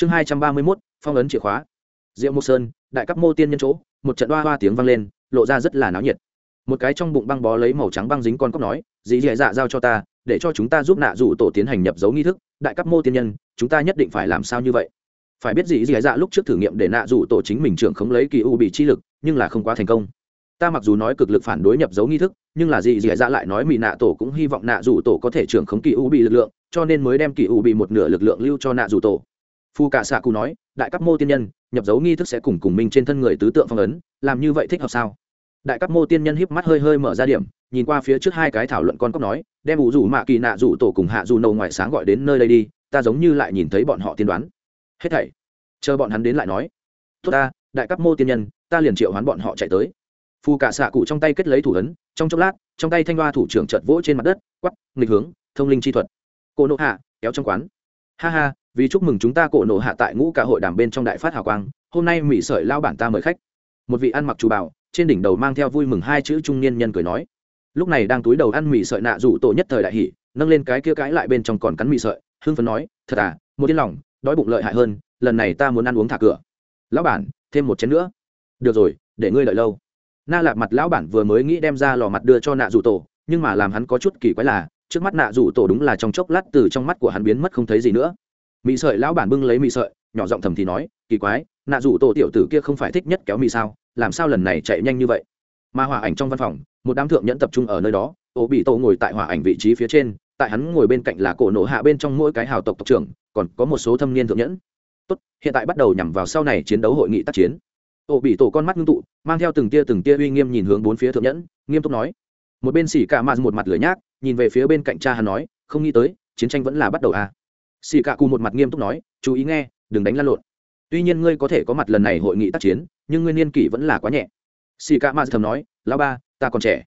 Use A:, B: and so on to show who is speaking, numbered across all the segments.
A: chương hai trăm ba mươi mốt, phong ấn chìa khóa. Diệu mộc sơn, đại cấp mô tiên nhân chỗ, một trận hoa hoa tiếng vang lên, lộ ra rất là náo nhiệt. Một cái trong bụng băng bó lấy màu trắng băng dính con cóc nói, dì dì dạ giao cho ta, để cho chúng ta giúp nạ rủ tổ tiến hành nhập dấu nghi thức, đại cấp mô tiên nhân, chúng ta nhất định phải làm sao như vậy? Phải biết dì dì dạ lúc trước thử nghiệm để nạ rủ tổ chính mình trưởng khống lấy kỳ u bị chi lực, nhưng là không quá thành công. Ta mặc dù nói cực lực phản đối nhập dấu nghi thức, nhưng là dì dì dạ lại nói mỹ nạ tổ cũng hy vọng nạ rủ tổ có thể trưởng khống kỳ u bị lực lượng, cho nên mới đem kỳ u bị một nửa lực lượng lưu cho nạ rủ tổ phu cả xạ cụ nói, đại cấp mô tiên nhân, nhập dấu nghi thức sẽ cùng cùng mình trên thân người tứ tượng phong ấn, làm như vậy thích hợp sao? Đại cấp mô tiên nhân híp mắt hơi hơi mở ra điểm, nhìn qua phía trước hai cái thảo luận con cóc nói, đem ủ rủ mạ kỳ nạ rủ tổ cùng hạ dù nâu ngoài sáng gọi đến nơi đây đi, ta giống như lại nhìn thấy bọn họ tiên đoán. Hết thảy. Chờ bọn hắn đến lại nói, tốt ta, đại cấp mô tiên nhân, ta liền triệu hoán bọn họ chạy tới. Phu cả xạ cụ trong tay kết lấy thủ ấn, trong chốc lát, trong tay thanh hoa thủ trưởng chợt vỗ trên mặt đất quắp nghịch hướng, thông linh chi thuật. Cô nộ hạ, kéo trong quán. Ha ha vì chúc mừng chúng ta cổ nộ hạ tại ngũ cả hội đàm bên trong đại phát hào quang, hôm nay mỹ sợi lao bản ta mời khách. Một vị ăn mặc chủ bảo, trên đỉnh đầu mang theo vui mừng hai chữ trung niên nhân cười nói. Lúc này đang túi đầu ăn mì sợi nạ rủ tổ nhất thời đại hỉ, nâng lên cái kia cãi lại bên trong còn cắn mì sợi, hưng phấn nói, thật à một yên lòng, đói bụng lợi hại hơn, lần này ta muốn ăn uống thả cửa. Lão bản, thêm một chén nữa. Được rồi, để ngươi lợi lâu. Na lạp mặt lão bản vừa mới nghĩ đem ra lò mặt đưa cho nạ rủ tổ, nhưng mà làm hắn có chút kỳ quái là, trước mắt nạ rủ tổ đúng là trong chốc lát từ trong mắt của hắn biến mất không thấy gì nữa mỹ sợi, lão bản bưng lấy mỹ sợi, nhỏ giọng thầm thì nói, kỳ quái, nạ rủ tổ tiểu tử kia không phải thích nhất kéo mì sao, làm sao lần này chạy nhanh như vậy? Mà hỏa ảnh trong văn phòng, một đám thượng nhẫn tập trung ở nơi đó ổ bị tổ ngồi tại hỏa ảnh vị trí phía trên, tại hắn ngồi bên cạnh là cổ nổ hạ bên trong mỗi cái hào tộc tộc trưởng, còn có một số thâm niên thượng nhẫn. Tốt, hiện tại bắt đầu nhằm vào sau này chiến đấu hội nghị tác chiến. Ổ bị tổ con mắt ngưng tụ, mang theo từng tia từng tia uy nghiêm nhìn hướng bốn phía thượng nhẫn, nghiêm túc nói. Một bên xỉ cả mạt một mặt lửa nhác, nhìn về phía bên cạnh cha hắn nói, không nghĩ tới, chiến tranh vẫn là bắt đầu à xì cả cù một mặt nghiêm túc nói, chú ý nghe, đừng đánh lăn lộn. Tuy nhiên ngươi có thể có mặt lần này hội nghị tác chiến, nhưng ngươi niên kỷ vẫn là quá nhẹ. Xì cạ ma thầm nói, lão ba, ta còn trẻ.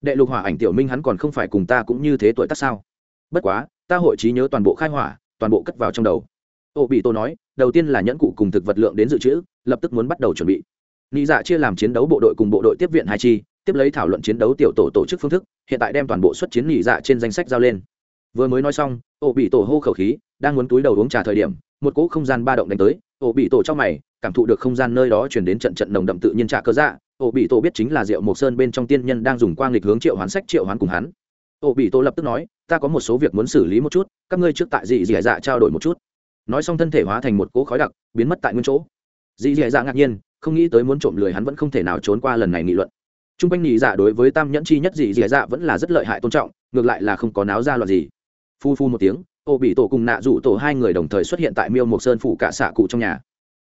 A: Đệ lục hỏa ảnh tiểu minh hắn còn không phải cùng ta cũng như thế tuổi tác sao? Bất quá, ta hội trí nhớ toàn bộ khai hỏa, toàn bộ cất vào trong đầu. Ô bị tô nói, đầu tiên là nhẫn cụ cùng thực vật lượng đến dự trữ, lập tức muốn bắt đầu chuẩn bị. Nghĩ dạ chia làm chiến đấu bộ đội cùng bộ đội tiếp viện hai chi, tiếp lấy thảo luận chiến đấu tiểu tổ tổ chức phương thức, hiện tại đem toàn bộ xuất chiến nghỉ dạ trên danh sách giao lên vừa mới nói xong, ổ bị tổ hô khẩu khí, đang muốn túi đầu uống trà thời điểm, một cỗ không gian ba động đánh tới, ổ bị tổ trong mày, cảm thụ được không gian nơi đó chuyển đến trận trận nồng đậm tự nhiên trả cơ dạ. Ổ bị tổ biết chính là diệu mộc sơn bên trong tiên nhân đang dùng quang lịch hướng triệu hoán sách, triệu hoán cùng hắn. Ổ bị tổ lập tức nói, ta có một số việc muốn xử lý một chút, các ngươi trước tại dị dị dạ trao đổi một chút. Nói xong thân thể hóa thành một cỗ khói đặc, biến mất tại nguyên chỗ. Dị dị dạ ngạc nhiên, không nghĩ tới muốn trộm lười hắn vẫn không thể nào trốn qua lần này nghị luận. T r u n g quanh nhị dạ đối với tam nhẫn chi nhất dị dị dạ vẫn là rất lợi hại tôn trọng, ngược lại là không có náo ra loạn gì phu phu một tiếng ô bị tổ cùng nạ rủ tổ hai người đồng thời xuất hiện tại miêu mộc sơn phủ cả xạ cụ trong nhà.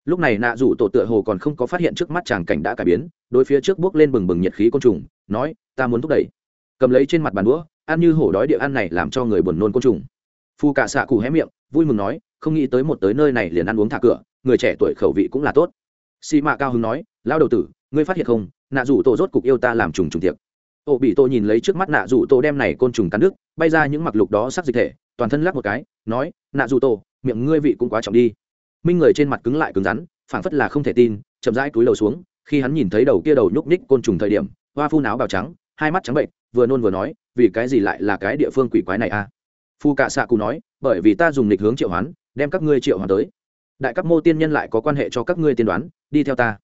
A: Lúc này nạ rủ tổ tựa hồ còn không có phát hiện trước mắt chàng cảnh đã cải biến đôi phía trước bước lên bừng bừng nhiệt khí côn trùng, nói, ta muốn thúc đẩy. Cầm lấy trên mặt bàn đũa, ăn như hổ đói địa ăn này làm cho người buồn nôn côn trùng. Phu cả xạ cụ hé miệng, vui mừng nói, không nghĩ tới một tới nơi này liền ăn uống thả cửa, người trẻ tuổi khẩu vị cũng là tốt. Xì mạ cao hứng nói lao đầu tử, ngươi phát hiện không? Nạ rủ tổ rốt cục yêu ta làm trùng trùng tiệc ô bị tô nhìn lấy trước mắt nạ dù tô đem này côn trùng cắn đứt bay ra những mặc lục đó sắc dịch thể toàn thân lắc một cái nói nạ dù tô, miệng ngươi vị cũng quá trọng đi minh người trên mặt cứng lại cứng rắn phảng phất là không thể tin chậm rãi túi đầu xuống khi hắn nhìn thấy đầu kia đầu nhúc ních côn trùng thời điểm hoa phu náo bào trắng hai mắt trắng bệnh vừa nôn vừa nói vì cái gì lại là cái địa phương quỷ quái này a à? phu cạ xạ cụ nói bởi vì ta dùng lịch hướng triệu hoán đem các ngươi triệu hoán tới đại các mô tiên nhân lại có quan hệ cho các ngươi tiên đoán đi theo ta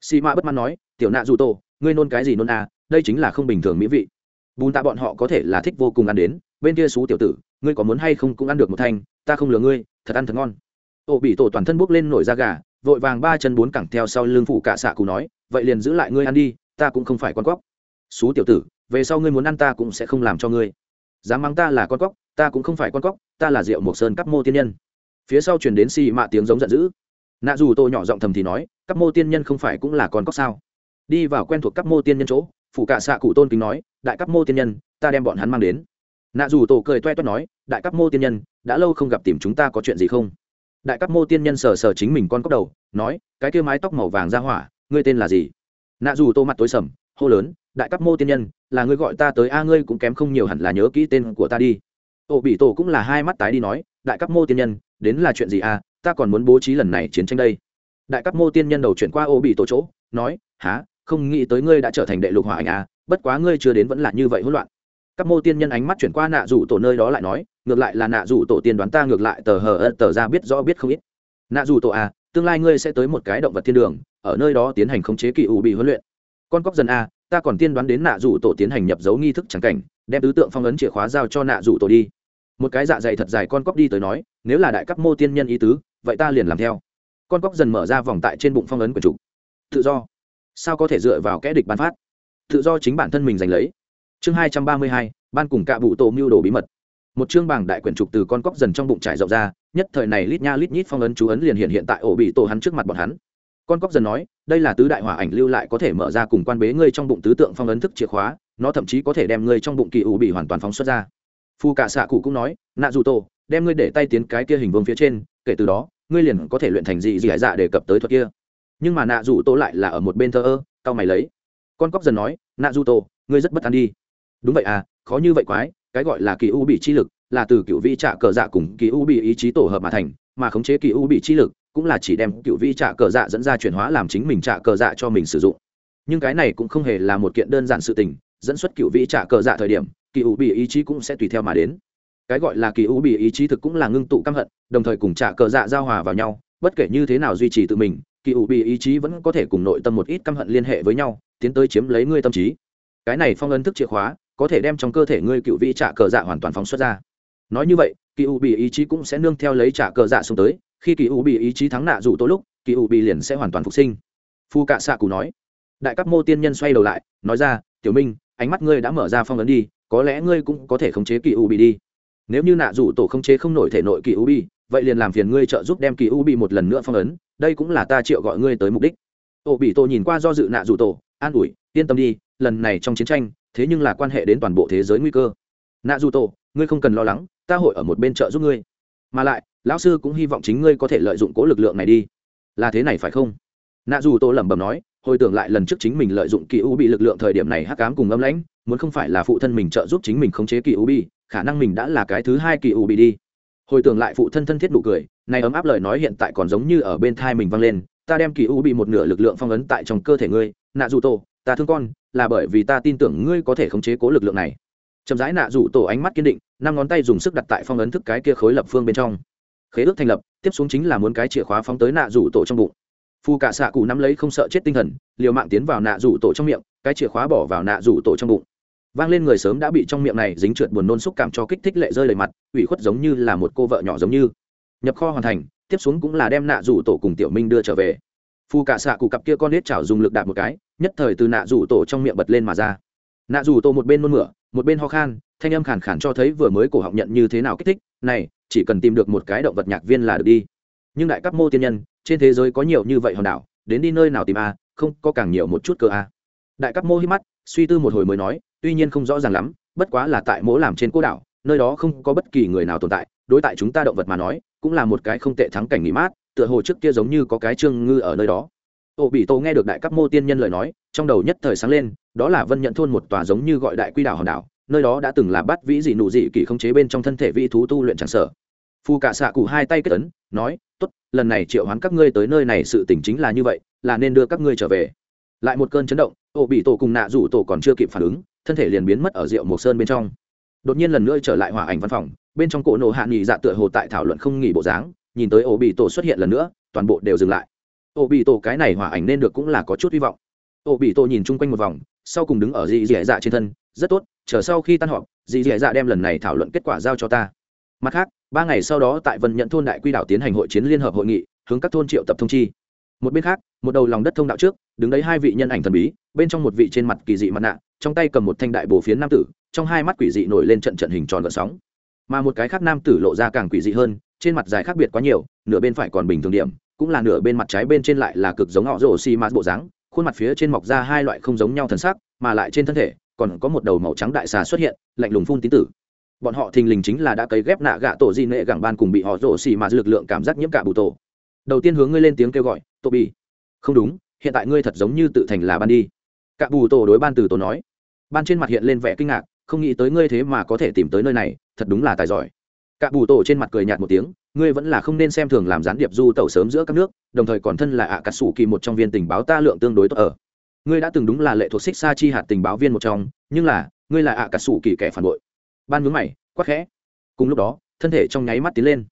A: xì mạ bất mãn nói tiểu nạ dù tổ ngươi nôn cái gì nôn à? Đây chính là không bình thường mỹ vị. Bùn tạ bọn họ có thể là thích vô cùng ăn đến. Bên kia xú tiểu tử, ngươi có muốn hay không cũng ăn được một thanh, ta không lừa ngươi, thật ăn thật ngon. Ô bị tổ toàn thân bốc lên nổi da gà, vội vàng ba chân bốn cẳng theo sau lưng phụ cả xạ cụ nói, vậy liền giữ lại ngươi ăn đi, ta cũng không phải con cóc. Xú tiểu tử, về sau ngươi muốn ăn ta cũng sẽ không làm cho ngươi. Dám mắng ta là con cóc, ta cũng không phải con cóc, ta là rượu mộc sơn cấp mô tiên nhân. Phía sau chuyển đến xì mạ tiếng giống giận dữ. Nạ dù tôi nhỏ giọng thầm thì nói cấp mô tiên nhân không phải cũng là con cóc sao? Đi vào quen thuộc cấp mô tiên nhân chỗ phụ cả xạ cụ tôn kính nói, đại cấp mô tiên nhân, ta đem bọn hắn mang đến. Nạ dù tổ cười toe toét nói, đại cấp mô tiên nhân, đã lâu không gặp tìm chúng ta có chuyện gì không? Đại cấp mô tiên nhân sờ sờ chính mình con cốc đầu, nói, cái kia mái tóc màu vàng ra hỏa, ngươi tên là gì? Nạ dù tô mặt tối sầm, hô lớn, đại cấp mô tiên nhân, là ngươi gọi ta tới a, ngươi cũng kém không nhiều hẳn là nhớ kỹ tên của ta đi. Ô bị tổ cũng là hai mắt tái đi nói, đại cấp mô tiên nhân, đến là chuyện gì a? Ta còn muốn bố trí lần này chiến tranh đây. Đại cấp mô tiên nhân đầu chuyển qua ô bị tổ chỗ, nói há không nghĩ tới ngươi đã trở thành đệ lục hỏa ảnh a bất quá ngươi chưa đến vẫn là như vậy hỗn loạn. Các mô tiên nhân ánh mắt chuyển qua nạ rủ tổ nơi đó lại nói, ngược lại là nạ rủ tổ tiên đoán ta ngược lại tờ hờ ơ tờ ra biết rõ biết không ít. Nạ rủ tổ a tương lai ngươi sẽ tới một cái động vật thiên đường, ở nơi đó tiến hành khống chế kỳ ủ bị huấn luyện. Con cóc dần a ta còn tiên đoán đến nạ rủ tổ tiến hành nhập dấu nghi thức trắng cảnh, đem tứ tượng phong ấn chìa khóa giao cho nạ rủ tổ đi. Một cái dạ dày thật dài con cóc đi tới nói, nếu là đại cấp mô tiên nhân ý tứ, vậy ta liền làm theo. Con cóc dần mở ra vòng tại trên bụng phong ấn của chủ. Tự do sao có thể dựa vào kẽ địch ban phát? Tự do chính bản thân mình giành lấy. Chương hai trăm ba mươi hai, ban cùng cạ bụ tổ mưu đồ bí mật. Một chương bảng đại quyển trục từ con cóc dần trong bụng trải rộng ra, nhất thời này lít nha lít nhít phong ấn chú ấn liền hiện hiện tại ổ bị tổ hắn trước mặt bọn hắn. Con cóc dần nói, đây là tứ đại hỏa ảnh lưu lại có thể mở ra cùng quan bế ngươi trong bụng tứ tượng phong ấn thức chìa khóa, nó thậm chí có thể đem ngươi trong bụng kỳ ủ bị hoàn toàn phóng xuất ra. Phu cả xạ cụ cũng nói, nạ dù tổ, đem ngươi để tay tiến cái kia hình vương phía trên, kể từ đó, ngươi liền có thể luyện thành gì gì dạ để cập tới thuật kia nhưng mà nạ dù tổ lại là ở một bên thơ ơ, cau mày lấy. Con cóc dần nói, nạ dù tổ, ngươi rất bất an đi. Đúng vậy à khó như vậy quái, cái gọi là kỳ u bị chi lực là từ cựu vị trạ cờ dạ cùng kỳ u bị ý chí tổ hợp mà thành, mà khống chế kỳ u bị chi lực cũng là chỉ đem cựu vị trạ cờ dạ dẫn ra chuyển hóa làm chính mình trạ cờ dạ cho mình sử dụng. Nhưng cái này cũng không hề là một kiện đơn giản sự tình, dẫn xuất cựu vị trạ cờ dạ thời điểm, kỳ u bị ý chí cũng sẽ tùy theo mà đến. Cái gọi là kỳ u bị ý chí thực cũng là ngưng tụ căm hận, đồng thời cùng trạ cờ dạ giao hòa vào nhau, bất kể như thế nào duy trì tự mình kỳ u bị ý chí vẫn có thể cùng nội tâm một ít căm hận liên hệ với nhau, tiến tới chiếm lấy ngươi tâm trí. Cái này phong ấn thức chìa khóa, có thể đem trong cơ thể ngươi cựu vị trả cờ dạ hoàn toàn phóng xuất ra. Nói như vậy, kỳ u bị ý chí cũng sẽ nương theo lấy trả cờ dạ xuống tới, khi kỳ u bị ý chí thắng nạ dù tối lúc, kỳ u bị liền sẽ hoàn toàn phục sinh. Phu cạ xạ cù nói. Đại cấp mô tiên nhân xoay đầu lại, nói ra, tiểu minh, ánh mắt ngươi đã mở ra phong ấn đi, có lẽ ngươi cũng có thể khống chế kỳ u bị đi. Nếu như nạ rủ tổ khống chế không nổi thể nội kỳ u bị vậy liền làm phiền ngươi trợ giúp đem kỳ u bị một lần nữa phong ấn đây cũng là ta triệu gọi ngươi tới mục đích. Ô bị tổ nhìn qua do dự nạ dù tổ, an ủi, yên tâm đi, lần này trong chiến tranh, thế nhưng là quan hệ đến toàn bộ thế giới nguy cơ. Nạ dù tổ, ngươi không cần lo lắng, ta hội ở một bên trợ giúp ngươi. Mà lại, lão sư cũng hy vọng chính ngươi có thể lợi dụng cố lực lượng này đi. Là thế này phải không? Nạ dù tổ lẩm bẩm nói, hồi tưởng lại lần trước chính mình lợi dụng kỳ u bị lực lượng thời điểm này hắc cám cùng âm lãnh, muốn không phải là phụ thân mình trợ giúp chính mình khống chế kỳ u bị, khả năng mình đã là cái thứ hai kỳ u bị đi hồi tưởng lại phụ thân thân thiết nụ cười, này ấm áp lời nói hiện tại còn giống như ở bên thai mình vang lên, ta đem kỳ u bị một nửa lực lượng phong ấn tại trong cơ thể ngươi, nạ dù tổ, ta thương con, là bởi vì ta tin tưởng ngươi có thể khống chế cố lực lượng này. Chậm rãi nạ dù tổ ánh mắt kiên định, năm ngón tay dùng sức đặt tại phong ấn thức cái kia khối lập phương bên trong. Khế ước thành lập, tiếp xuống chính là muốn cái chìa khóa phóng tới nạ rủ tổ trong bụng. Phu cả xạ cụ nắm lấy không sợ chết tinh thần, liều mạng tiến vào nạ rủ tổ trong miệng, cái chìa khóa bỏ vào nạ rủ tổ trong bụng vang lên người sớm đã bị trong miệng này dính trượt buồn nôn xúc cảm cho kích thích lệ rơi đầy mặt, ủy khuất giống như là một cô vợ nhỏ giống như. Nhập kho hoàn thành, tiếp xuống cũng là đem nạ rủ tổ cùng tiểu minh đưa trở về. Phu cả xạ cụ cặp kia con nết chảo dùng lực đạp một cái, nhất thời từ nạ rủ tổ trong miệng bật lên mà ra. Nạ rủ tổ một bên nôn mửa, một bên ho khan, thanh âm khàn khàn cho thấy vừa mới cổ họng nhận như thế nào kích thích, này, chỉ cần tìm được một cái động vật nhạc viên là được đi. Nhưng đại cấp mô tiên nhân, trên thế giới có nhiều như vậy hòn đảo, đến đi nơi nào tìm a, không có càng nhiều một chút cơ a. Đại cấp mô hít mắt, suy tư một hồi mới nói tuy nhiên không rõ ràng lắm, bất quá là tại mỗ làm trên cô đảo, nơi đó không có bất kỳ người nào tồn tại, đối tại chúng ta động vật mà nói, cũng là một cái không tệ thắng cảnh nghỉ mát, tựa hồ trước kia giống như có cái trương ngư ở nơi đó. Ô bị tô nghe được đại cấp mô tiên nhân lời nói, trong đầu nhất thời sáng lên, đó là vân nhận thôn một tòa giống như gọi đại quy đảo hòn đảo, nơi đó đã từng là bắt vĩ dị nụ dị kỳ không chế bên trong thân thể vị thú tu luyện chẳng sở phù cả xạ cụ hai tay kết ấn, nói, tốt, lần này triệu hoán các ngươi tới nơi này sự tỉnh chính là như vậy, là nên đưa các ngươi trở về. Lại một cơn chấn động, ô bị tổ cùng nạ rủ tổ còn chưa kịp phản ứng thân thể liền biến mất ở rượu mộc sơn bên trong. Đột nhiên lần nữa trở lại hỏa ảnh văn phòng, bên trong cổ nổ hạ nghỉ dạ tựa hồ tại thảo luận không nghỉ bộ dáng, nhìn tới ổ bị tổ xuất hiện lần nữa, toàn bộ đều dừng lại. Ổ bị tổ cái này hỏa ảnh nên được cũng là có chút hy vọng. Ổ bị tổ nhìn chung quanh một vòng, sau cùng đứng ở dị dị dạ trên thân, rất tốt, chờ sau khi tan họp dị dị dạ đem lần này thảo luận kết quả giao cho ta. Mặt khác, ba ngày sau đó tại vân nhận thôn đại quy đảo tiến hành hội chiến liên hợp hội nghị, hướng các thôn triệu tập thông chi một bên khác, một đầu lòng đất thông đạo trước, đứng đấy hai vị nhân ảnh thần bí, bên trong một vị trên mặt kỳ dị mặt nạ, trong tay cầm một thanh đại bồ phiến nam tử, trong hai mắt quỷ dị nổi lên trận trận hình tròn gợn sóng. Mà một cái khác nam tử lộ ra càng quỷ dị hơn, trên mặt dài khác biệt quá nhiều, nửa bên phải còn bình thường điểm, cũng là nửa bên mặt trái bên trên lại là cực giống họ rổ xi mạt bộ dáng, khuôn mặt phía trên mọc ra hai loại không giống nhau thần sắc, mà lại trên thân thể, còn có một đầu màu trắng đại xà xuất hiện, lạnh lùng phun tín tử. Bọn họ thình lình chính là đã cấy ghép nạ gạ tổ di nệ gẳng ban cùng bị họ rổ xì mà lực lượng cảm giác nhiễm cả bụ tổ đầu tiên hướng ngươi lên tiếng kêu gọi tô bi không đúng, hiện tại ngươi thật giống như tự thành là ban đi. Cả bù tổ đối ban từ tổ nói. Ban trên mặt hiện lên vẻ kinh ngạc, không nghĩ tới ngươi thế mà có thể tìm tới nơi này, thật đúng là tài giỏi. Cả bù tổ trên mặt cười nhạt một tiếng, ngươi vẫn là không nên xem thường làm gián điệp du tẩu sớm giữa các nước, đồng thời còn thân là ạ à cà sủ kỳ một trong viên tình báo ta lượng tương đối tốt ở. Ngươi đã từng đúng là lệ thuộc xích sa chi hạt tình báo viên một trong, nhưng là, ngươi là ạ à cà sủ kỳ kẻ phản bội. Ban mướn mày, quắc khẽ. Cùng lúc đó, thân thể trong nháy mắt tiến lên.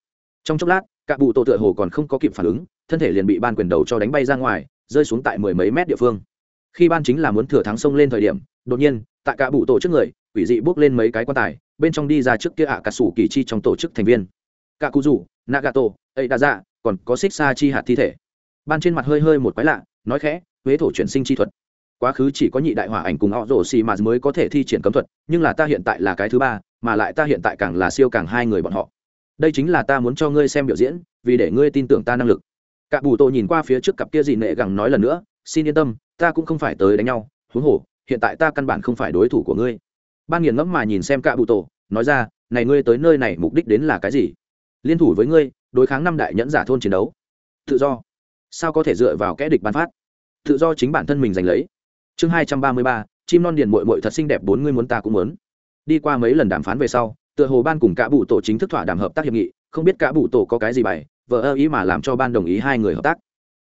A: Trong chốc lát cả bụ tổ tựa hồ còn không có kịp phản ứng, thân thể liền bị ban quyền đầu cho đánh bay ra ngoài, rơi xuống tại mười mấy mét địa phương. Khi ban chính là muốn thừa thắng sông lên thời điểm, đột nhiên, tại cả bụ tổ trước người, quỷ dị bước lên mấy cái quan tài, bên trong đi ra trước kia ạ à cả sủ kỳ chi trong tổ chức thành viên. Cả cụ rủ nagato ấy đã dạ còn có xích xa chi hạt thi thể. Ban trên mặt hơi hơi một quái lạ, nói khẽ, huế thổ chuyển sinh chi thuật. Quá khứ chỉ có nhị đại hỏa ảnh cùng họ rổ xì mà mới có thể thi triển cấm thuật, nhưng là ta hiện tại là cái thứ ba, mà lại ta hiện tại càng là siêu càng hai người bọn họ đây chính là ta muốn cho ngươi xem biểu diễn, vì để ngươi tin tưởng ta năng lực. Cả bù tô nhìn qua phía trước cặp kia gì nệ gẳng nói lần nữa, xin yên tâm, ta cũng không phải tới đánh nhau, huống hồ, hiện tại ta căn bản không phải đối thủ của ngươi. Ban nghiền ngẫm mà nhìn xem cả bù tổ nói ra, này ngươi tới nơi này mục đích đến là cái gì? Liên thủ với ngươi, đối kháng năm đại nhẫn giả thôn chiến đấu. Tự do. Sao có thể dựa vào kẽ địch ban phát? Tự do chính bản thân mình giành lấy. Chương hai trăm ba mươi ba, chim non điền mội mội thật xinh đẹp bốn ngươi muốn ta cũng muốn. Đi qua mấy lần đàm phán về sau tựa hồ ban cùng cả bụ tổ chính thức thỏa đàm hợp tác hiệp nghị, không biết cả bụ tổ có cái gì bày vợ ơ ý mà làm cho ban đồng ý hai người hợp tác.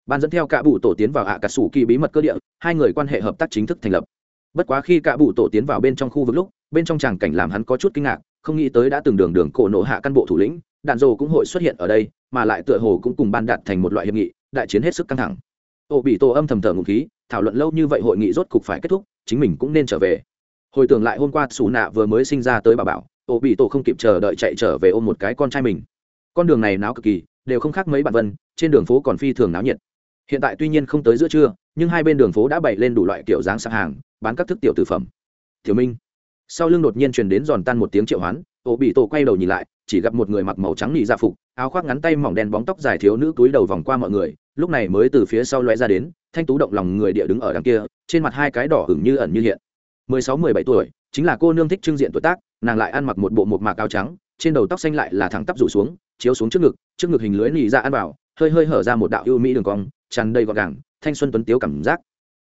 A: Ban dẫn theo cả bụ tổ tiến vào hạ cả sủ kỳ bí mật cơ địa, hai người quan hệ hợp tác chính thức thành lập. Bất quá khi cả bụ tổ tiến vào bên trong khu vực lúc, bên trong tràng cảnh làm hắn có chút kinh ngạc, không nghĩ tới đã từng đường đường cổ nộ hạ căn bộ thủ lĩnh, đạn dồ cũng hội xuất hiện ở đây, mà lại tựa hồ cũng cùng ban đạt thành một loại hiệp nghị, đại chiến hết sức căng thẳng. Ô bị tổ âm thầm thở ngụ khí, thảo luận lâu như vậy hội nghị rốt cục phải kết thúc, chính mình cũng nên trở về. Hồi tưởng lại hôm qua xù nạ vừa mới sinh ra tới bà bảo ô bị tổ không kịp chờ đợi chạy trở về ôm một cái con trai mình. Con đường này náo cực kỳ, đều không khác mấy bạn vân, trên đường phố còn phi thường náo nhiệt. Hiện tại tuy nhiên không tới giữa trưa, nhưng hai bên đường phố đã bày lên đủ loại kiểu dáng sạp hàng, bán các thức tiểu tử phẩm. Tiểu minh. Sau lưng đột nhiên truyền đến giòn tan một tiếng triệu hoán ô bị tổ quay đầu nhìn lại, chỉ gặp một người mặc màu trắng nị dạ phục, áo khoác ngắn tay mỏng đen bóng tóc dài thiếu nữ túi đầu vòng qua mọi người, lúc này mới từ phía sau loe ra đến, thanh tú động lòng người địa đứng ở đằng kia, trên mặt hai cái đỏ hửng như ẩn như hiện. Mười sáu, mười bảy tuổi, chính là cô nương thích trưng diện tuổi tác nàng lại ăn mặc một bộ một mạc áo trắng, trên đầu tóc xanh lại là thẳng tắp rủ xuống, chiếu xuống trước ngực trước ngực hình lưới lì ra ăn vào, hơi hơi hở ra một đạo ưu mỹ đường cong, tràn đầy gọn gàng, thanh xuân tuấn tiếu cảm giác.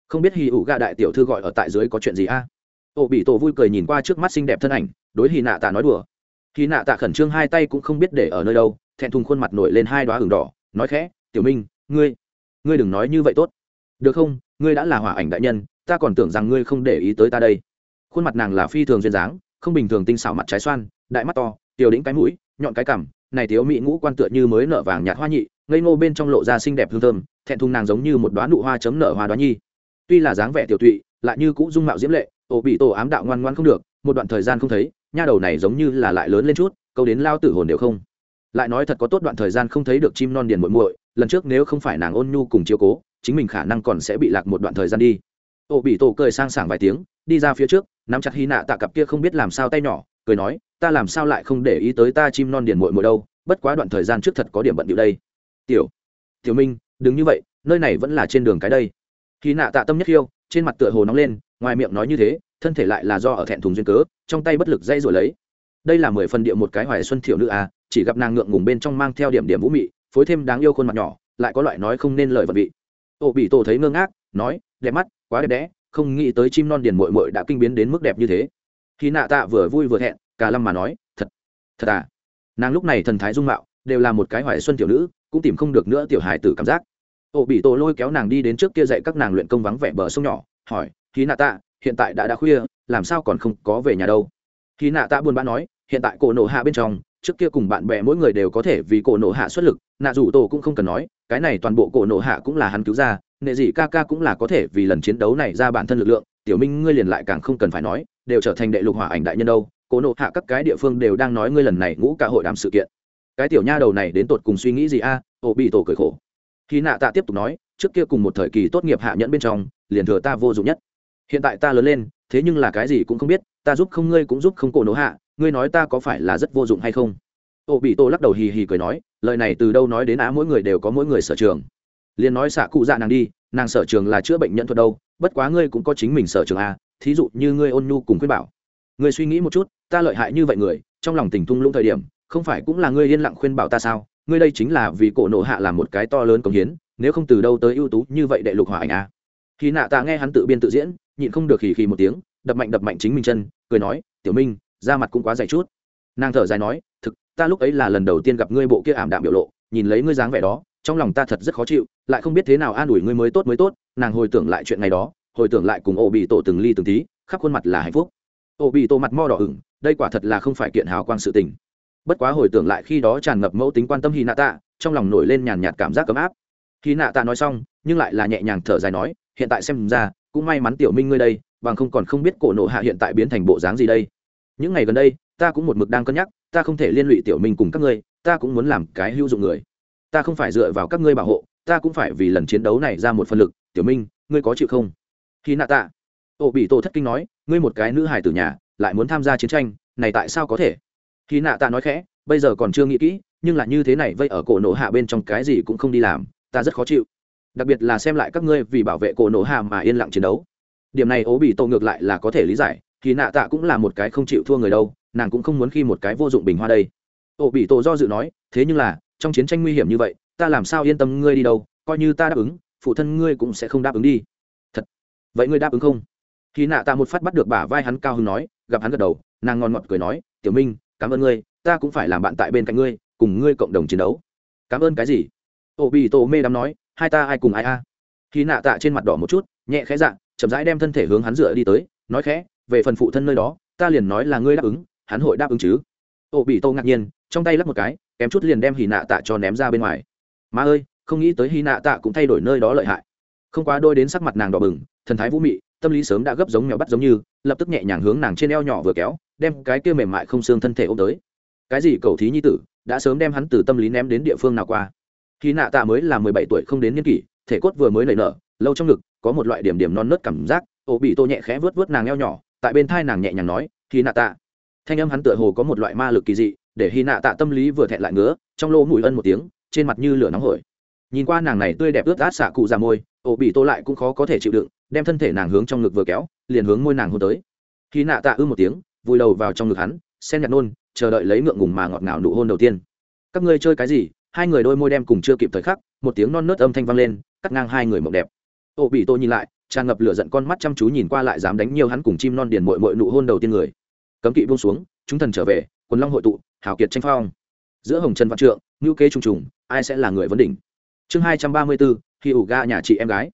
A: Không biết hì ủ gạ đại tiểu thư gọi ở tại dưới có chuyện gì a? À? ổ bị tổ vui cười nhìn qua trước mắt xinh đẹp thân ảnh, đối hì nạ tạ nói đùa. Hì nạ tạ khẩn trương hai tay cũng không biết để ở nơi đâu, thẹn thùng khuôn mặt nổi lên hai đoá hừng đỏ, nói khẽ, tiểu minh, ngươi ngươi đừng nói như vậy tốt. Được không? Ngươi đã là hỏa ảnh đại nhân, ta còn tưởng rằng ngươi không để ý tới ta đây. Khuôn mặt nàng là phi thường duyên dáng không bình thường tinh xảo mặt trái xoan, đại mắt to, tiểu đĩnh cái mũi, nhọn cái cằm, này thiếu mỹ ngũ quan tựa như mới nở vàng nhạt hoa nhị, ngây ngô bên trong lộ ra xinh đẹp hương thơm, thẹn thùng nàng giống như một đoá nụ hoa chấm nở hoa đoá nhi. Tuy là dáng vẻ tiểu tụy, lại như cũng dung mạo diễm lệ, ổ bị tổ ám đạo ngoan ngoan không được, một đoạn thời gian không thấy, nha đầu này giống như là lại lớn lên chút, câu đến lao tử hồn đều không. Lại nói thật có tốt đoạn thời gian không thấy được chim non điền muội muội, lần trước nếu không phải nàng ôn nhu cùng chiếu cố, chính mình khả năng còn sẽ bị lạc một đoạn thời gian đi. Ổ bị tổ cười sang sảng vài tiếng đi ra phía trước, nắm chặt hy nạ tạ cặp kia không biết làm sao tay nhỏ, cười nói, ta làm sao lại không để ý tới ta chim non điền muội muội đâu, bất quá đoạn thời gian trước thật có điểm bận điệu đây. Tiểu tiểu minh, đừng như vậy, nơi này vẫn là trên đường cái đây. Hy nạ tạ tâm nhất khiêu, trên mặt tựa hồ nóng lên, ngoài miệng nói như thế, thân thể lại là do ở thẹn thùng duyên cớ, trong tay bất lực dây rồi lấy. Đây là mười phần địa một cái hoài xuân thiểu nữ à chỉ gặp nàng ngượng ngùng bên trong mang theo điểm điểm vũ mị, phối thêm đáng yêu khuôn mặt nhỏ, lại có loại nói không nên lời vật vị. Ô bị tổ thấy ngơ ngác, nói, đẹp mắt, quá đẹp đẽ không nghĩ tới chim non điền mội mội đã kinh biến đến mức đẹp như thế. Khi nạ tạ vừa vui vừa thẹn cả lâm mà nói, thật thật à? Nàng lúc này thần thái dung mạo, đều là một cái hoài xuân tiểu nữ, cũng tìm không được nữa tiểu hài tử cảm giác. Ô bị tổ lôi kéo nàng đi đến trước kia dạy các nàng luyện công vắng vẻ bờ sông nhỏ, hỏi, khi nạ tạ, hiện tại đã đã khuya, làm sao còn không có về nhà đâu? Khi nạ tạ buồn bã nói, hiện tại cổ nổ hạ bên trong, trước kia cùng bạn bè mỗi người đều có thể vì cổ nổ hạ xuất lực, nạ dù tổ cũng không cần nói, cái này toàn bộ cổ nổ hạ cũng là hắn cứu ra nệ gì ca ca cũng là có thể vì lần chiến đấu này ra bản thân lực lượng, tiểu minh ngươi liền lại càng không cần phải nói, đều trở thành đệ lục hỏa ảnh đại nhân đâu, Cố Nộ hạ các cái địa phương đều đang nói ngươi lần này ngũ cả hội đàm sự kiện. Cái tiểu nha đầu này đến tột cùng suy nghĩ gì a? Ô bị tổ cười khổ. Khi nạ tạ tiếp tục nói, trước kia cùng một thời kỳ tốt nghiệp hạ nhẫn bên trong, liền thừa ta vô dụng nhất. Hiện tại ta lớn lên, thế nhưng là cái gì cũng không biết, ta giúp không ngươi cũng giúp không cổ nổ hạ, ngươi nói ta có phải là rất vô dụng hay không? Ô bị tô lắc đầu hì hì cười nói, lời này từ đâu nói đến á, mỗi người đều có mỗi người sở trường liền nói xạ cụ dạ nàng đi, nàng sở trường là chữa bệnh nhân thuật đâu, bất quá ngươi cũng có chính mình sở trường à thí dụ như ngươi ôn nhu cùng khuyên bảo. Ngươi suy nghĩ một chút, ta lợi hại như vậy người, trong lòng tình thung lũng thời điểm, không phải cũng là ngươi yên lặng khuyên bảo ta sao? Ngươi đây chính là vì cổ nộ hạ là một cái to lớn công hiến, nếu không từ đâu tới ưu tú như vậy đệ lục hòa ảnh à. Khi nạ ta nghe hắn tự biên tự diễn, nhịn không được khì khì một tiếng, đập mạnh đập mạnh chính mình chân, cười nói, tiểu minh, da mặt cũng quá dày chút. Nàng thở dài nói, thực, ta lúc ấy là lần đầu tiên gặp ngươi bộ kia ảm đạm biểu lộ, nhìn lấy ngươi dáng vẻ đó trong lòng ta thật rất khó chịu, lại không biết thế nào an ủi ngươi mới tốt mới tốt, nàng hồi tưởng lại chuyện ngày đó, hồi tưởng lại cùng ổ bị tổ từng ly từng tí, khắp khuôn mặt là hạnh phúc. Ổ bị tổ mặt mo đỏ ửng, đây quả thật là không phải kiện hào quang sự tình. Bất quá hồi tưởng lại khi đó tràn ngập mẫu tính quan tâm hy nạ tạ trong lòng nổi lên nhàn nhạt cảm giác ấm áp. Khi nạ tạ nói xong, nhưng lại là nhẹ nhàng thở dài nói, hiện tại xem ra, cũng may mắn tiểu minh ngươi đây, bằng không còn không biết cổ nộ hạ hiện tại biến thành bộ dáng gì đây. Những ngày gần đây, ta cũng một mực đang cân nhắc, ta không thể liên lụy tiểu minh cùng các ngươi, ta cũng muốn làm cái hữu dụng người ta không phải dựa vào các ngươi bảo hộ, ta cũng phải vì lần chiến đấu này ra một phần lực, tiểu minh, ngươi có chịu không? Khi nạ tạ. Ô bị tổ thất kinh nói, ngươi một cái nữ hải tử nhà, lại muốn tham gia chiến tranh, này tại sao có thể? Khi nạ tạ nói khẽ, bây giờ còn chưa nghĩ kỹ, nhưng là như thế này vây ở cổ nổ hạ bên trong cái gì cũng không đi làm, ta rất khó chịu. Đặc biệt là xem lại các ngươi vì bảo vệ cổ nổ hạ mà yên lặng chiến đấu. Điểm này ố bị tổ ngược lại là có thể lý giải thì nạ tạ cũng là một cái không chịu thua người đâu, nàng cũng không muốn khi một cái vô dụng bình hoa đây. Ổ bị tổ do dự nói, thế nhưng là trong chiến tranh nguy hiểm như vậy, ta làm sao yên tâm ngươi đi đâu, coi như ta đáp ứng, phụ thân ngươi cũng sẽ không đáp ứng đi. Thật. Vậy ngươi đáp ứng không? Khi nạ ta một phát bắt được bả vai hắn cao hứng nói, gặp hắn gật đầu, nàng ngon ngọt cười nói, tiểu minh, cảm ơn ngươi, ta cũng phải làm bạn tại bên cạnh ngươi, cùng ngươi cộng đồng chiến đấu. Cảm ơn cái gì? Ô bị tổ mê đắm nói, hai ta ai cùng ai a? Khi nạ tạ trên mặt đỏ một chút, nhẹ khẽ dạ chậm rãi đem thân thể hướng hắn dựa đi tới, nói khẽ, về phần phụ thân nơi đó, ta liền nói là ngươi đáp ứng, hắn hội đáp ứng chứ. Ô bị tô ngạc nhiên, trong tay lắp một cái kém chút liền đem hì nạ tạ cho ném ra bên ngoài. Má ơi, không nghĩ tới hy nạ tạ cũng thay đổi nơi đó lợi hại. Không quá đôi đến sắc mặt nàng đỏ bừng, thần thái vũ mị, tâm lý sớm đã gấp giống mèo bắt giống như, lập tức nhẹ nhàng hướng nàng trên eo nhỏ vừa kéo, đem cái kia mềm mại không xương thân thể ôm tới. Cái gì cầu thí nhi tử, đã sớm đem hắn từ tâm lý ném đến địa phương nào qua? Khi nạ tạ mới là mười bảy tuổi không đến niên kỷ, thể cốt vừa mới nảy nở, lâu trong ngực, có một loại điểm điểm non nớt cảm giác ổ bị tô nhẹ khẽ vớt vớt nàng eo nhỏ, tại bên thai nàng nhẹ nhàng nói khi nạ tạ thanh âm hắn tựa hồ có một loại ma lực kỳ dị để hy nạ tạ tâm lý vừa thẹn lại ngứa, trong lô mùi ân một tiếng, trên mặt như lửa nóng hổi. Nhìn qua nàng này tươi đẹp ướt át xạ cụ ra môi, ổ bị tô lại cũng khó có thể chịu đựng, đem thân thể nàng hướng trong ngực vừa kéo, liền hướng môi nàng hôn tới. Hy nạ tạ ư một tiếng, vùi đầu vào trong ngực hắn, sen nhặt nôn, chờ đợi lấy ngượng ngùng mà ngọt ngào nụ hôn đầu tiên. Các ngươi chơi cái gì? Hai người đôi môi đem cùng chưa kịp thời khắc, một tiếng non nớt âm thanh vang lên, cắt ngang hai người mộng đẹp. Ổ bị tô nhìn lại, tràn ngập lửa giận con mắt chăm chú nhìn qua lại dám đánh nhiều hắn cùng chim non điền mội mội nụ hôn đầu tiên người. Cấm kỵ buông xuống, chúng thần trở về, quần long hội tụ hào kiệt tranh phong. Giữa hồng trần văn trượng ngữ kế trùng trùng, ai sẽ là người vấn đỉnh? Chương hai trăm ba mươi bốn khi ủ ga nhà chị em gái.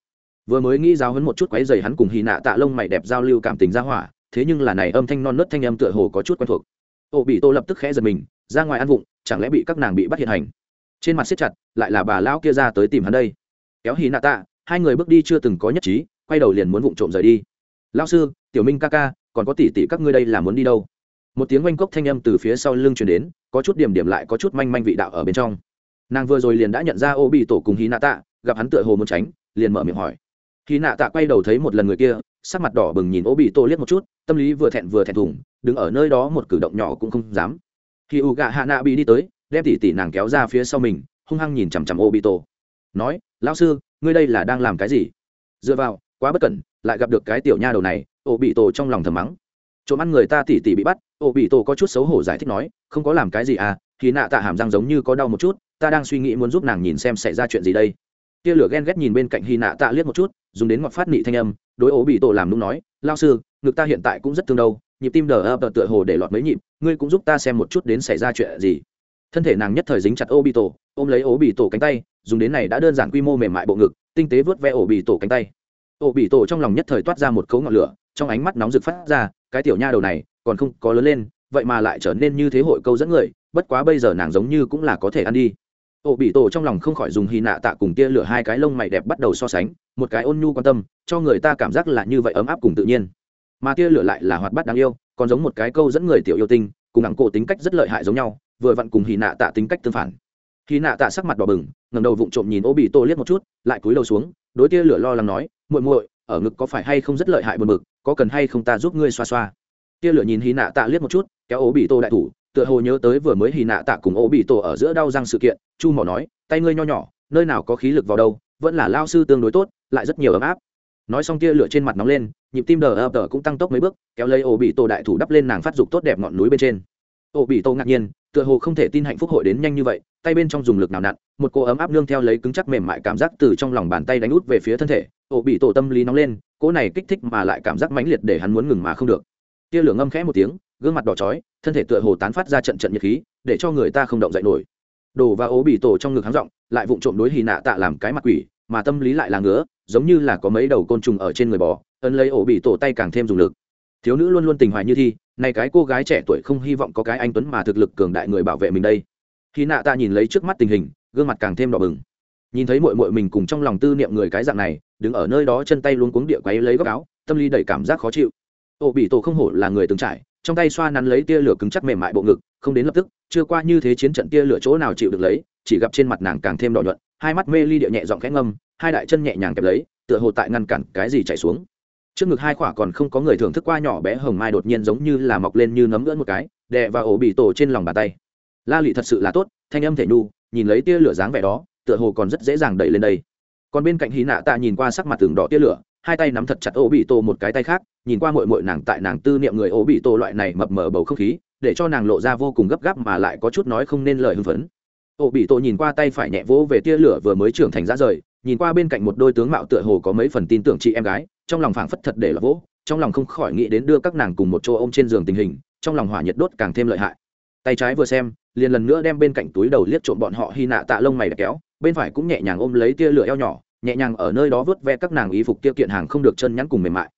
A: Vừa mới nghĩ giáo hấn một chút quáy dày hắn cùng hy nạ tạ lông mày đẹp giao lưu cảm tình ra hỏa, thế nhưng là này âm thanh non nớt thanh âm tựa hồ có chút quen thuộc. Ô bị tô lập tức khẽ giật mình, ra ngoài ăn vụng, chẳng lẽ bị các nàng bị bắt hiện hành? Trên mặt siết chặt, lại là bà lão kia ra tới tìm hắn đây. Kéo hy nạ tạ, hai người bước đi chưa từng có nhất trí, quay đầu liền muốn vụng trộm rời đi. Lao sư, tiểu minh ca ca, còn có tỷ tỷ các ngươi đây là muốn đi đâu? Một tiếng oanh cốc thanh âm từ phía sau lưng truyền đến, có chút điểm điểm lại có chút manh manh vị đạo ở bên trong. Nàng vừa rồi liền đã nhận ra ô bị tổ cùng hy nạ tạ gặp hắn tựa hồ muốn tránh, liền mở miệng hỏi. Hy nạ tạ quay đầu thấy một lần người kia, sắc mặt đỏ bừng nhìn ô bị tổ liếc một chút, tâm lý vừa thẹn vừa thẹn thùng, đứng ở nơi đó một cử động nhỏ cũng không dám. Khi u gạ hạ nạ bị đi tới, đem tỉ tỉ nàng kéo ra phía sau mình, hung hăng nhìn chằm chằm ô bị tổ. Nói, lão sư, ngươi đây là đang làm cái gì? Dựa vào, quá bất cẩn, lại gặp được cái tiểu nha đầu này, ô bị tổ trong lòng thầm mắng trộm ăn người ta tỉ tỉ bị bắt ô bị tổ có chút xấu hổ giải thích nói, không có làm cái gì à thì nạ tạ hàm răng giống như có đau một chút, ta đang suy nghĩ muốn giúp nàng nhìn xem xảy ra chuyện gì đây. Tia lửa ghen ghét nhìn bên cạnh hy nạ tạ liếc một chút, dùng đến ngọt phát nị thanh âm, đối ố bị tổ làm nung nói, lao sư, ngực ta hiện tại cũng rất thương đâu nhịp tim đờ ập tựa hồ để lọt mấy nhịp, ngươi cũng giúp ta xem một chút đến xảy ra chuyện gì. Thân thể nàng nhất thời dính chặt ô bị tổ, ôm lấy ố bị tổ cánh tay, dùng đến này đã đơn giản quy mô mềm mại bộ ngực, tinh tế vớt ve ổ bị tổ cánh tay. Ổ bị tổ trong lòng nhất thời toát ra một cấu ngọn lửa, trong ánh mắt nóng rực phát ra cái tiểu nha đầu này còn không có lớn lên, vậy mà lại trở nên như thế hội câu dẫn người, bất quá bây giờ nàng giống như cũng là có thể ăn đi. Ổ bị tổ trong lòng không khỏi dùng hy nạ tạ cùng tia lửa hai cái lông mày đẹp bắt đầu so sánh, một cái ôn nhu quan tâm, cho người ta cảm giác là như vậy ấm áp cùng tự nhiên. Mà tia lửa lại là hoạt bát đáng yêu, còn giống một cái câu dẫn người tiểu yêu tinh, cùng ẳng cổ tính cách rất lợi hại giống nhau, vừa vặn cùng hy nạ tạ tính cách tương phản. Hy nạ tạ sắc mặt đỏ bừng ngầm đầu vụng trộm nhìn ổ bị tổ liếc một chút, lại cúi đầu xuống, đối tia lửa lo lắng nói, muội muội, ở ngực có phải hay không rất lợi hại buồn bực có cần hay không ta giúp ngươi xoa xoa? Tia lửa nhìn hy nạ tạ liếc một chút, kéo ổ bị tô đại thủ, tựa hồ nhớ tới vừa mới Hy nạ tạ cùng ổ bị tổ ở giữa đau răng sự kiện, chu mỏ nói, tay ngươi nho nhỏ, nơi nào có khí lực vào đâu, vẫn là lao sư tương đối tốt, lại rất nhiều ấm áp. Nói xong tia lửa trên mặt nóng lên, nhịp tim đờ ập đờ cũng tăng tốc mấy bước, kéo lấy ổ bị tổ đại thủ đắp lên nàng phát dục tốt đẹp ngọn núi bên trên. Ổ bị tổ ngạc nhiên, tựa hồ không thể tin hạnh phúc hội đến nhanh như vậy, tay bên trong dùng lực nào nặn, một cô ấm áp nương theo lấy cứng chắc mềm mại cảm giác từ trong lòng bàn tay đánh út về phía thân thể ổ bị tổ tâm lý nóng lên cỗ này kích thích mà lại cảm giác mãnh liệt để hắn muốn ngừng mà không được. Tia lửa ngâm khẽ một tiếng, gương mặt đỏ chói, thân thể tựa hồ tán phát ra trận trận nhiệt khí, để cho người ta không động dậy nổi. Đổ và ố bị tổ trong ngực hắn giọng, lại vụng trộm đối hì nạ tạ làm cái mặt quỷ, mà tâm lý lại là ngứa, giống như là có mấy đầu côn trùng ở trên người bò, ấn lấy ổ bị tổ tay càng thêm dùng lực. Thiếu nữ luôn luôn tình hoài như thi này cái cô gái trẻ tuổi không hy vọng có cái anh tuấn mà thực lực cường đại người bảo vệ mình đây. Khi nạ tạ nhìn lấy trước mắt tình hình, gương mặt càng thêm đỏ bừng nhìn thấy mội mội mình cùng trong lòng tư niệm người cái dạng này, đứng ở nơi đó chân tay luôn cuống địa quấy lấy góc áo, tâm lý đầy cảm giác khó chịu. Ô bị tổ không hổ là người từng trải, trong tay xoa nắn lấy tia lửa cứng chắc mềm mại bộ ngực, không đến lập tức, chưa qua như thế chiến trận tia lửa chỗ nào chịu được lấy, chỉ gặp trên mặt nàng càng thêm đỏ nhuận, hai mắt mê ly địa nhẹ giọng khẽ ngâm, hai đại chân nhẹ nhàng kẹp lấy, tựa hồ tại ngăn cản cái gì chạy xuống. Trước ngực hai khỏa còn không có người thưởng thức qua nhỏ bé hồng mai đột nhiên giống như là mọc lên như nấm ngỡ một cái, đè và ổ bị tổ trên lòng bàn tay. La lị thật sự là tốt, thanh âm thể nhu, nhìn lấy tia lửa dáng vẻ đó tựa hồ còn rất dễ dàng đẩy lên đây. Còn bên cạnh hy nạ tạ nhìn qua sắc mặt tường đỏ tia lửa, hai tay nắm thật chặt ô bị tô một cái tay khác, nhìn qua mội mội nàng tại nàng tư niệm người ô bị tô loại này mập mờ bầu không khí, để cho nàng lộ ra vô cùng gấp gáp mà lại có chút nói không nên lời hưng phấn. Ô bị tô nhìn qua tay phải nhẹ vỗ về tia lửa vừa mới trưởng thành ra rời, nhìn qua bên cạnh một đôi tướng mạo tựa hồ có mấy phần tin tưởng chị em gái, trong lòng phảng phất thật để là vỗ, trong lòng không khỏi nghĩ đến đưa các nàng cùng một chỗ ôm trên giường tình hình, trong lòng hỏa nhiệt đốt càng thêm lợi hại. Tay trái vừa xem, liền lần nữa đem bên cạnh túi đầu liếc trộm bọn họ hy nạ tạ lông mày đã kéo bên phải cũng nhẹ nhàng ôm lấy tia lửa eo nhỏ, nhẹ nhàng ở nơi đó vớt ve các nàng y phục tiêu kiện hàng không được chân nhắn cùng mềm mại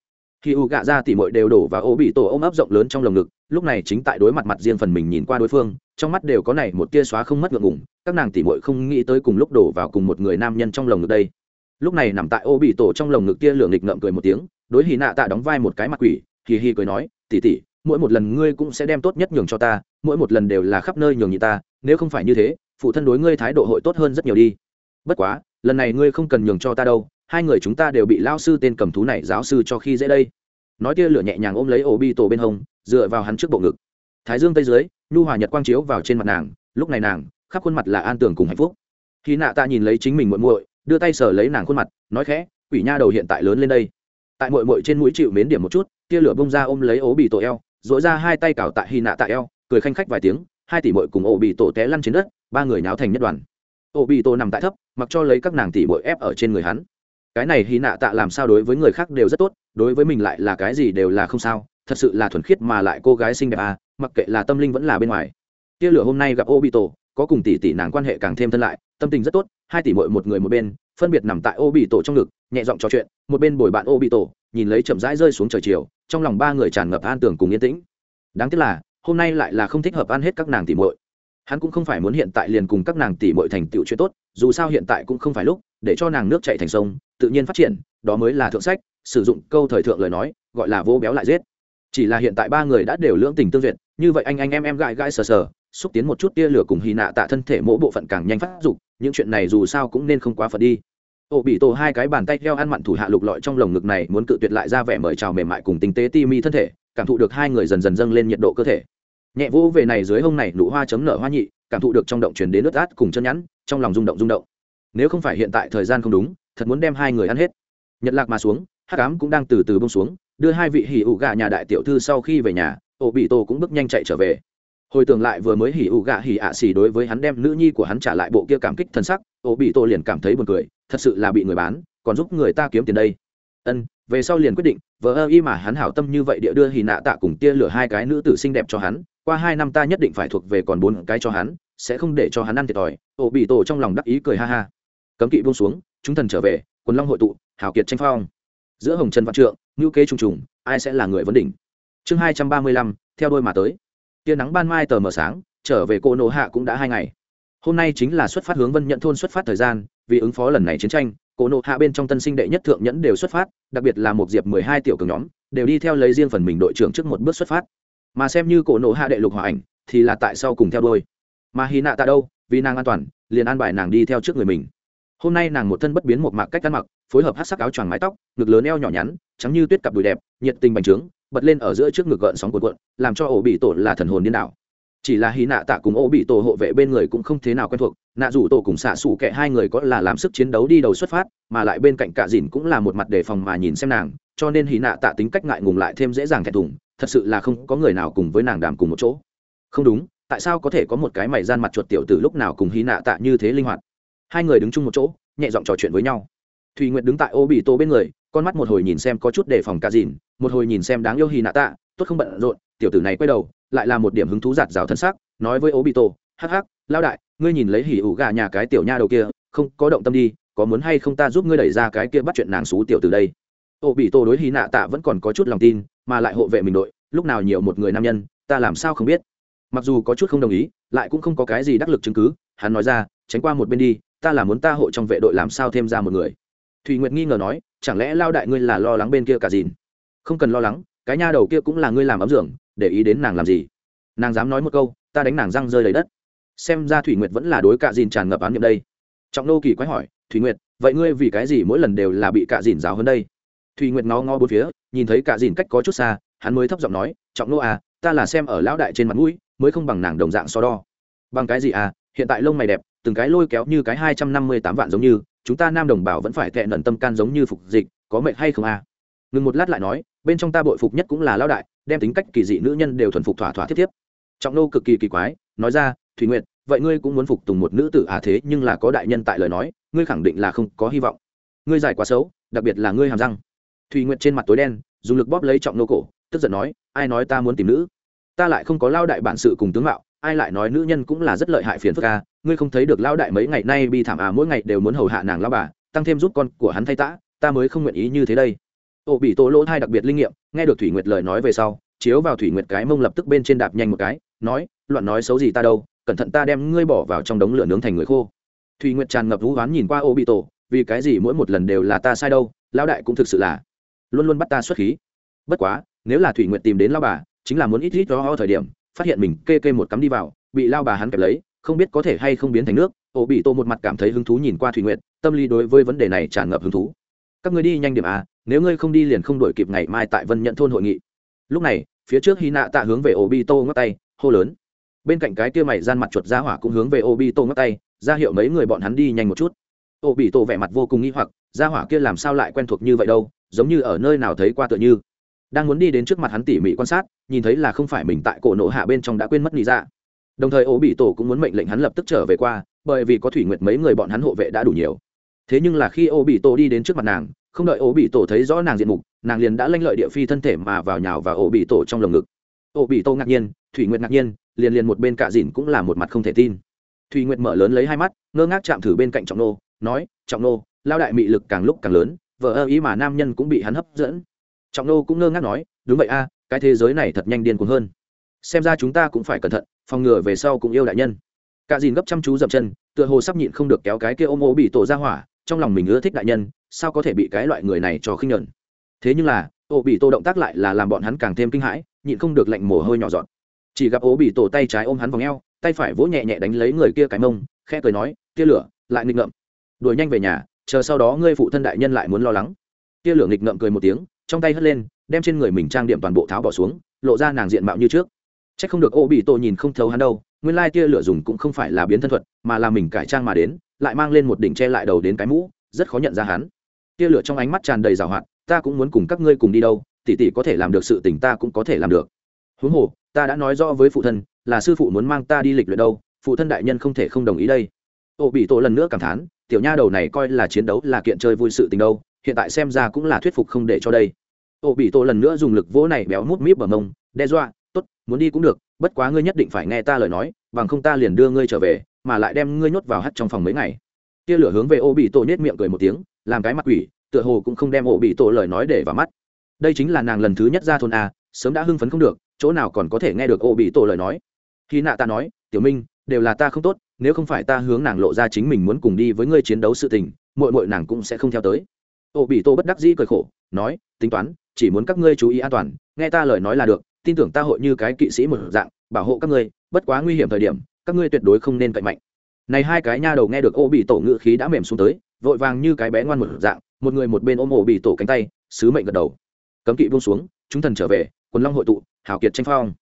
A: khi u gạ ra tỉ mội đều đổ và ô bị tổ ôm ấp rộng lớn trong lồng ngực, lúc này chính tại đối mặt mặt riêng phần mình nhìn qua đối phương, trong mắt đều có này một tia xóa không mất ngượng ngùng. các nàng tỉ mội không nghĩ tới cùng lúc đổ vào cùng một người nam nhân trong lồng ngực đây lúc này nằm tại ô bị tổ trong lồng ngực tia lửa nghịch ngậm cười một tiếng, đối hì nạ tạ đóng vai một cái mặt quỷ, hì hì cười nói tỉ tỉ mỗi một lần ngươi cũng sẽ đem tốt nhất nhường cho ta, mỗi một lần đều là khắp nơi nhường nhị ta, nếu không phải như thế phụ thân đối ngươi thái độ hội tốt hơn rất nhiều đi. Bất quá, lần này ngươi không cần nhường cho ta đâu, hai người chúng ta đều bị lao sư tên cầm thú này giáo sư cho khi dễ đây. Nói tia lửa nhẹ nhàng ôm lấy ổ bi tổ bên hông, dựa vào hắn trước bộ ngực. Thái dương tây dưới, nhu hòa nhật quang chiếu vào trên mặt nàng, lúc này nàng, khắp khuôn mặt là an tường cùng hạnh phúc. Khi nạ ta nhìn lấy chính mình muội muội, đưa tay sờ lấy nàng khuôn mặt, nói khẽ, quỷ nha đầu hiện tại lớn lên đây. Tại muội muội trên mũi chịu mến điểm một chút tia lửa bông ra ôm lấy ố bị tổ eo dỗi ra hai tay cào tại hy nạ tại eo, cười khanh khách vài tiếng hai tỷ muội cùng ổ bị tổ té lăn trên đất, ba người náo thành nhất đoàn. Ổ bị tổ nằm tại thấp, mặc cho lấy các nàng tỷ muội ép ở trên người hắn. Cái này hy nạ tạ làm sao đối với người khác đều rất tốt, đối với mình lại là cái gì đều là không sao, thật sự là thuần khiết mà lại cô gái xinh đẹp à mặc kệ là tâm linh vẫn là bên ngoài. Tia lửa hôm nay gặp ô bị tổ có cùng tỷ tỷ nàng quan hệ càng thêm thân lại, tâm tình rất tốt, hai tỷ muội một người một bên, phân biệt nằm tại ô bị tổ trong ngực, nhẹ giọng trò chuyện, một bên bồi bạn ô bị tổ nhìn lấy chậm rãi rơi xuống trời chiều, trong lòng ba người tràn ngập an tưởng cùng yên tĩnh. Đáng tiếc là hôm nay lại là không thích hợp ăn hết các nàng tỷ muội. Hắn cũng không phải muốn hiện tại liền cùng các nàng tỷ muội thành tựu chuyện tốt, dù sao hiện tại cũng không phải lúc để cho nàng nước chạy thành sông, tự nhiên phát triển, đó mới là thượng sách, sử dụng câu thời thượng lời nói, gọi là vô béo lại giết. Chỉ là hiện tại ba người đã đều lưỡng tình tương duyệt, như vậy anh anh em em gãi gãi sờ sờ, xúc tiến một chút tia lửa cùng hy nạ tạ thân thể mỗi bộ phận càng nhanh phát dục, những chuyện này dù sao cũng nên không quá phần đi. Ô bị tổ hai cái bàn tay theo ăn mặn thủ hạ lục lọi trong lồng ngực này muốn cự tuyệt lại ra vẻ mời chào mềm mại cùng tinh tế ti mi thân thể, cảm thụ được hai người dần dần dâng lên nhiệt độ cơ thể nhẹ vỗ về này dưới hông này, nụ hoa chấm nở hoa nhị, cảm thụ được trong động chuyển đến nước át cùng chân nhắn trong lòng rung động rung động. Nếu không phải hiện tại thời gian không đúng, thật muốn đem hai người ăn hết. Nhật lạc mà xuống hát cám cũng đang từ từ bông xuống, đưa hai vị hỉ ủ gà nhà đại tiểu thư sau khi về nhà ổ bị tổ cũng bước nhanh chạy trở về. Hồi tưởng lại vừa mới hỉ ủ gạ hỉ ạ xì đối với hắn đem nữ nhi của hắn trả lại bộ kia cảm kích thân sắc ổ bị tổ liền cảm thấy buồn cười, thật sự là bị người bán, còn giúp người ta kiếm tiền đây. Ân, về sau liền quyết định vợ ơ y mà hắn hảo tâm như vậy địa đưa hì nạ tạ cùng tia lửa hai cái nữ tử xinh đẹp cho hắn qua hai năm ta nhất định phải thuộc về còn bốn cái cho hắn, sẽ không để cho hắn ăn thiệt thòi. Ổ bị tổ trong lòng đắc ý cười ha ha. Cấm kỵ buông xuống, chúng thần trở về, quần long hội tụ hảo kiệt tranh phong. Giữa hồng trần văn trượng ngữ kế trùng trùng, ai sẽ là người vấn đỉnh? Chương hai trăm ba mươi lăm, theo đôi mà tới. Tia nắng ban mai tờ mờ sáng, trở về cô nộ hạ cũng đã hai ngày. Hôm nay chính là xuất phát hướng vân nhận thôn xuất phát thời gian, vì ứng phó lần này chiến tranh cổ nộ hạ bên trong tân sinh đệ nhất thượng nhẫn đều xuất phát, đặc biệt là một diệp mười hai tiểu cường nhóm, đều đi theo lấy riêng phần mình đội trưởng trước một bước xuất phát mà xem như cổ nộ hạ đệ lục hòa ảnh, thì là tại sao cùng theo đôi mà hy nạ tạ đâu? Vì nàng an toàn, liền an bài nàng đi theo trước người mình. Hôm nay nàng một thân bất biến một mạc cách ăn mặc, phối hợp hát sắc áo choàng mái tóc, ngực lớn eo nhỏ nhắn, trắng như tuyết cặp đùi đẹp, nhiệt tình bành trướng, bật lên ở giữa trước ngực gợn sóng cuộn cuộn, làm cho ổ bị tổ là thần hồn điên đảo. Chỉ là hy nạ tạ cùng ổ bị tổ hộ vệ bên người cũng không thế nào quen thuộc, nạ rủ tổ cùng xạ xủ kệ hai người có là làm sức chiến đấu đi đầu xuất phát, mà lại bên cạnh cả dìn cũng là một mặt đề phòng mà nhìn xem nàng, cho nên hy nạ tạ tính cách ngại ngùng lại thêm dễ dàng thẹn thùng thật sự là không có người nào cùng với nàng đàm cùng một chỗ. Không đúng tại sao có thể có một cái mày gian mặt chuột tiểu từ lúc nào cùng hy nạ tạ như thế linh hoạt? Hai người đứng chung một chỗ nhẹ giọng trò chuyện với nhau. Thùy nguyệt đứng tại ô bị Tô bên người con mắt một hồi nhìn xem có chút đề phòng ca dìn một hồi nhìn xem đáng yêu hy nạ tạ tốt không bận rộn tiểu tử này quay đầu lại là một điểm hứng thú giạt rào thân xác nói với Ô bị Tô, hắc hắc lao đại ngươi nhìn lấy hỉ ủ gà nhà cái tiểu nha đầu kia không có động tâm đi có muốn hay không ta giúp ngươi đẩy ra cái kia bắt chuyện nàng xú tiểu từ đây? Ô bị Tô đối hí nạ tạ vẫn còn có chút lòng tin mà lại hộ vệ mình đội, lúc nào nhiều một người nam nhân, ta làm sao không biết. Mặc dù có chút không đồng ý, lại cũng không có cái gì đắc lực chứng cứ, hắn nói ra, tránh qua một bên đi, ta là muốn ta hộ trong vệ đội làm sao thêm ra một người. Thùy nguyệt nghi ngờ nói, chẳng lẽ lao đại ngươi là lo lắng bên kia cả dìn? Không cần lo lắng, cái nha đầu kia cũng là ngươi làm ấm dưỡng để ý đến nàng làm gì. Nàng dám nói một câu, ta đánh nàng răng rơi lấy đất. Xem ra thủy nguyệt vẫn là đối cả dìn tràn ngập án nghiệm đây. Trọng nô kỳ quái hỏi, thủy nguyệt, vậy ngươi vì cái gì mỗi lần đều là bị cả dìn giáo hơn đây? Thủy nguyệt ngó ngó bốn phía, nhìn thấy cả dìn cách có chút xa, hắn mới thấp giọng nói, trọng nô à ta là xem ở lão đại trên mặt mũi, mới không bằng nàng đồng dạng so đo. Bằng cái gì à hiện tại lông mày đẹp, từng cái lôi kéo như cái hai trăm năm mươi tám vạn giống như, chúng ta nam đồng bào vẫn phải tệ nần tâm can giống như phục dịch, có mệnh hay không à? Ngừng một lát lại nói, bên trong ta bội phục nhất cũng là lão đại, đem tính cách kỳ dị nữ nhân đều thuần phục thỏa thỏa thiết tiếp. trọng nô cực kỳ kỳ quái, nói ra, thủy nguyệt, vậy ngươi cũng muốn phục tùng một nữ tử à thế, nhưng là có đại nhân tại lời nói, ngươi khẳng định là không có hy vọng. Ngươi giải quá xấu, đặc biệt là ngươi hàm răng thùy nguyệt trên mặt tối đen, dùng lực bóp lấy trọng nô cổ, tức giận nói, ai nói ta muốn tìm nữ? Ta lại không có lao đại bản sự cùng tướng mạo, ai lại nói nữ nhân cũng là rất lợi hại phiền phức ca ngươi không thấy được lao đại mấy ngày nay bi thảm à mỗi ngày đều muốn hầu hạ nàng lao bà, tăng thêm giúp con của hắn thay tã, ta mới không nguyện ý như thế đây. Ô bị tổ lỗ thai đặc biệt linh nghiệm, nghe được thủy nguyệt lời nói về sau, chiếu vào thủy nguyệt cái mông lập tức bên trên đạp nhanh một cái, nói, loạn nói xấu gì ta đâu, cẩn thận ta đem ngươi bỏ vào trong đống lửa nướng thành người khô. Thủy nguyệt tràn ngập vũ hoán nhìn qua ô bị tổ, vì cái gì mỗi một lần đều là ta sai đâu, lão đại cũng thực sự là luôn luôn bắt ta xuất khí. Bất quá, nếu là thủy nguyệt tìm đến lao bà, chính là muốn ít ít đó thời điểm, phát hiện mình kê kê một cắm đi vào, bị lao bà hắn kẹp lấy, không biết có thể hay không biến thành nước. Ổ bị tô một mặt cảm thấy hứng thú nhìn qua thủy nguyệt, tâm lý đối với vấn đề này tràn ngập hứng thú. Các ngươi đi nhanh điểm à nếu ngươi không đi liền không đổi kịp ngày mai tại vân nhận thôn hội nghị. Lúc này, phía trước hy nạ tạ hướng về ổ bị tô ngắt tay, hô lớn. Bên cạnh cái kia mày gian mặt chuột ra hỏa cũng hướng về ô bi tô ngắt tay, ra hiệu mấy người bọn hắn đi nhanh một chút. Ô bị tô vẻ mặt vô cùng nghi hoặc, ra hỏa kia làm sao lại quen thuộc như vậy đâu? Giống như ở nơi nào thấy qua tựa như. Đang muốn đi đến trước mặt hắn tỉ mỉ quan sát, nhìn thấy là không phải mình tại cổ nộ hạ bên trong đã quên mất nghĩ ra dạ. đồng thời ô bị tổ cũng muốn mệnh lệnh hắn lập tức trở về qua, bởi vì có thủy nguyệt mấy người bọn hắn hộ vệ đã đủ nhiều. Thế nhưng là khi ô bị tổ đi đến trước mặt nàng, không đợi ô bị tổ thấy rõ nàng diện mục, nàng liền đã lanh lợi địa phi thân thể mà vào nhào và ô bị tổ trong lồng ngực. Ô bị tổ ngạc nhiên, thủy nguyệt ngạc nhiên, liền liền một bên cạ dìn cũng là một mặt không thể tin. Thùy nguyệt mở lớn lấy hai mắt, ngơ ngác chạm thử bên cạnh trọng nô, nói, trọng nô lao đại mị lực càng lúc càng lớn vợ ơ ý mà nam nhân cũng bị hắn hấp dẫn. Trọng nô cũng ngơ ngác nói, đúng vậy a, cái thế giới này thật nhanh điên cuồng hơn. Xem ra chúng ta cũng phải cẩn thận, phòng ngừa về sau cũng yêu đại nhân. Cả dìn gấp chăm chú dậm chân, tựa hồ sắp nhịn không được kéo cái kia ôm ô bị tổ ra hỏa, trong lòng mình ưa thích đại nhân, sao có thể bị cái loại người này cho khinh nhẫn? Thế nhưng là, ô bị tổ động tác lại là làm bọn hắn càng thêm kinh hãi, nhịn không được lạnh mồ hôi nhỏ giọt. Chỉ gặp ố bị tổ tay trái ôm hắn vào ngheo tay phải vỗ nhẹ nhẹ đánh lấy người kia cái mông, khẽ cười nói, tia lửa, lại nghịch ngợm. Đuổi nhanh về nhà chờ sau đó ngươi phụ thân đại nhân lại muốn lo lắng. Tia lửa nghịch ngậm cười một tiếng, trong tay hất lên, đem trên người mình trang điểm toàn bộ tháo bỏ xuống, lộ ra nàng diện mạo như trước. C h ắ c không được ô bị tổ nhìn không thấu hắn đâu, nguyên lai tia lửa dùng cũng không phải là biến thân thuật, mà là mình cải trang mà đến, lại mang lên một đỉnh che lại đầu đến cái mũ, rất khó nhận ra hắn. Tia lửa trong ánh mắt tràn đầy rào hoạt, ta cũng muốn cùng các ngươi cùng đi đâu tỉ tỉ có thể làm được sự tình ta cũng có thể làm được. Huống hồ, ta đã nói rõ với phụ thân, là sư phụ muốn mang ta đi lịch luyện đâu, phụ thân đại nhân không thể không đồng ý đây. Ô bị tổ lần nữa cảm thán tiểu nha đầu này coi là chiến đấu là kiện chơi vui sự tình đâu, hiện tại xem ra cũng là thuyết phục không để cho đây. Ô bị tổ lần nữa dùng lực vỗ này béo mút míp ở mông, đe dọa, tốt, muốn đi cũng được, bất quá ngươi nhất định phải nghe ta lời nói, bằng không ta liền đưa ngươi trở về, mà lại đem ngươi nhốt vào hắt trong phòng mấy ngày. Tia lửa hướng về ô bị tổ nhét miệng cười một tiếng, làm cái mặt quỷ, tựa hồ cũng không đem ô bị tổ lời nói để vào mắt. Đây chính là nàng lần thứ nhất ra thôn a, sớm đã hưng phấn không được, chỗ nào còn có thể nghe được ô bị tổ lời nói. Khi nạ ta nói, tiểu minh đều là ta không tốt, nếu không phải ta hướng nàng lộ ra chính mình muốn cùng đi với ngươi chiến đấu sự tình mội mội nàng cũng sẽ không theo tới. Ô bị tổ bất đắc dĩ cười khổ, nói, tính toán, chỉ muốn các ngươi chú ý an toàn, nghe ta lời nói là được, tin tưởng ta hội như cái kỵ sĩ một dạng, bảo hộ các ngươi, bất quá nguy hiểm thời điểm, các ngươi tuyệt đối không nên cậy mạnh. Này hai cái nha đầu nghe được ô bị tổ ngự khí đã mềm xuống tới, vội vàng như cái bé ngoan một dạng, một người một bên ôm ô bị tổ cánh tay, sứ mệnh gật đầu. Cấm kỵ buông xuống, chúng thần trở về, quần long hội tụ hảo kiệt tranh phong.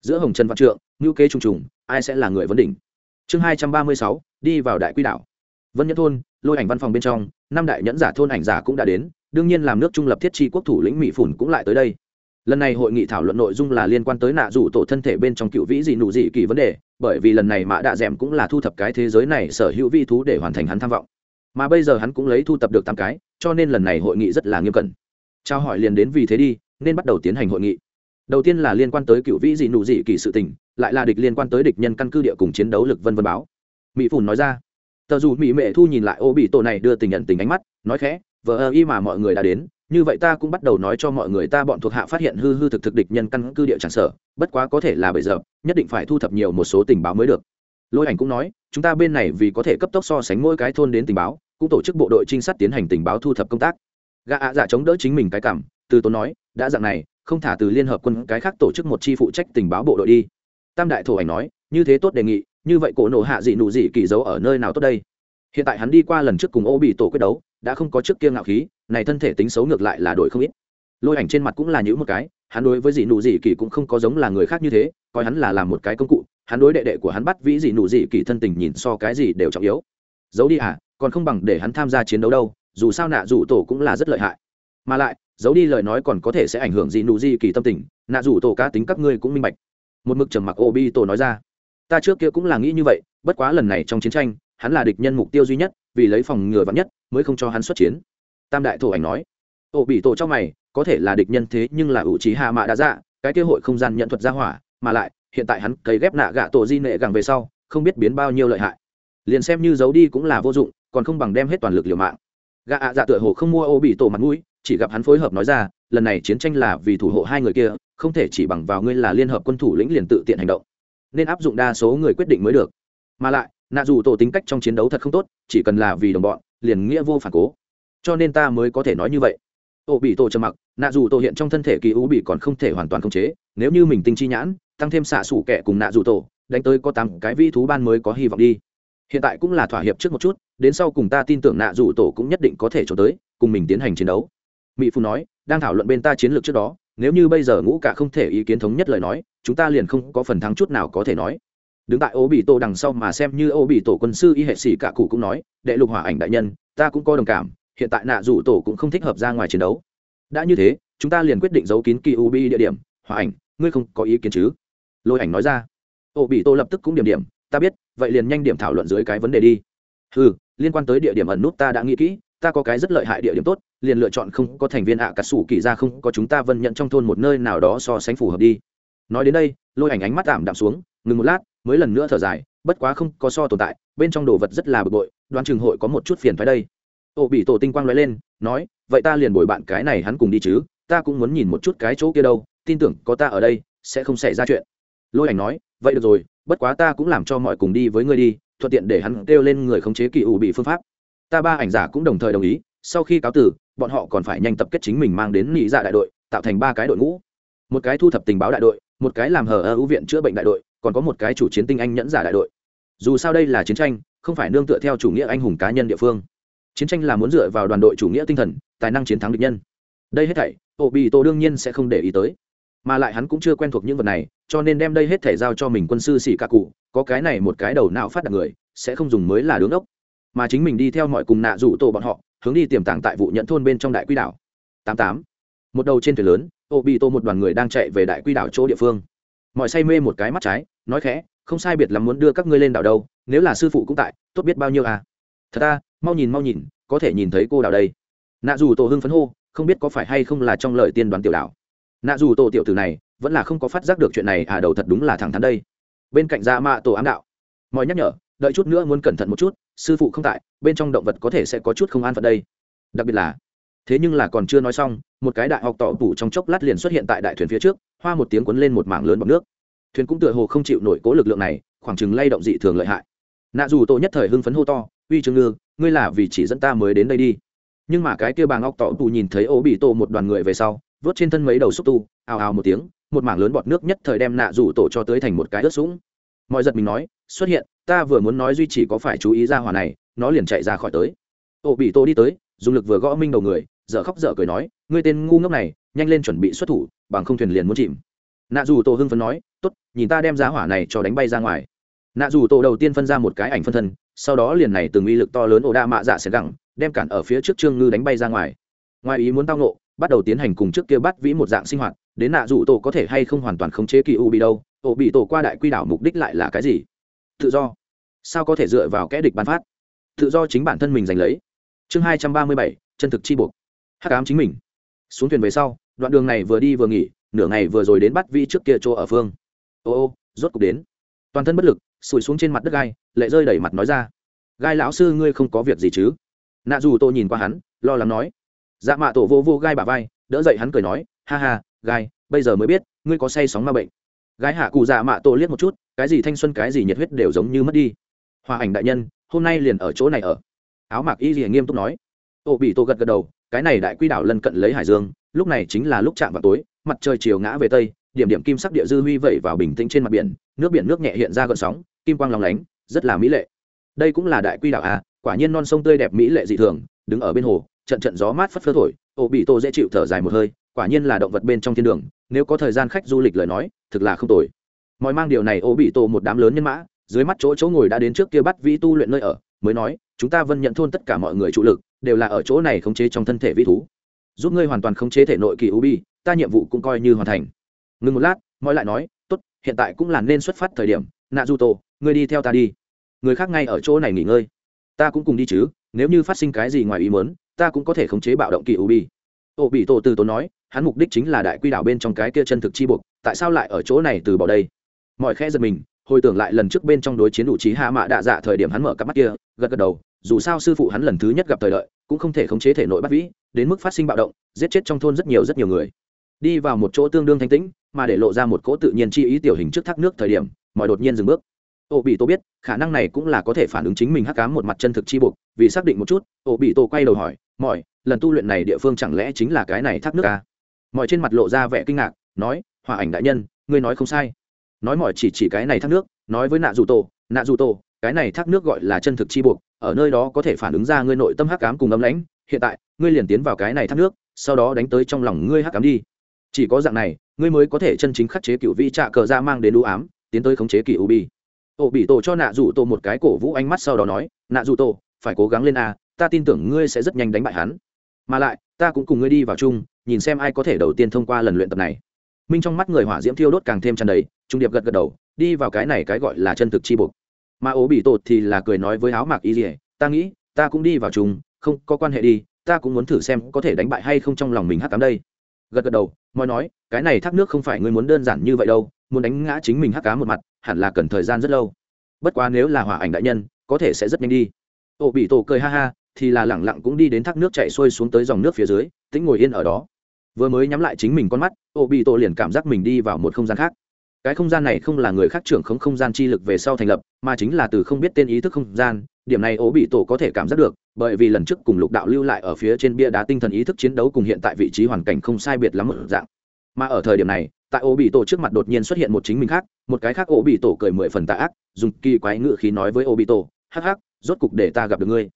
A: Giữa hồng trần văn trượng ngữ kế trùng trùng, ai sẽ là người vấn đỉnh? Chương hai trăm ba mươi sáu, đi vào đại quy đảo. Vân nhẫn thôn, lôi ảnh văn phòng bên trong, năm đại nhẫn giả thôn ảnh giả cũng đã đến, đương nhiên làm nước trung lập thiết chi quốc thủ lĩnh mỹ phủn cũng lại tới đây. Lần này hội nghị thảo luận nội dung là liên quan tới nạ rủ tổ thân thể bên trong cựu vĩ dị nụ dị kỳ vấn đề, bởi vì lần này mạ đạ d ẻ m cũng là thu thập cái thế giới này sở hữu vi thú để hoàn thành hắn tham vọng. Mà bây giờ hắn cũng lấy thu thập được tám cái, cho nên lần này hội nghị rất là nghiêm cẩn. Trao hỏi liền đến vì thế đi, nên bắt đầu tiến hành hội nghị đầu tiên là liên quan tới cựu vĩ dị nụ dị kỳ sự tình, lại là địch liên quan tới địch nhân căn cứ địa cùng chiến đấu lực vân vân báo. Mỹ phùn nói ra. Tờ dù mỹ mệ thu nhìn lại ô bị tổ này đưa tình nhận tình ánh mắt, nói khẽ, vờ ơ y mà mọi người đã đến, như vậy ta cũng bắt đầu nói cho mọi người ta bọn thuộc hạ phát hiện hư hư thực thực địch nhân căn cư địa tràn sở bất quá có thể là bây giờ, nhất định phải thu thập nhiều một số tình báo mới được. Lôi ảnh cũng nói, chúng ta bên này vì có thể cấp tốc so sánh mỗi cái thôn đến tình báo, cũng tổ chức bộ đội trinh sát tiến hành tình báo thu thập công tác. Gã ạ dạ chống đỡ chính mình cái cảm, từ tốn nói, đã dạng này không thả từ liên hợp quân cái khác tổ chức một chi phụ trách tình báo bộ đội đi. Tam đại thổ ảnh nói, như thế tốt đề nghị, như vậy cổ nổ hạ dị nụ dị kỳ giấu ở nơi nào tốt đây? Hiện tại hắn đi qua lần trước cùng ô bị tổ quyết đấu, đã không có trước kia ngạo khí, này thân thể tính xấu ngược lại là đổi không ít. Lôi ảnh trên mặt cũng là những một cái, hắn đối với dị nụ dị kỳ cũng không có giống là người khác như thế, coi hắn là làm một cái công cụ, hắn đối đệ đệ của hắn bắt vĩ dị nụ dị kỳ thân tình nhìn so cái gì đều trọng yếu. Giấu đi à còn không bằng để hắn tham gia chiến đấu đâu, dù sao nạ dù tổ cũng là rất lợi hại. Mà lại giấu đi lời nói còn có thể sẽ ảnh hưởng gì nụ gì kỳ tâm tình, nạ dù tổ cá tính các ngươi cũng minh bạch. Một mực trầm mặc ô bi tổ nói ra. Ta trước kia cũng là nghĩ như vậy, bất quá lần này trong chiến tranh, hắn là địch nhân mục tiêu duy nhất, vì lấy phòng ngừa vắn nhất, mới không cho hắn xuất chiến. Tam đại thổ ảnh nói. Ô bị tổ trong mày, có thể là địch nhân thế nhưng là ủ trí hạ mạ đã dạ cái kế hội không gian nhận thuật ra hỏa, mà lại, hiện tại hắn cấy ghép nạ gạ tổ di nệ gẳng về sau, không biết biến bao nhiêu lợi hại. Liền xem như giấu đi cũng là vô dụng, còn không bằng đem hết toàn lực liều mạng. Gạ ạ dạ tựa hồ không mua ô bị tổ mặt mũi chỉ gặp hắn phối hợp nói ra, lần này chiến tranh là vì thủ hộ hai người kia, không thể chỉ bằng vào ngươi là liên hợp quân thủ lĩnh liền tự tiện hành động. Nên áp dụng đa số người quyết định mới được. Mà lại, nạ dù tổ tính cách trong chiến đấu thật không tốt, chỉ cần là vì đồng bọn, liền nghĩa vô phản cố. Cho nên ta mới có thể nói như vậy. Ô bị tổ trầm mặc, nạ dù tổ hiện trong thân thể kỳ u bị còn không thể hoàn toàn khống chế, nếu như mình tinh chi nhãn, tăng thêm xạ sủ kẻ cùng nạ dù tổ, đánh tới có tám cái vi thú ban mới có hy vọng đi. Hiện tại cũng là thỏa hiệp trước một chút, đến sau cùng ta tin tưởng nạ dù tổ cũng nhất định có thể trốn tới, cùng mình tiến hành chiến đấu mỹ phu nói, đang thảo luận bên ta chiến lược trước đó, nếu như bây giờ ngũ cả không thể ý kiến thống nhất lời nói, chúng ta liền không có phần thắng chút nào có thể nói. Đứng tại ô bị tổ đằng sau mà xem như ô bị tổ quân sư y hệ sĩ cả cụ cũng nói, đệ lục hỏa ảnh đại nhân, ta cũng có đồng cảm, hiện tại nạ rủ tổ cũng không thích hợp ra ngoài chiến đấu. Đã như thế, chúng ta liền quyết định giấu kín kỳ u bi địa điểm, hỏa ảnh, ngươi không có ý kiến chứ? Lôi ảnh nói ra. Ô bị tổ lập tức cũng điểm điểm, ta biết, vậy liền nhanh điểm thảo luận dưới cái vấn đề đi. Ừ liên quan tới địa điểm ẩn nút ta đã nghĩ kỹ ta có cái rất lợi hại địa điểm tốt, liền lựa chọn không có thành viên ạ à cà sủ kỳ ra không có chúng ta vân nhận trong thôn một nơi nào đó so sánh phù hợp đi. Nói đến đây, lôi ảnh ánh mắt tạm đạm xuống, ngừng một lát, mới lần nữa thở dài, bất quá không có so tồn tại, bên trong đồ vật rất là bực bội, đoán trường hội có một chút phiền phái đây. Ô bị tổ tinh quang nói lên, nói, vậy ta liền bồi bạn cái này hắn cùng đi chứ, ta cũng muốn nhìn một chút cái chỗ kia đâu, tin tưởng có ta ở đây, sẽ không xảy ra chuyện. Lôi ảnh nói, vậy được rồi, bất quá ta cũng làm cho mọi cùng đi với ngươi đi, thuận tiện để hắn kêu lên người khống chế kỳ ủ bị phương pháp ta ba ảnh giả cũng đồng thời đồng ý, sau khi cáo tử bọn họ còn phải nhanh tập kết chính mình mang đến nị dạ đại đội, tạo thành ba cái đội ngũ. Một cái thu thập tình báo đại đội, một cái làm hờ ơ ưu viện chữa bệnh đại đội, còn có một cái chủ chiến tinh anh nhẫn giả đại đội. Dù sao đây là chiến tranh, không phải nương tựa theo chủ nghĩa anh hùng cá nhân địa phương. Chiến tranh là muốn dựa vào đoàn đội chủ nghĩa tinh thần, tài năng chiến thắng địch nhân. Đây hết thảy ô bị tổ đương nhiên sẽ không để ý tới. Mà lại hắn cũng chưa quen thuộc những vật này, cho nên đem đây hết thảy giao cho mình quân sư xỉ ca cụ có cái này một cái đầu não phát đạt người, sẽ không dùng mới là đứng ốc mà chính mình đi theo mọi cùng nạ rủ tổ bọn họ, hướng đi tiềm tàng tại vụ nhận thôn bên trong đại quy đảo. Tám tám. Một đầu trên thuyền lớn ô bị tô một đoàn người đang chạy về đại quy đảo chỗ địa phương. Mọi say mê một cái mắt trái, nói khẽ, không sai biệt lắm muốn đưa các ngươi lên đảo đâu, nếu là sư phụ cũng tại, tốt biết bao nhiêu à? Thật ta mau nhìn mau nhìn, có thể nhìn thấy cô đảo đây. Nạ dù tổ hưng phấn hô, không biết có phải hay không là trong lời tiên đoán tiểu đảo? Nạ dù tổ tiểu tử này, vẫn là không có phát giác được chuyện này à đầu thật đúng là thẳng thắn đây. Bên cạnh ra mạ tổ ám đạo, mọi nhắc nhở, đợi chút nữa muốn cẩn thận một chút sư phụ không tại, bên trong động vật có thể sẽ có chút không an phận đây. Đặc biệt là, thế nhưng là còn chưa nói xong, một cái đại học tỏ tủ trong chốc lát liền xuất hiện tại đại thuyền phía trước, hoa một tiếng cuốn lên một mảng lớn bọc nước. Thuyền cũng tựa hồ không chịu nổi cố lực lượng này, khoảng chừng lay động dị thường lợi hại. Nạ dù tổ nhất thời hưng phấn hô to, uy trương ngư, ngươi là vì chỉ dẫn ta mới đến đây đi. Nhưng mà cái kia bàng ngọc tỏ tù nhìn thấy ố bị tổ một đoàn người về sau, vớt trên thân mấy đầu xúc tu, ào ào một tiếng, một mảng lớn bọt nước nhất thời đem nạ rủ tổ cho tới thành một cái ướt sũng. Mọi giật mình nói xuất hiện, ta vừa muốn nói duy chỉ có phải chú ý ra hỏa này, nó liền chạy ra khỏi tới. Ô, bị tô đi tới, dùng lực vừa gõ minh đầu người, dở khóc dở cười nói, ngươi tên ngu ngốc này, nhanh lên chuẩn bị xuất thủ, bằng không thuyền liền muốn chìm. Nạ dù tổ hưng phấn nói, tốt, nhìn ta đem giá hỏa này cho đánh bay ra ngoài. Nạ dù tổ đầu tiên phân ra một cái ảnh phân thân, sau đó liền này từng uy lực to lớn ổ đa mạ dạ sẽ gẳng, đem cản ở phía trước trương ngư đánh bay ra ngoài. Ngoài ý muốn tao nộ bắt đầu tiến hành cùng trước kia bắt vĩ một dạng sinh hoạt, đến nạ dù tổ có thể hay không hoàn toàn khống chế kỳ u bị đâu, ổ bị tổ qua đại quy đảo mục đích lại là cái gì? Tự do. Sao có thể dựa vào kẽ địch bán phát? Tự do chính bản thân mình giành lấy. Chương hai trăm ba mươi bảy, chân thực chi buộc. Hắc ám chính mình. Xuống thuyền về sau, đoạn đường này vừa đi vừa nghỉ, nửa ngày vừa rồi đến bắt vi trước kia chỗ ở phương. Ô ô, rốt cục đến. Toàn thân bất lực, sủi xuống trên mặt đất gai, lệ rơi đẩy mặt nói ra. Gai lão sư ngươi không có việc gì chứ? Nạ dù tôi nhìn qua hắn, lo lắng nói. Dạ mạ tổ vô vô gai bà vai, đỡ dậy hắn cười nói, ha ha, gai, bây giờ mới biết, ngươi có say sóng ma bệnh gái hạ cụ dạ mạ tổ liếc một chút, cái gì thanh xuân, cái gì nhiệt huyết đều giống như mất đi. Hòa ảnh đại nhân, hôm nay liền ở chỗ này ở. Áo mạc y gì nghiêm túc nói. Ô bị Tô gật gật đầu, cái này đại quy đảo lân cận lấy hải dương, lúc này chính là lúc chạm vào tối, mặt trời chiều ngã về tây, điểm điểm kim sắc địa dư huy vẩy vào bình tĩnh trên mặt biển, nước biển nước nhẹ hiện ra gợn sóng, kim quang lòng lánh, rất là mỹ lệ. Đây cũng là đại quy đảo à quả nhiên non sông tươi đẹp mỹ lệ dị thường, đứng ở bên hồ, trận trận gió mát phất phơ thổi ô bị tô dễ chịu thở dài một hơi quả nhiên là động vật bên trong thiên đường, nếu có thời gian khách du lịch lời nói, thực là không tồi. Mọi mang điều này ô bị tổ một đám lớn nhân mã, dưới mắt chỗ chỗ ngồi đã đến trước kia bắt vĩ tu luyện nơi ở, mới nói, chúng ta vân nhận thôn tất cả mọi người trụ lực, đều là ở chỗ này khống chế trong thân thể vĩ thú. Giúp ngươi hoàn toàn khống chế thể nội kỳ ubi ta nhiệm vụ cũng coi như hoàn thành. Ngừng một lát, mọi lại nói, tốt, hiện tại cũng là nên xuất phát thời điểm, nạ du tổ, ngươi đi theo ta đi. Người khác ngay ở chỗ này nghỉ ngơi. Ta cũng cùng đi chứ, nếu như phát sinh cái gì ngoài ý muốn, ta cũng có thể khống chế bạo động kỳ ubi ô bị tổ từ tốn nói hắn mục đích chính là đại quy đảo bên trong cái kia chân thực chi buộc, tại sao lại ở chỗ này từ bỏ đây? Mọi khe giật mình, hồi tưởng lại lần trước bên trong đối chiến đủ trí hạ mạ đạ dạ thời điểm hắn mở cặp mắt kia, gật gật đầu, dù sao sư phụ hắn lần thứ nhất gặp thời đợi cũng không thể khống chế thể nội bắt vĩ, đến mức phát sinh bạo động, giết chết trong thôn rất nhiều rất nhiều người. Đi vào một chỗ tương đương thanh tĩnh, mà để lộ ra một cỗ tự nhiên chi ý tiểu hình trước thác nước thời điểm, mọi đột nhiên dừng bước. Ô bị tô biết, khả năng này cũng là có thể phản ứng chính mình hắc cám một mặt chân thực chi buộc, vì xác định một chút, ô bị tô quay đầu hỏi mọi lần tu luyện này địa phương chẳng lẽ chính là cái này thác nước à? Mọi trên mặt lộ ra vẻ kinh ngạc, nói hòa ảnh đại nhân, ngươi nói không sai. Nói mọi chỉ chỉ cái này thác nước, nói với nạ dù tổ, nạ dù tổ, cái này thác nước gọi là chân thực chi buộc, ở nơi đó có thể phản ứng ra ngươi nội tâm hắc cám cùng ấm lãnh. Hiện tại, ngươi liền tiến vào cái này thác nước, sau đó đánh tới trong lòng ngươi hắc cám đi. Chỉ có dạng này, ngươi mới có thể chân chính khắc chế cựu vi trạ cờ ra mang đến ưu ám, tiến tới khống chế kỳ u bi. Ổ bị tổ cho nạ dù tổ một cái cổ vũ ánh mắt sau đó nói, nạ dù tổ, phải cố gắng lên a, ta tin tưởng ngươi sẽ rất nhanh đánh bại hắn. Mà lại ta cũng cùng ngươi đi vào chung, nhìn xem ai có thể đầu tiên thông qua lần luyện tập này. Minh trong mắt người hỏa diễm thiêu đốt càng thêm tràn đầy, trung điệp gật gật đầu, đi vào cái này cái gọi là chân thực chi bục mà ố bị tột thì là cười nói với áo mạc y dỉa ta nghĩ, ta cũng đi vào chung, không có quan hệ đi, ta cũng muốn thử xem có thể đánh bại hay không trong lòng mình hắc tám đây. Gật gật đầu, moi nói, cái này thác nước không phải ngươi muốn đơn giản như vậy đâu, muốn đánh ngã chính mình hắc cá một mặt, hẳn là cần thời gian rất lâu. Bất quá nếu là hỏa ảnh đại nhân, có thể sẽ rất nhanh đi. Ô bị tổ cười ha ha thì là lẳng lặng cũng đi đến thác nước chảy xuôi xuống tới dòng nước phía dưới, tĩnh ngồi yên ở đó. Vừa mới nhắm lại chính mình con mắt, ô bị tổ liền cảm giác mình đi vào một không gian khác. Cái không gian này không là người khác trưởng không không gian chi lực về sau thành lập, mà chính là từ không biết tên ý thức không gian, điểm này ổ bị tổ có thể cảm giác được, bởi vì lần trước cùng lục đạo lưu lại ở phía trên bia đá tinh thần ý thức chiến đấu cùng hiện tại vị trí hoàn cảnh không sai biệt lắm một dạng. Mà ở thời điểm này, tại ổ bị tổ trước mặt đột nhiên xuất hiện một chính mình khác, một cái khác ổ bị tổ cười mười phần tạ ác, dùng kỳ quái ngự khí nói với ổ bị tổ, hắc hắc, rốt cục để ta gặp được ngươi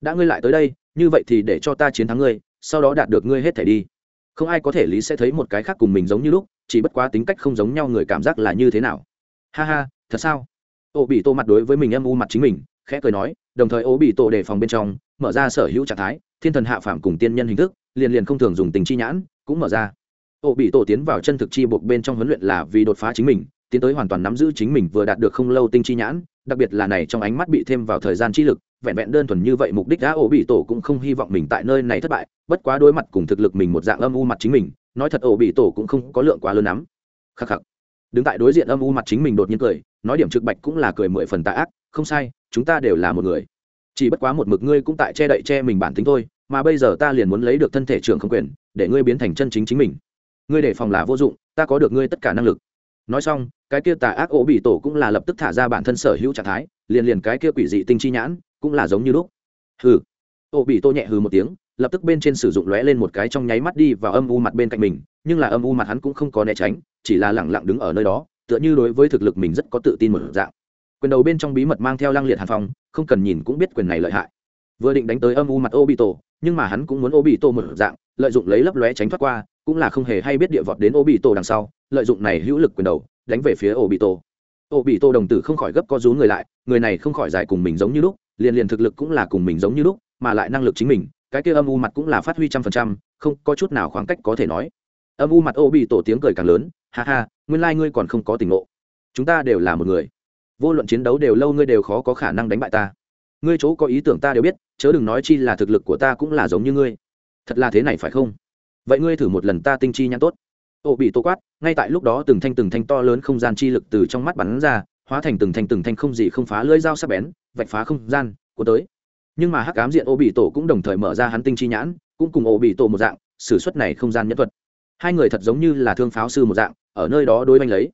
A: đã ngươi lại tới đây, như vậy thì để cho ta chiến thắng ngươi, sau đó đạt được ngươi hết thể đi. Không ai có thể lý sẽ thấy một cái khác cùng mình giống như lúc, chỉ bất quá tính cách không giống nhau người cảm giác là như thế nào. Ha ha, thật sao? Ô bị tô mặt đối với mình âm u mặt chính mình, khẽ cười nói, đồng thời ô bị tô đề phòng bên trong, mở ra sở hữu trạng thái, thiên thần hạ phạm cùng tiên nhân hình thức, liền liền không thường dùng tình chi nhãn, cũng mở ra. Ô bị tổ tiến vào chân thực chi buộc bên trong huấn luyện là vì đột phá chính mình, tiến tới hoàn toàn nắm giữ chính mình vừa đạt được không lâu tinh chi nhãn, đặc biệt là này trong ánh mắt bị thêm vào thời gian chi lực vẹn vẹn đơn thuần như vậy mục đích đã ổ bị tổ cũng không hy vọng mình tại nơi này thất bại, bất quá đối mặt cùng thực lực mình một dạng âm u mặt chính mình, nói thật ổ bị tổ cũng không có lượng quá lớn lắm. Khắc khắc. Đứng tại đối diện âm u mặt chính mình đột nhiên cười, nói điểm trực bạch cũng là cười mười phần tạ ác, không sai, chúng ta đều là một người. Chỉ bất quá một mực ngươi cũng tại che đậy che mình bản tính thôi, mà bây giờ ta liền muốn lấy được thân thể trưởng không quyền, để ngươi biến thành chân chính chính mình. Ngươi để phòng là vô dụng, ta có được ngươi tất cả năng lực. Nói xong, cái kia tà ác ổ bị tổ cũng là lập tức thả ra bản thân sở hữu trạng thái, liền liền cái kia quỷ dị tinh chi nhãn cũng là giống như lúc. Hừ. Ô bị tô nhẹ hừ một tiếng, lập tức bên trên sử dụng lóe lên một cái trong nháy mắt đi vào âm u mặt bên cạnh mình, nhưng là âm u mặt hắn cũng không có né tránh, chỉ là lẳng lặng đứng ở nơi đó, tựa như đối với thực lực mình rất có tự tin một dạng. Quyền đầu bên trong bí mật mang theo lăng liệt hàn phong, không cần nhìn cũng biết quyền này lợi hại. Vừa định đánh tới âm u mặt ô bị tổ nhưng mà hắn cũng muốn ô bị tổ một dạng, lợi dụng lấy lấp lóe tránh thoát qua, cũng là không hề hay biết địa vọt đến ô bị tổ đằng sau, lợi dụng này hữu lực quyền đầu, đánh về phía ô bị tổ ô bị tổ đồng tử không khỏi gấp co rú người lại, người này không khỏi dài cùng mình giống như lúc liền liền thực lực cũng là cùng mình giống như lúc, mà lại năng lực chính mình, cái kia âm u mặt cũng là phát huy trăm phần trăm, không, có chút nào khoảng cách có thể nói. Âm u mặt ô bị tổ tiếng cười càng lớn, ha ha, nguyên lai、like、ngươi còn không có tình ngộ. Chúng ta đều là một người. Vô luận chiến đấu đều lâu ngươi đều khó có khả năng đánh bại ta. Ngươi chỗ có ý tưởng ta đều biết, chớ đừng nói chi là thực lực của ta cũng là giống như ngươi. Thật là thế này phải không? Vậy ngươi thử một lần ta tinh chi nhãn tốt. Ô bị tô quát, ngay tại lúc đó từng thanh từng thanh to lớn không gian chi lực từ trong mắt bắn ra hóa thành từng thanh từng thanh không gì không phá lưỡi dao sắc bén, vạch phá không gian của tới. Nhưng mà hắc ám diện ô bị tổ cũng đồng thời mở ra hắn tinh chi nhãn, cũng cùng ổ bị tổ một dạng s ử suất này không gian nhẫn thuật. Hai người thật giống như là thương pháo sư một dạng, ở nơi đó đối banh lấy.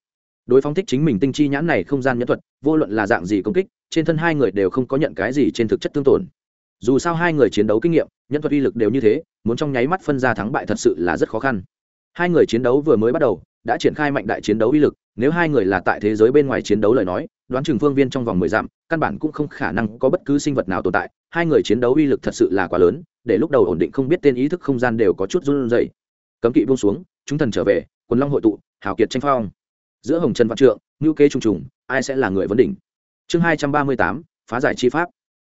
A: Đối phóng thích chính mình tinh chi nhãn này không gian nhẫn thuật, vô luận là dạng gì công kích, trên thân hai người đều không có nhận cái gì trên thực chất tương tổn. Dù sao hai người chiến đấu kinh nghiệm nhẫn thuật uy lực đều như thế, muốn trong nháy mắt phân ra thắng bại thật sự là rất khó khăn. Hai người chiến đấu vừa mới bắt đầu, đã triển khai mạnh đại chiến đấu uy lực nếu hai người là tại thế giới bên ngoài chiến đấu lời nói, đoán chừng phương viên trong vòng mười dặm, căn bản cũng không khả năng có bất cứ sinh vật nào tồn tại, hai người chiến đấu uy lực thật sự là quá lớn, để lúc đầu ổn định không biết tên ý thức không gian đều có chút run rẩy. Cấm kỵ buông xuống, chúng thần trở về, quần long hội tụ, hào kiệt tranh phong. Giữa hồng trần văn trượng ngữ kế trùng trùng, ai sẽ là người vấn đỉnh? Chương hai trăm ba mươi tám, phá giải chi pháp.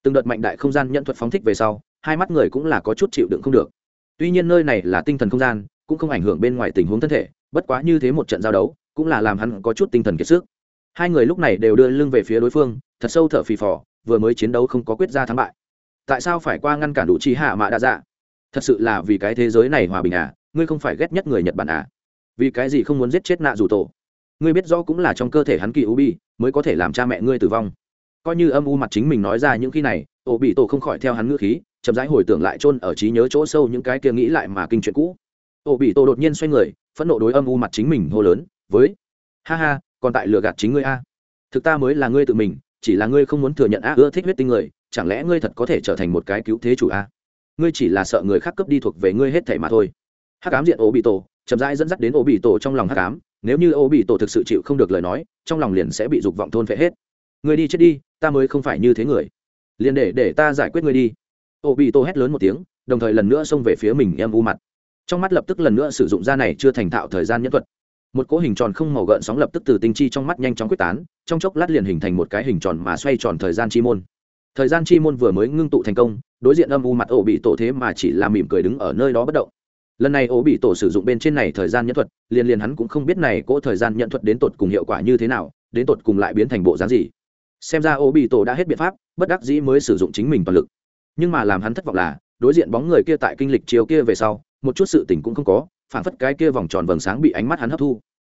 A: Từng đợt mạnh đại không gian nhận thuật phóng thích về sau, hai mắt người cũng là có chút chịu đựng không được. Tuy nhiên nơi này là tinh thần không gian, cũng không ảnh hưởng bên ngoài tình huống thân thể, bất quá như thế một trận giao đấu cũng là làm hắn có chút tinh thần kiệt sức. Hai người lúc này đều đưa lưng về phía đối phương, thật sâu thở phì phò, vừa mới chiến đấu không có quyết ra thắng bại. Tại sao phải qua ngăn cản đủ trí hạ mạ đa dạ? Thật sự là vì cái thế giới này hòa bình à ngươi không phải ghét nhất người nhật bản à? Vì cái gì không muốn giết chết nạ dù tổ? Ngươi biết rõ cũng là trong cơ thể hắn kỳ u bi, mới có thể làm cha mẹ ngươi tử vong. Coi như âm u mặt chính mình nói ra những khi này, ổ bị tổ không khỏi theo hắn ngữ khí, chậm rãi hồi tưởng lại chôn ở trí nhớ chỗ sâu những cái kia nghĩ lại mà kinh chuyện cũ. Ổ bị tổ đột nhiên xoay người, phẫn nộ đối âm u mặt chính mình hô lớn với, ha ha, còn tại lừa gạt chính ngươi a. Thực ta mới là ngươi tự mình, chỉ là ngươi không muốn thừa nhận a ưa thích huyết tinh người, chẳng lẽ ngươi thật có thể trở thành một cái cứu thế chủ a? Ngươi chỉ là sợ người khác cướp đi thuộc về ngươi hết thể mà thôi. Hắc ám diện ố bị tổ, chậm rãi dẫn dắt đến ố bị tổ trong lòng hắc ám, nếu như ố bị tổ thực sự chịu không được lời nói, trong lòng liền sẽ bị dục vọng thôn phệ hết. Ngươi đi chết đi, ta mới không phải như thế người. Liền để để ta giải quyết ngươi đi. Ố bị tổ hét lớn một tiếng, đồng thời lần nữa xông về phía mình em u mặt. Trong mắt lập tức lần nữa sử dụng ra này chưa thành thạo thời gian nhân thuật một cỗ hình tròn không màu gợn sóng lập tức từ tinh chi trong mắt nhanh chóng quyết tán, trong chốc lát liền hình thành một cái hình tròn mà xoay tròn thời gian chi môn. Thời gian chi môn vừa mới ngưng tụ thành công, đối diện âm u mặt ổ bị tổ thế mà chỉ là mỉm cười đứng ở nơi đó bất động. Lần này ổ bị tổ sử dụng bên trên này thời gian nhẫn thuật, liền liền hắn cũng không biết này cỗ thời gian nhận thuật đến tột cùng hiệu quả như thế nào, đến tột cùng lại biến thành bộ dáng gì. Xem ra ổ bị tổ đã hết biện pháp, bất đắc dĩ mới sử dụng chính mình toàn lực. Nhưng mà làm hắn thất vọng là, đối diện bóng người kia tại kinh lịch chiều kia về sau, một chút sự tình cũng không có phản phất cái kia vòng tròn vầng sáng bị ánh mắt hắn hấp thu.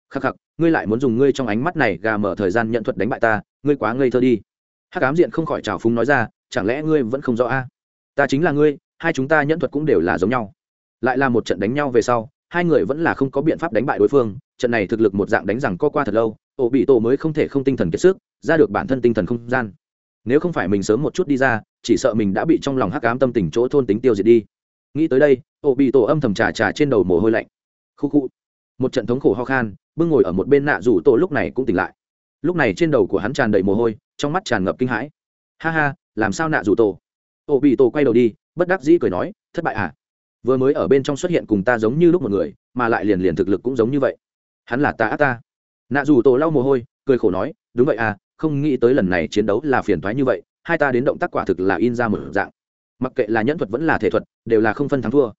A: Khắc khắc, ngươi lại muốn dùng ngươi trong ánh mắt này gà mở thời gian nhận thuật đánh bại ta, ngươi quá ngây thơ đi. Hắc ám diện không khỏi trào phúng nói ra, chẳng lẽ ngươi vẫn không rõ a? Ta chính là ngươi, hai chúng ta nhận thuật cũng đều là giống nhau. Lại là một trận đánh nhau về sau, hai người vẫn là không có biện pháp đánh bại đối phương, trận này thực lực một dạng đánh rằng co qua thật lâu, ổ bị tổ mới không thể không tinh thần kiệt sức, ra được bản thân tinh thần không gian. Nếu không phải mình sớm một chút đi ra, chỉ sợ mình đã bị trong lòng hắc ám tâm tình chỗ thôn tính tiêu diệt đi. Nghĩ tới đây ổ bị tổ âm thầm trà trà trên đầu mồ hôi lạnh. Khu khu. Một trận thống khổ ho khan, bưng ngồi ở một bên nạ rủ tổ lúc này cũng tỉnh lại. Lúc này trên đầu của hắn tràn đầy mồ hôi, trong mắt tràn ngập kinh hãi. Ha ha, làm sao nạ rủ tổ? Ổ bị tổ quay đầu đi, bất đắc dĩ cười nói, thất bại à? Vừa mới ở bên trong xuất hiện cùng ta giống như lúc một người, mà lại liền liền thực lực cũng giống như vậy. Hắn là ta á ta. Nạ rủ tổ lau mồ hôi, cười khổ nói, đúng vậy à không nghĩ tới lần này chiến đấu là phiền thoái như vậy, hai ta đến động tác quả thực là in ra một dạng. Mặc kệ là nhẫn thuật vẫn là thể thuật, đều là không phân thắng thua.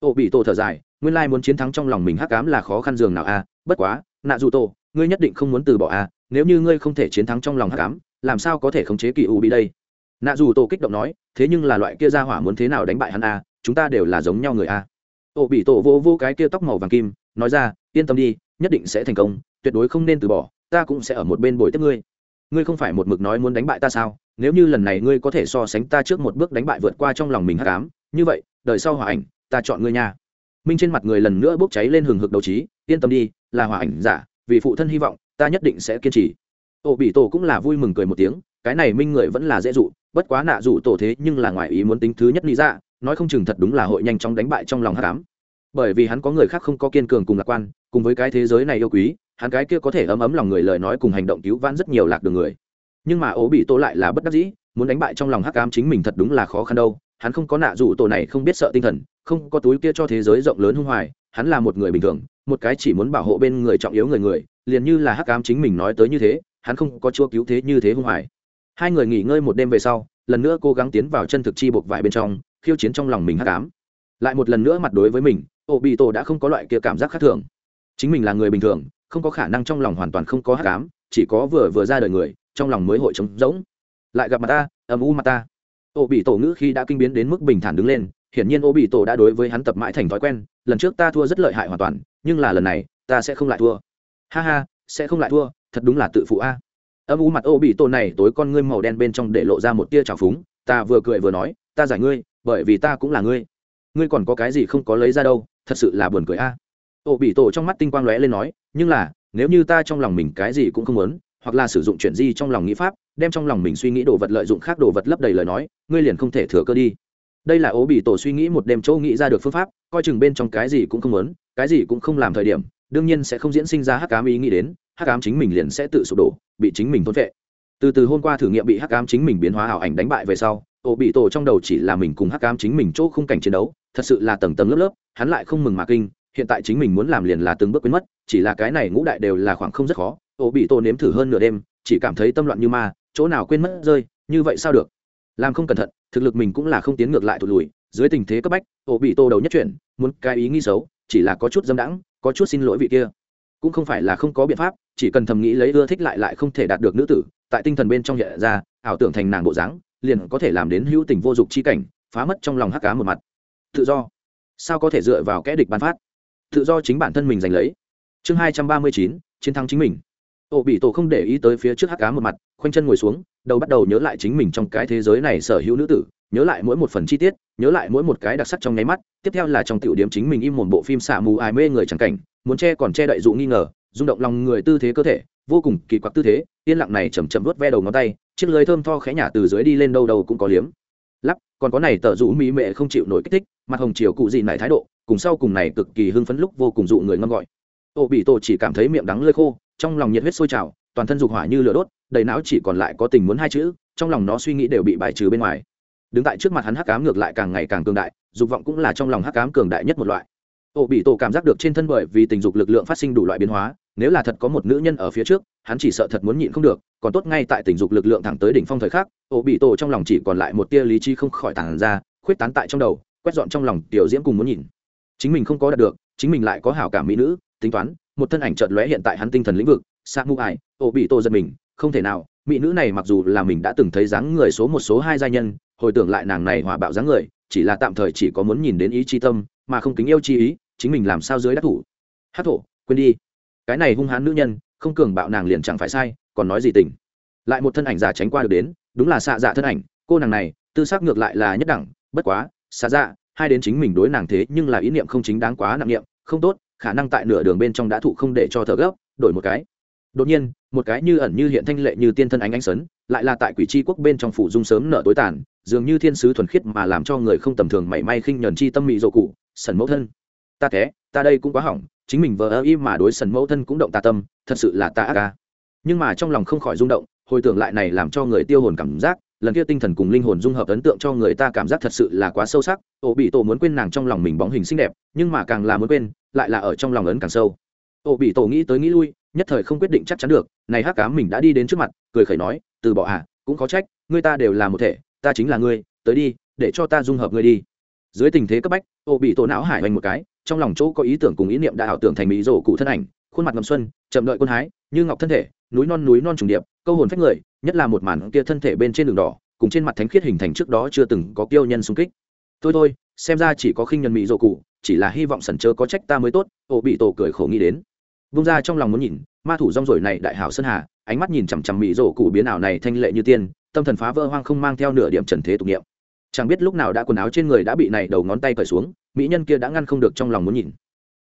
A: Ô bị tổ thở dài, nguyên lai muốn chiến thắng trong lòng mình hắc cám là khó khăn dường nào a bất quá, nạ dù tổ ngươi nhất định không muốn từ bỏ a nếu như ngươi không thể chiến thắng trong lòng hắc cám làm sao có thể khống chế kỳ u bị đây? Nạ dù tổ kích động nói, thế nhưng là loại kia ra hỏa muốn thế nào đánh bại hắn a chúng ta đều là giống nhau người a Ô bị tổ vô vô cái kia tóc màu vàng kim, nói ra, yên tâm đi, nhất định sẽ thành công, tuyệt đối không nên từ bỏ, ta cũng sẽ ở một bên bồi tiếp ngươi. Ngươi không phải một mực nói muốn đánh bại ta sao, nếu như lần này ngươi có thể so sánh ta trước một bước đánh bại vượt qua trong lòng mình hắc ám, như vậy, đời sau hòa ảnh ta chọn ngươi nha. Minh trên mặt người lần nữa bốc cháy lên hừng hực đầu trí, yên tâm đi, là hòa ảnh giả, vì phụ thân hy vọng, ta nhất định sẽ kiên trì. Ô bị tổ cũng là vui mừng cười một tiếng, cái này minh người vẫn là dễ dụ, bất quá nạ dụ tổ thế nhưng là ngoài ý muốn tính thứ nhất lý ra, nói không chừng thật đúng là hội nhanh chóng đánh bại trong lòng hắc ám. Bởi vì hắn có người khác không có kiên cường cùng lạc quan, cùng với cái thế giới này yêu quý, hắn cái kia có thể ấm ấm lòng người lời nói cùng hành động cứu vãn rất nhiều lạc đường người. Nhưng mà ố bị tổ lại là bất đắc dĩ, muốn đánh bại trong lòng hắc ám chính mình thật đúng là khó khăn đâu, hắn không có nạ dụ tổ này không biết sợ tinh thần không có túi kia cho thế giới rộng lớn hung hoài, hắn là một người bình thường, một cái chỉ muốn bảo hộ bên người trọng yếu người người, liền như là hắc ám chính mình nói tới như thế, hắn không có chúa cứu thế như thế hung hoài. Hai người nghỉ ngơi một đêm về sau, lần nữa cố gắng tiến vào chân thực chi buộc vải bên trong, khiêu chiến trong lòng mình hắc ám. Lại một lần nữa mặt đối với mình ô bị tổ đã không có loại kia cảm giác khác thường. Chính mình là người bình thường, không có khả năng trong lòng hoàn toàn không có hắc ám, chỉ có vừa vừa ra đời người, trong lòng mới hội trống rỗng. Lại gặp mặt ta, âm u mặt ta. Ô bị tổ ngữ khi đã kinh biến đến mức bình thản đứng lên hiển nhiên ô bị tổ đã đối với hắn tập mãi thành thói quen, lần trước ta thua rất lợi hại hoàn toàn, nhưng là lần này, ta sẽ không lại thua. Ha ha, sẽ không lại thua, thật đúng là tự phụ a. Âm u mặt ô bị tổ này tối con ngươi màu đen bên trong để lộ ra một tia trào phúng, ta vừa cười vừa nói, ta giải ngươi, bởi vì ta cũng là ngươi. Ngươi còn có cái gì không có lấy ra đâu, thật sự là buồn cười a. Ô bị tổ trong mắt tinh quang lóe lên nói, nhưng là, nếu như ta trong lòng mình cái gì cũng không muốn, hoặc là sử dụng chuyện gì trong lòng nghĩ pháp, đem trong lòng mình suy nghĩ đồ vật lợi dụng khác đồ vật lấp đầy lời nói, ngươi liền không thể thừa cơ đi đây là ố bị tổ suy nghĩ một đêm chỗ nghĩ ra được phương pháp, coi chừng bên trong cái gì cũng không muốn, cái gì cũng không làm thời điểm, đương nhiên sẽ không diễn sinh ra hắc ám ý nghĩ đến, hắc ám chính mình liền sẽ tự sụp đổ, bị chính mình thôn vệ. Từ từ hôm qua thử nghiệm bị hắc ám chính mình biến hóa ảo ảnh đánh bại về sau ổ bị tổ trong đầu chỉ là mình cùng hắc ám chính mình chỗ không cảnh chiến đấu, thật sự là tầng tầng lớp lớp, hắn lại không mừng mà kinh, hiện tại chính mình muốn làm liền là từng bước quên mất, chỉ là cái này ngũ đại đều là khoảng không rất khó ổ bị tổ nếm thử hơn nửa đêm, chỉ cảm thấy tâm loạn như ma, chỗ nào quên mất rơi, như vậy sao được? Làm không cẩn thận thực lực mình cũng là không tiến ngược lại thụt lùi, dưới tình thế cấp bách ổ bị Tô đầu nhất chuyển, muốn cái ý nghĩ xấu, chỉ là có chút dâm đãng, có chút xin lỗi vị kia. Cũng không phải là không có biện pháp, chỉ cần thầm nghĩ lấy ưa thích lại lại không thể đạt được nữ tử, tại tinh thần bên trong hiện ra, ảo tưởng thành nàng bộ dáng, liền có thể làm đến hữu tình vô dụng chi cảnh, phá mất trong lòng hắc cá một mặt. Tự do. Sao có thể dựa vào kẽ địch bán phát? Tự do chính bản thân mình giành lấy. Chương hai trăm ba mươi chín, chiến thắng chính mình. Ổ bị tổ không để ý tới phía trước hắc cá một mặt khoanh chân ngồi xuống, đầu bắt đầu nhớ lại chính mình trong cái thế giới này sở hữu nữ tử, nhớ lại mỗi một phần chi tiết, nhớ lại mỗi một cái đặc sắc trong nháy mắt, tiếp theo là trong tiểu điểm chính mình im một bộ phim xạ mù ai mê người chẳng cảnh, muốn che còn che đậy dụ nghi ngờ, rung động lòng người tư thế cơ thể, vô cùng kỳ quặc tư thế, yên lặng này chầm chậm vớt ve đầu ngón tay, chiếc lưới thơm tho khẽ nhả từ dưới đi lên đâu đâu cũng có liếm. Lắp, còn có này tờ rũ mỹ mệ không chịu nổi kích thích, mặt hồng chiều cụ gì này thái độ, cùng sau cùng này cực kỳ hưng phấn lúc vô cùng dụ người ngâm gọi. Ô bị tổ chỉ cảm thấy miệng đắng lơi khô, trong lòng nhiệt huyết sôi trào, toàn thân dục hỏa như lửa đốt đầy não chỉ còn lại có tình muốn hai chữ, trong lòng nó suy nghĩ đều bị bài trừ bên ngoài. Đứng tại trước mặt hắn hắc cám ngược lại càng ngày càng cường đại, dục vọng cũng là trong lòng hắc cám cường đại nhất một loại. Ổ bị tổ cảm giác được trên thân bởi vì tình dục lực lượng phát sinh đủ loại biến hóa, nếu là thật có một nữ nhân ở phía trước, hắn chỉ sợ thật muốn nhịn không được, còn tốt ngay tại tình dục lực lượng thẳng tới đỉnh phong thời khắc ổ bị tổ trong lòng chỉ còn lại một tia lý trí không khỏi tàn ra, khuyết tán tại trong đầu, quét dọn trong lòng tiểu diễm cùng muốn nhìn chính mình không có đạt được, chính mình lại có hảo cảm mỹ nữ, tính toán, một thân ảnh chợt lóe hiện tại hắn tinh thần lĩnh vực sa mu ai ổ bị tổ giật mình không thể nào, mỹ nữ này mặc dù là mình đã từng thấy dáng người số một số hai giai nhân, hồi tưởng lại nàng này hòa bạo dáng người, chỉ là tạm thời chỉ có muốn nhìn đến ý chi tâm, mà không kính yêu chi ý, chính mình làm sao dưới đắc thủ. Hát thổ, quên đi. Cái này hung hãn nữ nhân, không cường bạo nàng liền chẳng phải sai, còn nói gì tình. Lại một thân ảnh già tránh qua được đến, đúng là xạ dạ thân ảnh, cô nàng này, tư xác ngược lại là nhất đẳng, bất quá, xạ dạ hai đến chính mình đối nàng thế nhưng là ý niệm không chính đáng quá nặng niệm, không tốt, khả năng tại nửa đường bên trong đã thụ không để cho thở gấp, đổi một cái đột nhiên, một cái như ẩn như hiện thanh lệ như tiên thân ánh ánh sấn, lại là tại quỷ c quốc bên trong phủ dung sớm nợ tối tàn, dường như thiên sứ thuần khiết mà làm cho người không tầm thường mảy may khinh nhờn chi tâm mị dỗ cụ, sần mẫu thân. Ta thế, ta đây cũng quá hỏng, chính mình vờ ơ y mà đối sần mẫu thân cũng động ta tâm, thật sự là ta ác ca. Nhưng mà trong lòng không khỏi rung động, hồi tưởng lại này làm cho người tiêu hồn cảm giác, lần kia tinh thần cùng linh hồn dung hợp ấn tượng cho người ta cảm giác thật sự là quá sâu sắc, ổ bị tổ muốn quên nàng trong lòng mình bóng hình xinh đẹp, nhưng mà càng là muốn quên, lại là ở trong lòng ấn càng sâu. Ổ bị tổ nghĩ tới nghĩ lui nhất thời không quyết định chắc chắn được, này hắc cám mình đã đi đến trước mặt, cười khẩy nói, từ bỏ à cũng có trách người ta đều là một thể, ta chính là ngươi, tới đi, để cho ta dung hợp ngươi đi. Dưới tình thế cấp bách, ô bị tổ não hải hoành một cái, trong lòng chỗ có ý tưởng cùng ý niệm đã ảo tưởng thành mỹ rổ cụ thân ảnh, khuôn mặt ngầm xuân, chậm đợi quân hái, như ngọc thân thể, núi non núi non trùng điệp, câu hồn phách người, nhất là một màn kia thân thể bên trên đường đỏ, cùng trên mặt thánh khiết hình thành trước đó chưa từng có kiêu nhân xung kích. Thôi thôi, xem ra chỉ có khinh nhân mỹ rổ cụ, chỉ là hy vọng sẩn chớ có trách ta mới tốt, ô bị tổ cười khổ nghĩ đến vung ra trong lòng muốn nhìn, ma thủ rong rổi này đại hảo sơn hà, ánh mắt nhìn chằm chằm mỹ rổ cụ biến ảo này thanh lệ như tiên, tâm thần phá vỡ hoang không mang theo nửa điểm trần thế tục niệm. Chẳng biết lúc nào đã quần áo trên người đã bị này đầu ngón tay cởi xuống, mỹ nhân kia đã ngăn không được trong lòng muốn nhìn.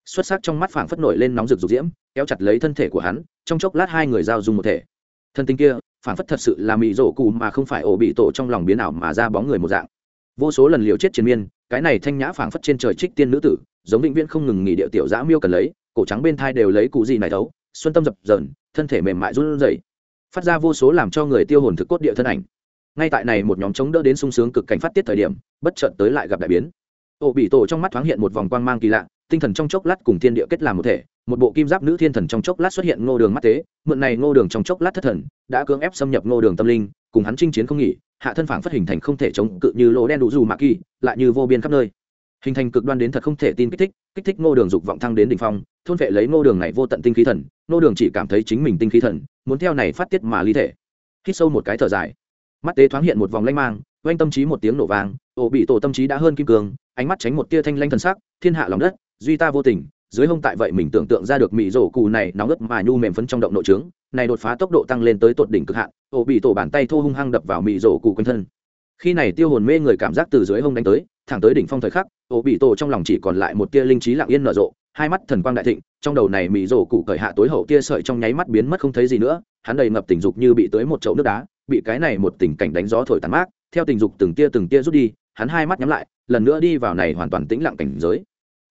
A: Xuất sắc trong mắt phảng phất nổi lên nóng rực rục diễm, kéo chặt lấy thân thể của hắn, trong chốc lát hai người giao dung một thể. Thân tình kia, phảng phất thật sự là mỹ rổ cụ mà không phải ổ bị tổ trong lòng biến ảo mà ra bóng người một dạng. Vô số lần liều chết chiến miên, cái này thanh nhã phảng phất trên trời trích tiên nữ tử, giống định viễn không ngừng nghỉ điệu tiểu dã miêu cần lấy cổ trắng bên thai đều lấy cụ gì này thấu, xuân tâm dập dờn, thân thể mềm mại run rẩy, phát ra vô số làm cho người tiêu hồn thực cốt địa thân ảnh. Ngay tại này một nhóm chống đỡ đến sung sướng cực cảnh phát tiết thời điểm, bất chợt tới lại gặp đại biến. Ổ bị tổ trong mắt thoáng hiện một vòng quang mang kỳ lạ, tinh thần trong chốc lát cùng thiên địa kết làm một thể, một bộ kim giáp nữ thiên thần trong chốc lát xuất hiện ngô đường mắt tế, mượn này ngô đường trong chốc lát thất thần, đã cưỡng ép xâm nhập ngô đường tâm linh, cùng hắn chinh chiến không nghỉ, hạ thân phản phát hình thành không thể chống cự như lỗ đen đủ dù mạ kỳ, lại như vô biên khắp nơi hình thành cực đoan đến thật không thể tin kích thích kích thích ngô đường dục vọng thăng đến đỉnh phong, thôn vệ lấy ngô đường này vô tận tinh khí thần, ngô đường chỉ cảm thấy chính mình tinh khí thần, muốn theo này phát tiết mà ly thể. Hít sâu một cái thở dài. Mắt tế thoáng hiện một vòng lanh mang, oanh tâm trí một tiếng nổ vàng ổ bị tổ tâm trí đã hơn kim cương, ánh mắt tránh một tia thanh lanh thần sắc, thiên hạ lòng đất, duy ta vô tình, dưới hông tại vậy mình tưởng tượng ra được mỹ rổ cù này nóng ướt mà nhu mềm phấn trong động nội trướng, này đột phá tốc độ tăng lên tới tột đỉnh cực hạn, ổ bị tổ bàn tay thô hung hăng đập vào mỹ rổ cù quanh thân khi này tiêu hồn mê người cảm giác từ dưới hông đánh tới, thẳng tới đỉnh phong thời khắc, ổ bị tổ trong lòng chỉ còn lại một tia linh trí lặng yên nở rộ, hai mắt thần quang đại thịnh, trong đầu này mị rổ cụ cởi hạ tối hậu tia sợi trong nháy mắt biến mất không thấy gì nữa, hắn đầy ngập tình dục như bị tới một chậu nước đá, bị cái này một tình cảnh đánh gió thổi tàn mát, theo tình dục từng tia từng tia rút đi, hắn hai mắt nhắm lại, lần nữa đi vào này hoàn toàn tĩnh lặng cảnh giới.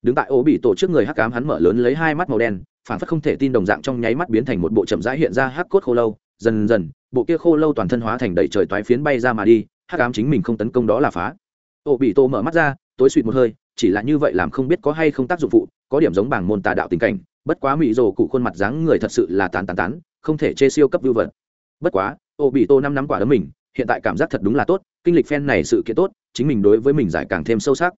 A: Đứng tại ổ bị tổ trước người hắc cám hắn mở lớn lấy hai mắt màu đen phản phất không thể tin đồng dạng trong nháy mắt biến thành một bộ chậm rãi hiện ra hắc cốt khô lâu, dần dần, bộ kia khô lâu toàn thân hóa thành đầy trời toái phiến bay ra mà đi hắc ám chính mình không tấn công đó là phá. Ô, bị tô mở mắt ra, tối suỵt một hơi, chỉ là như vậy làm không biết có hay không tác dụng phụ, có điểm giống bảng môn tà đạo tình cảnh, bất quá mỹ rồ cụ khuôn mặt dáng người thật sự là tán tán tán, không thể chê siêu cấp vưu vật. Bất quá, Ô, bị tô năm năm quả đấm mình, hiện tại cảm giác thật đúng là tốt, kinh lịch phen này sự kiện tốt, chính mình đối với mình giải càng thêm sâu sắc.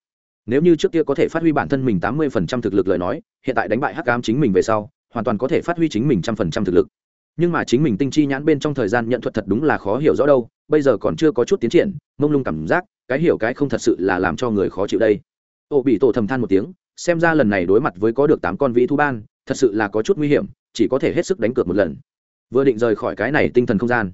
A: Nếu như trước kia có thể phát huy bản thân mình tám mươi phần trăm thực lực lời nói, hiện tại đánh bại hắc ám chính mình về sau, hoàn toàn có thể phát huy chính mình trăm phần trăm thực lực. Nhưng mà chính mình tinh chi nhãn bên trong thời gian nhận thuật thật đúng là khó hiểu rõ đâu bây giờ còn chưa có chút tiến triển, mông lung cảm giác, cái hiểu cái không thật sự là làm cho người khó chịu đây. Ô bị tổ thầm than một tiếng, xem ra lần này đối mặt với có được tám con vĩ thu ban, thật sự là có chút nguy hiểm, chỉ có thể hết sức đánh cược một lần. Vừa định rời khỏi cái này tinh thần không gian,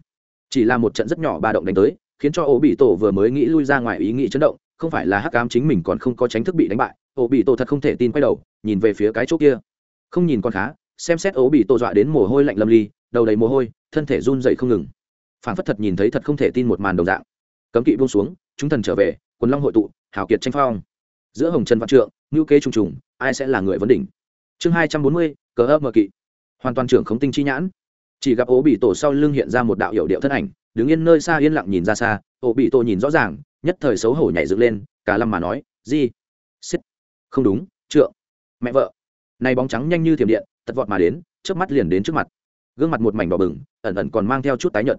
A: chỉ là một trận rất nhỏ ba động đánh tới, khiến cho ô bị tổ vừa mới nghĩ lui ra ngoài ý nghĩ chấn động, không phải là hắc cám chính mình còn không có tránh thức bị đánh bại ô bị tổ thật không thể tin quay đầu, nhìn về phía cái chỗ kia. Không nhìn con khá, xem xét ô bị tổ dọa đến mồ hôi lạnh lâm ly, đầu đầy mồ hôi, thân thể run dậy không ngừng phản phất thật nhìn thấy thật không thể tin một màn đồng dạng. Cấm kỵ buông xuống, chúng thần trở về, quần long hội tụ, hào kiệt tranh phong. Giữa hồng trần văn trượng ngữ kế trùng trùng, ai sẽ là người vấn đỉnh? Chương hai trăm bốn mươi, cờ ấp mờ kỵ. Hoàn toàn trưởng khống tinh chi nhãn. Chỉ gặp ố bị tổ sau lưng hiện ra một đạo hiệu điệu thân ảnh, đứng yên nơi xa yên lặng nhìn ra xa, ố bị tổ nhìn rõ ràng, nhất thời xấu hổ nhảy dựng lên, cả lâm mà nói gì xích. Không đúng, trượng. Mẹ vợ. Này bóng trắng nhanh như thiểm điện tật vọt mà đến trước mắt liền đến trước mặt. Gương mặt một mảnh đỏ bừng, ẩn ẩn còn mang theo chút tái nhợt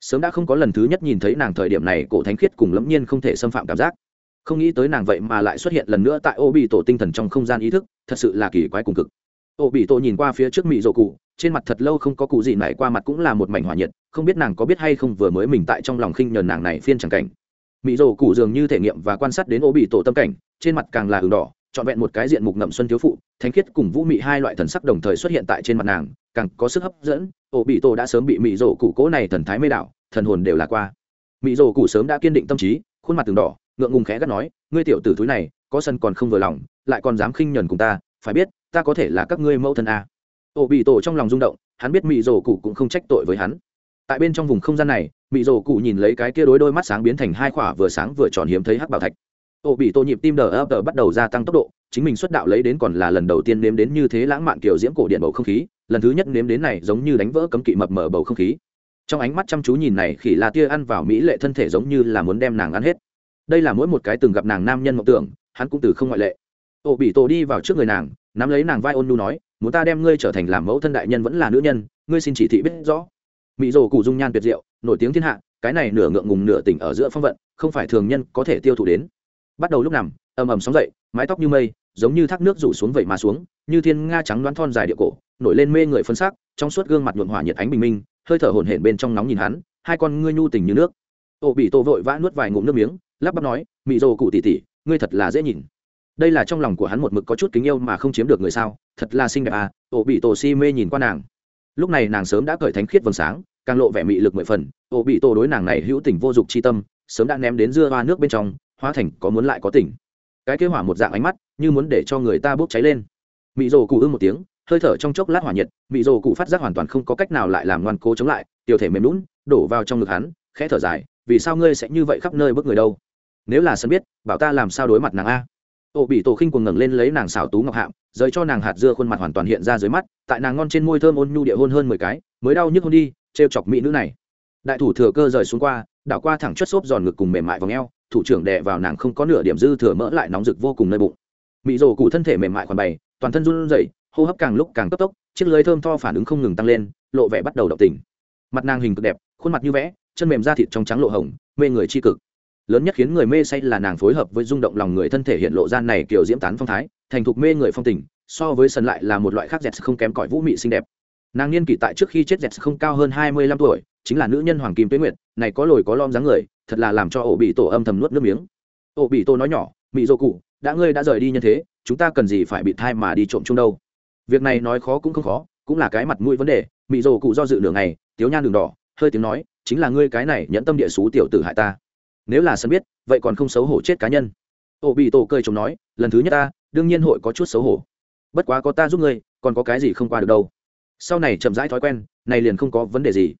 A: sớm đã không có lần thứ nhất nhìn thấy nàng thời điểm này, cổ thánh khiết cùng lẫm nhiên không thể xâm phạm cảm giác. Không nghĩ tới nàng vậy mà lại xuất hiện lần nữa tại ô bị tổ tinh thần trong không gian ý thức, thật sự là kỳ quái cùng cực. Ô bị tổ nhìn qua phía trước mỹ rộ cụ, trên mặt thật lâu không có cụ gì nảy qua mặt cũng là một mảnh hỏa nhiệt, không biết nàng có biết hay không vừa mới mình tại trong lòng khinh nhờn nàng này phiên chẳng cảnh. Mỹ rộ cụ dường như thể nghiệm và quan sát đến ô bị tổ tâm cảnh, trên mặt càng là hừng đỏ, trọn vẹn một cái diện mục ngậm xuân thiếu phụ, thánh khiết cùng vũ mị hai loại thần sắc đồng thời xuất hiện tại trên mặt nàng càng có sức hấp dẫn, ổ bị tổ đã sớm bị mị rổ cụ cố này thần thái mê đảo, thần hồn đều là qua. Mị rổ cụ sớm đã kiên định tâm trí, khuôn mặt từng đỏ, ngượng ngùng khẽ gắt nói, ngươi tiểu tử thúi này, có sân còn không vừa lòng, lại còn dám khinh nhẫn cùng ta, phải biết, ta có thể là các ngươi mẫu thân a. Ổ bị tổ trong lòng rung động, hắn biết mị rổ cụ cũng không trách tội với hắn. Tại bên trong vùng không gian này, mị rổ cụ nhìn lấy cái kia đối đôi mắt sáng biến thành hai khỏa vừa sáng vừa tròn hiếm thấy hắc bảo thạch. Ổ bị tổ nhịp tim đờ ấp đờ bắt đầu gia tăng tốc độ, chính mình xuất đạo lấy đến còn là lần đầu tiên nếm đến như thế lãng mạn kiểu diễm cổ điện bầu không khí lần thứ nhất nếm đến này giống như đánh vỡ cấm kỵ mập mở bầu không khí. Trong ánh mắt chăm chú nhìn này, khỉ la tia ăn vào mỹ lệ thân thể giống như là muốn đem nàng ăn hết. Đây là mỗi một cái từng gặp nàng nam nhân mộng tưởng, hắn cũng từ không ngoại lệ. Ô bị tổ đi vào trước người nàng, nắm lấy nàng vai ôn nu nói, muốn ta đem ngươi trở thành làm mẫu thân đại nhân vẫn là nữ nhân, ngươi xin chỉ thị biết rõ. Mỹ rồ cụ dung nhan tuyệt diệu, nổi tiếng thiên hạ, cái này nửa ngượng ngùng nửa tỉnh ở giữa phong vận, không phải thường nhân có thể tiêu thụ đến. Bắt đầu lúc nằm, ầm ầm sóng dậy, mái tóc như mây, giống như thác nước rủ xuống vậy mà xuống, như thiên nga trắng đoán thon dài địa cổ nổi lên mê người phân sắc trong suốt gương mặt nhuộm hỏa nhiệt ánh bình minh, hơi thở hổn hển bên trong nóng nhìn hắn, hai con ngươi nhu tình như nước. Ô bị tô vội vã nuốt vài ngụm nước miếng, lắp bắp nói, mị rồ cụ tỉ tỉ ngươi thật là dễ nhìn. Đây là trong lòng của hắn một mực có chút kính yêu mà không chiếm được người sao, thật là xinh đẹp à ô bị tổ si mê nhìn qua nàng. Lúc này nàng sớm đã cởi thánh khiết vầng sáng, càng lộ vẻ mị lực mười phần, ô bị tổ đối nàng này hữu tình vô dụng chi tâm, sớm đã ném đến dưa hoa nước bên trong, hóa thành có muốn lại có tỉnh. Cái kế hỏa một dạng ánh mắt, như muốn để cho người ta bốc cháy lên. Mị rồ cụ ư một tiếng hơi thở trong chốc lát hỏa nhiệt, mị rồ cụ phát giác hoàn toàn không có cách nào lại làm ngoan cố chống lại, tiểu thể mềm lún đổ vào trong ngực hắn, khẽ thở dài, vì sao ngươi sẽ như vậy khắp nơi bước người đâu? Nếu là sân biết, bảo ta làm sao đối mặt nàng a? Ô bị tổ khinh cuồng ngẩng lên lấy nàng xảo tú ngọc hạm, rời cho nàng hạt dưa khuôn mặt hoàn toàn hiện ra dưới mắt, tại nàng ngon trên môi thơm ôn nhu địa hôn hơn mười cái, mới đau nhức hôn đi, trêu chọc mỹ nữ này. Đại thủ thừa cơ rời xuống qua, đảo qua thẳng chất xốp giòn ngực cùng mềm mại vòng eo, thủ trưởng đè vào nàng không có nửa điểm dư thừa mỡ lại nóng rực vô cùng nơi bụng. Mỹ rồ cụ thân thể mềm mại khoản bày toàn thân run rẩy hô hấp càng lúc càng cấp tốc, chiếc lưới thơm tho phản ứng không ngừng tăng lên, lộ vẻ bắt đầu động tình. Mặt nàng hình cực đẹp, khuôn mặt như vẽ, chân mềm da thịt trong trắng lộ hồng, mê người chi cực. Lớn nhất khiến người mê say là nàng phối hợp với rung động lòng người thân thể hiện lộ gian này kiểu diễm tán phong thái, thành thục mê người phong tình, so với sân lại là một loại khác dẹt không kém cỏi vũ mị xinh đẹp. Nàng niên kỷ tại trước khi chết dẹt không cao hơn hai mươi lăm tuổi, chính là nữ nhân hoàng kim tuế nguyệt, này có lồi có lom dáng người, thật là làm cho ổ bị tổ âm thầm nuốt nước miếng. Ổ bị tổ nói nhỏ, mị dô cụ, đã ngươi đã rời đi như thế, chúng ta cần gì phải bị thai mà đi trộm chung đâu? Việc này nói khó cũng không khó, cũng là cái mặt mũi vấn đề. Mị rồ cụ do dự lửa này tiếu nhan đường đỏ, hơi tiếng nói, chính là ngươi cái này nhẫn tâm địa xú tiểu tử hại ta. Nếu là sân biết, vậy còn không xấu hổ chết cá nhân. Ô bị tổ cười chồng nói, lần thứ nhất ta, đương nhiên hội có chút xấu hổ. Bất quá có ta giúp ngươi, còn có cái gì không qua được đâu. Sau này chậm rãi thói quen, này liền không có vấn đề gì.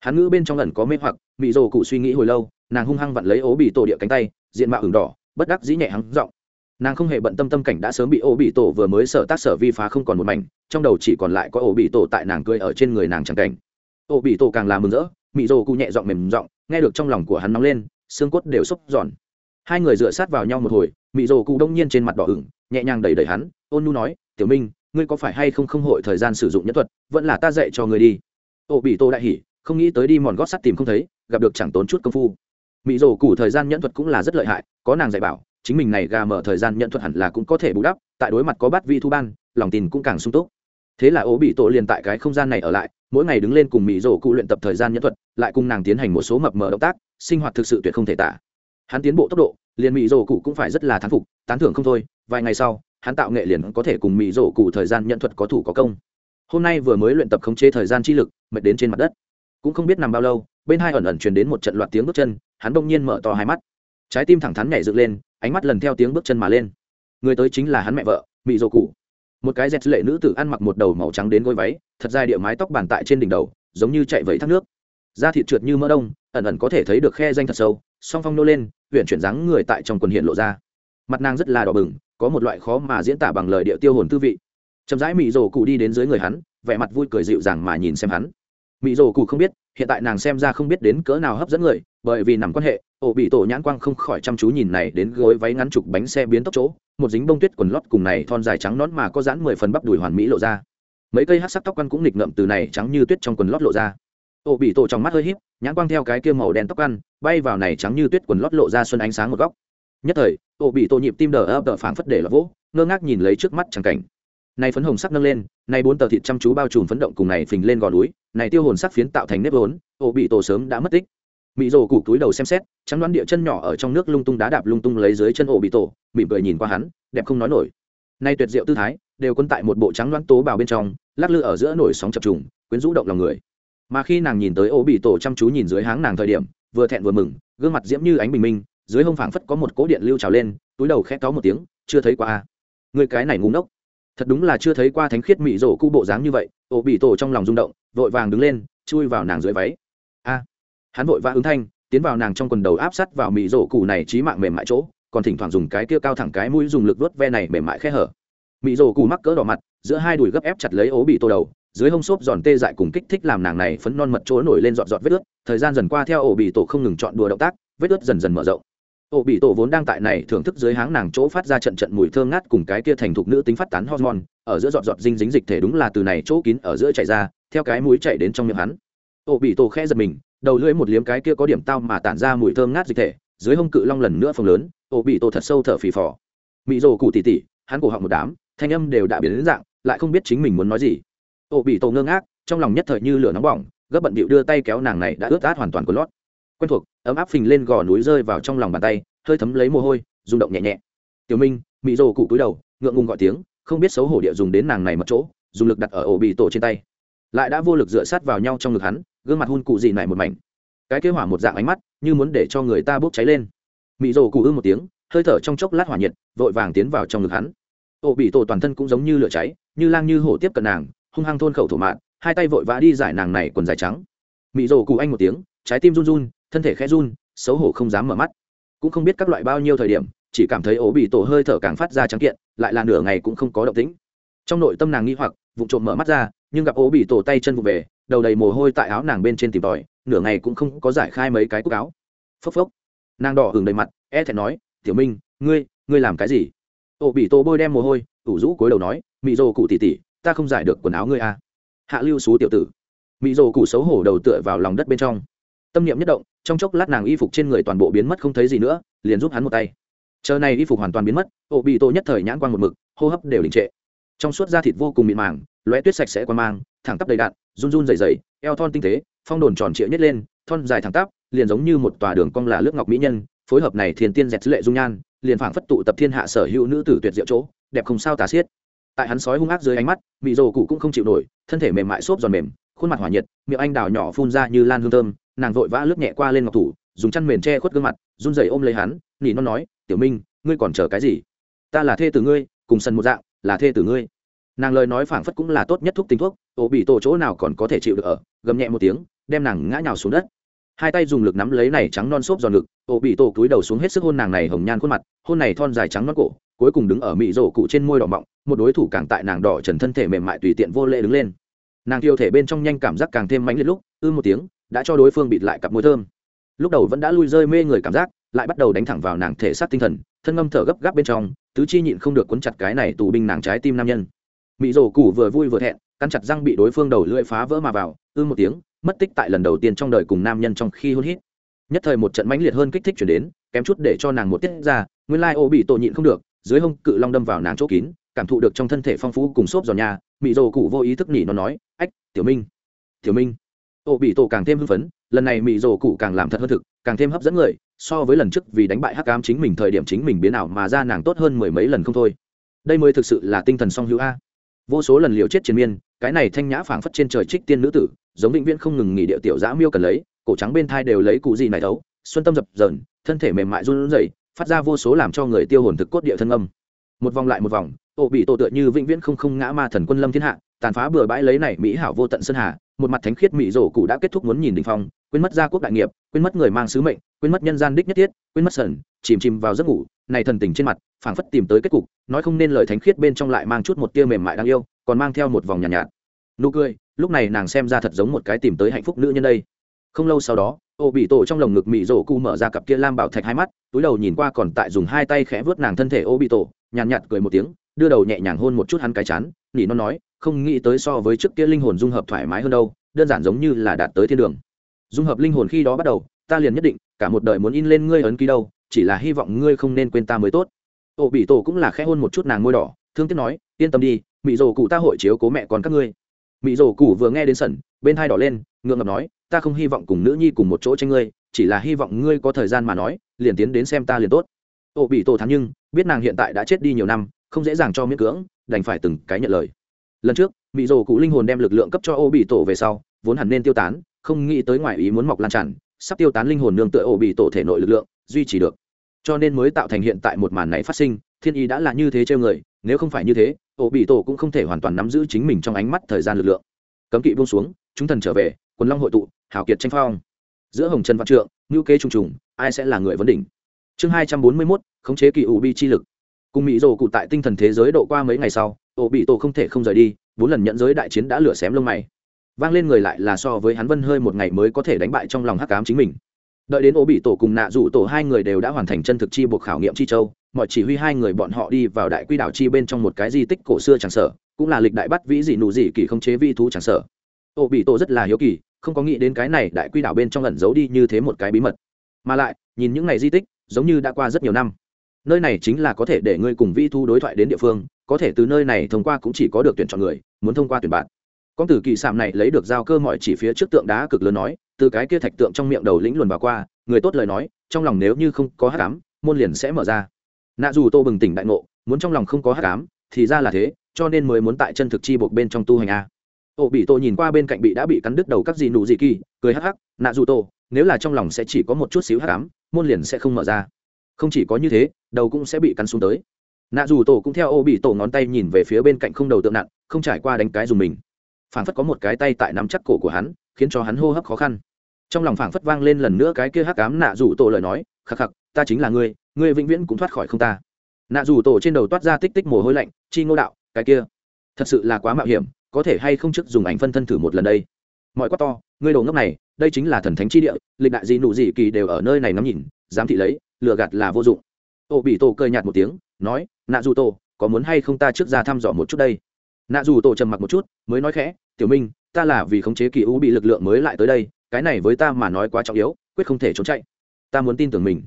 A: Hắn ngữ bên trong lần có mê hoặc, mị rồ cụ suy nghĩ hồi lâu, nàng hung hăng vặn lấy ố bị tổ địa cánh tay, diện mạo ửng đỏ, bất đắc dĩ nhẹ hắng giọng nàng không hề bận tâm tâm cảnh đã sớm bị ố bị tổ vừa mới sở tác sở vi phá không còn một mảnh, trong đầu chỉ còn lại có ố bị tổ tại nàng cười ở trên người nàng chẳng cảnh. Ố bị tổ càng làm mừng rỡ, mị rồ cụ nhẹ giọng mềm giọng, nghe được trong lòng của hắn nóng lên, xương cốt đều xốc giòn. Hai người dựa sát vào nhau một hồi, mị rồ cụ đông nhiên trên mặt đỏ ửng, nhẹ nhàng đẩy đẩy hắn, ôn nu nói, tiểu minh, ngươi có phải hay không không hội thời gian sử dụng nhẫn thuật, vẫn là ta dạy cho ngươi đi. Ô bị tổ đại hỉ, không nghĩ tới đi mòn gót sắt tìm không thấy, gặp được chẳng tốn chút công phu. Mỹ rồ cụ thời gian nhẫn thuật cũng là rất lợi hại, có nàng dạy bảo chính mình này gà mở thời gian nhận thuật hẳn là cũng có thể bù đắp, tại đối mặt có bát vi thu ban, lòng tin cũng càng sung túc. Thế là ố bị tổ liền tại cái không gian này ở lại, mỗi ngày đứng lên cùng mỹ rổ cụ luyện tập thời gian nhẫn thuật, lại cùng nàng tiến hành một số mập mờ động tác, sinh hoạt thực sự tuyệt không thể tả. Hắn tiến bộ tốc độ, liền mỹ rổ cụ cũng phải rất là thán phục, tán thưởng không thôi, vài ngày sau, hắn tạo nghệ liền có thể cùng mỹ rổ cụ thời gian nhận thuật có thủ có công. Hôm nay vừa mới luyện tập khống chế thời gian chi lực, mệt đến trên mặt đất. Cũng không biết nằm bao lâu, bên hai ẩn ẩn truyền đến một trận loạt tiếng bước chân, hắn đông nhiên mở to hai mắt trái tim thẳng thắn nhảy dựng lên, ánh mắt lần theo tiếng bước chân mà lên. Người tới chính là hắn mẹ vợ mỹ dô cụ một cái dẹt lệ nữ tử ăn mặc một đầu màu trắng đến gối váy, thật dài địa mái tóc bàn tại trên đỉnh đầu, giống như chạy vẫy thác nước. Da thịt trượt như mỡ đông, ẩn ẩn có thể thấy được khe danh thật sâu, song phong nô lên huyện chuyển dáng người tại trong quần hiện lộ ra. Mặt nàng rất là đỏ bừng, có một loại khó mà diễn tả bằng lời địa tiêu hồn tư vị. Chậm rãi mỹ rồ cụ đi đến dưới người hắn, vẻ mặt vui cười dịu dàng mà nhìn xem hắn. Mỹ rồ cụ không biết hiện tại nàng xem ra không biết đến cỡ nào hấp dẫn người, bởi vì nằm quan hệ, ổ bị tổ nhãn quang không khỏi chăm chú nhìn này đến gối váy ngắn chục bánh xe biến tốc chỗ, một dính bông tuyết quần lót cùng này thon dài trắng nón mà có dãn mười phần bắp đùi hoàn mỹ lộ ra. Mấy cây hát sắc tóc quăn cũng nghịch ngậm từ này trắng như tuyết trong quần lót lộ ra. Ổ bị tổ trong mắt hơi híp, nhãn quang theo cái kia màu đen tóc ăn bay vào này trắng như tuyết quần lót lộ ra xuân ánh sáng một góc. Nhất thời, ổ bị tổ nhịp tim đờ ấp đờ phảng phất để là vỗ, ngơ ngác nhìn lấy trước mắt chẳng cảnh. Này phấn hồng sắc nâng lên, này bốn tờ thịt chăm chú bao trùm phấn động cùng này phình lên gò núi này tiêu hồn sắc phiến tạo thành nếp vốn, ổ bị tổ sớm đã mất tích. Mỹ rồ củ túi đầu xem xét, trắng đoán địa chân nhỏ ở trong nước lung tung đá đạp lung tung lấy dưới chân ổ bị tổ, mỉm cười nhìn qua hắn, đẹp không nói nổi. Nay tuyệt diệu tư thái, đều quân tại một bộ trắng đoán tố bào bên trong, lắc lư ở giữa nổi sóng chập trùng, quyến rũ động lòng người. Mà khi nàng nhìn tới ổ bị tổ chăm chú nhìn dưới háng nàng thời điểm, vừa thẹn vừa mừng, gương mặt diễm như ánh bình minh, dưới hông phảng phất có một cỗ điện lưu trào lên, túi đầu khẽ có một tiếng, chưa thấy qua à? người cái này ngu ngốc. Thật đúng là chưa thấy qua thánh khiết mỹ rổ cu bộ dáng như vậy, ổ bị tổ trong lòng rung động vội vàng đứng lên, chui vào nàng dưới váy. A, hắn vội vã ứng thanh, tiến vào nàng trong quần đầu áp sát vào mỹ rổ cụ này trí mạng mềm mại chỗ, còn thỉnh thoảng dùng cái kia cao thẳng cái mũi dùng lực vớt ve này mềm mại khe hở. Mỹ rổ cụ mắc cỡ đỏ mặt, giữa hai đùi gấp ép chặt lấy ố bị tô đầu, dưới hông xốp giòn tê dại cùng kích thích làm nàng này phấn non mật chỗ nổi lên dọn dọn vết ướt, thời gian dần qua theo ổ bị tổ không ngừng chọn đùa động tác, vết ướt dần dần mở rộng. Ổ bị tổ vốn đang tại này thưởng thức dưới háng nàng chỗ phát ra trận trận mùi thơm ngát cùng cái kia thành thục nữ tính phát tán hormone, ở giữa dọn dọn dinh dính dịch thể đúng là từ này chỗ kín ở giữa chảy ra theo cái mũi chạy đến trong miệng hắn. Ổ bị tổ khẽ giật mình, đầu lưỡi một liếm cái kia có điểm tao mà tản ra mùi thơm ngát dịch thể, dưới hông cự long lần nữa phồng lớn ổ bị tổ thật sâu thở phì phò. Mị rồ cụ tỉ tỉ, hắn cổ họng một đám, thanh âm đều đã biến đến dạng, lại không biết chính mình muốn nói gì. Ổ bị tổ ngơ ngác, trong lòng nhất thời như lửa nóng bỏng, gấp bận bịu đưa tay kéo nàng này đã ướt át hoàn toàn của lót. Quen thuộc, ấm áp phình lên gò núi rơi vào trong lòng bàn tay, hơi thấm lấy mồ hôi, rung động nhẹ nhẹ. Tiểu minh, mị rồ cụ cúi đầu, ngượng ngùng gọi tiếng, không biết xấu hổ địa dùng đến nàng này một chỗ, dùng lực đặt ở ổ bị tổ trên tay lại đã vô lực dựa sát vào nhau trong ngực hắn, gương mặt hun cụ gì này một mảnh. Cái kế hỏa một dạng ánh mắt, như muốn để cho người ta bốc cháy lên. Mị rồ cụ ư một tiếng, hơi thở trong chốc lát hỏa nhiệt, vội vàng tiến vào trong ngực hắn. Ổ bị tổ toàn thân cũng giống như lửa cháy, như lang như hổ tiếp cận nàng, hung hăng thôn khẩu thổ mạng, hai tay vội vã đi giải nàng này quần dài trắng. Mị rồ cụ anh một tiếng, trái tim run run, thân thể khẽ run, xấu hổ không dám mở mắt. Cũng không biết các loại bao nhiêu thời điểm, chỉ cảm thấy ổ bị tổ hơi thở càng phát ra trắng kiện, lại là nửa ngày cũng không có động tĩnh. Trong nội tâm nàng nghi hoặc vụ trộm mở mắt ra nhưng gặp ố bị tổ tay chân vụ về, đầu đầy mồ hôi tại áo nàng bên trên tìm tòi, nửa ngày cũng không có giải khai mấy cái cúc áo. Phốc phốc. Nàng đỏ hừng đầy mặt e thẹn nói, tiểu minh, ngươi ngươi làm cái gì? Ổ bị tổ bôi đem mồ hôi, ủ rũ cối đầu nói, mị rồ cụ tỉ tỉ ta không giải được quần áo ngươi à. hạ lưu xú tiểu tử. Mị rồ cụ xấu hổ đầu tựa vào lòng đất bên trong. Tâm niệm nhất động, trong chốc lát nàng y phục trên người toàn bộ biến mất không thấy gì nữa, liền giúp hắn một tay. Chờ này y phục hoàn toàn biến mất ổ bị tổ nhất thời nhãn quang một mực, hô hấp đều đình trệ trong suốt da thịt vô cùng mịn màng, lóe tuyết sạch sẽ qua mang, thẳng tắp đầy đạn, run run dày dày eo thon tinh tế, phong đồn tròn trịa nhất lên, thon dài thẳng tắp, liền giống như một tòa đường cong là nước ngọc mỹ nhân, phối hợp này thiền tiên dẹt lệ dung nhan, liền phảng phất tụ tập thiên hạ sở hữu nữ tử tuyệt diệu chỗ, đẹp không sao tả xiết. Tại hắn sói hung ác dưới ánh mắt, mị rồ cụ cũng không chịu nổi, thân thể mềm mại xốp giòn mềm, khuôn mặt hỏa nhiệt, miệng anh đào nhỏ phun ra như lan hương thơm, nàng vội vã lướt nhẹ qua lên ngọc thủ, dùng chăn mền che khuất gương mặt, run rẩy ôm lấy hắn, nỉ non nói, tiểu minh, ngươi còn chờ cái gì? Ta là thê từ ngươi, cùng sân một dạng là thê tử ngươi. Nàng lời nói phảng phất cũng là tốt nhất thuốc tính thuốc, ổ bị tổ chỗ nào còn có thể chịu được ở, gầm nhẹ một tiếng, đem nàng ngã nhào xuống đất. Hai tay dùng lực nắm lấy này trắng non xốp giòn ngực, ổ bị tổ cúi đầu xuống hết sức hôn nàng này hồng nhan khuôn mặt, hôn này thon dài trắng non cổ, cuối cùng đứng ở mị rổ cụ trên môi đỏ mọng, một đối thủ càng tại nàng đỏ trần thân thể mềm mại tùy tiện vô lệ đứng lên. Nàng tiêu thể bên trong nhanh cảm giác càng thêm mãnh liệt lúc, ư một tiếng, đã cho đối phương bịt lại cặp môi thơm. Lúc đầu vẫn đã lui rơi mê người cảm giác, lại bắt đầu đánh thẳng vào nàng thể xác tinh thần thân ngâm thở gấp gáp bên trong, tứ chi nhịn không được cuốn chặt cái này tù binh nàng trái tim nam nhân. Mị rổ củ vừa vui vừa thẹn căn chặt răng bị đối phương đầu lưỡi phá vỡ mà vào, ư một tiếng, mất tích tại lần đầu tiên trong đời cùng nam nhân trong khi hôn hít. Nhất thời một trận mãnh liệt hơn kích thích chuyển đến, kém chút để cho nàng một tiết ra, nguyên lai ô bị tổ nhịn không được, dưới hông cự long đâm vào nàng chỗ kín, cảm thụ được trong thân thể phong phú cùng xốp giòn nhà, mị rồ cụ vô ý thức nhỉ, nó nói, ách, tiểu minh tiểu minh. Ô bị tổ càng thêm hưng phấn, lần này mị rồ cụ càng làm thật hơn thực, càng thêm hấp dẫn người so với lần trước vì đánh bại hắc cám chính mình thời điểm chính mình biến ảo mà ra nàng tốt hơn mười mấy lần không thôi. Đây mới thực sự là tinh thần song hữu a. Vô số lần liều chết chiến miên, cái này thanh nhã phảng phất trên trời trích tiên nữ tử, giống định viễn không ngừng nghỉ điệu tiểu dã miêu cần lấy, cổ trắng bên thai đều lấy cụ gì này thấu, xuân tâm dập dờn, thân thể mềm mại run rẩy, phát ra vô số làm cho người tiêu hồn thực cốt địa thân âm. Một vòng lại một vòng ổ bị tổ tựa như vĩnh viễn không không ngã ma thần quân lâm thiên hạ, tàn phá bừa bãi lấy này mỹ hảo vô tận sơn hà, một mặt thánh khiết mỹ rổ cụ đã kết thúc muốn nhìn đình phong, quên mất gia quốc đại nghiệp, quên mất người mang sứ mệnh quên mất nhân gian đích nhất thiết quên mất sần chìm chìm vào giấc ngủ này thần tình trên mặt phảng phất tìm tới kết cục nói không nên lời thánh khiết bên trong lại mang chút một tia mềm mại đáng yêu còn mang theo một vòng nhàn nhạt, nhạt. Nụ cười lúc này nàng xem ra thật giống một cái tìm tới hạnh phúc nữ nhân đây. Không lâu sau đó ô bị tổ trong lồng ngực mỹ rổ cu mở ra cặp kia lam bảo thạch hai mắt túi đầu nhìn qua còn tại dùng hai tay khẽ vớt nàng thân thể ô bị tổ nhàn nhạt, nhạt cười một tiếng đưa đầu nhẹ nhàng hôn một chút hắn cái chán nỉ nó nói không nghĩ tới so với trước kia linh hồn dung hợp thoải mái hơn đâu đơn giản giống như là đạt tới thiên đường. Dung hợp linh hồn khi đó bắt đầu ta liền nhất định, cả một đời muốn in lên ngươi ấn ký đâu, chỉ là hy vọng ngươi không nên quên ta mới tốt. Ô bị tổ cũng là khẽ hôn một chút nàng môi đỏ, thương tiếc nói, yên tâm đi, mị rổ cụ ta hội chiếu cố mẹ con các ngươi. Mị rổ cụ vừa nghe đến sẩn, bên thai đỏ lên, ngượng ngập nói, ta không hy vọng cùng nữ nhi cùng một chỗ tranh ngươi, chỉ là hy vọng ngươi có thời gian mà nói, liền tiến đến xem ta liền tốt. Ô bị tổ thắng nhưng, biết nàng hiện tại đã chết đi nhiều năm, không dễ dàng cho miễn cưỡng, đành phải từng cái nhận lời. Lần trước, mị rổ cụ linh hồn đem lực lượng cấp cho ô bị tổ về sau, vốn hẳn nên tiêu tán, không nghĩ tới ngoài ý muốn mọc lan tràn sắp tiêu tán linh hồn nương tựa ổ bị tổ thể nội lực lượng, duy trì được. Cho nên mới tạo thành hiện tại một màn này phát sinh, thiên ý đã là như thế trêu người, nếu không phải như thế, ổ bị tổ cũng không thể hoàn toàn nắm giữ chính mình trong ánh mắt thời gian lực lượng. Cấm kỵ buông xuống, chúng thần trở về, quần long hội tụ, hào kiệt tranh phong. Giữa hồng trần văn trượng ngữ kế trùng trùng, ai sẽ là người vấn đỉnh? Chương hai trăm bốn mươi mốt, khống chế kỳ ủ bi chi lực. Cùng mỹ rồ cụ tại tinh thần thế giới độ qua mấy ngày sau, ổ bị tổ không thể không rời đi, bốn lần nhận giới đại chiến đã lửa xém lông mày vang lên người lại là so với hắn vân hơi một ngày mới có thể đánh bại trong lòng hắc cám chính mình. Đợi đến ô bị tổ cùng nạ rủ tổ hai người đều đã hoàn thành chân thực chi buộc khảo nghiệm chi châu, mọi chỉ huy hai người bọn họ đi vào đại quy đảo chi bên trong một cái di tích cổ xưa chẳng sở cũng là lịch đại bắt vĩ dị nụ dị kỳ không chế vi thú chẳng sở ô bị tổ rất là hiếu kỳ, không có nghĩ đến cái này đại quy đảo bên trong ẩn giấu đi như thế một cái bí mật. Mà lại, nhìn những ngày di tích, giống như đã qua rất nhiều năm. Nơi này chính là có thể để ngươi cùng vi thu đối thoại đến địa phương, có thể từ nơi này thông qua cũng chỉ có được tuyển chọn người, muốn thông qua tuyển bạn con tử kỳ sạm này lấy được giao cơ mọi chỉ phía trước tượng đá cực lớn nói, từ cái kia thạch tượng trong miệng đầu lĩnh luồn vào qua, người tốt lời nói, trong lòng nếu như không có hát cám môn liền sẽ mở ra. Nạ dù tô bừng tỉnh đại ngộ, muốn trong lòng không có hát cám thì ra là thế, cho nên mới muốn tại chân thực chi buộc bên trong tu hành a. Ô bị tô nhìn qua bên cạnh bị đã bị cắn đứt đầu các gì nụ gì kỳ, cười hắc hắc, nạ dù tô, nếu là trong lòng sẽ chỉ có một chút xíu hát cám môn liền sẽ không mở ra. Không chỉ có như thế, đầu cũng sẽ bị cắn xuống tới. Nạ dù tổ cũng theo ô bị tổ ngón tay nhìn về phía bên cạnh không đầu tượng nặng, không trải qua đánh cái dùng mình phảng phất có một cái tay tại nắm chắc cổ của hắn, khiến cho hắn hô hấp khó khăn. Trong lòng phảng phất vang lên lần nữa cái kia hắc cám nạ Dụ tổ lời nói, khắc khắc, ta chính là ngươi ngươi vĩnh viễn cũng thoát khỏi không ta. Nạ Dụ tổ trên đầu toát ra tích tích mồ hôi lạnh, chi ngô đạo, cái kia, thật sự là quá mạo hiểm, có thể hay không trước dùng ảnh phân thân thử một lần đây? Mọi quát to, ngươi đồ ngốc này, đây chính là thần thánh chi địa, lịch đại gì nụ gì kỳ đều ở nơi này ngắm nhìn, dám thị lấy, lừa gạt là vô dụng. Ô bị tổ cười nhạt một tiếng, nói, nạ dù tổ, có muốn hay không ta trước ra thăm dò một chút đây? Nạ dù tổ trầm mặc một chút, mới nói khẽ tiểu minh, ta là vì khống chế kỳ u bị lực lượng mới lại tới đây, cái này với ta mà nói quá trọng yếu, quyết không thể trốn chạy. Ta muốn tin tưởng mình.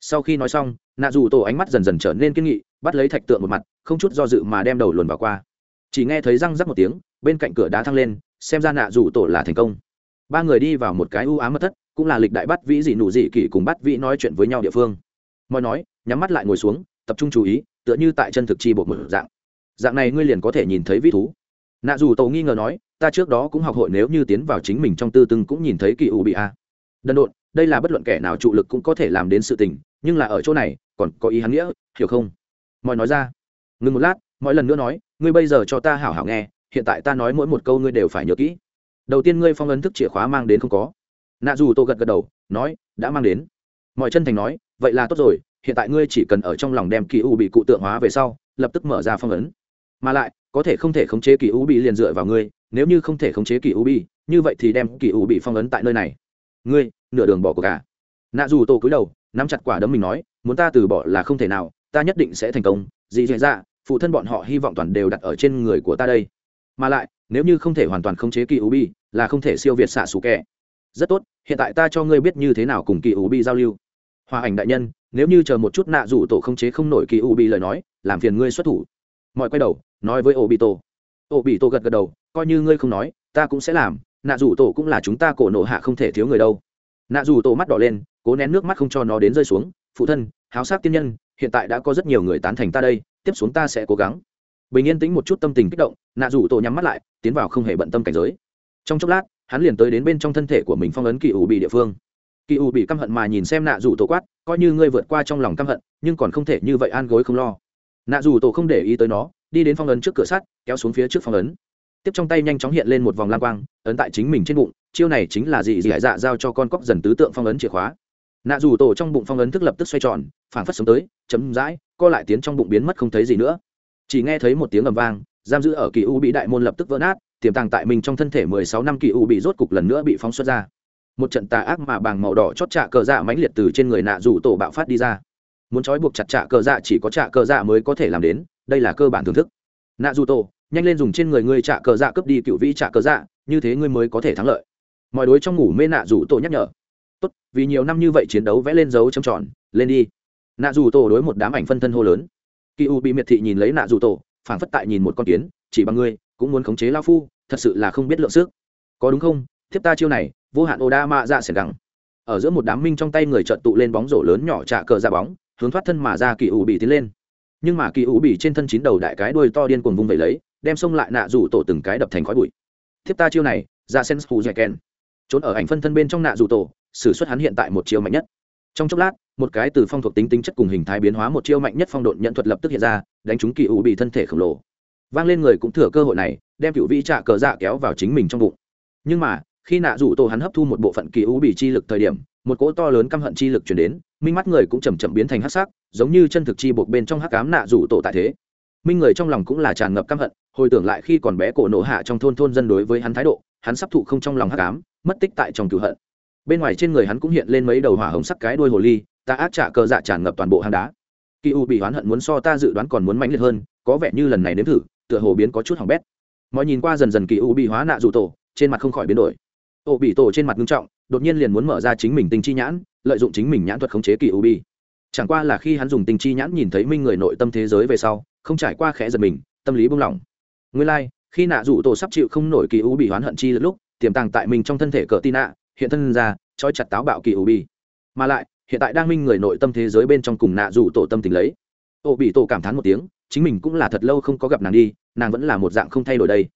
A: Sau khi nói xong, nạ dù tổ ánh mắt dần dần trở nên kiên nghị, bắt lấy thạch tượng một mặt, không chút do dự mà đem đầu luồn vào qua. Chỉ nghe thấy răng rắc một tiếng, bên cạnh cửa đá thăng lên, xem ra nạ dù tổ là thành công. Ba người đi vào một cái u ám mất thất, cũng là lịch đại bắt vĩ dị nụ dị kỷ cùng bắt vĩ nói chuyện với nhau địa phương. Mọi nói, nhắm mắt lại ngồi xuống, tập trung chú ý, tựa như tại chân thực chi bộ một dạng. Dạng này ngươi liền có thể nhìn thấy vĩ thú nạ dù tổ nghi ngờ nói, ta trước đó cũng học hội nếu như tiến vào chính mình trong tư tưng cũng nhìn thấy kỳ ủ bị a. Đần độn, đây là bất luận kẻ nào trụ lực cũng có thể làm đến sự tình, nhưng là ở chỗ này, còn có ý hắn nghĩa, hiểu không? Mọi nói ra. Ngừng một lát, mọi lần nữa nói, ngươi bây giờ cho ta hảo hảo nghe, hiện tại ta nói mỗi một câu ngươi đều phải nhớ kỹ. Đầu tiên ngươi phong ấn thức chìa khóa mang đến không có. Nạ dù tô gật gật đầu, nói, đã mang đến. Mọi chân thành nói, vậy là tốt rồi, hiện tại ngươi chỉ cần ở trong lòng đem kỳ u bị cụ tượng hóa về sau, lập tức mở ra phong ấn. Mà lại có thể không thể khống chế kỳ u bị liền dựa vào ngươi, nếu như không thể khống chế kỳ u bị như vậy thì đem kỳ u bị phong ấn tại nơi này. Ngươi, nửa đường bỏ cuộc cả nạ dù tô cúi đầu, nắm chặt quả đấm mình nói, muốn ta từ bỏ là không thể nào, ta nhất định sẽ thành công. Dị dạ dạ phụ thân bọn họ hy vọng toàn đều đặt ở trên người của ta đây. Mà lại, nếu như không thể hoàn toàn khống chế kỳ u bi, là không thể siêu việt xạ xù kẹ rất tốt, hiện tại ta cho ngươi biết như thế nào cùng kỳ u bi giao lưu. Hòa ảnh đại nhân, nếu như chờ một chút nạ rủ tổ khống chế không nổi kỳ u bi lời nói, làm phiền ngươi xuất thủ. Mọi quay đầu nói với obito. Obito tổ tổ gật gật đầu, coi như ngươi không nói, ta cũng sẽ làm, nạ rủ tổ cũng là chúng ta cổ nộ hạ không thể thiếu người đâu. Nạ rủ tổ mắt đỏ lên, cố nén nước mắt không cho nó đến rơi xuống, phụ thân, háo sát tiên nhân, hiện tại đã có rất nhiều người tán thành ta đây, tiếp xuống ta sẽ cố gắng. Bình yên tĩnh một chút tâm tình kích động, nạ rủ tổ nhắm mắt lại, tiến vào không hề bận tâm cảnh giới. Trong chốc lát, hắn liền tới đến bên trong thân thể của mình phong ấn kỳ ủ bị địa phương. Kỳ ủ bị căm hận mà nhìn xem nạ rủ tổ quát, coi như ngươi vượt qua trong lòng căm hận, nhưng còn không thể như vậy an gối không lo. Nạ rủ tổ không để ý tới nó đi đến phong ấn trước cửa sắt, kéo xuống phía trước phong ấn. Tiếp trong tay nhanh chóng hiện lên một vòng lam quang, ấn tại chính mình trên bụng, chiêu này chính là gì dị dạ giao cho con cóc dần tứ tượng phong ấn chìa khóa. Nạ dù tổ trong bụng phong ấn thức lập tức xoay tròn, phảng phất sống tới, chấm dãi, co lại tiến trong bụng biến mất không thấy gì nữa. Chỉ nghe thấy một tiếng ầm vang, giam giữ ở kỳ u bị đại môn lập tức vỡ nát, tiềm tàng tại mình trong thân thể mười sáu năm kỳ u bị rốt cục lần nữa bị phóng xuất ra. Một trận tà ác mà bàng màu đỏ chót trạ cờ dạ mãnh liệt từ trên người nạ dù tổ bạo phát đi ra. Muốn trói buộc chặt trạ cờ dạ chỉ có trạ cờ dạ mới có thể làm đến đây là cơ bản thưởng thức. Nạ dù tổ nhanh lên dùng trên người ngươi trả cờ dạ cướp đi cựu vĩ trả cờ dạ như thế ngươi mới có thể thắng lợi. Mọi đối trong ngủ mê nạ dù tổ nhắc nhở. Tốt, vì nhiều năm như vậy chiến đấu vẽ lên dấu trầm tròn, lên đi. Nạ dù tổ đối một đám ảnh phân thân hô lớn. Kỳ u bị miệt thị nhìn lấy nạ dù tổ phảng phất tại nhìn một con kiến, chỉ bằng ngươi, cũng muốn khống chế lao phu, thật sự là không biết lượng sức. Có đúng không? Thiếp ta chiêu này, vô hạn ô đa mạ dạ sẻn gẳng ở giữa một đám minh trong tay người trợn tụ lên bóng rổ lớn nhỏ trả cờ ra bóng, hướng thoát thân mà ra kỳ u bị tiến lên nhưng mà kỳ ủ bị trên thân chín đầu đại cái đuôi to điên cuồng vung vẩy lấy, đem xông lại nạ rủ tổ từng cái đập thành khói bụi. Thiếp ta chiêu này, ra sen hù dạy ken trốn ở ảnh phân thân bên trong nạ rủ tổ s ử suất hắn hiện tại một chiêu mạnh nhất. Trong chốc lát, một cái từ phong thuộc tính tính chất cùng hình thái biến hóa một chiêu mạnh nhất phong độn nhận thuật lập tức hiện ra, đánh trúng kỳ ủ bị thân thể khổng lồ. Vang lên người cũng thừa cơ hội này, đem cựu vĩ trạ cờ dạ kéo vào chính mình trong bụng. Nhưng mà, khi nạ rủ tổ hắn hấp thu một bộ phận kỳ ủ bị chi lực thời điểm, một cỗ to lớn căm hận chi lực chuyển đến minh mắt người cũng chầm chậm biến thành hắc sắc, giống như chân thực chi buộc bên trong hắc cám nạ rủ tổ tại thế. Minh người trong lòng cũng là tràn ngập căm hận, hồi tưởng lại khi còn bé cổ nổ hạ trong thôn thôn dân đối với hắn thái độ, hắn sắp thụ không trong lòng hắc cám mất tích tại trong cửu hận. Bên ngoài trên người hắn cũng hiện lên mấy đầu hỏa hồng sắc cái đuôi hồ ly, ta ác trả cờ dạ tràn ngập toàn bộ hang đá. Kỳ u bị hoán hận muốn so ta dự đoán còn muốn mãnh liệt hơn, có vẻ như lần này nếm thử, tựa hồ biến có chút hỏng bét. Mọi nhìn qua dần dần kỳ u bị hóa nạ dù tổ, trên mặt không khỏi biến đổi. Ô bị tổ trên mặt nghiêm trọng, đột nhiên liền muốn mở ra chính mình tinh chi nhãn lợi dụng chính mình nhãn thuật khống chế kỳ u bi. Chẳng qua là khi hắn dùng tình chi nhãn nhìn thấy minh người nội tâm thế giới về sau không trải qua khẽ giật mình tâm lý buông lỏng. Nguyên lai、like, khi nạ dù tổ sắp chịu không nổi kỳ u bị hoán hận chi lúc tiềm tàng tại mình trong thân thể cỡ tin nạ hiện thân ra trói chặt táo bạo kỳ u bi. Mà lại hiện tại đang minh người nội tâm thế giới bên trong cùng nạ dù tổ tâm tình lấy. Ô bị tổ cảm thán một tiếng chính mình cũng là thật lâu không có gặp nàng đi nàng vẫn là một dạng không thay đổi đây.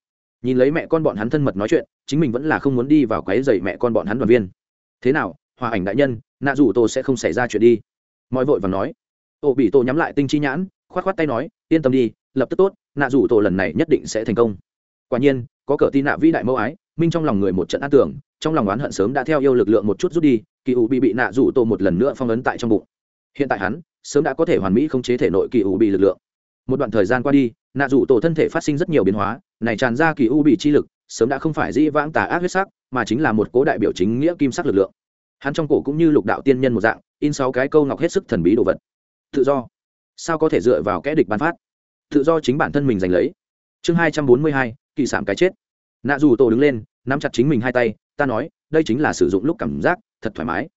A: Nhìn lấy mẹ con bọn hắn thân mật nói chuyện chính mình vẫn là không muốn đi vào quái dày mẹ con bọn hắn đoàn viên. Thế nào hòa ảnh đại nhân nạ dù tổ sẽ không xảy ra chuyện đi. Mọi vội và nói. Ô bị tổ nhắm lại tinh chi nhãn k h o á t k h o á t tay nói, yên tâm đi, lập tức tốt, nạ dù tổ lần này nhất định sẽ thành công. Quả nhiên, có cờ tin nạ vĩ đại mẫu ái, minh trong lòng người một trận an tưởng, trong lòng oán hận sớm đã theo yêu lực lượng một chút rút đi, kỳ ủ bị bị nạ rủ tổ một lần nữa phong ấn tại trong bụng. Hiện tại hắn, sớm đã có thể hoàn mỹ không chế thể nội kỳ ủ bị lực lượng. Một đoạn thời gian qua đi, nạ rủ tổ thân thể phát sinh rất nhiều biến hóa, này tràn ra kỳ u bị chi lực, sớm đã không phải dĩ vãng tà ác huyết sắc, mà chính là một cố đại biểu chính nghĩa kim sắc lực lượng hắn trong cổ cũng như lục đạo tiên nhân một dạng, in sáu cái câu ngọc hết sức thần bí đồ vật. Tự do. Sao có thể dựa vào kẽ địch bán phát? Tự do chính bản thân mình giành lấy. Chương hai trăm bốn mươi hai, kỳ sản cái chết. Nạ dù tổ đứng lên, nắm chặt chính mình hai tay, ta nói, đây chính là sử dụng lúc cảm giác, thật thoải mái.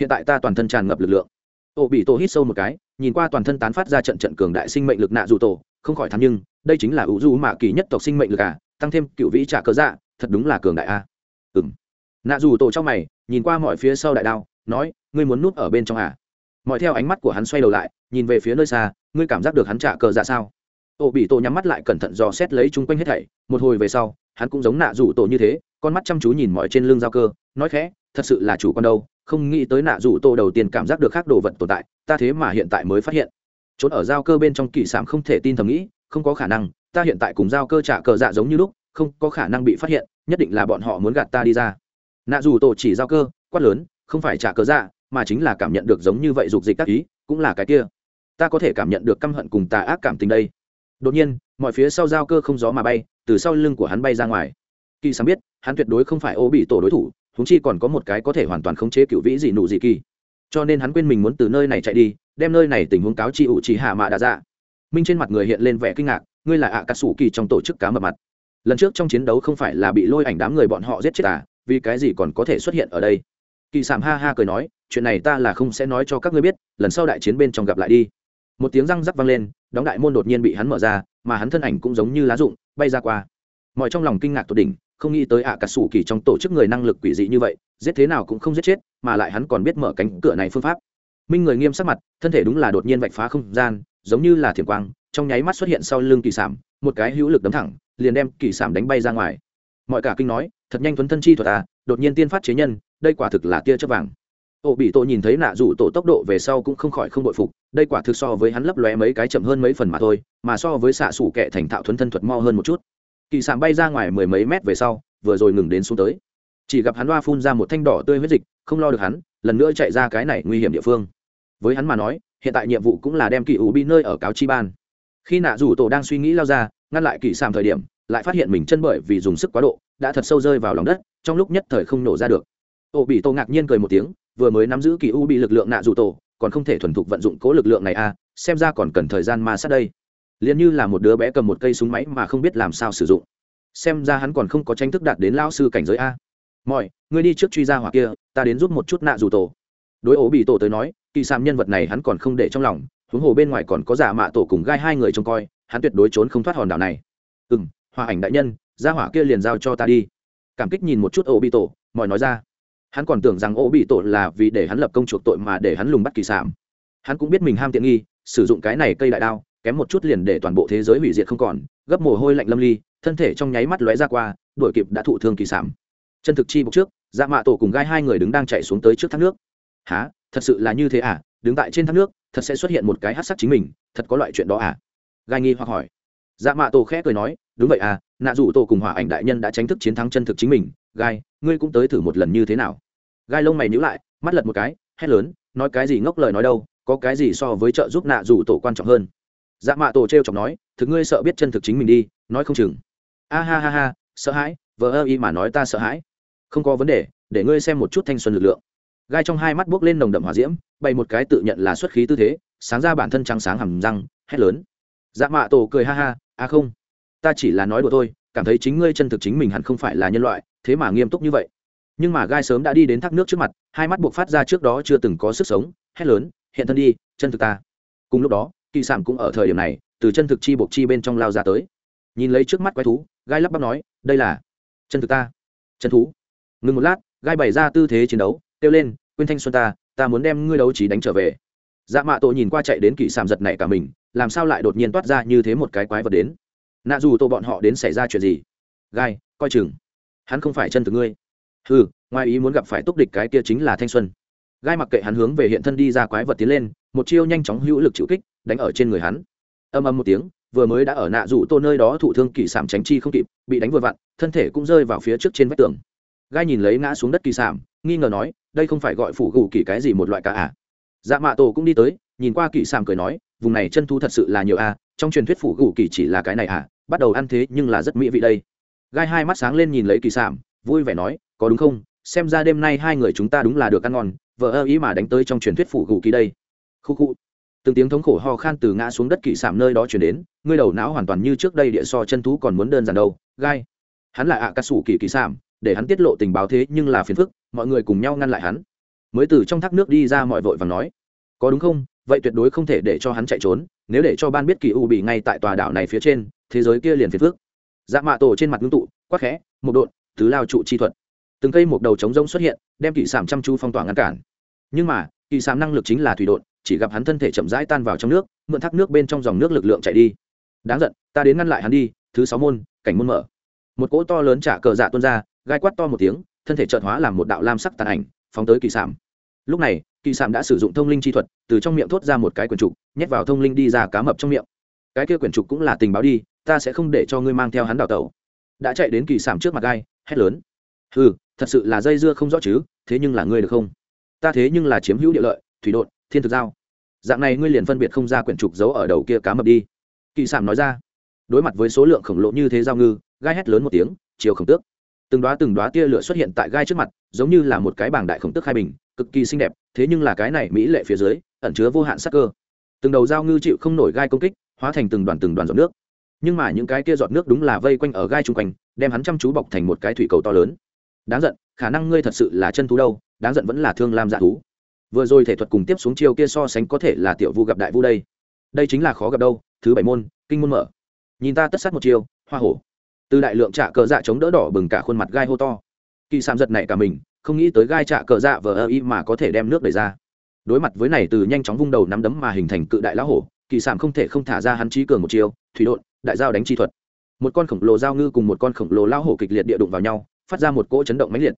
A: Hiện tại ta toàn thân tràn ngập lực lượng. Ô bị tổ hít sâu một cái, nhìn qua toàn thân tán phát ra trận trận cường đại sinh mệnh lực nạ dù tổ, không khỏi thắng nhưng, đây chính là ủ du mạ kỳ nhất tộc sinh mệnh lực à tăng thêm cựu vĩ trả cớ dạ thật đúng là cường đại a à. ừ m nạ dù tổ trong mày, nhìn qua mọi phía sau đại đao, nói, ngươi muốn núp ở bên trong à? Mọi theo ánh mắt của hắn xoay đầu lại, nhìn về phía nơi xa, ngươi cảm giác được hắn trả cờ ra sao? Ô bị tổ nhắm mắt lại cẩn thận dò xét lấy chung quanh hết thảy, một hồi về sau, hắn cũng giống nạ rủ tổ như thế, con mắt chăm chú nhìn mọi trên lưng giao cơ, nói khẽ, thật sự là chủ con đâu, không nghĩ tới nạ rủ tổ đầu tiên cảm giác được khác đồ vật tồn tại, ta thế mà hiện tại mới phát hiện. Trốn ở giao cơ bên trong kỳ sảm không thể tin thầm nghĩ, không có khả năng, ta hiện tại cùng giao cơ trả cờ dạ giống như lúc, không có khả năng bị phát hiện, nhất định là bọn họ muốn gạt ta đi ra nạ dù tổ chỉ giao cơ, quát lớn, không phải trả cờ dạ mà chính là cảm nhận được giống như vậy dục dịch tác ý, cũng là cái kia. Ta có thể cảm nhận được căm hận cùng tà ác cảm tình đây. Đột nhiên, mọi phía sau giao cơ không gió mà bay, từ sau lưng của hắn bay ra ngoài. Kỳ sáng biết, hắn tuyệt đối không phải ô bị tổ đối thủ húng chi còn có một cái có thể hoàn toàn khống chế cựu vĩ dị nụ dị kỳ. Cho nên hắn quên mình muốn từ nơi này chạy đi, đem nơi này tình huống cáo chi ủ chỉ hạ mạ đã ra dạ. minh trên mặt người hiện lên vẻ kinh ngạc, ngươi là ạ cà sủ kỳ trong tổ chức cá mập mặt. Lần trước trong chiến đấu không phải là bị lôi ảnh đám người bọn họ giết chết à vì cái gì còn có thể xuất hiện ở đây? Kỳ sảm ha ha cười nói, chuyện này ta là không sẽ nói cho các ngươi biết, lần sau đại chiến bên trong gặp lại đi. Một tiếng răng rắc vang lên, đóng đại môn đột nhiên bị hắn mở ra, mà hắn thân ảnh cũng giống như lá rụng, bay ra qua. Mọi trong lòng kinh ngạc tột đỉnh, không nghĩ tới ạ cà sủ kỳ trong tổ chức người năng lực quỷ dị như vậy, giết thế nào cũng không giết chết, mà lại hắn còn biết mở cánh cửa này phương pháp. Minh người nghiêm sắc mặt, thân thể đúng là đột nhiên vạch phá không gian, giống như là thiểm quang, trong nháy mắt xuất hiện sau lưng kỳ sảm, một cái hữu lực đấm thẳng, liền đem kỳ sảm đánh bay ra ngoài mọi cả kinh nói, thật nhanh thuấn thân chi thuật à đột nhiên tiên phát chế nhân, đây quả thực là tia chớp vàng. Ổ bị tổ nhìn thấy nạ rủ tổ tốc độ về sau cũng không khỏi không bội phục, đây quả thực so với hắn lấp lóe mấy cái chậm hơn mấy phần mà thôi, mà so với xạ xủ kệ thành thạo thuấn thân thuật mo hơn một chút. Kỳ sạm bay ra ngoài mười mấy mét về sau, vừa rồi ngừng đến xuống tới. Chỉ gặp hắn loa phun ra một thanh đỏ tươi huyết dịch, không lo được hắn, lần nữa chạy ra cái này nguy hiểm địa phương. Với hắn mà nói, hiện tại nhiệm vụ cũng là đem kỳ ủ bị nơi ở cáo chi ban. Khi nạ rủ tổ đang suy nghĩ lao ra, ngăn lại kỳ sạm thời điểm lại phát hiện mình chân bởi vì dùng sức quá độ đã thật sâu rơi vào lòng đất trong lúc nhất thời không nổ ra được. Ô bị tô ngạc nhiên cười một tiếng vừa mới nắm giữ kỳ u bị lực lượng nạ dù tổ còn không thể thuần thục vận dụng cố lực lượng này a à, xem ra còn cần thời gian ma sát đây. Liền như là một đứa bé cầm một cây súng máy mà không biết làm sao sử dụng. Xem ra hắn còn không có tranh thức đạt đến lao sư cảnh giới a. Mọi người đi trước truy ra hỏa kia ta đến giúp một chút nạ dù tổ. Đối ố bị tổ tới nói kỳ sàm nhân vật này hắn còn không để trong lòng huống hồ bên ngoài còn có giả mạ tổ cùng gai hai người trông coi hắn tuyệt đối trốn không thoát hòn đảo này. Ừ m hòa ảnh đại nhân ra hỏa kia liền giao cho ta đi. Cảm kích nhìn một chút ô bị tổ, mọi nói ra. Hắn còn tưởng rằng ô bị tổ là vì để hắn lập công chuộc tội mà để hắn lùng bắt kỳ sảm hắn cũng biết mình ham tiện nghi, sử dụng cái này cây đại đao, kém một chút liền để toàn bộ thế giới hủy diệt không còn, gấp mồ hôi lạnh lâm ly, thân thể trong nháy mắt lóe ra qua, đuổi kịp đã thụ thương kỳ sảm chân thực chi bục trước dạ mạ tổ cùng gai hai người đứng đang chạy xuống tới trước thác nước. Há thật sự là như thế à? Đứng tại trên thác nước, thật sẽ xuất hiện một cái hát sắc chính mình, thật có loại chuyện đó à? Gai nghi hoặc hỏi dạ mạ tổ khẽ cười nói, đúng vậy à nạ dù tổ cùng hỏa ảnh đại nhân đã tránh thức chiến thắng chân thực chính mình, gai, ngươi cũng tới thử một lần như thế nào? Gai lông mày nhữ lại, mắt lật một cái, hét lớn, nói cái gì ngốc lời nói đâu, có cái gì so với trợ giúp nạ dù tổ quan trọng hơn? Dạ mạ tổ t r e o chọc nói, thực ngươi sợ biết chân thực chính mình đi, nói không chừng. A ha ha ha, sợ hãi, vờ ơ y mà nói ta sợ hãi. Không có vấn đề, để ngươi xem một chút thanh xuân lực lượng. Gai trong hai mắt buốc lên nồng đậm hỏa diễm, bày một cái tự nhận là xuất khí tư thế, sáng ra bản thân trắng sáng hầm răng, hét lớn. Dạ mạ tổ cười ha ha à không, ta chỉ là nói đùa thôi, cảm thấy chính ngươi chân thực chính mình hẳn không phải là nhân loại, thế mà nghiêm túc như vậy. Nhưng mà gai sớm đã đi đến thác nước trước mặt, hai mắt buộc phát ra trước đó chưa từng có sức sống, hét lớn, hiện thân đi, chân thực ta. Cùng lúc đó, kỳ sản cũng ở thời điểm này, từ chân thực chi buộc chi bên trong lao ra tới. Nhìn lấy trước mắt quái thú, gai lắp bắp nói, đây là chân thực ta, chân thú. Ngừng một lát, gai bày ra tư thế chiến đấu, kêu lên, quên thanh xuân ta ta muốn đem ngươi đấu trí đánh trở về. Dạ mạ tổ nhìn qua chạy đến kỳ sàm giật này cả mình làm sao lại đột nhiên toát ra như thế một cái quái vật đến? Nạ dù tổ bọn họ đến xảy ra chuyện gì? Gai, coi chừng. Hắn không phải chân từ ngươi. Ừ ngoài ý muốn gặp phải túc địch cái kia chính là thanh xuân. Gai mặc kệ hắn hướng về hiện thân đi ra quái vật tiến lên, một chiêu nhanh chóng hữu lực chịu kích, đánh ở trên người hắn. Âm âm một tiếng, vừa mới đã ở nạ rủ tô nơi đó thụ thương kỳ sảm tránh chi không kịp, bị đánh vừa vặn, thân thể cũng rơi vào phía trước trên vách tường. Gai nhìn lấy ngã xuống đất kỳ sảm, nghi ngờ nói, đây không phải gọi phủ gù kỳ cái gì một loại cả à? Dạ mạ tổ cũng đi tới, nhìn qua kỳ sảm cười nói vùng này chân thú thật sự là nhiều a, trong truyền thuyết phủ gù kỳ chỉ là cái này à bắt đầu ăn thế nhưng là rất mỹ vị đây. Gai hai mắt sáng lên nhìn lấy kỳ sảm vui vẻ nói, có đúng không? Xem ra đêm nay hai người chúng ta đúng là được ăn ngon, vợ ơ ý mà đánh tới trong truyền thuyết phủ gù kỳ đây. Khu khu. Từng tiếng thống khổ ho khan từ ngã xuống đất kỳ sảm nơi đó chuyển đến, ngươi đầu não hoàn toàn như trước đây địa so chân thú còn muốn đơn giản đâu, gai. Hắn là ạ à cà sủ kỳ kỳ sảm để hắn tiết lộ tình báo thế nhưng là phiền phức, mọi người cùng nhau ngăn lại hắn. Mới từ trong thác nước đi ra mọi vội và nói, có đúng không? Vậy tuyệt đối không thể để cho hắn chạy trốn nếu để cho ban biết kỳ u bị ngay tại tòa đảo này phía trên thế giới kia liền phiền phước. dạ mạ tổ trên mặt ngưng tụ quắc khẽ một độn tứ lao trụ chi thuật. Từng cây một đầu trống rông xuất hiện đem kỳ sảm chăm chu phong tỏa ngăn cản. Nhưng mà kỳ sảm năng lực chính là thủy đột, chỉ gặp hắn thân thể chậm rãi tan vào trong nước mượn thác nước bên trong dòng nước lực lượng chạy đi. Đáng giận ta đến ngăn lại hắn đi thứ sáu môn cảnh môn mở. Một cỗ to lớn trả cờ dạ tuôn ra gai quát to một tiếng thân thể trợn hóa làm một đạo lam sắc tàn ảnh phóng tới kỳ sảm lúc này kỳ sạm đã sử dụng thông linh chi thuật, từ trong miệng thốt ra một cái quyển trục, nhét vào thông linh đi ra cá mập trong miệng. Cái kia quyển trục cũng là tình báo đi, ta sẽ không để cho ngươi mang theo hắn đào tẩu. Đã chạy đến kỳ sạm trước mặt gai, hét lớn. Ừ thật sự là dây dưa không rõ chứ, thế nhưng là ngươi được không? Ta thế nhưng là chiếm hữu địa lợi, thủy đột thiên thực giao. Dạng này ngươi liền phân biệt không ra quyển trục giấu ở đầu kia cá mập đi. Kỳ sảm nói ra. Đối mặt với số lượng khổng lồ như thế giao ngư, gai hét lớn một tiếng, chiều khổng tước. Từng đoá từng đoá tia lửa xuất hiện tại gai trước mặt, giống như là một cái bảng đại khổng tước hai bình cực kỳ xinh đẹp, thế nhưng là cái này mỹ lệ phía dưới, ẩn chứa vô hạn sắc cơ. Từng đầu dao ngư chịu không nổi gai công kích, hóa thành từng đoàn từng đoàn giọt nước. Nhưng mà những cái kia giọt nước đúng là vây quanh ở gai chung quanh, đem hắn chăm chú bọc thành một cái thủy cầu to lớn. Đáng giận, khả năng ngươi thật sự là chân thú đâu, đáng giận vẫn là thương lam dạ thú. Vừa rồi thể thuật cùng tiếp xuống chiêu kia so sánh có thể là tiểu vu gặp đại vu đây. Đây chính là khó gặp đâu, thứ bảy môn, kinh môn mở. Nhìn ta tất sát một chiêu, hoa hổ. Từ đại lượng trả cờ dạ chống đỡ đỏ bừng cả khuôn mặt gai hô to. Kỳ sạm giật này cả mình không nghĩ tới gai trạ cờ dạ vờ ơ y mà có thể đem nước đẩy ra. Đối mặt với này từ nhanh chóng vung đầu nắm đấm mà hình thành cự đại lão hổ, kỳ sản không thể không thả ra hắn trí cường một chiêu, thủy đột đại giao đánh chi thuật. Một con khổng lồ giao ngư cùng một con khổng lồ lão hổ kịch liệt địa đụng vào nhau, phát ra một cỗ chấn động mãnh liệt.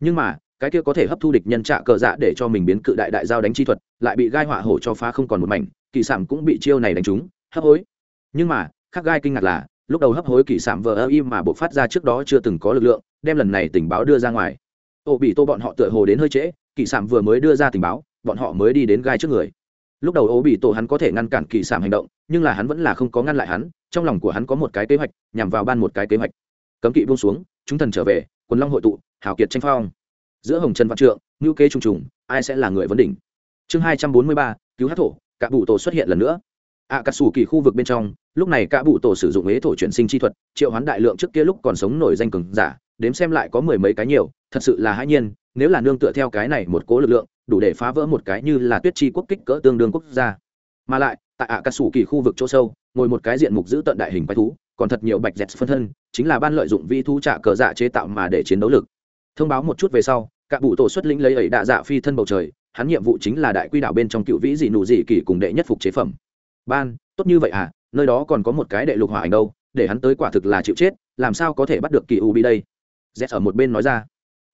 A: Nhưng mà, cái kia có thể hấp thu địch nhân trạ cờ dạ để cho mình biến cự đại đại giao đánh chi thuật, lại bị gai hỏa hổ cho phá không còn một mảnh, kỳ sản cũng bị chiêu này đánh trúng, hấp hối. Nhưng mà, khác gai kinh ngạc là, lúc đầu hấp hối kỳ sản vờ ơ im mà buộc phát ra trước đó chưa từng có lực lượng, đem lần này tình báo đưa ra ngoài ô bị tô bọn họ tựa hồ đến hơi trễ kỳ sản vừa mới đưa ra tình báo bọn họ mới đi đến gai trước người. Lúc đầu ô bị tổ hắn có thể ngăn cản kỳ sản hành động nhưng là hắn vẫn là không có ngăn lại hắn trong lòng của hắn có một cái kế hoạch nhằm vào ban một cái kế hoạch. Cấm kỵ buông xuống chúng thần trở về quần long hội tụ Hảo kiệt tranh phong. Giữa hồng trần văn trượng ngữ kế trùng trùng ai sẽ là người vấn đỉnh? Chương hai trăm bốn mươi ba cứu hát thổ cả bụ tổ xuất hiện lần nữa. Ạ à, cà sủ kỳ khu vực bên trong lúc này cả bụ tổ sử dụng ế thổ chuyển sinh chi thuật triệu hoán đại lượng trước kia lúc còn sống nổi danh cường giả đếm xem lại có mười mấy cái nhiều thật sự là hãi nhiên, nếu là nương tựa theo cái này một cố lực lượng, đủ để phá vỡ một cái như là tuyết chi quốc kích cỡ tương đương quốc gia. Mà lại, tại ạ cà sủ kỳ khu vực chỗ sâu, ngồi một cái diện mục giữ tận đại hình bách thú, còn thật nhiều bạch dẹt phân thân, chính là ban lợi dụng vi thu trả cờ dạ chế tạo mà để chiến đấu lực. Thông báo một chút về sau, cả bụ tổ xuất lĩnh lấy ấy đạ dạ phi thân bầu trời, hắn nhiệm vụ chính là đại quy đảo bên trong cựu vĩ dị nụ dị kỳ cùng đệ nhất phục chế phẩm. Ban, tốt như vậy à nơi đó còn có một cái đệ lục hỏa ảnh đâu, để hắn tới quả thực là chịu chết, làm sao có thể bắt được kỳ u bi đây? Z ở một bên nói ra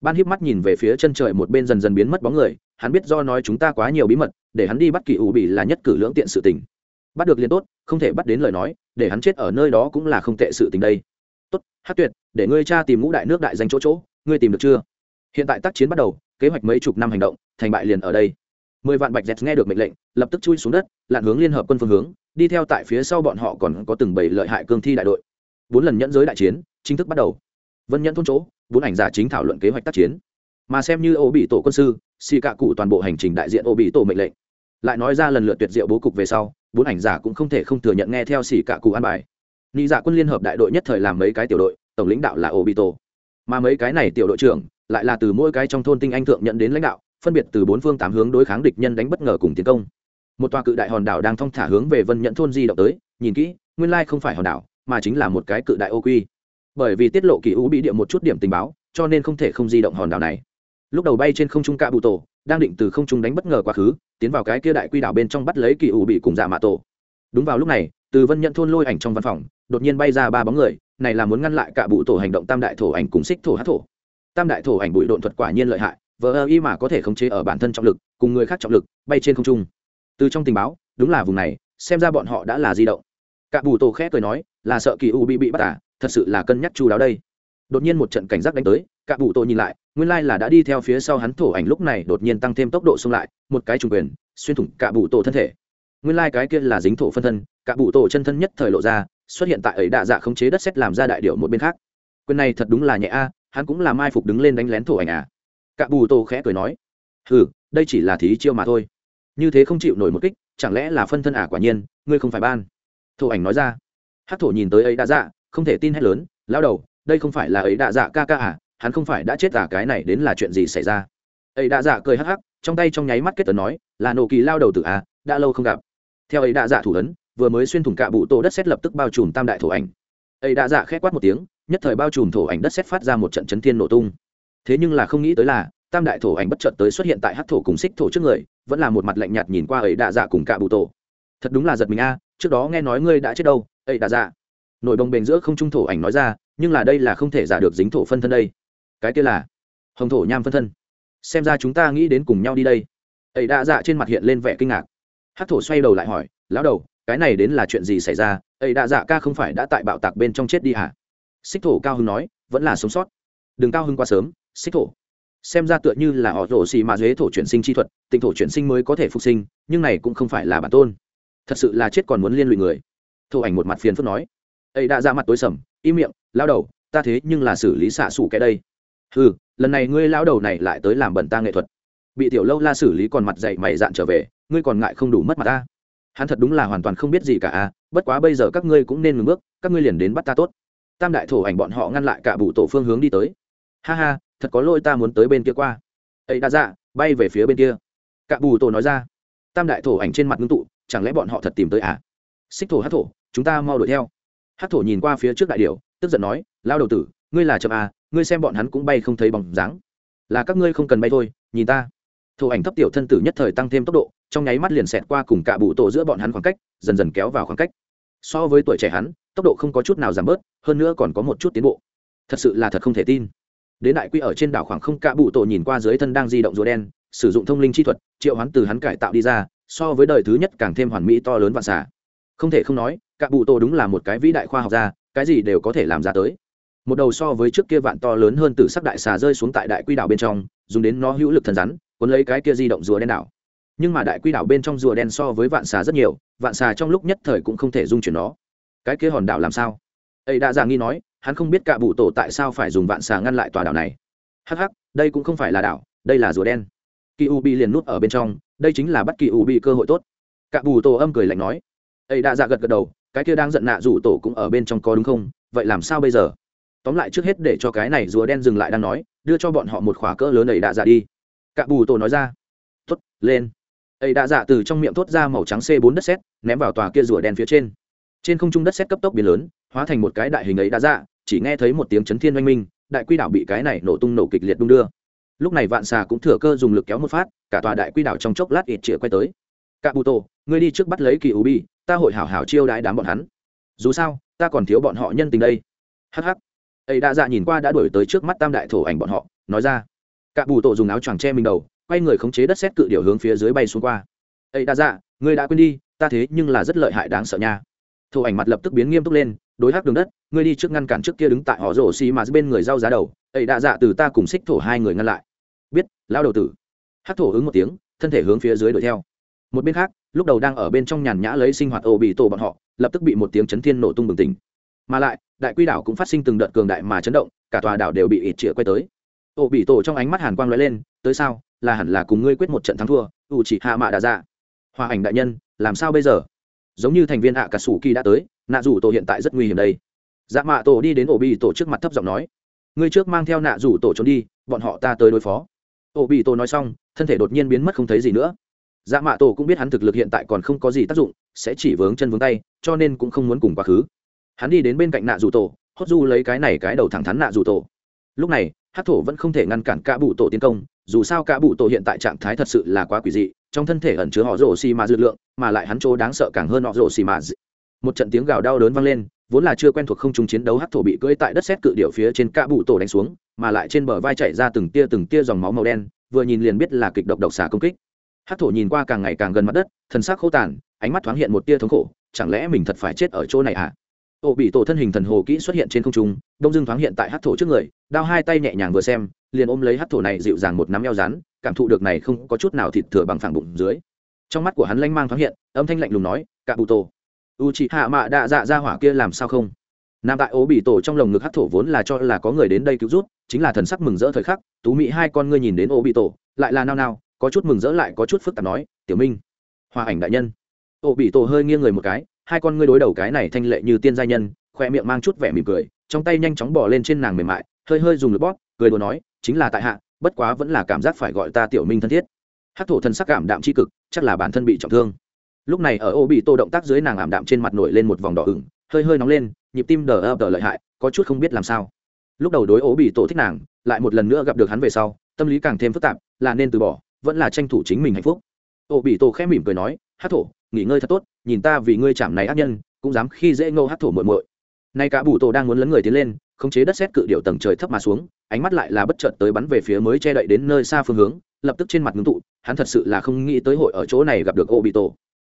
A: ban híp mắt nhìn về phía chân trời một bên dần dần biến mất bóng người, hắn biết do nói chúng ta quá nhiều bí mật, để hắn đi bắt kỳ ủ bị là nhất cử lưỡng tiện sự tình. Bắt được liền tốt, không thể bắt đến lời nói, để hắn chết ở nơi đó cũng là không tệ sự tình đây. Tốt hát tuyệt, để ngươi cha tìm ngũ đại nước đại danh chỗ chỗ, ngươi tìm được chưa? Hiện tại tác chiến bắt đầu, kế hoạch mấy chục năm hành động, thành bại liền ở đây. Mười vạn bạch dẹt nghe được mệnh lệnh, lập tức chui xuống đất, lặn hướng liên hợp quân phương hướng, đi theo tại phía sau bọn họ còn có từng bảy lợi hại cương thi đại đội. Bốn lần nhẫn giới đại chiến, chính thức bắt đầu. Vân nhẫn thôn chỗ bốn ảnh giả chính thảo luận kế hoạch tác chiến. Mà xem như ô bị tổ quân sư, xì cạ cụ toàn bộ hành trình đại diện ô bị tổ mệnh lệnh. Lại nói ra lần lượt tuyệt diệu bố cục về sau, bốn ảnh giả cũng không thể không thừa nhận nghe theo xì cạ cụ an bài. Nghĩ giả dạ quân liên hợp đại đội nhất thời làm mấy cái tiểu đội, tổng lãnh đạo là ô bị tổ. Mà mấy cái này tiểu đội trưởng, lại là từ mỗi cái trong thôn tinh anh thượng nhận đến lãnh đạo, phân biệt từ bốn phương tám hướng đối kháng địch nhân đánh bất ngờ cùng tiến công. Một tòa cự đại hòn đảo đang thong thả hướng về vân nhận thôn di động tới, nhìn kỹ, nguyên lai không phải hòn đảo, mà chính là một cái cự đại ô quy bởi vì tiết lộ kỳ u bị địa một chút điểm tình báo, cho nên không thể không di động hòn đảo này. Lúc đầu bay trên không trung cạ bụ tổ, đang định từ không trung đánh bất ngờ quá khứ, tiến vào cái kia đại quy đảo bên trong bắt lấy kỳ u bị cùng dạ mạ tổ. Đúng vào lúc này, từ vân nhận thôn lôi ảnh trong văn phòng, đột nhiên bay ra ba bóng người, này là muốn ngăn lại cả bụ tổ hành động tam đại thổ ảnh cùng xích thổ hát thổ. Tam đại thổ ảnh bụi độn thuật quả nhiên lợi hại, vờ ơ y mà có thể khống chế ở bản thân trọng lực, cùng người khác trọng lực, bay trên không trung. Từ trong tình báo, đúng là vùng này, xem ra bọn họ đã là di động. Cả bù tổ khẽ cười nói, là sợ kỳ u bị bị bắt à? Thật sự là cân nhắc chu đáo đây. Đột nhiên một trận cảnh giác đánh tới cả bù tổ nhìn lại, nguyên lai là đã đi theo phía sau hắn thổ ảnh lúc này đột nhiên tăng thêm tốc độ xông lại, một cái trùng quyền, xuyên thủng cả bù tổ thân thể. Nguyên lai cái kia là dính thổ phân thân cả bù tổ chân thân nhất thời lộ ra, xuất hiện tại ấy đạ dạ khống chế đất xét làm ra đại điệu một bên khác. Quyền này thật đúng là nhẹ a, hắn cũng là mai phục đứng lên đánh lén thổ ảnh à. Cạ bù tô khẽ cười nói ừ đây chỉ là thí chiêu mà thôi. Như thế không chịu nổi một kích, chẳng lẽ là phân thân à quả nhiên, ngươi không phải ban? Thổ ảnh nói ra. Hát thổ nhìn tới ấy đã dạ không thể tin hết lớn, lao đầu, đây không phải là ấy đạ dạ ca ca à hắn không phải đã chết à cái này đến là chuyện gì xảy ra? Ấy đạ dạ cười hắc hắc, trong tay trong nháy mắt kết tờ nói, là nổ kỳ lao đầu tử à đã lâu không gặp. Theo ấy đạ dạ thủ ấn, vừa mới xuyên thủng cạ bụ tổ đất xét lập tức bao trùm tam đại thổ ảnh. Ấy đạ dạ khẽ quát một tiếng, nhất thời bao trùm thổ ảnh đất xét phát ra một trận chấn thiên nổ tung. Thế nhưng là không nghĩ tới là, tam đại thổ ảnh bất chợt tới xuất hiện tại hắc thổ cùng xích thổ trước người, vẫn là một mặt lạnh nhạt nhìn qua ấy đạ dạ cùng cạ bụ tổ. Thật đúng là giật mình a, trước đó nghe nói ngươi đã chết đâu, ấy đạ dạ nổi bồng bềnh giữa không trung thổ ảnh nói ra, nhưng là đây là không thể giả được dính thổ phân thân đây. Cái kia là hồng thổ nham phân thân. Xem ra chúng ta nghĩ đến cùng nhau đi đây. Ấy đã dạ trên mặt hiện lên vẻ kinh ngạc. Hát thổ xoay đầu lại hỏi, lão đầu, cái này đến là chuyện gì xảy ra? Ấy đã dạ ca không phải đã tại bạo tạc bên trong chết đi hả? Xích thổ cao hưng nói, vẫn là sống sót. Đừng cao hưng quá sớm, xích thổ. Xem ra tựa như là họ rổ xì mà dế thổ chuyển sinh chi thuật, tịnh thổ chuyển sinh mới có thể phục sinh, nhưng này cũng không phải là bản tôn. Thật sự là chết còn muốn liên lụy người. Thổ ảnh một mặt phiền phức nói ấy đã ra mặt tối sầm, im miệng lao đầu, ta thế nhưng là xử lý xạ xủ cái đây. Ừ lần này ngươi lao đầu này lại tới làm bẩn ta nghệ thuật. Bị tiểu lâu la xử lý còn mặt dậy mày dạn trở về, ngươi còn ngại không đủ mất mặt ta? Hắn thật đúng là hoàn toàn không biết gì cả à bất quá bây giờ các ngươi cũng nên ngừng bước, các ngươi liền đến bắt ta tốt. Tam đại thổ ảnh bọn họ ngăn lại cả bụ tổ phương hướng đi tới. Ha ha, thật có lỗi ta muốn tới bên kia qua. Ấy đã dạ bay về phía bên kia. Cả bù tổ nói ra. Tam đại thổ ảnh trên mặt ngưng tụ, chẳng lẽ bọn họ thật tìm tới à? Xích thổ, hát thổ, chúng ta mau đuổi theo hát thổ nhìn qua phía trước đại điều tức giận nói lao đầu tử, ngươi là chậm à ngươi xem bọn hắn cũng bay không thấy bóng dáng. Là các ngươi không cần bay thôi, nhìn ta. Thổ ảnh thấp tiểu thân tử nhất thời tăng thêm tốc độ, trong nháy mắt liền xẹt qua cùng cả bụ tổ giữa bọn hắn khoảng cách, dần dần kéo vào khoảng cách. So với tuổi trẻ hắn, tốc độ không có chút nào giảm bớt, hơn nữa còn có một chút tiến bộ. Thật sự là thật không thể tin. Đến đại quy ở trên đảo khoảng không, cả bụ tổ nhìn qua dưới thân đang di động rùa đen, sử dụng thông linh chi thuật, triệu hoán từ hắn cải tạo đi ra, so với đời thứ nhất càng thêm hoàn mỹ to lớn vạn xả không thể không nói cả bụ tổ đúng là một cái vĩ đại khoa học gia, cái gì đều có thể làm ra tới. Một đầu so với trước kia vạn to lớn hơn từ sắc đại xà rơi xuống tại đại quy đảo bên trong, dùng đến nó hữu lực thần rắn, cuốn lấy cái kia di động rùa đen đảo. Nhưng mà đại quy đảo bên trong rùa đen so với vạn xà rất nhiều, vạn xà trong lúc nhất thời cũng không thể dung chuyển nó. Cái kia hòn đảo làm sao? Ấy đã giả nghi nói, hắn không biết cả bụ tổ tại sao phải dùng vạn xà ngăn lại tòa đảo này. Hắc hắc, đây cũng không phải là đảo, đây là rùa đen. Kỳ u bị liền nút ở bên trong, đây chính là bắt kỳ u bị cơ hội tốt. Cả bù tổ âm cười lạnh nói ấy đã dạ gật gật đầu, cái kia đang giận nạ rủ tổ cũng ở bên trong có đúng không? Vậy làm sao bây giờ? Tóm lại trước hết để cho cái này rùa đen dừng lại đang nói, đưa cho bọn họ một khóa cỡ lớn ấy đã dạ đi. Cạ bù tổ nói ra. Tốt, lên. Ấy đã dạ từ trong miệng thốt ra màu trắng c 4 đất sét, ném vào tòa kia rùa đen phía trên. Trên không trung đất sét cấp tốc biến lớn, hóa thành một cái đại hình ấy đã dạ chỉ nghe thấy một tiếng chấn thiên oanh minh, đại quy đảo bị cái này nổ tung nổ kịch liệt đung đưa. Lúc này vạn xà cũng thừa cơ dùng lực kéo một phát, cả tòa đại quy đảo trong chốc lát ít chĩa quay tới. Cạ bù tổ, ngươi đi trước bắt lấy kỳ u bi ta hội hảo hảo chiêu đãi đám bọn hắn. Dù sao, ta còn thiếu bọn họ nhân tình đây. Hh ấy đã dạ nhìn qua đã đuổi tới trước mắt tam đại thổ ảnh bọn họ, nói ra. Cả bù tổ dùng áo choàng che mình đầu, quay người khống chế đất xét cự điểu hướng phía dưới bay xuống qua. Ấy đã dạ ngươi đã quên đi, ta thế nhưng là rất lợi hại đáng sợ nha. Thổ ảnh mặt lập tức biến nghiêm túc lên, đối hắc đường đất, ngươi đi trước ngăn cản trước kia đứng tại họ rổ xì mà bên người giao giá đầu. Ấy đã dạ từ ta cùng xích thổ hai người ngăn lại. Biết lao đầu tử. Hắc thổ ứng một tiếng, thân thể hướng phía dưới đuổi theo một bên khác, lúc đầu đang ở bên trong nhàn nhã lấy sinh hoạt ổ bị tổ bọn họ, lập tức bị một tiếng chấn thiên nổ tung bừng tỉnh. Mà lại, đại quy đảo cũng phát sinh từng đợt cường đại mà chấn động, cả tòa đảo đều bị ít chĩa quay tới. Ổ bị tổ trong ánh mắt hàn quang lóe lên, tới sao? Là hẳn là cùng ngươi quyết một trận thắng thua, ủ chỉ hạ mạ đã ra hòa ảnh đại nhân, làm sao bây giờ? Giống như thành viên hạ cà sủ kỳ đã tới, nạ rủ tổ hiện tại rất nguy hiểm đây. Dạ mạ tổ đi đến ổ bị tổ trước mặt thấp giọng nói, ngươi trước mang theo nạ rủ tổ trốn đi, bọn họ ta tới đối phó. Ổ bị tổ nói xong, thân thể đột nhiên biến mất không thấy gì nữa dạ mạ tổ cũng biết hắn thực lực hiện tại còn không có gì tác dụng, sẽ chỉ vướng chân vướng tay, cho nên cũng không muốn cùng quá khứ. Hắn đi đến bên cạnh nạ dù tổ, hốt du lấy cái này cái đầu thẳng thắn nạ dù tổ. Lúc này hát thổ vẫn không thể ngăn cản cả bụ tổ tiến công, dù sao cả bụ tổ hiện tại trạng thái thật sự là quá quỷ dị, trong thân thể ẩn chứa họ rổ xì mà dư lượng, mà lại hắn chỗ đáng sợ càng hơn họ rổ xì mà một trận tiếng gào đau đớn vang lên, vốn là chưa quen thuộc không trung chiến đấu hắc thổ bị cưỡi tại đất xét cự điệu phía trên cả bụ tổ đánh xuống, mà lại trên bờ vai chảy ra từng tia từng tia dòng máu màu đen, vừa nhìn liền biết là kịch độc độc xả công kích. Hát thổ nhìn qua càng ngày càng gần mặt đất, thần sắc khô tàn, ánh mắt thoáng hiện một tia thống khổ, chẳng lẽ mình thật phải chết ở chỗ này à? Ổ bị tổ thân hình thần hồ kỹ xuất hiện trên không trung, đông dương thoáng hiện tại Hát thổ trước người, đao hai tay nhẹ nhàng vừa xem, liền ôm lấy Hát thổ này dịu dàng một nắm eo rán cảm thụ được này không có chút nào thịt thừa bằng phẳng bụng dưới. Trong mắt của hắn lanh mang thoáng hiện, âm thanh lạnh lùng nói cả bụ tổ u chị hạ mạ đạ dạ ra hỏa kia làm sao không? Nam tại ố bị tổ trong lồng ngực Hát thổ vốn là cho là có người đến đây cứu rút chính là thần sắc mừng rỡ thời khắc, tú mỹ hai con ngươi nhìn đến ố bị tổ, lại là nao nao có chút mừng rỡ lại có chút phức tạp nói, tiểu minh, hòa ảnh đại nhân. Ô bị tổ hơi nghiêng người một cái, hai con ngươi đối đầu cái này thanh lệ như tiên gia nhân khoe miệng mang chút vẻ mỉm cười, trong tay nhanh chóng bỏ lên trên nàng mềm mại, hơi hơi dùng lực bóp, cười đùa nói, chính là tại hạ, bất quá vẫn là cảm giác phải gọi ta tiểu minh thân thiết. Hát thổ thân sắc cảm đạm c h i cực, chắc là bản thân bị trọng thương. Lúc này ở ô bị tô động tác dưới nàng ảm đạm trên mặt nổi lên một vòng đỏ ửng, hơi hơi nóng lên, nhịp tim đờ ập đờ lợi hại, có chút không biết làm sao. Lúc đầu đối ố bị tổ thích nàng, lại một lần nữa gặp được hắn về sau, tâm lý càng thêm phức tạp, là nên từ bỏ vẫn là tranh thủ chính mình hạnh phúc. Ô bị tổ khẽ mỉm cười nói, hát thổ, nghỉ ngơi thật tốt, nhìn ta vì ngươi chạm này ác nhân, cũng dám khi dễ ngâu hát thổ muội muội. Nay cả bù tổ đang muốn lấn người tiến lên, khống chế đất xét cự điệu tầng trời thấp mà xuống, ánh mắt lại là bất chợt tới bắn về phía mới che đậy đến nơi xa phương hướng, lập tức trên mặt ngưng tụ, hắn thật sự là không nghĩ tới hội ở chỗ này gặp được ô bị tổ.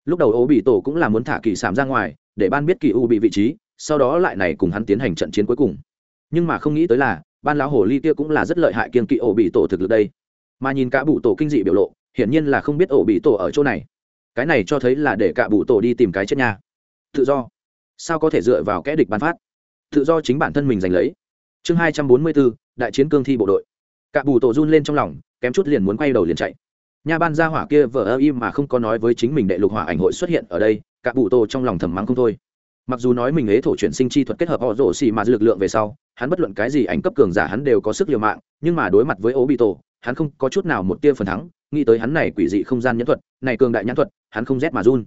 A: Lúc đầu ô bị tổ cũng là muốn thả kỳ sảm ra ngoài, để ban biết kỳ u bị vị trí, sau đó lại này cùng hắn tiến hành trận chiến cuối cùng. Nhưng mà không nghĩ tới là, ban lão hồ ly kia cũng là rất lợi hại kiên kỵ ô bị tổ thực lực đây mà nhìn cả bụ tổ kinh dị biểu lộ, hiển nhiên là không biết ổ bị tổ ở chỗ này. Cái này cho thấy là để cả bụ tổ đi tìm cái chết nha. Tự do. Sao có thể dựa vào kẽ địch bán phát? Tự do chính bản thân mình giành lấy. Chương hai trăm bốn mươi bốn đại chiến cương thi bộ đội. Cả bù tổ run lên trong lòng, kém chút liền muốn quay đầu liền chạy. Nhà ban gia hỏa kia vờ ơ im mà không có nói với chính mình đệ lục hỏa ảnh hội xuất hiện ở đây, cả bù tổ trong lòng thầm mắng không thôi. Mặc dù nói mình ế thổ chuyển sinh chi thuật kết hợp họ rổ xì mà lực lượng về sau, hắn bất luận cái gì ảnh cấp cường giả hắn đều có sức liều mạng, nhưng mà đối mặt với ố bị tổ hắn không có chút nào một tia phần thắng, nghĩ tới hắn này quỷ dị không gian nhẫn thuật, này cường đại nhãn thuật, hắn không rét mà run.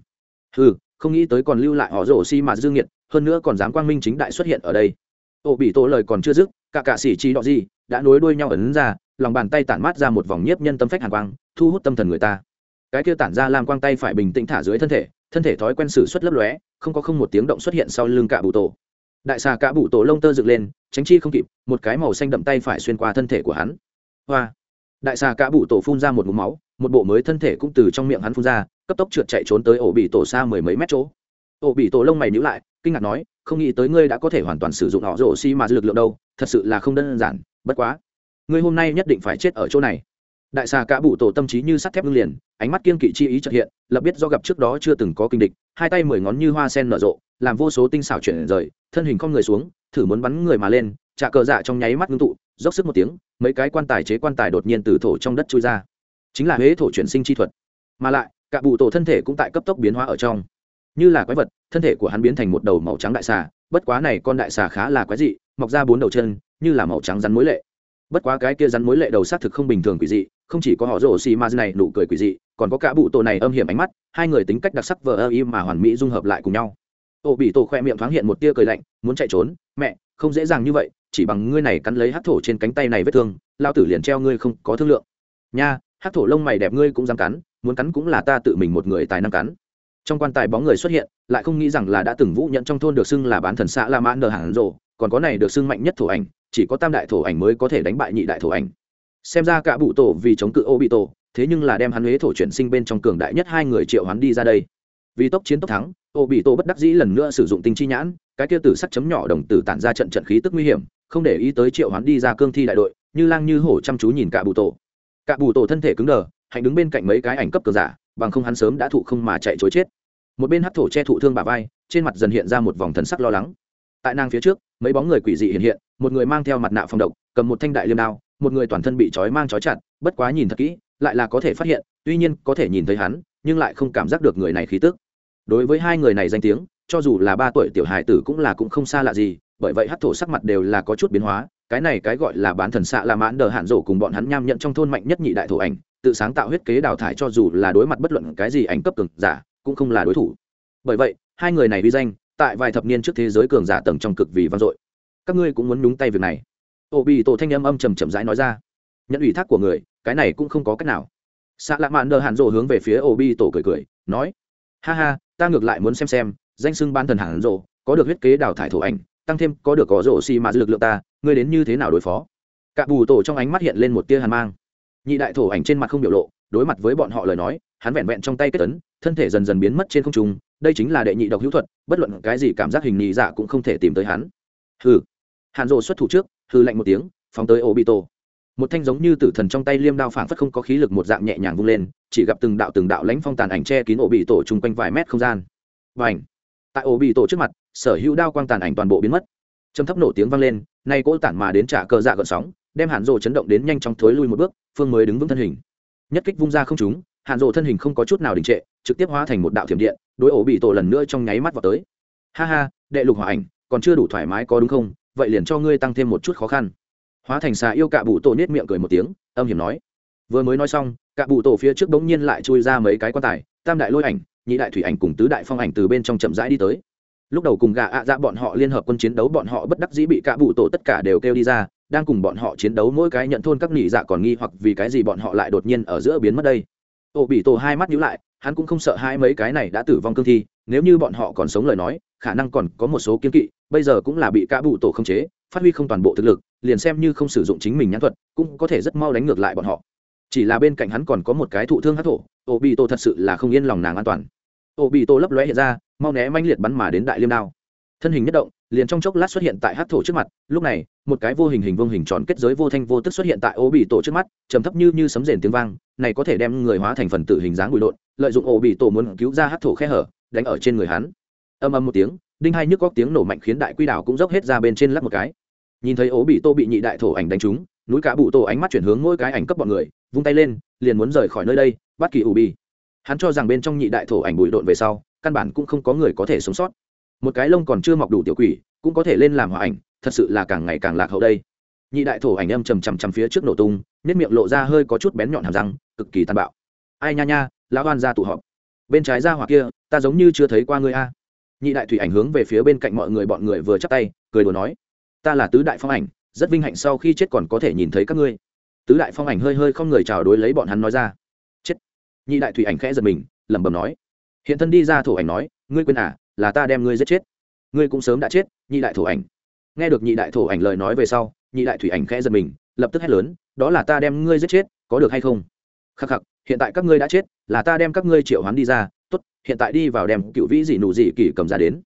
A: Ừ không nghĩ tới còn lưu lại họ rổ xi mà dương nghiệt, hơn nữa còn dám quang minh chính đại xuất hiện ở đây. Ô bị tổ lời còn chưa dứt, cả cạ sĩ chi đọ gì đã nối đuôi nhau ấn ra, lòng bàn tay tản mát ra một vòng nhiếp nhân tâm phách hàn quang, thu hút tâm thần người ta. Cái kia tản ra làm quang tay phải bình tĩnh thả dưới thân thể thân thể thói quen sử xuất lấp lóe, không có không một tiếng động xuất hiện sau lưng cả bụ tổ. Đại xà cả bụ tổ lông tơ dựng lên, tránh chi không kịp, một cái màu xanh đậm tay phải xuyên qua thân thể của hắn. Hoa! Đại xà cả bụ tổ phun ra một mũ máu, một bộ mới thân thể cũng từ trong miệng hắn phun ra, cấp tốc trượt chạy trốn tới ổ bị tổ xa mười mấy mét chỗ. Ổ bị tổ lông mày nhữ lại, kinh ngạc nói, không nghĩ tới ngươi đã có thể hoàn toàn sử dụng họ rổ xi mà lực lượng đâu, thật sự là không đơn giản, bất quá, ngươi hôm nay nhất định phải chết ở chỗ này. Đại xà cả bụ tổ tâm trí như sắt thép ngưng liền, ánh mắt kiên kỵ chi ý trợ hiện, lập biết do gặp trước đó chưa từng có kinh địch, hai tay mười ngón như hoa sen nở rộ, làm vô số tinh xảo chuyển rời, thân hình con người xuống, thử muốn bắn người mà lên, trả cờ dạ trong nháy mắt ngưng tụ dốc sức một tiếng, mấy cái quan tài chế quan tài đột nhiên từ thổ trong đất trôi ra. Chính là huế thổ chuyển sinh chi thuật. Mà lại, cả bụ tổ thân thể cũng tại cấp tốc biến hóa ở trong. Như là quái vật, thân thể của hắn biến thành một đầu màu trắng đại xà, bất quá này con đại xà khá là quái dị, mọc ra bốn đầu chân, như là màu trắng rắn mối lệ. Bất quá cái kia rắn mối lệ đầu xác thực không bình thường quỷ dị, không chỉ có họ rổ xì ma này nụ cười quỷ dị, còn có cả bụ tổ này âm hiểm ánh mắt, hai người tính cách đặc sắc vờ ơ im mà hoàn mỹ dung hợp lại cùng nhau. Ô bị tổ khoe miệng thoáng hiện một tia cười lạnh, muốn chạy trốn, mẹ, không dễ dàng như vậy chỉ bằng ngươi này cắn lấy hát thổ trên cánh tay này vết thương lao tử liền treo ngươi không có thương lượng. Nha hát thổ lông mày đẹp ngươi cũng dám cắn, muốn cắn cũng là ta tự mình một người tài năng cắn. Trong quan tài bóng người xuất hiện, lại không nghĩ rằng là đã từng vũ nhận trong thôn được xưng là bán thần xã la mã nờ hẳn rộ, còn có này được xưng mạnh nhất thổ ảnh, chỉ có tam đại thổ ảnh mới có thể đánh bại nhị đại thổ ảnh. Xem ra cả bụ tổ vì chống cự ô bị tổ, thế nhưng là đem hắn huế thổ chuyển sinh bên trong cường đại nhất hai người triệu hắn đi ra đây. Vì tốc chiến tốc thắng, ô bị tổ bất đắc dĩ lần nữa sử dụng tinh chi nhãn, cái kia tử sắc chấm nhỏ đồng tử tản ra trận trận khí tức nguy hiểm không để ý tới triệu hắn đi ra cương thi đại đội, như lang như hổ chăm chú nhìn cả bù tổ. Cả bù tổ thân thể cứng đờ, hạnh đứng bên cạnh mấy cái ảnh cấp cờ giả, bằng không hắn sớm đã thụ không mà chạy chối chết. Một bên hắc thổ che thụ thương bà vai, trên mặt dần hiện ra một vòng thần sắc lo lắng. Tại nàng phía trước, mấy bóng người quỷ dị hiện hiện, một người mang theo mặt nạ phòng độc, cầm một thanh đại liêm đao, một người toàn thân bị trói mang trói chặt, bất quá nhìn thật kỹ, lại là có thể phát hiện, tuy nhiên có thể nhìn thấy hắn, nhưng lại không cảm giác được người này khí tức. Đối với hai người này danh tiếng, cho dù là ba tuổi tiểu hài tử cũng là cũng không xa lạ gì bởi vậy hát thổ sắc mặt đều là có chút biến hóa, cái này cái gọi là bán thần xạ là mãn đờ hạn rổ cùng bọn hắn nham nhận trong thôn mạnh nhất nhị đại thổ ảnh, tự sáng tạo huyết kế đào thải cho dù là đối mặt bất luận cái gì ảnh cấp cường giả, cũng không là đối thủ. Bởi vậy, hai người này vi danh, tại vài thập niên trước thế giới cường giả tầng trong cực vì vang dội. Các ngươi cũng muốn nhúng tay việc này. Ô bị tổ thanh âm âm trầm trầm rãi nói ra. Nhận ủy thác của người, cái này cũng không có cách nào. Xạ lạ mạn đờ hạn rộ hướng về phía ô bi tổ cười cười, nói, ha ha, ta ngược lại muốn xem xem, danh xưng ban thần hạn rộ có được huyết kế đào thải thổ ảnh tăng thêm có được có rổ xì mà lực lượng ta, ngươi đến như thế nào đối phó? Cả bù tổ trong ánh mắt hiện lên một tia hàn mang. Nhị đại thổ ảnh trên mặt không biểu lộ, đối mặt với bọn họ lời nói, hắn vẹn vẹn trong tay kết tấn thân thể dần dần biến mất trên không trung, đây chính là đệ nhị độc hữu thuật, bất luận cái gì cảm giác hình nhị dạ cũng không thể tìm tới hắn. Hừ. Hàn rộ xuất thủ trước hư lạnh một tiếng, phóng tới obito. Bị tổ một thanh giống như tử thần trong tay liêm đao phảng phất không có khí lực một dạng nhẹ nhàng vung lên, chỉ gặp từng đạo từng đạo lãnh phong tàn ảnh che kín ổ bị tổ chung quanh vài mét không gian. Và ảnh tại ổ bị tổ trước mặt sở hữu đao quang tàn ảnh toàn bộ biến mất. Châm thấp nổ tiếng vang lên, nay cỗ tản mà đến trả cờ dạ gợn sóng, đem hàn rộ chấn động đến nhanh chóng thối lui một bước, phương mới đứng vững thân hình. Nhất kích vung ra không trúng, hàn rộ thân hình không có chút nào đình trệ, trực tiếp hóa thành một đạo thiểm điện, đối ổ bị tổ lần nữa trong nháy mắt vào tới. Ha ha, đệ lục hỏa ảnh, còn chưa đủ thoải mái có đúng không? Vậy liền cho ngươi tăng thêm một chút khó khăn. Hóa thành xà yêu cạ bụ tổ nết miệng cười một tiếng, âm hiểm nói. Vừa mới nói xong, cạ bụ tổ phía trước bỗng nhiên lại chui ra mấy cái quan tài, tam đại lôi ảnh, nhị đại thủy ảnh cùng tứ đại phong ảnh từ bên trong chậm rãi đi tới lúc đầu cùng gà ạ à dạ bọn họ liên hợp quân chiến đấu, bọn họ bất đắc dĩ bị cạ bụ tổ tất cả đều kêu đi ra, đang cùng bọn họ chiến đấu mỗi cái nhận thôn các nghỉ dạ còn nghi hoặc vì cái gì bọn họ lại đột nhiên ở giữa biến mất đây. Ô bị tổ hai mắt nhíu lại, hắn cũng không sợ hai mấy cái này đã tử vong cương thi, nếu như bọn họ còn sống lời nói, khả năng còn có một số kiên kỵ, bây giờ cũng là bị cả bụ tổ không chế, phát huy không toàn bộ thực lực, liền xem như không sử dụng chính mình nhãn thuật, cũng có thể rất mau đánh ngược lại bọn họ. Chỉ là bên cạnh hắn còn có một cái thụ thương hát thổ ô bị tổ thật sự là không yên lòng nàng an toàn ô bị tổ lấp lóe hiện ra, mau né manh liệt bắn mà đến đại liêm đao. Thân hình nhất động, liền trong chốc lát xuất hiện tại hát thổ trước mặt, lúc này, một cái vô hình hình vương hình tròn kết giới vô thanh vô tức xuất hiện tại ô bị tổ trước mắt, trầm thấp như như sấm rền tiếng vang, này có thể đem người hóa thành phần tử hình dáng bụi lộn. lợi dụng ô bị tổ muốn cứu ra hát thổ khe hở, đánh ở trên người hắn. Âm âm một tiếng, đinh hai nhức góc tiếng nổ mạnh khiến đại quy đảo cũng dốc hết ra bên trên lắp một cái. Nhìn thấy ố bị tô bị nhị đại thổ ảnh đánh trúng, núi cá bụ tô ánh mắt chuyển hướng mỗi cái ảnh cấp bọn người, vung tay lên, liền muốn rời khỏi nơi đây, bắt kỳ ủ bi hắn cho rằng bên trong nhị đại thổ ảnh bụi độn về sau, căn bản cũng không có người có thể sống sót. Một cái lông còn chưa mọc đủ tiểu quỷ, cũng có thể lên làm hòa ảnh, thật sự là càng ngày càng lạc hậu đây. Nhị đại thổ ảnh âm trầm trầm trầm phía trước nổ tung nếp miệng lộ ra hơi có chút bén nhọn hàm răng, cực kỳ tàn bạo. Ai nha nha, lão hoan ra tụ họp. Bên trái ra hỏa kia, ta giống như chưa thấy qua ngươi a. Nhị đại thủy ảnh hướng về phía bên cạnh mọi người bọn người vừa chắp tay, cười đùa nói, ta là tứ đại phong ảnh, rất vinh hạnh sau khi chết còn có thể nhìn thấy các ngươi. Tứ đại phong ảnh hơi hơi không người chào đối lấy bọn hắn nói ra nhị đại thủy ảnh khẽ giật mình, lẩm bẩm nói. Hiện thân đi ra thổ ảnh nói, ngươi quên à là ta đem ngươi giết chết. Ngươi cũng sớm đã chết, nhị đại thổ ảnh. Nghe được nhị đại thổ ảnh lời nói về sau, nhị đại thủy ảnh khẽ giật mình, lập tức hét lớn, đó là ta đem ngươi giết chết, có được hay không? Khắc khắc, hiện tại các ngươi đã chết, là ta đem các ngươi triệu hoán đi ra, tốt, hiện tại đi vào đem cựu vĩ dị nụ dị kỷ cầm ra đến.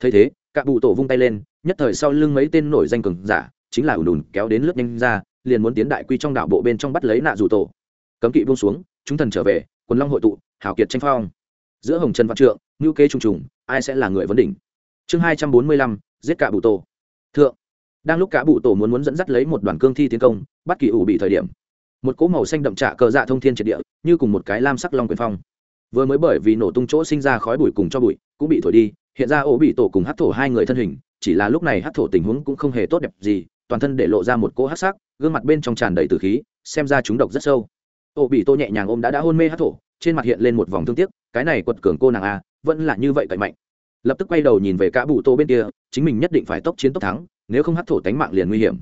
A: Thấy thế, cả bụ tổ vung tay lên, nhất thời sau lưng mấy tên nổi danh cường giả, chính là ùn ùn kéo đến lướt nhanh ra, liền muốn tiến đại quy trong đạo bộ bên trong bắt lấy nạ dù tổ. Cấm kỵ buông xuống, chúng thần trở về quần long hội tụ, hào kiệt tranh phong. Giữa hồng trần văn trượng ngữ kế trùng trùng, ai sẽ là người vấn đỉnh? Chương hai trăm bốn mươi lăm, giết cả bụ tổ. Thượng. Đang lúc cả bụ tổ muốn muốn dẫn dắt lấy một đoàn cương thi tiến công, bắt kỳ ủ bị thời điểm. Một cỗ màu xanh đậm trạ cờ dạ thông thiên triệt địa, như cùng một cái lam sắc long quyền phong. Vừa mới bởi vì nổ tung chỗ sinh ra khói bụi cùng cho bụi, cũng bị thổi đi, hiện ra ổ bị tổ cùng hát thổ hai người thân hình, chỉ là lúc này hát thổ tình huống cũng không hề tốt đẹp gì, toàn thân để lộ ra một cỗ hát sắc, gương mặt bên trong tràn đầy từ khí, xem ra chúng độc rất sâu ổ bị tô nhẹ nhàng ôm đã đã hôn mê hát thổ, trên mặt hiện lên một vòng thương tiếc, cái này quật cường cô nàng a, vẫn là như vậy cậy mạnh. Lập tức quay đầu nhìn về cả bụ tô bên kia, chính mình nhất định phải tốc chiến tốc thắng, nếu không hát thổ tánh mạng liền nguy hiểm.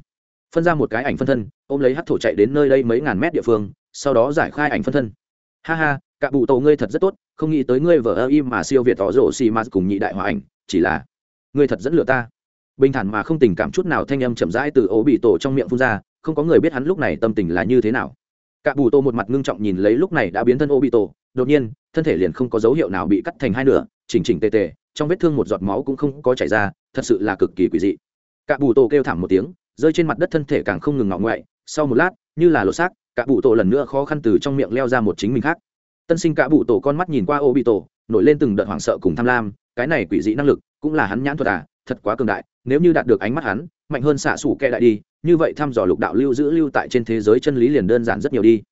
A: Phân ra một cái ảnh phân thân, ôm lấy hát thổ chạy đến nơi đây mấy ngàn mét địa phương, sau đó giải khai ảnh phân thân. Ha ha, cả bụ tô ngươi thật rất tốt, không nghĩ tới ngươi vợ ơ im mà siêu việt tỏ rộ xì ma cùng nhị đại hòa ảnh, chỉ là ngươi thật dẫn lựa ta. Bình thản mà không tình cảm chút nào thanh âm chậm rãi từ ố bị tổ trong miệng phun ra, không có người biết hắn lúc này tâm tình là như thế nào cả bù tô một mặt ngưng trọng nhìn lấy lúc này đã biến thân ô bị tổ đột nhiên, thân thể liền không có dấu hiệu nào bị cắt thành hai nửa, chỉnh chỉnh tề tề, trong vết thương một giọt máu cũng không có chảy ra, thật sự là cực kỳ quỷ dị. Cả bù tô kêu thảm một tiếng, rơi trên mặt đất thân thể càng không ngừng ngọ ngoại, sau một lát, như là lột xác, cả bù tổ lần nữa khó khăn từ trong miệng leo ra một chính mình khác. Tân sinh cả bụ tổ con mắt nhìn qua ô bị tổ nổi lên từng đợt hoảng sợ cùng tham lam, cái này quỷ dị năng lực cũng là hắn nhãn thuật à thật quá cường đại, nếu như đạt được ánh mắt hắn mạnh hơn xạ xủ kẹ đại đi, như vậy thăm dò lục đạo lưu giữ lưu tại trên thế giới chân lý liền đơn giản rất nhiều đi.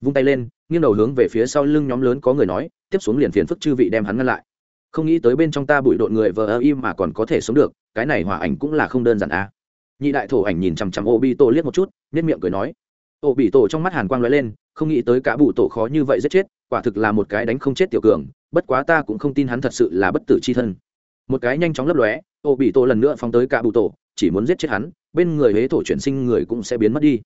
A: Vung tay lên, nghiêng đầu hướng về phía sau lưng nhóm lớn có người nói, tiếp xuống liền phiền phức chư vị đem hắn ngăn lại. Không nghĩ tới bên trong ta bụi độn người vờ ơ im mà còn có thể sống được, cái này hỏa ảnh cũng là không đơn giản à. Nhị đại thổ ảnh nhìn chằm chằm ô bi tổ liếc một chút nếp miệng cười nói. Ô bị tổ trong mắt hàn quang lóe lên, không nghĩ tới cả bụ tổ khó như vậy giết chết, quả thực là một cái đánh không chết tiểu cường, bất quá ta cũng không tin hắn thật sự là bất tử c h i thân. Một cái nhanh chóng lấp lóe ô bị tổ lần nữa phóng tới cả bụ tổ chỉ muốn giết chết hắn, bên người huế thổ chuyển sinh người cũng sẽ biến mất đi.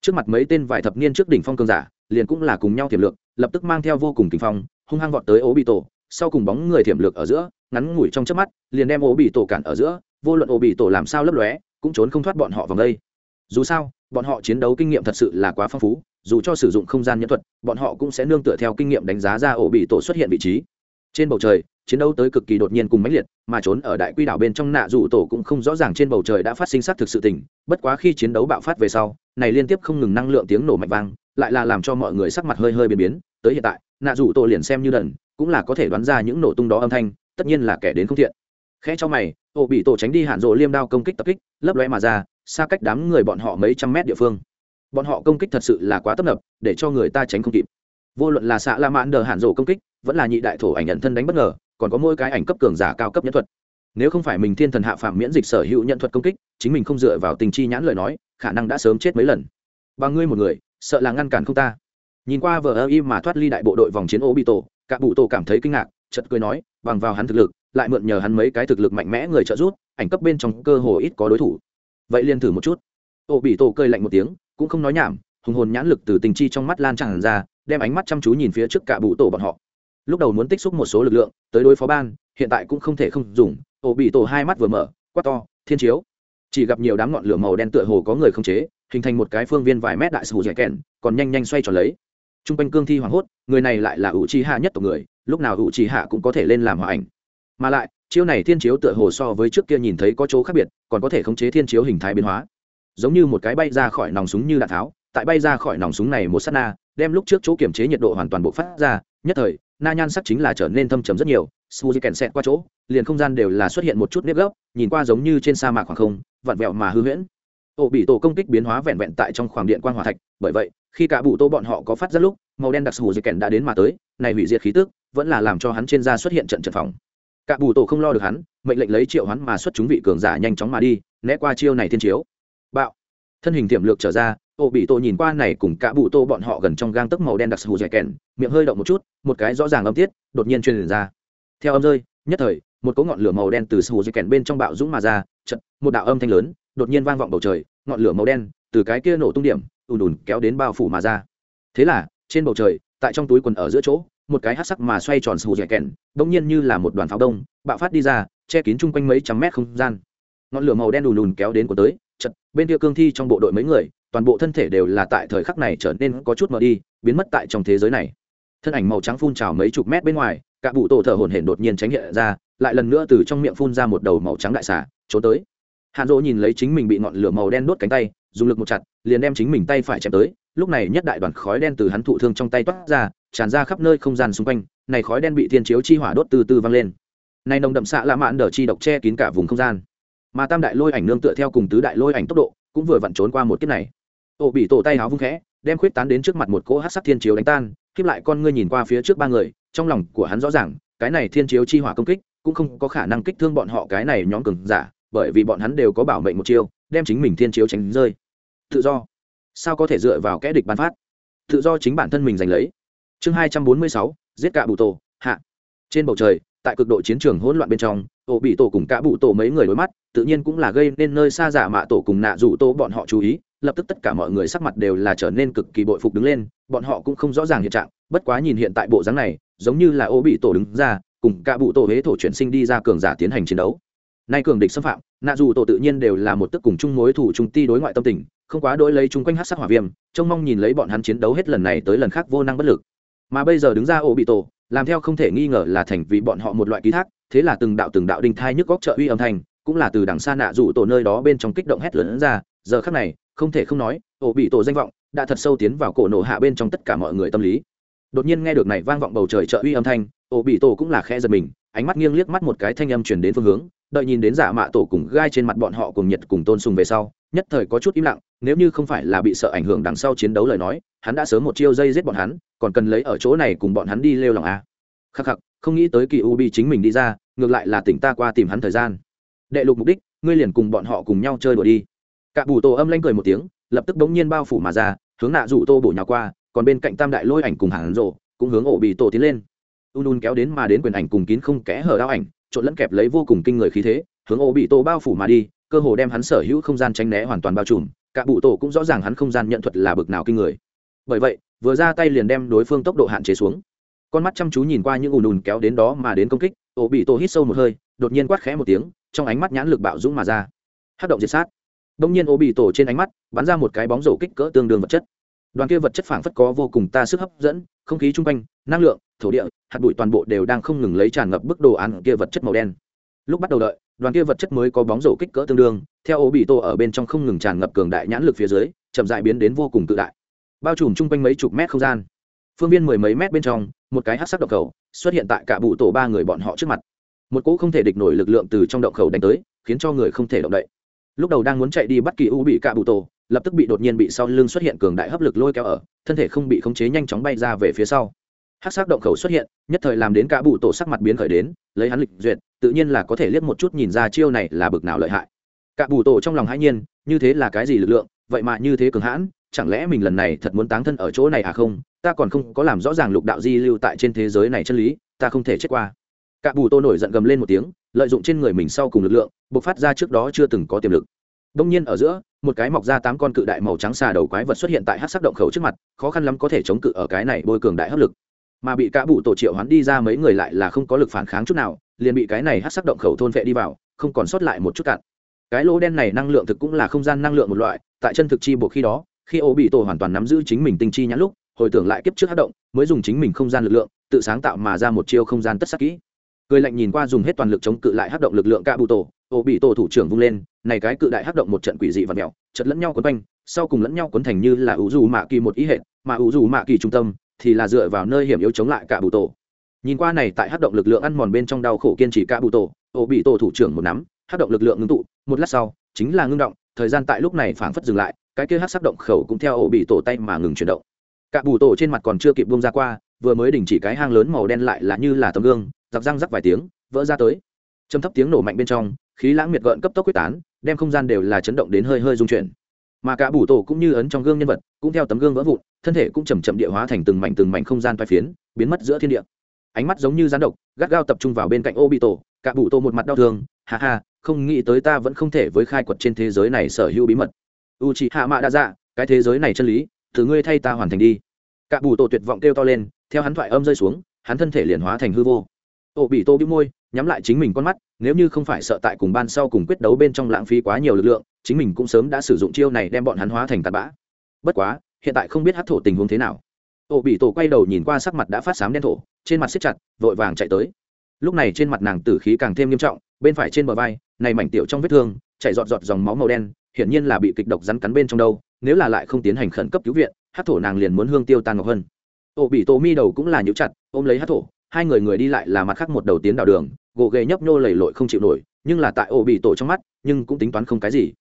A: Trước mặt mấy tên vài thập niên trước đỉnh phong cường giả, liền cũng là cùng nhau thiểm lược, lập tức mang theo vô cùng kinh phong, hung hăng vọt tới ố bị tổ sau cùng bóng người thiểm lược ở giữa, ngắn ngủi trong chớp mắt, liền đem ố bị tổ cản ở giữa, vô luận ố bị tổ làm sao lấp lóe, cũng trốn không thoát bọn họ vòng đây. Dù sao, bọn họ chiến đấu kinh nghiệm thật sự là quá phong phú, dù cho sử dụng không gian nhân thuật, bọn họ cũng sẽ nương tựa theo kinh nghiệm đánh giá ra ổ bị tổ xuất hiện vị trí trên bầu trời, chiến đấu tới cực kỳ đột nhiên cùng mãnh liệt, mà trốn ở đại quy đảo bên trong nạ dù tổ cũng không rõ ràng trên bầu trời đã phát sinh xác thực sự tình, bất quá khi chiến đấu bạo phát về sau, này liên tiếp không ngừng năng lượng tiếng nổ mạnh vang, lại là làm cho mọi người sắc mặt hơi hơi biến biến, tới hiện tại, nạ dù tổ liền xem như đần, cũng là có thể đoán ra những nổ tung đó âm thanh, tất nhiên là kẻ đến không thiện. Khẽ cho mày, tổ bị tổ tránh đi hạn rộ liêm đao công kích tập kích, lấp lóe mà ra, xa cách đám người bọn họ mấy trăm mét địa phương. Bọn họ công kích thật sự là quá tấp nập, để cho người ta tránh không kịp vô luận là xạ la mãn đờ hạn rộ công kích, vẫn là nhị đại thổ ảnh nhận thân đánh bất ngờ, còn có mỗi cái ảnh cấp cường giả cao cấp nhân thuật. Nếu không phải mình thiên thần hạ phạm miễn dịch sở hữu nhận thuật công kích, chính mình không dựa vào tình chi nhãn lời nói, khả năng đã sớm chết mấy lần. Bằng ngươi một người, sợ là ngăn cản không ta. Nhìn qua vờ ơ y mà thoát ly đại bộ đội vòng chiến ô bị tổ cả bụ tổ cảm thấy kinh ngạc chật cười nói, bằng vào hắn thực lực, lại mượn nhờ hắn mấy cái thực lực mạnh mẽ người trợ giúp, ảnh cấp bên trong cơ hồ ít có đối thủ. Vậy liền thử một chút. Ô bị tổ cơi lạnh một tiếng, cũng không nói nhảm, hùng hồn nhãn lực từ tình chi trong mắt lan tràn ra đem ánh mắt chăm chú nhìn phía trước cả bụ tổ bọn họ. Lúc đầu muốn tích xúc một số lực lượng, tới đối phó ban, hiện tại cũng không thể không dùng. Ổ bị tổ hai mắt vừa mở, quát to, thiên chiếu. Chỉ gặp nhiều đám ngọn lửa màu đen tựa hồ có người không chế, hình thành một cái phương viên vài mét đại sù dẻ kèn còn nhanh nhanh xoay tròn lấy. T r u n g quanh cương thi hoảng hốt, người này lại là ủ trì hạ nhất tộc người, lúc nào ủ trì hạ cũng có thể lên làm hòa ảnh. Mà lại, chiêu này thiên chiếu tựa hồ so với trước kia nhìn thấy có chỗ khác biệt, còn có thể khống chế thiên chiếu hình thái biến hóa. Giống như một cái bay ra khỏi nòng súng như đạn tháo tại bay ra khỏi nòng súng này một sát na, đem lúc trước chỗ kiểm chế nhiệt độ hoàn toàn bộ phát ra, nhất thời, na nhan sắc chính là trở nên thâm trầm rất nhiều suzy kèn xẹt qua chỗ, liền không gian đều là xuất hiện một chút nếp gấp, nhìn qua giống như trên sa mạc khoảng không, vặn vẹo mà hư huyễn. Ổ bị tổ công kích biến hóa vẹn vẹn tại trong khoảng điện quan hòa thạch, bởi vậy, khi cả bụ tô bọn họ có phát ra lúc, màu đen đặc sù dây kèn đã đến mà tới, này hủy diệt khí tức, vẫn là làm cho hắn trên da xuất hiện trận trận phòng cả bù tổ không lo được hắn, mệnh lệnh lấy triệu hắn mà xuất chúng vị cường giả nhanh chóng mà đi, né qua chiêu này thiên chiếu thân hình tiềm lược trở ra, ô bị tổ nhìn qua này cùng cả bụ tô bọn họ gần trong gang tấc màu đen đặc sù dẻ kèn, miệng hơi động một chút, một cái rõ ràng âm tiết, đột nhiên truyền ra. Theo âm rơi, nhất thời, một cỗ ngọn lửa màu đen từ sù dẻ kèn bên trong bạo dũng mà ra trận một đạo âm thanh lớn, đột nhiên vang vọng bầu trời, ngọn lửa màu đen từ cái kia nổ tung điểm, ùn ùn kéo đến bao phủ mà ra. Thế là, trên bầu trời, tại trong túi quần ở giữa chỗ, một cái hát sắc mà xoay tròn sù dẻ kèn bỗng nhiên như là một đoàn pháo đông, bạo phát đi ra, che kín chung quanh mấy trăm mét không gian. Ngọn lửa màu đen ùn đùn kéo đến của tới chật, bên kia cương thi trong bộ đội mấy người, toàn bộ thân thể đều là tại thời khắc này trở nên có chút mờ đi, biến mất tại trong thế giới này. Thân ảnh màu trắng phun trào mấy chục mét bên ngoài, cả bụ tổ thở hổn hển đột nhiên tránh hiện ra, lại lần nữa từ trong miệng phun ra một đầu màu trắng đại xà, trốn tới. Hàn dỗ nhìn lấy chính mình bị ngọn lửa màu đen đốt cánh tay, dùng lực một chặt, liền đem chính mình tay phải chém tới, lúc này nhất đại đoàn khói đen từ hắn thụ thương trong tay toát ra, tràn ra khắp nơi không gian xung quanh, này khói đen bị thiên chiếu chi hỏa đốt từ từ văng lên. Này nồng đậm xạ lạ mạn đờ chi độc che kín cả vùng không gian mà tam đại lôi ảnh nương tựa theo cùng tứ đại lôi ảnh tốc độ, cũng vừa vặn trốn qua một kiếp này. Ổ bị tổ tay háo vung khẽ, đem khuyết tán đến trước mặt một cỗ hát sắc thiên chiếu đánh tan, khiếp lại con ngươi nhìn qua phía trước ba người, trong lòng của hắn rõ ràng, cái này thiên chiếu chi hỏa công kích, cũng không có khả năng kích thương bọn họ cái này nhóm cường giả, bởi vì bọn hắn đều có bảo mệnh một chiêu, đem chính mình thiên chiếu tránh rơi. Tự do. Sao có thể dựa vào kẽ địch ban phát? Tự do chính bản thân mình giành lấy. Chương hai trăm bốn mươi sáu, giết cả bụ tổ, hạ. Trên bầu trời tại cực độ chiến trường hỗn loạn bên trong, tổ bị tổ cùng cả bụ tổ mấy người đối mắt, tự nhiên cũng là gây nên nơi xa giả mạ tổ cùng nạ rủ tổ bọn họ chú ý, lập tức tất cả mọi người sắc mặt đều là trở nên cực kỳ bội phục đứng lên, bọn họ cũng không rõ ràng hiện trạng, bất quá nhìn hiện tại bộ dáng này, giống như là ô bị tổ đứng ra, cùng cả bụ tổ huế thổ chuyển sinh đi ra cường giả tiến hành chiến đấu. Nay cường địch xâm phạm, nạ dù tổ tự nhiên đều là một tức cùng chung mối thủ trung ti đối ngoại tâm tình, không quá đối lấy chung quanh hát sắc hỏa viêm, trông mong nhìn lấy bọn hắn chiến đấu hết lần này tới lần khác vô năng bất lực. Mà bây giờ đứng ra ổ bị tổ làm theo không thể nghi ngờ là thành vì bọn họ một loại ký thác, thế là từng đạo từng đạo đinh thai nhức góc trợ uy âm thanh, cũng là từ đằng xa nạ rủ tổ nơi đó bên trong kích động hét lớn ra, giờ khắc này, không thể không nói ổ bị tổ danh vọng đã thật sâu tiến vào cổ nổ hạ bên trong tất cả mọi người tâm lý. Đột nhiên nghe được này vang vọng bầu trời trợ uy âm thanh ổ bị tổ cũng là khe giật mình, ánh mắt nghiêng liếc mắt một cái thanh âm chuyển đến phương hướng, đợi nhìn đến giả mạ tổ cùng gai trên mặt bọn họ cùng nhiệt cùng tôn sùng về sau, nhất thời có chút im lặng, nếu như không phải là bị sợ ảnh hưởng đằng sau chiến đấu lời nói, hắn đã sớm một chiêu dây giết bọn hắn còn cần lấy ở chỗ này cùng bọn hắn đi lêu lòng a à. khắc khắc, không nghĩ tới kỳ u bi chính mình đi ra, ngược lại là tỉnh ta qua tìm hắn thời gian. Đệ lục mục đích, ngươi liền cùng bọn họ cùng nhau chơi đùa đi. Cả bù tổ âm lanh cười một tiếng, lập tức đống nhiên bao phủ mà ra, hướng nạ rủ tô bổ nhào qua, còn bên cạnh tam đại lôi ảnh cùng hàng rộ, cũng hướng ổ bị tổ tiến lên. Un un kéo đến mà đến quyền ảnh cùng kín không kẽ hở đao ảnh, trộn lẫn kẹp lấy vô cùng kinh người khí thế, hướng ổ bị tổ bao phủ mà đi, cơ hồ đem hắn sở hữu không gian tránh né hoàn toàn bao trùm, cả bụ tổ cũng rõ ràng hắn không gian nhận thuật là bực nào kinh người. Bởi vậy vừa ra tay liền đem đối phương tốc độ hạn chế xuống. Con mắt chăm chú nhìn qua những ùn ùn kéo đến đó mà đến công kích, ổ bị tổ hít sâu một hơi, đột nhiên quát khẽ một tiếng, trong ánh mắt nhãn lực bạo dũng mà ra. Hát động diệt sát. Đông nhiên ổ bị tổ trên ánh mắt bắn ra một cái bóng rổ kích cỡ tương đương vật chất. Đoàn kia vật chất phảng phất có vô cùng ta sức hấp dẫn, không khí chung quanh, năng lượng, thổ địa, hạt bụi toàn bộ đều đang không ngừng lấy tràn ngập bức đồ án kia vật chất màu đen. Lúc bắt đầu đợi, đoàn kia vật chất mới có bóng rổ kích cỡ tương đương, theo ổ bị tổ ở bên trong không ngừng tràn ngập cường đại nhãn lực phía dưới, chậm dại biến đến vô cùng tự đại bao trùm chung quanh mấy chục mét không gian. Phương viên mười mấy mét bên trong, một cái hát sắc động khẩu xuất hiện tại cả bụ tổ ba người bọn họ trước mặt. Một cỗ không thể địch nổi lực lượng từ trong động khẩu đánh tới, khiến cho người không thể động đậy. Lúc đầu đang muốn chạy đi bắt kỳ u bị cả bụ tổ, lập tức bị đột nhiên bị sau lưng xuất hiện cường đại hấp lực lôi kéo ở, thân thể không bị khống chế nhanh chóng bay ra về phía sau. Hát sắc động khẩu xuất hiện, nhất thời làm đến cả bụ tổ sắc mặt biến khởi đến, lấy hắn lịch duyệt, tự nhiên là có thể liếc một chút nhìn ra chiêu này là bực nào lợi hại. Cả bù tổ trong lòng hãi nhiên, như thế là cái gì lực lượng, vậy mà như thế cường hãn chẳng lẽ mình lần này thật muốn táng thân ở chỗ này à không? Ta còn không có làm rõ ràng lục đạo di lưu tại trên thế giới này chân lý, ta không thể chết qua. Cả bù tô nổi giận gầm lên một tiếng, lợi dụng trên người mình sau cùng lực lượng, bộc phát ra trước đó chưa từng có tiềm lực. Đông nhiên ở giữa, một cái mọc ra tám con cự đại màu trắng xà đầu quái vật xuất hiện tại hát sắc động khẩu trước mặt, khó khăn lắm có thể chống cự ở cái này bôi cường đại hấp lực. Mà bị cả bụ tổ triệu hoán đi ra mấy người lại là không có lực phản kháng chút nào, liền bị cái này hát sắc động khẩu thôn vệ đi vào, không còn sót lại một chút cạn. Cái lỗ đen này năng lượng thực cũng là không gian năng lượng một loại, tại chân thực chi buộc khi đó khi ô bị tổ hoàn toàn nắm giữ chính mình tinh chi nhãn lúc, hồi tưởng lại kiếp trước hát động, mới dùng chính mình không gian lực lượng, tự sáng tạo mà ra một chiêu không gian tất sắc kỹ. Cười lạnh nhìn qua dùng hết toàn lực chống cự lại hát động lực lượng ca bụ tổ, ô bị tổ thủ trưởng vung lên, này cái cự đại hát động một trận quỷ dị và mèo, chật lẫn nhau quấn quanh, sau cùng lẫn nhau quấn thành như là ủ dù mạ kỳ một ý hệ mà ủ dù mạ kỳ trung tâm thì là dựa vào nơi hiểm yếu chống lại cả bụ tổ. Nhìn qua này tại hát động lực lượng ăn mòn bên trong đau khổ kiên trì cả bụ tổ, ô bị tổ thủ trưởng một nắm, hát động lực lượng ngưng tụ, một lát sau, chính là ngưng động, thời gian tại lúc này phảng phất dừng lại cái kia hát sắc động khẩu cũng theo ổ bị tổ tay mà ngừng chuyển động. Cả bù tổ trên mặt còn chưa kịp buông ra qua, vừa mới đình chỉ cái hang lớn màu đen lại là như là tấm gương, giặc răng rắc vài tiếng, vỡ ra tới. Châm thấp tiếng nổ mạnh bên trong, khí lãng miệt gợn cấp tốc quyết tán, đem không gian đều là chấn động đến hơi hơi rung chuyển. Mà cả bù tổ cũng như ấn trong gương nhân vật, cũng theo tấm gương vỡ vụn, thân thể cũng chầm chậm địa hóa thành từng mảnh từng mảnh không gian toai phiến, biến mất giữa thiên địa. Ánh mắt giống như rán độc, gắt gao tập trung vào bên cạnh ô bị tổ, cả bù tổ một mặt đau thương, ha ha, không nghĩ tới ta vẫn không thể với khai quật trên thế giới này sở hữu bí mật u chị hạ mạ đã dạ cái thế giới này chân lý, thử ngươi thay ta hoàn thành đi. Cả bù tổ tuyệt vọng kêu to lên, theo hắn thoại âm rơi xuống, hắn thân thể liền hóa thành hư vô. Ô bị tô bĩu môi, nhắm lại chính mình con mắt, nếu như không phải sợ tại cùng ban sau cùng quyết đấu bên trong lãng phí quá nhiều lực lượng, chính mình cũng sớm đã sử dụng chiêu này đem bọn hắn hóa thành tạt bã. Bất quá, hiện tại không biết hát thổ tình huống thế nào. Ô bị tổ quay đầu nhìn qua sắc mặt đã phát sám đen thổ, trên mặt xếp chặt, vội vàng chạy tới. Lúc này trên mặt nàng tử khí càng thêm nghiêm trọng, bên phải trên bờ vai, này mảnh tiểu trong vết thương, chảy giọt giọt dòng máu màu đen hiển nhiên là bị kịch độc rắn cắn bên trong đâu, nếu là lại không tiến hành khẩn cấp cứu viện, hát thổ nàng liền muốn hương tiêu tan ngọc hơn ô bị Tô mi đầu cũng là nhũ chặt, ôm lấy hát thổ, hai người người đi lại là mặt khác một đầu tiến đào đường gỗ ghề nhấp nhô lầy lội không chịu nổi, nhưng là tại ô bị tổ trong mắt, nhưng cũng tính toán không cái gì.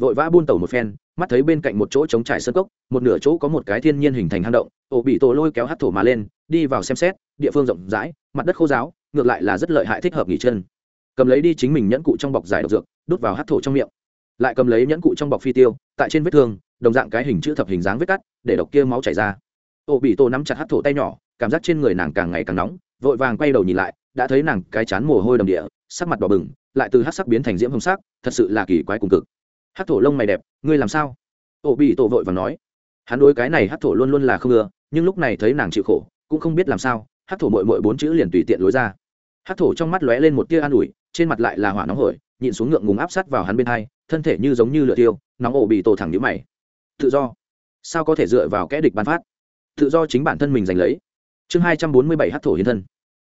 A: Vội vã buôn tẩu một phen, mắt thấy bên cạnh một chỗ trống trải sân cốc, một nửa chỗ có một cái thiên nhiên hình thành hang động ô bị tổ lôi kéo hát thổ mà lên, đi vào xem xét, địa phương rộng rãi, mặt đất khô giáo, ngược lại là rất lợi hại thích hợp nghỉ chân. Cầm lấy đi chính mình nhẫn cụ trong bọc giải độc dược, đút vào hát thổ trong miệng lại cầm lấy nhẫn cụ trong bọc phi tiêu, tại trên vết thương, đồng dạng cái hình chữ thập hình dáng vết cắt, để độc kia máu chảy ra. Ô bị Tô nắm chặt hát thổ tay nhỏ, cảm giác trên người nàng càng ngày càng nóng, vội vàng quay đầu nhìn lại, đã thấy nàng cái chán mồ hôi đầm địa, sắc mặt đỏ bừng, lại từ hát sắc biến thành diễm hồng sắc, thật sự là kỳ quái cùng cực. Hát thổ lông mày đẹp, ngươi làm sao? Ô bị tổ vội và nói. Hắn đối cái này hát thổ luôn luôn là không ưa, nhưng lúc này thấy nàng chịu khổ, cũng không biết làm sao hát thổ mội mội bốn chữ liền tùy tiện lối ra. Hát thổ trong mắt lóe lên một tia an ủi, trên mặt lại là hỏa nóng hổi, nhịn xuống ngượng ngùng áp sát vào hắn bên hai thân thể như giống như lửa tiêu, nóng ổ bị tổ thẳng nhữ mày. Tự do. Sao có thể dựa vào kẽ địch bán phát? Tự do chính bản thân mình giành lấy. Chương hai trăm bốn mươi bảy hát thổ hiến thân.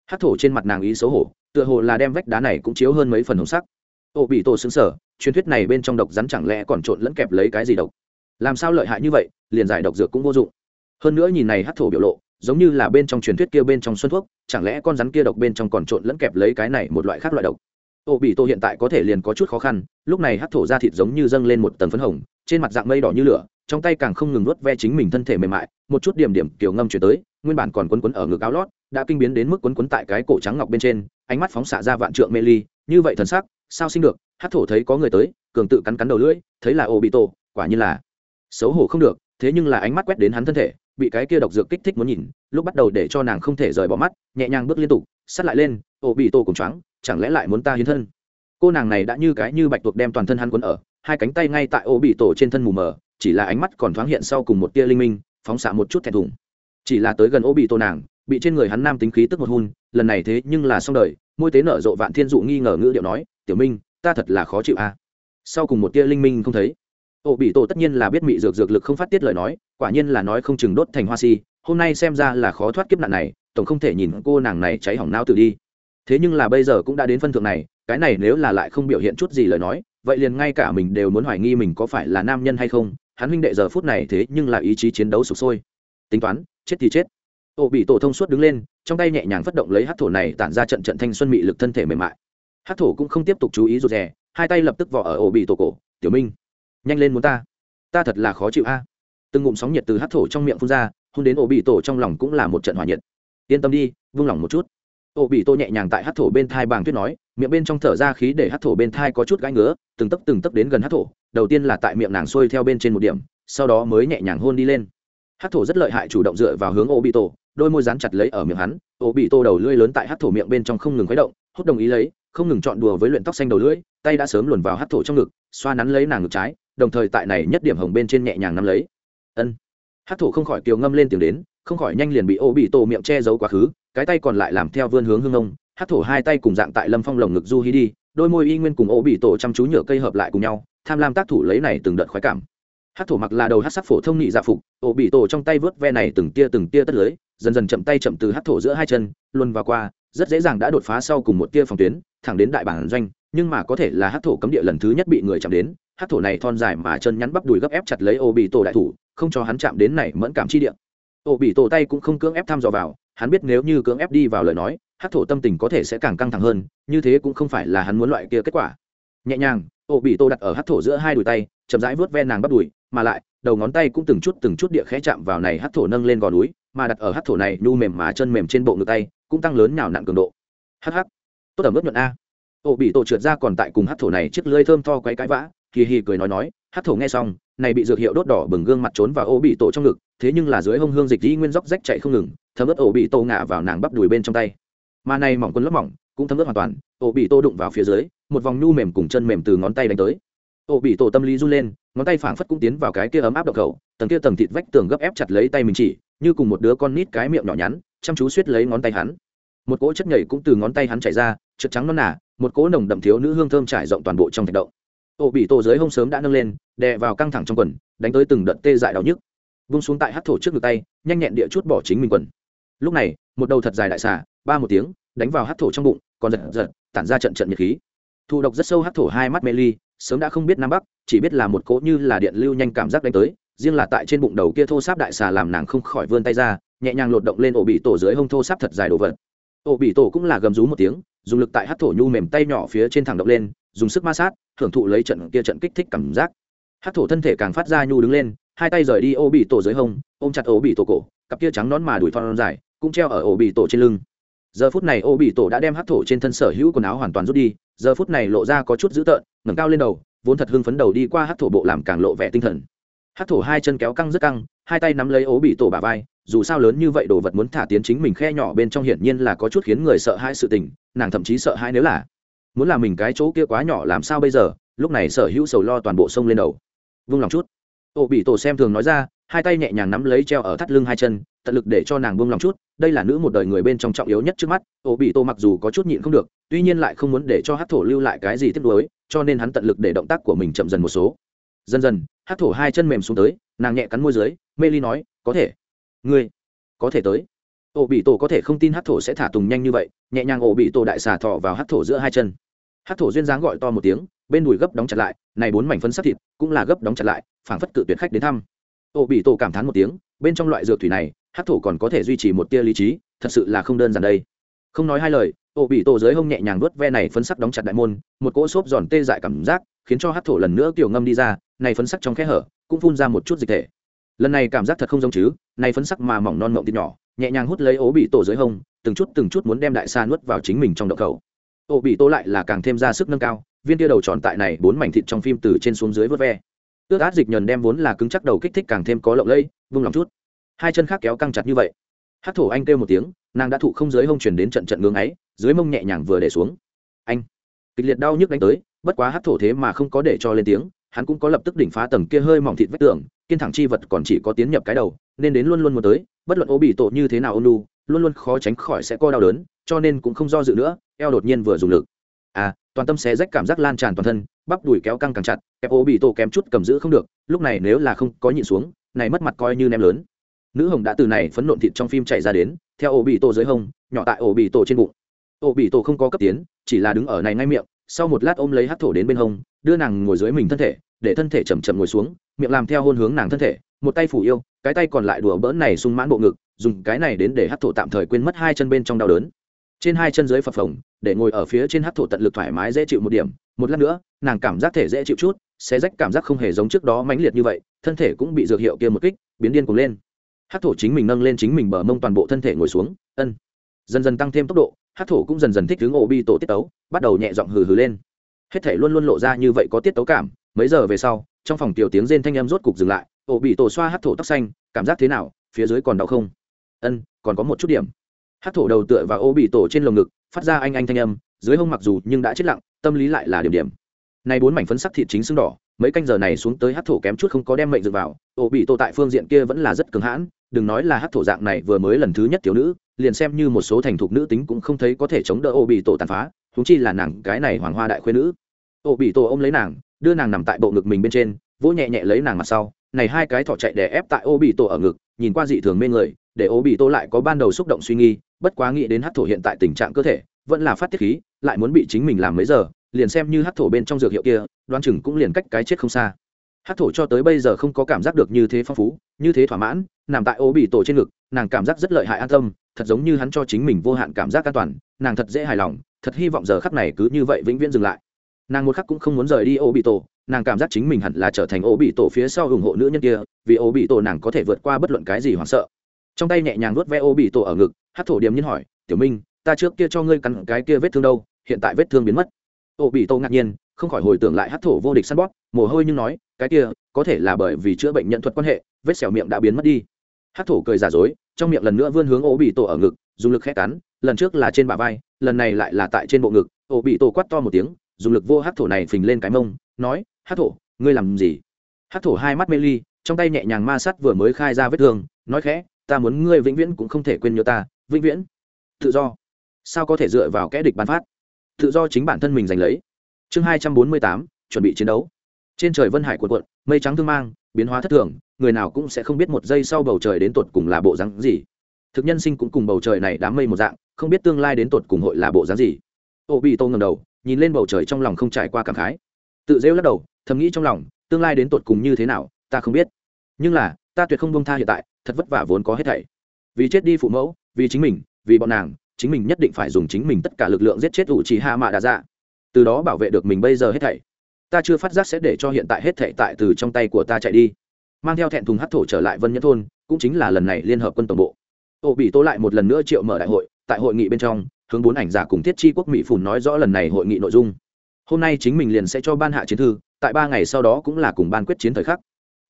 A: Hát thổ trên mặt nàng ý xấu hổ, tựa hồ là đem vách đá này cũng chiếu hơn mấy phần hồng sắc. Ổ bị tổ xứng sở truyền thuyết này bên trong độc rắn chẳng lẽ còn trộn lẫn kẹp lấy cái gì độc? Làm sao lợi hại như vậy, liền giải độc dược cũng vô dụng. Hơn nữa nhìn này hát thổ biểu lộ, giống như là bên trong truyền thuyết kia bên trong xuân thuốc, chẳng lẽ con rắn kia độc bên trong còn trộn lẫn kẹp lấy cái này một loại khác loại độc? Ô bị tô hiện tại có thể liền có chút khó khăn, lúc này hát thổ ra thịt giống như dâng lên một tầng phấn hồng, trên mặt dạng mây đỏ như lửa, trong tay càng không ngừng nuốt ve chính mình thân thể mềm mại, một chút điểm điểm kiểu ngâm chuyển tới, nguyên bản còn quấn quấn ở ngực áo lót, đã kinh biến đến mức quấn quấn tại cái cổ trắng ngọc bên trên, ánh mắt phóng xạ ra vạn trượng mê ly, như vậy thần sắc, sao sinh được hát thổ thấy có người tới, cường tự cắn cắn đầu lưỡi, thấy là ô bị tô, quả như là xấu hổ không được, thế nhưng là ánh mắt quét đến hắn thân thể, bị cái kia độc dược kích thích muốn nhìn, lúc bắt đầu để cho nàng không thể rời bỏ mắt, nhẹ nhàng bước liên tục sát lại lên, ô bị tô cùng choáng chẳng lẽ lại muốn ta hiến thân? Cô nàng này đã như cái như bạch tuộc đem toàn thân hắn quấn ở, hai cánh tay ngay tại ô bị tổ trên thân mù mờ, chỉ là ánh mắt còn thoáng hiện sau cùng một tia linh minh, phóng xạ một chút thẹn thùng. Chỉ là tới gần ô bị tổ nàng, bị trên người hắn nam tính khí tức một hun lần này thế nhưng là xong đời, môi tế nở rộ vạn thiên dụ nghi ngờ ngữ điệu nói, tiểu minh, ta thật là khó chịu a. À. sau cùng một tia linh minh không thấy. Ô bị tổ tất nhiên là biết mị dược dược lực không phát tiết lời nói, quả nhiên là nói không chừng đốt thành hoa si, hôm nay xem ra là khó thoát kiếp nạn này, tổng không thể nhìn cô nàng này cháy hỏng nao từ đi thế nhưng là bây giờ cũng đã đến phân thượng này, cái này nếu là lại không biểu hiện chút gì lời nói, vậy liền ngay cả mình đều muốn hoài nghi mình có phải là nam nhân hay không, hắn huynh đệ giờ phút này thế nhưng là ý chí chiến đấu sụp sôi. Tính toán, chết thì chết. Ô bị tổ thông suốt đứng lên, trong tay nhẹ nhàng phất động lấy hát thổ này tản ra trận trận thanh xuân mị lực thân thể mềm mại. Hát thổ cũng không tiếp tục chú ý rụt rè, hai tay lập tức vỏ ở ổ bị tổ cổ, tiểu minh, nhanh lên muốn ta. Ta thật là khó chịu a. Từng ngụm sóng nhiệt từ hát thổ trong miệng phun ra, hôn đến ổ bị tổ trong lòng cũng là một trận hòa nhiệt. Yên tâm đi, vung lòng một chút. Ô bị tô nhẹ nhàng tại hát thổ bên thai bàng tuyết nói, miệng bên trong thở ra khí để hát thổ bên thai có chút gãi ngứa, từng tấc từng tấc đến gần hát thổ, đầu tiên là tại miệng nàng xuôi theo bên trên một điểm, sau đó mới nhẹ nhàng hôn đi lên. Hát thổ rất lợi hại chủ động dựa vào hướng ô bị tổ đôi môi dán chặt lấy ở miệng hắn, Ô bị tô đầu lưỡi lớn tại hát thổ miệng bên trong không ngừng khuấy động, hút đồng ý lấy, không ngừng chọn đùa với luyện tóc xanh đầu lưỡi, tay đã sớm luồn vào hát thổ trong ngực, xoa nắn lấy nàng ngực trái, đồng thời tại này nhất điểm hồng bên trên nhẹ nhàng nắm lấy. Ân. Hát thổ không khỏi kiều ngâm lên tiếng đến, không khỏi nhanh liền bị ô bị tổ miệng che giấu quá khứ cái tay còn lại làm theo vươn hướng hương ông, hát thổ hai tay cùng dạng tại lâm phong lồng ngực du hí đi, đôi môi y nguyên cùng ô bị tổ chăm chú nhựa cây hợp lại cùng nhau, tham lam tác thủ lấy này từng đợt khoái cảm. Hát thổ mặc là đầu hát sắc phổ thông nhị dạ phục ô bị tổ trong tay vớt ve này từng tia từng tia tất lưới, dần dần chậm tay chậm từ hát thổ giữa hai chân luôn vào qua, rất dễ dàng đã đột phá sau cùng một tia phòng tuyến, thẳng đến đại bản doanh, nhưng mà có thể là hát thổ cấm địa lần thứ nhất bị người chạm đến, hát thổ này thon dài mà chân nhắn bắp đùi gấp ép chặt lấy ô bị tổ đại thủ, không cho hắn chạm đến này mẫn cảm chi địa ổ bị tổ tay cũng không cưỡng ép thăm dò vào, hắn biết nếu như cưỡng ép đi vào lời nói hát thổ tâm tình có thể sẽ càng căng thẳng hơn, như thế cũng không phải là hắn muốn loại kia kết quả. Nhẹ nhàng ổ bị tô đặt ở hát thổ giữa hai đùi tay, chậm rãi vớt ve nàng bắt đùi, mà lại, đầu ngón tay cũng từng chút từng chút địa khẽ chạm vào này hát thổ nâng lên gò núi, mà đặt ở hát thổ này nhu mềm mà chân mềm trên bộ ngực tay, cũng tăng lớn nhào nặn cường độ. Hh tốt ẩm ướt nhuận a. Ổ bị tổ trượt ra còn tại cùng hát thổ này chiếc lưới thơm tho quấy cãi vã kỳ hì cười nói nói hát thổ nghe xong, này bị dược hiệu đốt đỏ bừng gương mặt trốn vào ổ bị tổ trong ngực thế nhưng là dưới hông hương dịch dĩ nguyên róc rách chạy không ngừng, thấm ướt ổ bị tô ngã vào nàng bắp đùi bên trong tay. Mà này mỏng quân lớp mỏng, cũng thấm ướt hoàn toàn, ổ bị tô đụng vào phía dưới, một vòng nhu mềm cùng chân mềm từ ngón tay đánh tới. Ổ bị tổ tâm lý run lên, ngón tay phảng phất cũng tiến vào cái kia ấm áp độc khẩu, tầng kia tầng thịt vách tường gấp ép chặt lấy tay mình chỉ, như cùng một đứa con nít cái miệng nhỏ nhắn, chăm chú suýt lấy ngón tay hắn. Một cỗ chất nhảy cũng từ ngón tay hắn chảy ra trượt trắng non nả một cỗ nồng đậm thiếu nữ hương thơm trải rộng toàn bộ trong thạch động. Ổ bị tổ dưới hông sớm đã nâng lên, đè vào căng thẳng trong quần, đánh tới từng đợt tê dại đau nhức vung xuống tại hát thổ trước ngực tay, nhanh nhẹn địa chút bỏ chính mình quần. Lúc này, một đầu thật dài đại xà, ba một tiếng, đánh vào hát thổ trong bụng, còn giật giật, tản ra trận trận nhiệt khí. Thụ độc rất sâu hát thổ hai mắt mê ly, sớm đã không biết nam bắc, chỉ biết là một cỗ như là điện lưu nhanh cảm giác đánh tới, riêng là tại trên bụng đầu kia thô sáp đại xà làm nàng không khỏi vươn tay ra, nhẹ nhàng lột động lên ổ bị tổ dưới hông thô sáp thật dài đồ vật. Ổ bị tổ cũng là gầm rú một tiếng, dùng lực tại hát thổ nhu mềm tay nhỏ phía trên thẳng động lên, dùng sức ma sát, hưởng thụ lấy trận kia trận kích thích cảm giác. Hát thổ thân thể càng phát ra nhu đứng lên hai tay rời đi ô bị tổ dưới hông, ôm chặt ô bị tổ cổ, cặp kia trắng nón mà đùi thon dài, cũng treo ở ô bị tổ trên lưng. Giờ phút này ô bị tổ đã đem hát thổ trên thân sở hữu quần áo hoàn toàn rút đi, giờ phút này lộ ra có chút dữ tợn, ngẩng cao lên đầu, vốn thật hưng phấn đầu đi qua hát thổ bộ làm càng lộ vẻ tinh thần. Hát thổ hai chân kéo căng rất căng, hai tay nắm lấy ố bị tổ bà vai, dù sao lớn như vậy đồ vật muốn thả tiến chính mình khe nhỏ bên trong hiển nhiên là có chút khiến người sợ hãi sự tình, nàng thậm chí sợ hãi nếu là muốn làm mình cái chỗ kia quá nhỏ làm sao bây giờ, lúc này sở hữu sầu lo toàn bộ sông lên đầu. Vung lòng chút. Ô bị tổ xem thường nói ra, hai tay nhẹ nhàng nắm lấy treo ở thắt lưng hai chân, tận lực để cho nàng buông lòng chút, đây là nữ một đời người bên trong trọng yếu nhất trước mắt Ô bị tổ mặc dù có chút nhịn không được, tuy nhiên lại không muốn để cho hát thổ lưu lại cái gì tiếp nối cho nên hắn tận lực để động tác của mình chậm dần một số. Dần dần, hát thổ hai chân mềm xuống tới, nàng nhẹ cắn môi dưới, mê ly nói, có thể. Ngươi, có thể tới. Ô bị tổ có thể không tin hát thổ sẽ thả tùng nhanh như vậy, nhẹ nhàng Ô bị tổ đại xà thọ vào hát thổ giữa hai chân. Hát thổ duyên dáng gọi to một tiếng, bên đùi gấp đóng chặt lại, này bốn mảnh phân sắc thịt cũng là gấp đóng chặt lại phảng phất cự tuyệt khách đến thăm. Ổ bị tổ cảm thán một tiếng, bên trong loại dược thủy này hát thổ còn có thể duy trì một tia lý trí, thật sự là không đơn giản đây. Không nói hai lời ổ bị tổ dưới hông nhẹ nhàng vớt ve này phấn sắc đóng chặt đại môn, một cỗ xốp giòn tê dại cảm giác, khiến cho hát thổ lần nữa kiểu ngâm đi ra, này phấn sắc trong khe hở, cũng phun ra một chút dịch thể. Lần này cảm giác thật không giống chứ, này phấn sắc mà mỏng non mộng thịt nhỏ, nhẹ nhàng hút lấy ố bị tổ dưới hông, từng chút từng chút muốn đem đại sa nuốt vào chính mình trong động khẩu. Ổ bị tổ lại là càng thêm ra sức nâng cao, viên tia đầu tròn tại này bốn mảnh thịt trong phim từ trên xuống dưới vớt ve ướt át dịch nhờn đem vốn là cứng chắc đầu kích thích càng thêm có lộng lẫy, vung lòng chút. Hai chân khác kéo căng chặt như vậy. Hát thổ anh kêu một tiếng, nàng đã thụ không dưới hông chuyển đến trận trận ngưng ấy, dưới mông nhẹ nhàng vừa để xuống. Anh. Kịch liệt đau nhức đánh tới, bất quá hát thổ thế mà không có để cho lên tiếng, hắn cũng có lập tức đỉnh phá tầng kia hơi mỏng thịt vách tường, kiên thẳng chi vật còn chỉ có tiến nhập cái đầu, nên đến luôn luôn muốn tới, bất luận ố bị tổ như thế nào ôn luôn luôn khó tránh khỏi sẽ co đau đớn, cho nên cũng không do dự nữa, eo đột nhiên vừa dùng lực. À toàn tâm xé rách cảm giác lan tràn toàn thân bắp đùi kéo căng càng chặt, kẹp ô bị tổ kém chút cầm giữ không được, lúc này nếu là không có nhịn xuống, này mất mặt coi như nem lớn. Nữ hồng đã từ này phấn nộn thịt trong phim chạy ra đến, theo ô bị tổ dưới hông, nhỏ tại ô bị tổ trên bụng. Ô bị tổ không có cấp tiến, chỉ là đứng ở này ngay miệng, sau một lát ôm lấy hát thổ đến bên hông, đưa nàng ngồi dưới mình thân thể, để thân thể chầm chậm ngồi xuống, miệng làm theo hôn hướng nàng thân thể, một tay phủ yêu, cái tay còn lại đùa bỡn này sung mãn bộ ngực, dùng cái này đến để hát thổ tạm thời quên mất hai chân bên trong đau đớn trên hai chân dưới phập phồng, để ngồi ở phía trên hát thổ tận lực thoải mái dễ chịu một điểm, một lát nữa, nàng cảm giác thể dễ chịu chút sẽ rách cảm giác không hề giống trước đó mãnh liệt như vậy, thân thể cũng bị dược hiệu kia một kích, biến điên cuồng lên. Hát thổ chính mình nâng lên chính mình bờ mông toàn bộ thân thể ngồi xuống, ân. Dần dần tăng thêm tốc độ hát thổ cũng dần dần thích hướng ổ bi tổ tiết tấu, bắt đầu nhẹ giọng hừ hừ lên. Hết thể luôn luôn lộ ra như vậy có tiết tấu cảm, mấy giờ về sau, trong phòng tiểu tiếng rên thanh em rốt cục dừng lại ổ bị tổ xoa hát thổ tóc xanh, cảm giác thế nào? Phía dưới còn đau không? Ân, còn có một chút điểm hát thổ đầu tựa và ô bị tổ trên lồng ngực, phát ra anh anh thanh âm, dưới hông mặc dù nhưng đã chết lặng, tâm lý lại là điểm điểm. Nay bốn mảnh phấn sắc thịt chính xương đỏ, mấy canh giờ này xuống tới hát thổ kém chút không có đem mệnh dược vào, ô bị tổ tại phương diện kia vẫn là rất cứng hãn, đừng nói là hát thổ dạng này vừa mới lần thứ nhất thiếu nữ, liền xem như một số thành thục nữ tính cũng không thấy có thể chống đỡ ô bị tổ tàn phá thúng chi là nàng cái này hoàng hoa đại khuyên nữ. Ô bị tổ ôm lấy nàng, đưa nàng nằm tại bộ ngực mình bên trên, vỗ nhẹ nhẹ lấy nàng mặt sau, này hai cái thỏ chạy đè ép tại ô bị tổ ở ngực, nhìn qua dị thường mê người, để ô bị tổ lại có ban đầu xúc động suy nghi bất quá nghĩ đến hát thổ hiện tại tình trạng cơ thể, vẫn là phát tiết khí, lại muốn bị chính mình làm mấy giờ, liền xem như hát thổ bên trong dược hiệu kia đoan chừng cũng liền cách cái chết không xa. Hát thổ cho tới bây giờ không có cảm giác được như thế phong phú, như thế thỏa mãn, nằm tại ô bị tổ trên ngực, nàng cảm giác rất lợi hại an tâm, thật giống như hắn cho chính mình vô hạn cảm giác an toàn, nàng thật dễ hài lòng, thật hy vọng giờ khắc này cứ như vậy vĩnh viễn dừng lại. Nàng một khắc cũng không muốn rời đi ô bị tổ, nàng cảm giác chính mình hẳn là trở thành ô bị tổ phía sau ủng hộ nữ nhân kia, vì ô bị tổ nàng có thể vượt qua bất luận cái gì hoảng sợ trong tay nhẹ nhàng vuốt ve ô bị tổ ở ngực hát thổ điềm nhiên hỏi, tiểu minh, ta trước kia cho ngươi cắn cái kia vết thương đâu, hiện tại vết thương biến mất. Ô bị tổ ngạc nhiên, không khỏi hồi tưởng lại hát thổ vô địch săn bóp, mồ hôi nhưng nói, cái kia, có thể là bởi vì chữa bệnh nhận thuật quan hệ, vết xẻo miệng đã biến mất đi. Hát thổ cười giả dối, trong miệng lần nữa vươn hướng ô bị tổ ở ngực, dùng lực khét cắn, lần trước là trên bả vai, lần này lại là tại trên bộ ngực. Ô bị tổ quát to một tiếng, dùng lực vô hát thổ này phình lên cái mông, nói hát thổ, ngươi làm gì? Hát thổ hai mắt mê ly, trong tay nhẹ nhàng ma sắt vừa mới khai ra vết thương, nói khẽ ta muốn ngươi vĩnh viễn cũng không thể quên nhớ ta, vĩnh viễn. Tự do. Sao có thể dựa vào kẽ địch bán phát? Tự do chính bản thân mình giành lấy. Chương hai trăm bốn mươi tám, chuẩn bị chiến đấu. Trên trời vân hải cuộn cuộn, mây trắng thương mang, biến hóa thất thường, người nào cũng sẽ không biết một giây sau bầu trời đến tột cùng là bộ rắn gì. Thực nhân sinh cũng cùng bầu trời này đám mây một dạng, không biết tương lai đến tột cùng hội là bộ dáng gì. Ô bị tô ngầm đầu, nhìn lên bầu trời trong lòng không trải qua cảm khái. Tự rêu lắc đầu, thầm nghĩ trong lòng, tương lai đến tột cùng như thế nào, ta không biết. Nhưng là ta tuyệt không bông tha hiện tại, thật vất vả vốn có hết thảy. Vì chết đi phụ mẫu, vì chính mình, vì bọn nàng, chính mình nhất định phải dùng chính mình tất cả lực lượng giết chết ủ trì hạ mạ đà dạ. Từ đó bảo vệ được mình bây giờ hết thảy. Ta chưa phát giác sẽ để cho hiện tại hết thảy tại từ trong tay của ta chạy đi. Mang theo thẹn thùng hắt thổ trở lại vân nhất thôn, cũng chính là lần này liên hợp quân tổng bộ. Ô bị tố lại một lần nữa triệu mở đại hội, tại hội nghị bên trong, hướng bốn ảnh giả cùng thiết chi quốc mỹ phùn nói rõ lần này hội nghị nội dung. Hôm nay chính mình liền sẽ cho ban hạ chiến thư, tại ba ngày sau đó cũng là cùng ban quyết chiến thời khắc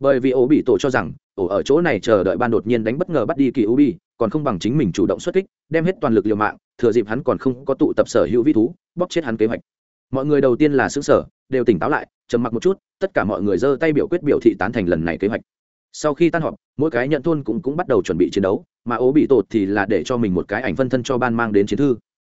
A: bởi vì ổ bị tổ cho rằng, ổ ở chỗ này chờ đợi ban đột nhiên đánh bất ngờ bắt đi kỳ ubi còn không bằng chính mình chủ động xuất kích, đem hết toàn lực liều mạng, thừa dịp hắn còn không có tụ tập sở hữu vi thú, bóc chết hắn kế hoạch. Mọi người đầu tiên là xứ sở đều tỉnh táo lại, trầm mặc một chút, tất cả mọi người giơ tay biểu quyết biểu thị tán thành lần này kế hoạch. Sau khi tan họp, mỗi cái nhận thôn cũng cũng bắt đầu chuẩn bị chiến đấu, mà ố bị tột thì là để cho mình một cái ảnh phân thân cho ban mang đến chiến thư.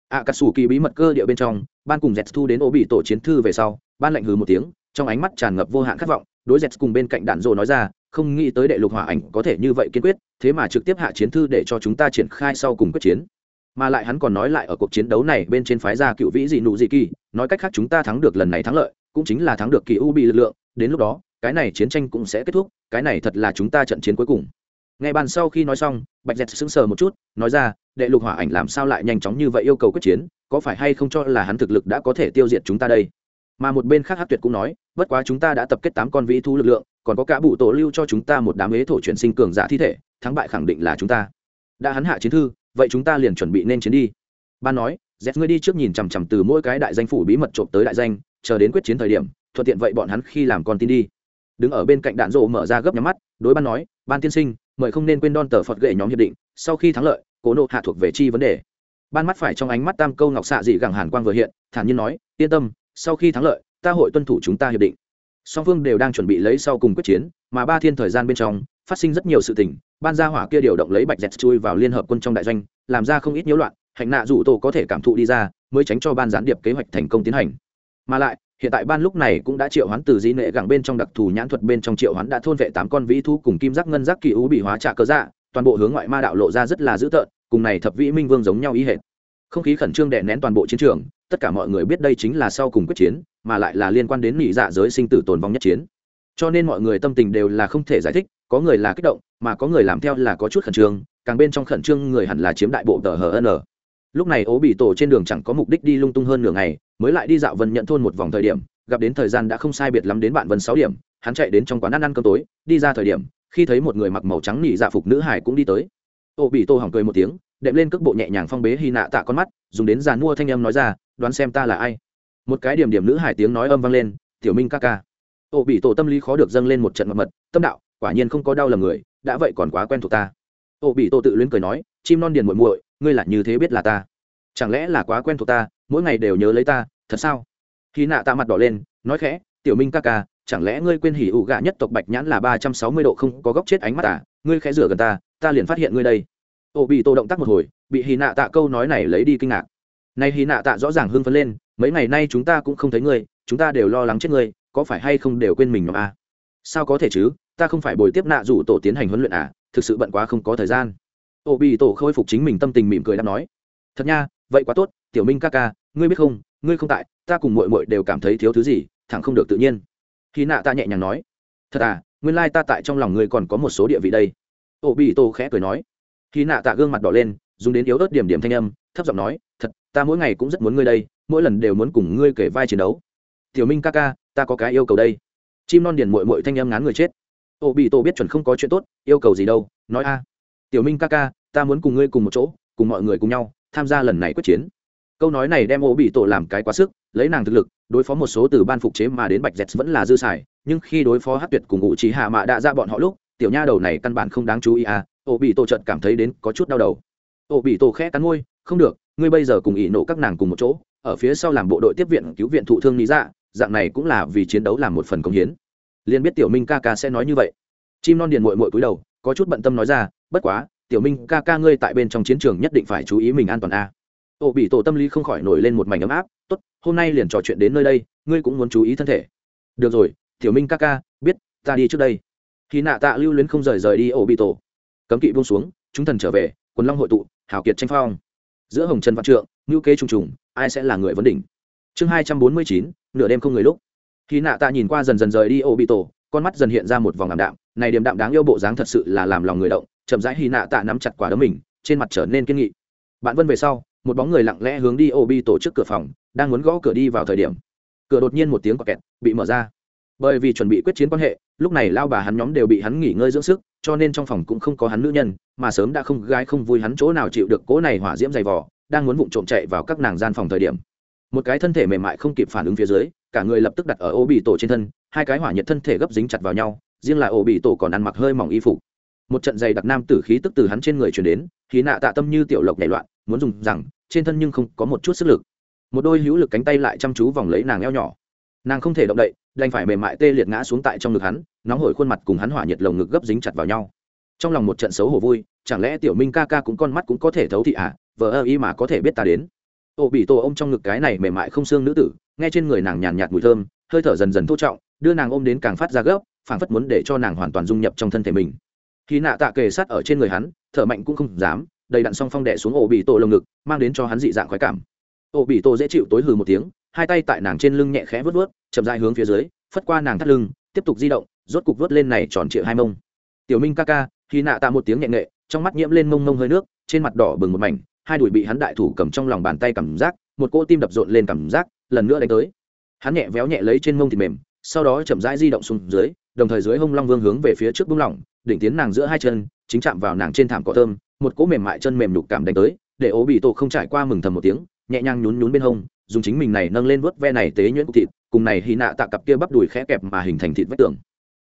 A: Ạ cà sủ kỳ bí mật cơ địa bên trong, ban cùng dẹt thu đến ố bị tổ chiến thư về sau, ban lạnh hừ một tiếng, trong ánh mắt tràn ngập vô hạn khát vọng đối dẹt cùng bên cạnh đạn rồ nói ra, không nghĩ tới đệ lục hỏa ảnh có thể như vậy kiên quyết, thế mà trực tiếp hạ chiến thư để cho chúng ta triển khai sau cùng quyết chiến. Mà lại hắn còn nói lại ở cuộc chiến đấu này bên trên phái gia cựu vĩ dị nụ dị kỳ, nói cách khác chúng ta thắng được lần này thắng lợi, cũng chính là thắng được kỳ u bị lực lượng, đến lúc đó, cái này chiến tranh cũng sẽ kết thúc, cái này thật là chúng ta trận chiến cuối cùng. Ngay bàn sau khi nói xong, bạch dẹt sững sờ một chút, nói ra, đệ lục hỏa ảnh làm sao lại nhanh chóng như vậy yêu cầu quyết chiến, có phải hay không cho là hắn thực lực đã có thể tiêu diệt chúng ta đây? Mà một bên khác hát tuyệt cũng nói bất quá chúng ta đã tập kết tám con vĩ thu lực lượng, còn có cả bụ tổ lưu cho chúng ta một đám ế thổ chuyển sinh cường giả thi thể, thắng bại khẳng định là chúng ta. Đã hắn hạ chiến thư, vậy chúng ta liền chuẩn bị nên chiến đi. Ban nói, z ngươi đi trước nhìn chằm chằm từ mỗi cái đại danh phủ bí mật trộm tới đại danh, chờ đến quyết chiến thời điểm, thuận tiện vậy bọn hắn khi làm con tin đi. Đứng ở bên cạnh đạn rộ mở ra gấp nhắm mắt, đối ban nói, ban tiên sinh, mời không nên quên đon tờ phật gậy nhóm hiệp định, sau khi thắng lợi, cố nộ hạ thuộc về chi vấn đề. Ban mắt phải trong ánh mắt tam câu ngọc xạ dị gẳng hàn quang vừa hiện, thản nhiên nói, yên tâm, sau khi thắng lợi ta hội tuân thủ chúng ta hiệp định. Song phương đều đang chuẩn bị lấy sau cùng quyết chiến, mà ba thiên thời gian bên trong, phát sinh rất nhiều sự tình, ban gia hỏa kia điều động lấy bạch dẹt chui vào liên hợp quân trong đại doanh, làm ra không ít nhiễu loạn, hạnh nạ rủ tổ có thể cảm thụ đi ra, mới tránh cho ban gián điệp kế hoạch thành công tiến hành. Mà lại, hiện tại ban lúc này cũng đã triệu hoán từ di nệ gẳng bên trong đặc thù nhãn thuật bên trong triệu hoán đã thôn vệ tám con vĩ thu cùng kim giác ngân giác kỳ ú bị hóa trạ cơ dạ toàn bộ hướng ngoại ma đạo lộ ra rất là dữ tợn, cùng này thập vĩ minh vương giống nhau ý hệt. Không khí khẩn trương đè nén toàn bộ chiến trường, tất cả mọi người biết đây chính là sau cùng quyết chiến mà lại là liên quan đến nhị dạ giới sinh tử tồn vong nhất chiến. Cho nên mọi người tâm tình đều là không thể giải thích, có người là kích động, mà có người làm theo là có chút khẩn trương, càng bên trong khẩn trương người hẳn là chiếm đại bộ tờ hn lúc này ố bị tổ trên đường chẳng có mục đích đi lung tung hơn nửa ngày, mới lại đi dạo vân nhận thôn một vòng thời điểm, gặp đến thời gian đã không sai biệt lắm đến bạn vân sáu điểm, hắn chạy đến trong quán ăn ăn cơm tối, đi ra thời điểm, khi thấy một người mặc màu trắng nỉ dạ phục nữ hải cũng đi tới. Ô bị Tô hỏng cười một tiếng, đệm lên cước bộ nhẹ nhàng phong bế hy nạ tạ con mắt, dùng đến giàn mua thanh âm nói ra, đoán xem ta là ai? Một cái điểm điểm nữ hải tiếng nói âm vang lên, tiểu minh ca ca. Ô bị tổ tâm lý khó được dâng lên một trận mật mật, tâm đạo, quả nhiên không có đau lầm người, đã vậy còn quá quen thuộc ta. Ô bị tổ tự luyến cười nói, chim non điền muội muội, ngươi là như thế biết là ta? Chẳng lẽ là quá quen thuộc ta, mỗi ngày đều nhớ lấy ta, thật sao? Khi nạ tạ mặt đỏ lên, nói khẽ, tiểu minh ca ca, chẳng lẽ ngươi quên hỉ ủ gạ nhất tộc bạch nhãn là ba trăm sáu mươi độ không có góc chết ánh mắt à? Ngươi khẽ rửa gần ta ta liền phát hiện ngươi đây. Ô bị tổ động tác một hồi, bị hì nạ tạ câu nói này lấy đi kinh ngạc. Nay hì nạ tạ rõ ràng hưng phấn lên mấy ngày nay chúng ta cũng không thấy ngươi, chúng ta đều lo lắng chết ngươi, có phải hay không đều quên mình nhóm à? sao có thể chứ? Ta không phải bồi tiếp nạ rủ tổ tiến hành huấn luyện à? Thực sự bận quá không có thời gian. Ô bị tổ khôi phục chính mình tâm tình mỉm cười đáp nói. Thật nha, vậy quá tốt, tiểu minh ca ca, ngươi biết không? Ngươi không tại, ta cùng mội mội đều cảm thấy thiếu thứ gì, thẳng không được tự nhiên. Khi nạ ta nhẹ nhàng nói. Thật à nguyên lai ta tại trong lòng ngươi còn có một số địa vị đây. Ô bị tổ khẽ cười nói. Khi nạ tạ gương mặt đỏ lên, dùng đến yếu ớt điểm điểm thanh âm, thấp giọng nói. Thật, ta mỗi ngày cũng rất muốn ngươi đây mỗi lần đều muốn cùng ngươi kể vai chiến đấu. Tiểu minh ca ca, ta có cái yêu cầu đây. Chim non điền mội mội thanh em ngán người chết. Ô bị tổ biết chuẩn không có chuyện tốt, yêu cầu gì đâu, nói a. Tiểu minh ca ca, ta muốn cùng ngươi cùng một chỗ, cùng mọi người cùng nhau tham gia lần này quyết chiến. Câu nói này đem ô bị tổ làm cái quá sức, lấy nàng thực lực, đối phó một số từ ban phục chế mà đến bạch dẹt vẫn là dư xài, nhưng khi đối phó hát tuyệt cùng ngụ trí hạ mạ đã ra bọn họ lúc, tiểu nha đầu này căn bản không đáng chú ý à ô bị tổ trận cảm thấy đến có chút đau đầu. Ô bị tổ khẽ cắn môi, không được ngươi bây giờ cùng ỷ nộ các nàng cùng một chỗ, ở phía sau làm bộ đội tiếp viện cứu viện thụ thương lý dạ dạng này cũng là vì chiến đấu làm một phần công hiến. Liền biết tiểu minh ca ca sẽ nói như vậy. Chim non điền mội mội cúi đầu, có chút bận tâm nói ra, bất quá, tiểu minh ca ca ngươi tại bên trong chiến trường nhất định phải chú ý mình an toàn a. Ô bị tổ tâm lý không khỏi nổi lên một mảnh ấm áp, tốt, hôm nay liền trò chuyện đến nơi đây, ngươi cũng muốn chú ý thân thể. Được rồi, tiểu minh ca ca, biết, ta đi trước đây. Khi nạ tạ lưu luyến không rời rời đi ô bị tổ, cấm kỵ buông xuống, chúng thần trở về, quần long hội tụ, hào kiệt tranh phong giữa hồng trần văn trượng ngữ kế trùng trùng, ai sẽ là người vấn đỉnh? Chương hai trăm bốn mươi chín, nửa đêm không người lúc. Khi nạ tạ nhìn qua dần dần rời đi ô bị tổ con mắt dần hiện ra một vòng ảm đạm, này điểm đạm đáng yêu bộ dáng thật sự là làm lòng người động, chậm rãi hy nạ tạ nắm chặt quả đấm mình, trên mặt trở nên kiên nghị. Bạn vân về sau, một bóng người lặng lẽ hướng đi ô bi tổ trước cửa phòng, đang muốn gõ cửa đi vào thời điểm. Cửa đột nhiên một tiếng quạt kẹt, bị mở ra bởi vì chuẩn bị quyết chiến quan hệ, lúc này lao bà hắn nhóm đều bị hắn nghỉ ngơi dưỡng sức, cho nên trong phòng cũng không có hắn nữ nhân, mà sớm đã không gái không vui hắn chỗ nào chịu được cố này hỏa diễm dày vò, đang muốn vụng trộm chạy vào các nàng gian phòng thời điểm. Một cái thân thể mềm mại không kịp phản ứng phía dưới, cả người lập tức đặt ở ô bị tổ trên thân, hai cái hỏa nhiệt thân thể gấp dính chặt vào nhau, riêng là ô bị tổ còn ăn mặc hơi mỏng y phục. Một trận dày đặc nam tử khí tức từ hắn trên người chuyển đến, khí nạ tạ tâm như tiểu lộc nảy loạn, muốn dùng rằng, trên thân nhưng không có một chút sức lực. Một đôi hữu lực cánh tay lại chăm chú vòng lấy nàng eo nhỏ. Nàng không thể động đậy đành phải mềm mại tê liệt ngã xuống tại trong ngực hắn nóng hổi khuôn mặt cùng hắn hỏa nhiệt lồng ngực gấp dính chặt vào nhau. Trong lòng một trận xấu hổ vui chẳng lẽ tiểu minh ca ca cũng con mắt cũng có thể thấu thị ạ à, vờ ơ y mà có thể biết ta đến. Ô bị tổ ôm trong ngực cái này mềm mại không xương nữ tử nghe trên người nàng nhàn nhạt mùi thơm hơi thở dần dần thô trọng đưa nàng ôm đến càng phát ra gấp phảng phất muốn để cho nàng hoàn toàn dung nhập trong thân thể mình. Khi nạ tạ kề sát ở trên người hắn thở mạnh cũng không dám đầy đặn song phong đẻ xuống ổ bị tổ lồng ngực mang đến cho hắn dị dạng khoái cảm. Ổ bị tổ dễ chịu tối hừ một tiếng hai tay tại nàng trên lưng nhẹ khẽ vớt vớt, chậm dại hướng phía dưới, phất qua nàng thắt lưng, tiếp tục di động, rốt cục vớt lên này tròn trịa hai mông. Tiểu minh ca ca, khi nạ tạ một tiếng nhẹ nghệ, trong mắt nhiễm lên mông mông hơi nước, trên mặt đỏ bừng một mảnh, hai đùi bị hắn đại thủ cầm trong lòng bàn tay cảm giác, một cỗ tim đập rộn lên cảm giác, lần nữa đánh tới. Hắn nhẹ véo nhẹ lấy trên mông thịt mềm, sau đó chậm rãi di động xuống dưới, đồng thời dưới hông long vương hướng về phía trước bung lỏng, đỉnh tiến nàng giữa hai chân, chính chạm vào nàng trên thảm cỏ thơm, một cỗ mềm mại chân mềm nhục cảm đánh tới, để ố bị tổ không trải qua mừng thầm một tiếng, nhẹ nhàng nhún nhún bên hông dùng chính mình này nâng lên vớt ve này tế nhuyễn cục thịt, cùng này hy nạ tạ cặp kia bắp đùi khẽ kẹp mà hình thành thịt vách tường.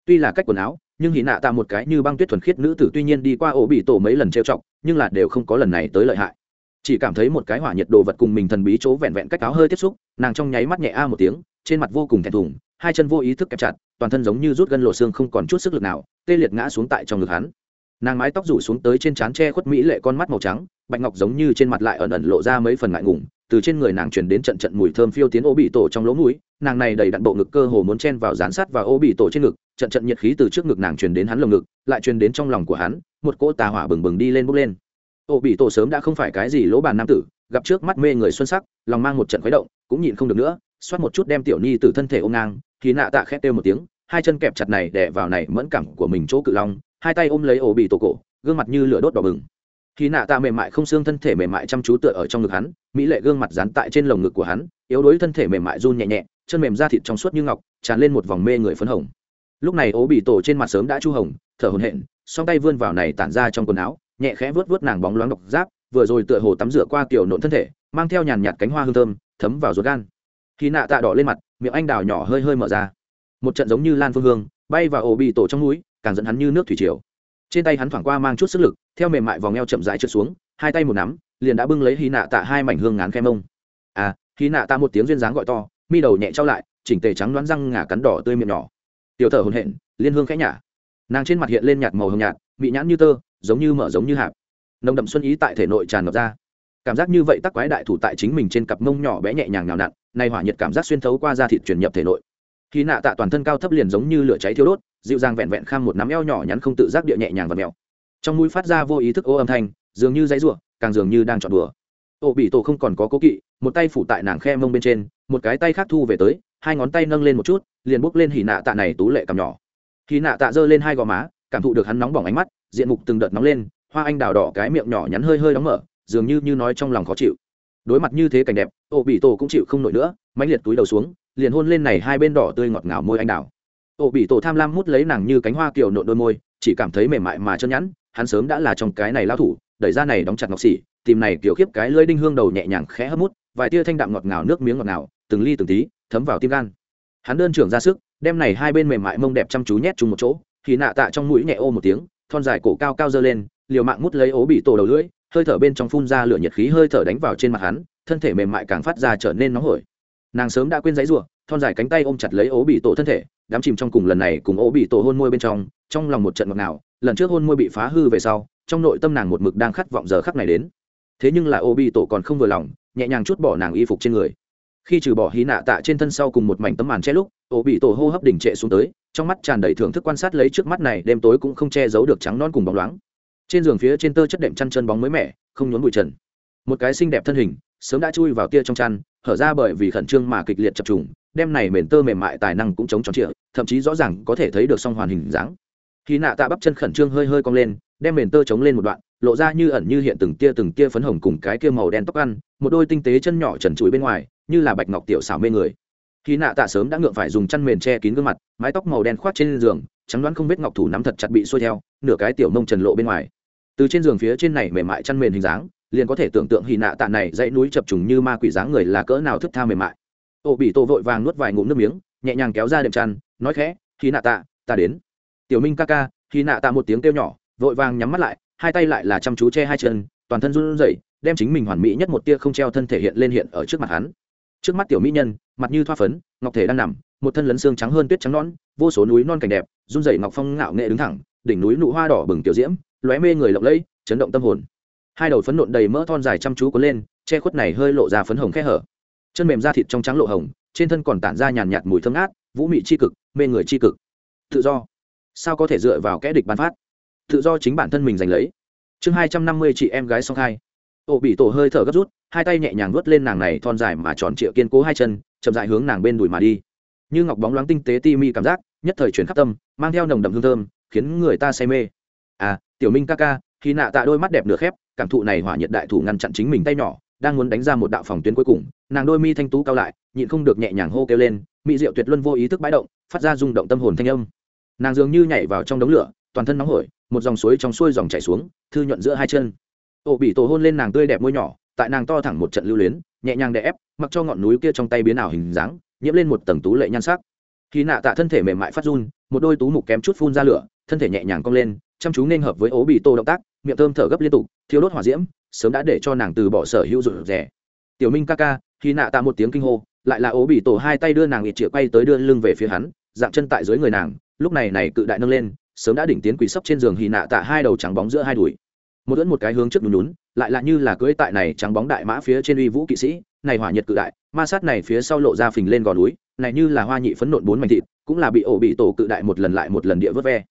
A: Tuy là cách quần áo, nhưng hy nạ tạ một cái như băng tuyết thuần khiết nữ tử tuy nhiên đi qua ổ bị tổ mấy lần trêu chọc, nhưng là đều không có lần này tới lợi hại. Chỉ cảm thấy một cái hỏa nhiệt đồ vật cùng mình thần bí chỗ vẹn vẹn cách áo hơi tiếp xúc, nàng trong nháy mắt nhẹ a một tiếng, trên mặt vô cùng thẹn thùng, hai chân vô ý thức kẹp chặt, toàn thân giống như rút gân lộ xương không còn chút sức lực nào, tê liệt ngã xuống tại trong ngực hắn nàng mái tóc rủ xuống tới trên trán tre khuất mỹ lệ con mắt màu trắng, bạch ngọc giống như trên mặt lại ẩn ẩn lộ ra mấy phần ngại ngùng, từ trên người nàng chuyển đến trận trận mùi thơm phiêu tiến ô bị tổ trong lỗ mũi, nàng này đầy đặn bộ ngực cơ hồ muốn chen vào dán sát và ô bị tổ trên ngực, trận trận nhiệt khí từ trước ngực nàng truyền đến hắn lồng ngực, lại truyền đến trong lòng của hắn, một cỗ tà hỏa bừng bừng đi lên bốc lên. Ô bị tổ sớm đã không phải cái gì lỗ bàn nam tử, gặp trước mắt mê người xuân sắc, lòng mang một trận khuấy động, cũng nhịn không được nữa, xoát một chút đem tiểu ni từ thân thể ô ngang khí nạ tạ khét kêu một tiếng, hai chân kẹp chặt này đè vào này mẫn cảm của mình chỗ cự long hai tay ôm lấy ổ bị tổ cổ, gương mặt như lửa đốt đỏ bừng. Khi nạ tạ mềm mại không xương thân thể mềm mại chăm chú tựa ở trong ngực hắn, mỹ lệ gương mặt dán tại trên lồng ngực của hắn, yếu đuối thân thể mềm mại run nhẹ nhẹ, chân mềm da thịt trong suốt như ngọc, tràn lên một vòng mê người phấn hồng. Lúc này ố bị tổ trên mặt sớm đã chu hồng, thở hồn hện song tay vươn vào này tản ra trong quần áo, nhẹ khẽ vớt vớt nàng bóng loáng độc giáp, vừa rồi tựa hồ tắm rửa qua tiểu nộn thân thể, mang theo nhàn nhạt cánh hoa hương thơm, thấm vào ruột gan. Khi nạ tạ đỏ lên mặt, miệng anh đào nhỏ hơi hơi mở ra. Một trận giống như lan phương hương, bay vào ổ bị tổ trong núi càng dẫn hắn như nước thủy triều. Trên tay hắn thoảng qua mang chút sức lực, theo mềm mại vòng eo chậm rãi trượt xuống, hai tay một nắm, liền đã bưng lấy hy nạ tạ hai mảnh hương ngán khe mông. À hy nạ tạ một tiếng duyên dáng gọi to, mi đầu nhẹ trao lại, chỉnh tề trắng đoán răng ngả cắn đỏ tươi miệng nhỏ. Tiểu thở hồn hện liên hương khẽ nhả. Nàng trên mặt hiện lên nhạt màu hồng nhạt bị nhãn như tơ, giống như mở giống như hạp. Nồng đậm xuân ý tại thể nội tràn ngập ra. Cảm giác như vậy tắc quái đại thủ tại chính mình trên cặp mông nhỏ bé nhẹ nhàng nào nặn, nay hỏa nhiệt cảm giác xuyên thấu qua da thịt truyền nhập thể nội khi nạ tạ toàn thân cao thấp liền giống như lửa cháy thiêu đốt, dịu dàng vẹn vẹn kham một nắm eo nhỏ nhắn không tự giác địa nhẹ nhàng và mèo trong mũi phát ra vô ý thức ô âm thanh, dường như dãy ruộng càng dường như đang chọn đùa. Ô bị tổ không còn có cố kỵ, một tay phủ tại nàng khe mông bên trên, một cái tay khác thu về tới, hai ngón tay nâng lên một chút, liền bốc lên hỉ nạ tạ này tú lệ cầm nhỏ. Hỉ nạ tạ giơ lên hai gò má, cảm thụ được hắn nóng bỏng ánh mắt, diện mục từng đợt nóng lên, hoa anh đào đỏ cái miệng nhỏ nhắn hơi hơi đóng mở, dường như như nói trong lòng khó chịu. Đối mặt như thế cảnh đẹp, ô bị tổ cũng chịu không nổi nữa, mãnh liệt túi đầu xuống liền hôn lên này hai bên đỏ tươi ngọt ngào môi anh đào. Ô bị tổ tham lam mút lấy nàng như cánh hoa kiều nộn đôi môi, chỉ cảm thấy mềm mại mà chân nhẵn, hắn sớm đã là trong cái này lao thủ, đẩy ra này đóng chặt ngọc xỉ, tìm này kiểu khiếp cái lưỡi đinh hương đầu nhẹ nhàng khẽ hấp mút, vài tia thanh đạm ngọt ngào nước miếng ngọt ngào, từng ly từng tí, thấm vào tim gan. Hắn đơn trưởng ra sức, đem này hai bên mềm mại mông đẹp chăm chú nhét chung một chỗ, thì nạ tạ trong mũi nhẹ ô một tiếng, thon dài cổ cao cao dơ lên, liều mạng mút lấy ố bị tổ đầu lưỡi, hơi thở bên trong phun ra lửa nhiệt khí hơi thở đánh vào trên mặt hắn, thân thể mềm mại càng phát ra trở nên nóng hổi nàng sớm đã quên giấy rủa thon dài cánh tay ôm chặt lấy ố bị tổ thân thể đám chìm trong cùng lần này cùng ố bị tổ hôn môi bên trong trong lòng một trận ngọt ngào, lần trước hôn môi bị phá hư về sau, trong nội tâm nàng một mực đang khát vọng giờ khắc này đến. Thế nhưng là ố bị tổ còn không vừa lòng, nhẹ nhàng chút bỏ nàng y phục trên người. Khi trừ bỏ hí nạ tạ trên thân sau cùng một mảnh tấm màn che lúc, ố bị tổ hô hấp đỉnh trệ xuống tới, trong mắt tràn đầy thưởng thức quan sát lấy trước mắt này, đêm tối cũng không che giấu được trắng non cùng bóng loáng. Trên giường phía trên tơ chất đệm chăn chân bóng mới mẻ, không nhốn bụi trần. Một cái xinh đẹp thân hình, sớm đã chui vào tia trong chăn hở ra bởi vì khẩn trương mà kịch liệt chập trùng, đem này mền tơ mềm mại tài năng cũng chống tròn trịa, thậm chí rõ ràng có thể thấy được song hoàn hình dáng. Khi nạ tạ bắp chân khẩn trương hơi hơi cong lên, đem mền tơ chống lên một đoạn, lộ ra như ẩn như hiện từng tia từng tia phấn hồng cùng cái kia màu đen tóc ăn, một đôi tinh tế chân nhỏ trần trụi bên ngoài, như là bạch ngọc tiểu xảo mê người. Khi nạ tạ sớm đã ngượng phải dùng chăn mền che kín gương mặt, mái tóc màu đen khoác trên giường, trắng đoán không biết ngọc thủ nắm thật chặt bị xuôi theo, nửa cái tiểu mông trần lộ bên ngoài. Từ trên giường phía trên này mềm mại chăn mền hình dáng liền có thể tưởng tượng hì nạ tạ này dãy núi chập trùng như ma quỷ dáng người là cỡ nào thức tha mềm mại. Ô bị tô vội vàng nuốt vài ngụm nước miếng, nhẹ nhàng kéo ra đệm chăn, nói khẽ hì nạ tạ, ta đến. Tiểu minh ca ca hì nạ tạ một tiếng kêu nhỏ, vội vàng nhắm mắt lại, hai tay lại là chăm chú che hai chân, toàn thân run rẩy, đem chính mình hoàn mỹ nhất một tia không treo thân thể hiện lên hiện ở trước mặt hắn. Trước mắt tiểu mỹ nhân, mặt như thoa phấn, ngọc thể đang nằm, một thân lấn xương trắng hơn tuyết trắng non vô số núi non cảnh đẹp, run rẩy ngọc phong ngạo nghệ đứng thẳng, đỉnh núi nụ hoa đỏ bừng tiểu diễm, lóe mê người lộng lẫy, chấn động tâm hồn hai đầu phấn nộn đầy mỡ thon dài chăm chú cuốn lên, che khuất này hơi lộ ra phấn hồng khe hở. Chân mềm da thịt trong trắng lộ hồng, trên thân còn tản ra nhàn nhạt mùi thơm át vũ mị c h i cực, mê người c h i cực. Tự do. Sao có thể dựa vào kẽ địch ban phát? Tự do chính bản thân mình giành lấy. Chương hai trăm năm mươi chị em gái song hai. Ổ bị tổ hơi thở gấp rút, hai tay nhẹ nhàng vớt lên nàng này thon dài mà tròn trịa kiên cố hai chân, chậm dại hướng nàng bên đùi mà đi. Như ngọc bóng loáng tinh tế ti mi cảm giác, nhất thời chuyển khắp tâm, mang theo nồng đậm hương thơm, khiến người ta say mê. À tiểu minh ca ca, khi nạ tạ đôi mắt đẹp nửa khép cảm thụ này hỏa nhiệt đại thủ ngăn chặn chính mình tay nhỏ, đang muốn đánh ra một đạo phòng tuyến cuối cùng, nàng đôi mi thanh tú cao lại, nhịn không được nhẹ nhàng hô kêu lên, mỹ diệu tuyệt luân vô ý thức bãi động, phát ra rung động tâm hồn thanh âm. Nàng dường như nhảy vào trong đống lửa, toàn thân nóng hổi, một dòng suối trong xuôi dòng chảy xuống, thư nhuận giữa hai chân. Ổ bị tổ hôn lên nàng tươi đẹp môi nhỏ, tại nàng to thẳng một trận lưu luyến, nhẹ nhàng đè ép, mặc cho ngọn núi kia trong tay biến ảo hình dáng, nhiễm lên một tầng tú lệ nhan sắc. Khi nạ tạ thân thể mềm mại phát run, một đôi tú mục kém chút phun ra lửa, thân thể nhẹ nhàng cong lên, chăm chú nên hợp với ố bị tô động tác miệng thơm thở gấp liên tục thiếu đốt hỏa diễm, sớm đã để cho nàng từ bỏ sở hữu rụt rẻ tiểu minh ca ca, khi nạ tạ một tiếng kinh hô, lại là ố bị tổ hai tay đưa nàng ít chĩa quay tới đưa lưng về phía hắn, dạng chân tại dưới người nàng, lúc này này cự đại nâng lên, sớm đã đỉnh tiến quỳ sấp trên giường hì nạ tạ hai đầu trắng bóng giữa hai đùi. Một dẫn một cái hướng trước nhún nhún, lại là như là cưỡi tại này trắng bóng đại mã phía trên uy vũ kỵ sĩ, này hỏa nhiệt cự đại, ma sát này phía sau lộ ra phình lên gò núi, này như là hoa nhị phấn nộn bốn mảnh thịt, cũng là bị ổ bị tổ cự đại một lần lại một lần địa vớt ve.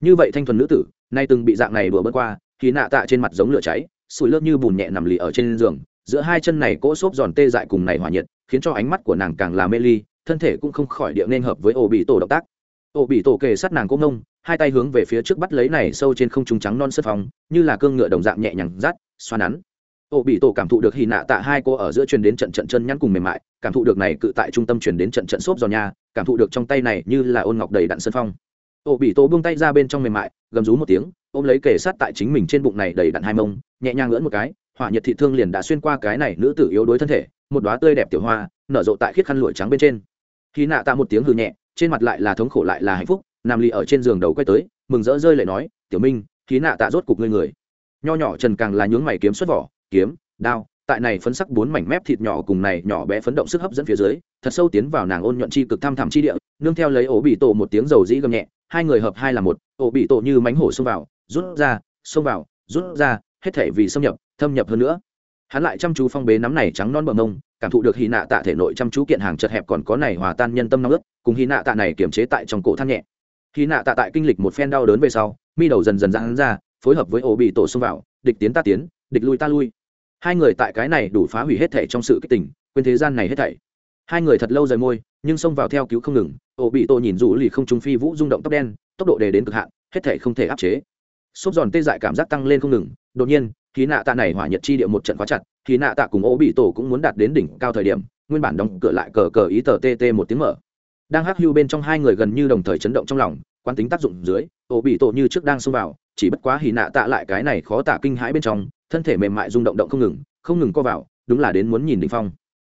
A: Như vậy thanh thuần nữ tử, nay từng bị dạng này đùa bớt qua khi nạ tạ trên mặt giống lửa cháy, sủi lớp như bùn nhẹ nằm lì ở trên giường, giữa hai chân này cỗ xốp giòn tê dại cùng này hòa nhiệt, khiến cho ánh mắt của nàng càng là mê ly, thân thể cũng không khỏi địa nên hợp với ổ bị tổ động tác. Ổ bị tổ kề sát nàng cố ngông, hai tay hướng về phía trước bắt lấy này sâu trên không trung trắng non sân phòng, như là cương ngựa đồng dạng nhẹ nhàng rát xoa nắn. Ổ bị tổ cảm thụ được hì nạ tạ hai cô ở giữa truyền đến trận trận chân nhăn cùng mềm mại, cảm thụ được này cự tại trung tâm truyền đến trận trận xốp giòn nha, cảm thụ được trong tay này như là ôn ngọc đầy đặn sân phong ổ bị tổ buông tay ra bên trong mềm mại, gầm rú một tiếng, ôm lấy kề sát tại chính mình trên bụng này đầy đặn hai mông, nhẹ nhàng ngỡn một cái, hỏa nhiệt thị thương liền đã xuyên qua cái này nữ tử yếu đuối thân thể, một đóa tươi đẹp tiểu hoa, nở rộ tại khiết khăn lụa trắng bên trên. Khi nạ tạ một tiếng hừ nhẹ, trên mặt lại là thống khổ lại là hạnh phúc, nằm lì ở trên giường đầu quay tới, mừng rỡ rơi lại nói, tiểu minh khí nạ tạ rốt cục ngươi người. Nho nhỏ trần càng là nhướng mày kiếm xuất vỏ, kiếm, đao, tại này phấn sắc bốn mảnh mép thịt nhỏ cùng này nhỏ bé phấn động sức hấp dẫn phía dưới, thật sâu tiến vào nàng ôn nhuận chi cực tham thảm chi địa nương theo lấy ổ bị tổ một tiếng dầu dĩ gầm nhẹ, hai người hợp hai là một, ổ bị tổ như mánh hổ xông vào, rút ra, xông vào, rút ra, hết thể vì xâm nhập, thâm nhập hơn nữa. Hắn lại chăm chú phong bế nắm này trắng non bờ mông, cảm thụ được hy nạ tạ thể nội chăm chú kiện hàng chật hẹp còn có này hòa tan nhân tâm nóng ướt, cùng hy nạ tạ này kiềm chế tại trong cổ than nhẹ. Hy nạ tạ tại kinh lịch một phen đau đớn về sau, mi đầu dần dần giãn ra, phối hợp với ổ bị tổ xông vào, địch tiến ta tiến, địch lui ta lui. Hai người tại cái này đủ phá hủy hết thể trong sự kích tình, quên thế gian này hết thảy hai người thật lâu rời môi, nhưng xông vào theo cứu không ngừng. Ổ bị tổ nhìn rủ lì không trung phi vũ rung động tóc đen, tốc độ đề đến cực hạn, hết thể không thể áp chế. Xốp giòn tê dại cảm giác tăng lên không ngừng. Đột nhiên, khí nạ tạ này hỏa nhật chi địa một trận khóa chặt, khí nạ tạ cùng ổ bị tổ cũng muốn đạt đến đỉnh cao thời điểm, nguyên bản đóng cửa lại cờ cờ ý tờ tt một tiếng mở. Đang hắc hưu bên trong hai người gần như đồng thời chấn động trong lòng, quán tính tác dụng dưới ổ bị tổ như trước đang xông vào, chỉ bất quá hỉ nạ tạ lại cái này khó tả kinh hãi bên trong, thân thể mềm mại rung động động không ngừng không ngừng co vào, đúng là đến muốn nhìn đỉnh phong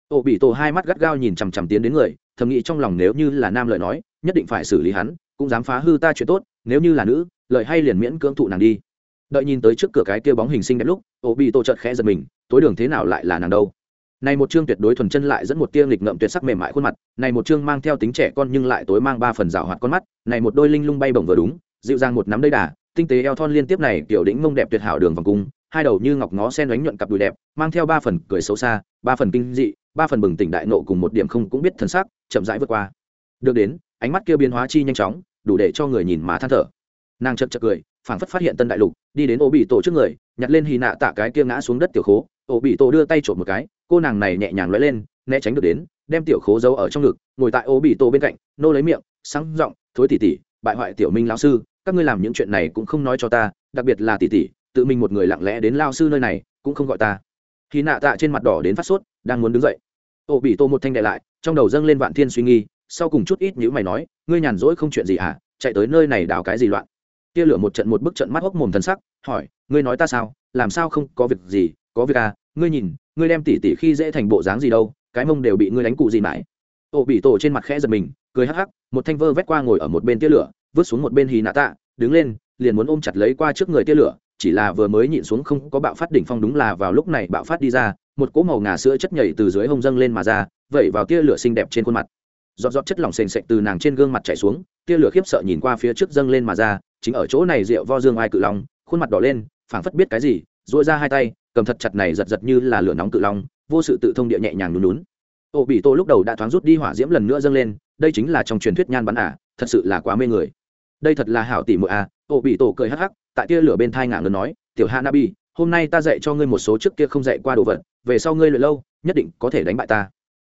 A: ổ bị tổ hai mắt gắt gao nhìn chằm chằm tiến đến người, thầm nghĩ trong lòng nếu như là nam lời nói, nhất định phải xử lý hắn, cũng dám phá hư ta chuyện tốt, nếu như là nữ, lợi hay liền miễn cưỡng thụ nàng đi. Đợi nhìn tới trước cửa cái kia bóng hình sinh đẹp lúc ổ bị tổ chợt khẽ giật mình, tối đường thế nào lại là nàng đâu? Này một chương tuyệt đối thuần chân lại dẫn một tia nghịch ngợm tuyệt sắc mềm mại khuôn mặt, này một chương mang theo tính trẻ con nhưng lại tối mang ba phần rào hoạt con mắt, này một đôi linh lung bay bổng vừa đúng, dịu dàng một nắm đầy đà, tinh tế eo thon liên tiếp này tiểu đỉnh mông đẹp tuyệt hảo đường vòng cung, hai đầu như ngọc ngó sen đánh nhuận cặp đùi đẹp, mang theo ba phần cười xấu xa, ba phần kinh dị ba phần bừng tỉnh đại nộ cùng một điểm không cũng biết thần sắc chậm rãi vượt qua. Được đến, ánh mắt kia biến hóa chi nhanh chóng, đủ để cho người nhìn mà than thở. Nàng chật chật cười, phảng phất phát hiện tân đại lục, đi đến ô bị tổ trước người, nhặt lên hì nạ tạ cái kia ngã xuống đất tiểu khố. Ô bị tổ đưa tay trộm một cái, cô nàng này nhẹ nhàng lóe lên, né tránh được đến, đem tiểu khố giấu ở trong ngực, ngồi tại ô bị tổ bên cạnh, nô lấy miệng, sáng giọng, thối tỉ tỉ bại hoại tiểu minh lão sư, các ngươi làm những chuyện này cũng không nói cho ta, đặc biệt là tỉ tỉ tự mình một người lặng lẽ đến lao sư nơi này, cũng không gọi ta khi nạ tạ trên mặt đỏ đến phát sốt, đang muốn đứng dậy. Ô bị tô một thanh đại lại, trong đầu dâng lên vạn thiên suy nghi sau cùng chút ít nhữ mày nói, ngươi nhàn rỗi không chuyện gì hả? Chạy tới nơi này đào cái gì loạn? Tia lửa một trận một bức trận mắt hốc mồm thần sắc, hỏi, ngươi nói ta sao? Làm sao không có việc gì? Có việc à? Ngươi nhìn, ngươi đem tỉ tỉ khi dễ thành bộ dáng gì đâu, cái mông đều bị ngươi đánh cụ gì mãi. Ô bị tổ trên mặt khẽ giật mình, cười hắc hắc, một thanh vơ vét qua ngồi ở một bên tia lửa, vứt xuống một bên hì nạ tạ, đứng lên, liền muốn ôm chặt lấy qua trước người tia lửa chỉ là vừa mới nhịn xuống không có bạo phát đỉnh phong đúng là vào lúc này bạo phát đi ra một cỗ màu ngà sữa chất nhảy từ dưới hông dâng lên mà ra vẩy vào tia lửa xinh đẹp trên khuôn mặt. Giọt giọt chất lỏng sền sệt từ nàng trên gương mặt chảy xuống tia lửa khiếp sợ nhìn qua phía trước dâng lên mà ra chính ở chỗ này rượu vo dương ai cự long khuôn mặt đỏ lên phảng phất biết cái gì dội ra hai tay cầm thật chặt này giật giật như là lửa nóng cự long vô sự tự thông địa nhẹ nhàng lún lún ô bị tô lúc đầu đã thoáng rút đi hỏa diễm lần nữa dâng lên đây chính là trong truyền thuyết nhan bắn ả à, thật sự là quá mê người. Đây thật là hảo tỷ muội à ô bị tổ cười hắc hắc tại tia lửa bên thai ngả lớn nói, tiểu hanabi, hôm nay ta dạy cho ngươi một số trước kia không dạy qua đồ vật, về sau ngươi luyện lâu, nhất định có thể đánh bại ta.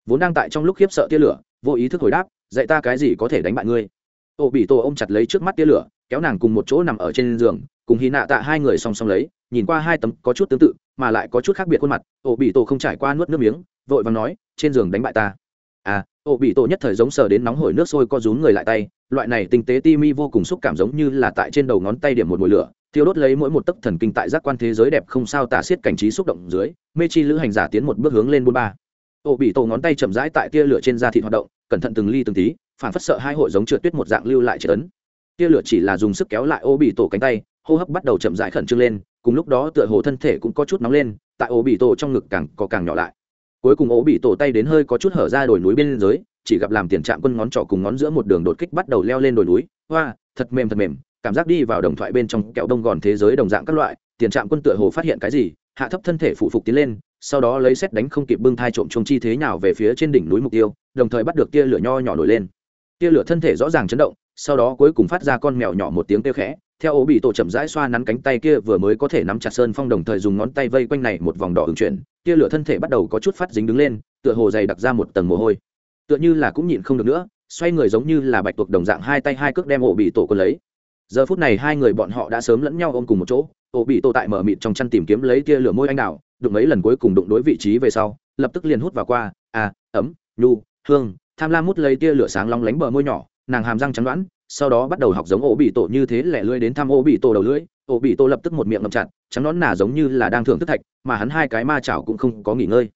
A: Vốn đang tại trong lúc khiếp sợ tia lửa, vô ý thức hồi đáp, dạy ta cái gì có thể đánh bại ngươi? Ô bị tổ ôm chặt lấy trước mắt tia lửa, kéo nàng cùng một chỗ nằm ở trên giường, cùng hy nạ tạ hai người song song lấy, nhìn qua hai tấm có chút tương tự, mà lại có chút khác biệt khuôn mặt. Ô bị tổ không trải qua nuốt nước miếng, vội và nói, trên giường đánh bại ta. À ô bị tổ nhất thời giống sờ đến nóng hổi nước sôi co rúm người lại tay loại này tinh tế ti mi vô cùng xúc cảm giống như là tại trên đầu ngón tay điểm một mùi lửa, thiêu đốt lấy mỗi một tấc thần kinh tại giác quan thế giới đẹp không sao tả xiết cảnh trí xúc động dưới, mê chi lữ hành giả tiến một bước hướng lên bôn ba. Ô bị tổ ngón tay chậm rãi tại tia lửa trên da thịt hoạt động, cẩn thận từng ly từng tí, phản phất sợ hai hội giống trượt tuyết một dạng lưu lại trượt ấn. Tia lửa chỉ là dùng sức kéo lại ô bị tổ cánh tay, hô hấp bắt đầu chậm rãi khẩn trương lên, cùng lúc đó tựa hồ thân thể cũng có chút nóng lên, tại ô bị tổ trong ngực càng có càng nhỏ lại. Cuối cùng ô bị tổ tay đến hơi có chút hở ra đồi núi bên dưới chỉ gặp làm tiền trạm quân ngón trỏ cùng ngón giữa một đường đột kích bắt đầu leo lên đồi núi. Hoa, thật mềm thật mềm. Cảm giác đi vào đồng thoại bên trong kẹo đông gòn thế giới đồng dạng các loại, tiền trạm quân tựa hồ phát hiện cái gì, hạ thấp thân thể phụ phục tiến lên, sau đó lấy xét đánh không kịp bưng thai trộm chung chi thế nào về phía trên đỉnh núi mục tiêu, đồng thời bắt được tia lửa nho nhỏ nổi lên. Tia lửa thân thể rõ ràng chấn động, sau đó cuối cùng phát ra con mèo nhỏ một tiếng kêu khẽ, theo ố bị tổ chậm rãi xoa nắn cánh tay kia vừa mới có thể nắm chặt sơn phong đồng thời dùng ngón tay vây quanh này một vòng đỏ ứng chuyển, tia lửa thân thể bắt đầu có chút phát dính đứng lên, tựa hồ dày đặc ra một tầng mồ hôi tựa như là cũng nhịn không được nữa, xoay người giống như là bạch tuộc đồng dạng hai tay hai cước đem ổ bị tổ quân lấy. Giờ phút này hai người bọn họ đã sớm lẫn nhau ôm cùng một chỗ, ổ bị tổ tại mở mịt trong chăn tìm kiếm lấy tia lửa môi anh đào, đụng mấy lần cuối cùng đụng đối vị trí về sau, lập tức liền hút vào qua à ấm, nhu, hương, tham lam mút lấy tia lửa sáng long lánh bờ môi nhỏ, nàng hàm răng trắng đoán, sau đó bắt đầu học giống ổ bị tổ như thế lẻ lưỡi đến thăm ổ bị tổ đầu lưỡi, ổ bị tổ lập tức một miệng ngậm chặt, trắng nón nà giống như là đang thưởng thức thạch, mà hắn hai cái ma chảo cũng không có nghỉ ngơi.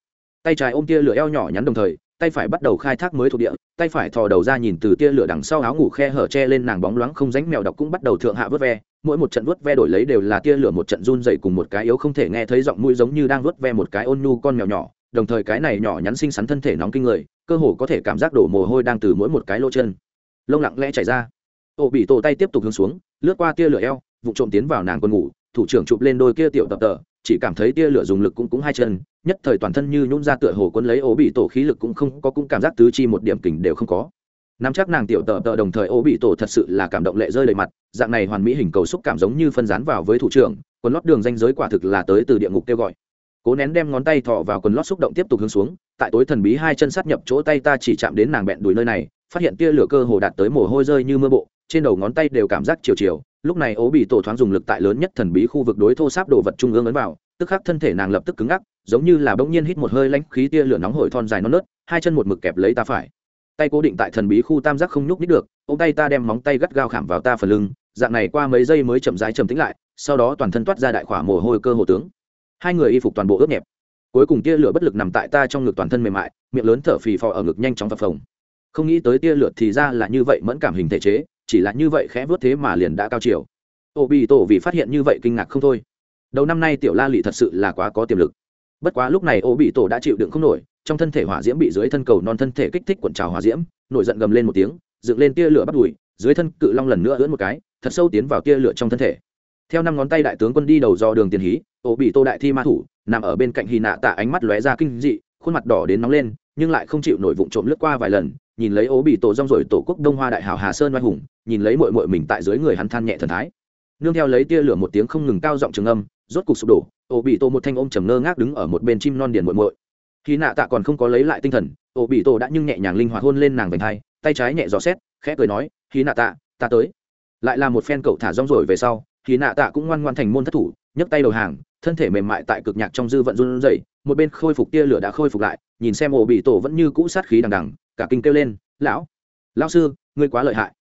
A: Tay trái ôm tia lửa eo nhỏ nhắn đồng thời tay phải bắt đầu khai thác mới thuộc địa, tay phải thò đầu ra nhìn từ tia lửa đằng sau áo ngủ khe hở che lên nàng bóng loáng không ránh mèo đọc cũng bắt đầu thượng hạ vớt ve. Mỗi một trận vớt ve đổi lấy đều là tia lửa một trận run dậy cùng một cái yếu không thể nghe thấy giọng mũi giống như đang vớt ve một cái ôn nhu con mèo nhỏ, đồng thời cái này nhỏ nhắn xinh xắn thân thể nóng kinh người, cơ hồ có thể cảm giác đổ mồ hôi đang từ mỗi một cái lỗ chân. Lông lặng lẽ chảy ra. Ổ bị tổ tay tiếp tục hướng xuống, lướt qua tia lửa eo vụ trộm tiến vào nàng còn ngủ, thủ trưởng chụp lên đôi kia tiểu tập tờ chỉ cảm thấy tia lửa dùng lực cũng cũng hai chân, nhất thời toàn thân như nhún ra tựa hồ quân lấy ố bị tổ khí lực cũng không có, cũng cảm giác tứ chi một điểm kình đều không có. Nắm chắc nàng tiểu tờ tờ đồng thời ố bị tổ thật sự là cảm động lệ rơi đầy mặt, dạng này hoàn mỹ hình cầu xúc cảm giống như phân rán vào với thủ trưởng, quần lót đường danh giới quả thực là tới từ địa ngục kêu gọi. Cố nén đem ngón tay thọ vào quần lót xúc động tiếp tục hướng xuống, tại tối thần bí hai chân sát nhập chỗ tay ta chỉ chạm đến nàng bẹn đùi nơi này, phát hiện tia lửa cơ hồ đạt tới mồ hôi rơi như mưa bộ trên đầu ngón tay đều cảm giác chiều chiều. Lúc này, ố bị tổ thoáng dùng lực tại lớn nhất thần bí khu vực đối thô sáp đồ vật trung ương ấn vào, tức khắc thân thể nàng lập tức cứng ngắc, giống như là bỗng nhiên hít một hơi lãnh khí tia lửa nóng hổi thon dài non nớt, hai chân một mực kẹp lấy ta phải. Tay cố định tại thần bí khu tam giác không nhúc nít được ô tay ta đem móng tay gắt gao khảm vào ta phần lưng, dạng này qua mấy giây mới chậm rãi trầm tĩnh lại, sau đó toàn thân toát ra đại khỏa mồ hôi cơ hồ tướng. Hai người y phục toàn bộ ướt nhẹp. Cuối cùng tia lửa bất lực nằm tại ta trong ngực toàn thân mềm mại, miệng lớn thở phì phò ở ngực nhanh chóng phập phồng. Không nghĩ tới tia lửa thì ra là như vậy mẫn cảm hình thể chế chỉ là như vậy khẽ vớt thế mà liền đã cao chiều. Ô bị tổ vì phát hiện như vậy kinh ngạc không thôi. Đầu năm nay tiểu la lị thật sự là quá có tiềm lực. Bất quá lúc này ô bị tổ đã chịu đựng không nổi, trong thân thể hỏa diễm bị dưới thân cầu non thân thể kích thích cuộn trào hỏa diễm, nổi giận gầm lên một tiếng, dựng lên tia lửa bắt đùi, dưới thân cự long lần nữa ưỡn một cái, thật sâu tiến vào tia lửa trong thân thể. Theo năm ngón tay đại tướng quân đi đầu do đường tiền hí ô bị tô đại thi ma thủ, nằm ở bên cạnh hy nạ tạ ánh mắt lóe ra kinh dị, khuôn mặt đỏ đến nóng lên, nhưng lại không chịu nổi vụng trộm lướt qua vài lần, nhìn lấy ố bị tổ rong rồi tổ quốc đông hoa đại hảo hà sơn oai hùng nhìn lấy mội mội mình tại dưới người hắn than nhẹ thần thái. Nương theo lấy tia lửa một tiếng không ngừng cao giọng trường âm, rốt cục sụp đổ ổ bị tổ một thanh ôm trầm ngơ ngác đứng ở một bên chim non điền muội muội. Khi nạ tạ còn không có lấy lại tinh thần ổ bị tổ đã nhưng nhẹ nhàng linh hoạt hôn lên nàng vành thai, tay trái nhẹ dò xét, khẽ cười nói, khi nạ tạ, ta tới. Lại là một phen cậu thả rong rồi về sau, khi nạ tạ cũng ngoan ngoan thành môn thất thủ, nhấc tay đầu hàng, thân thể mềm mại tại cực nhạc trong dư vận run rẩy, một bên khôi phục tia lửa đã khôi phục lại, nhìn xem ổ bị tổ vẫn như cũ sát khí đằng đằng, cả kinh kêu lên, lão lão sư, ngươi quá lợi hại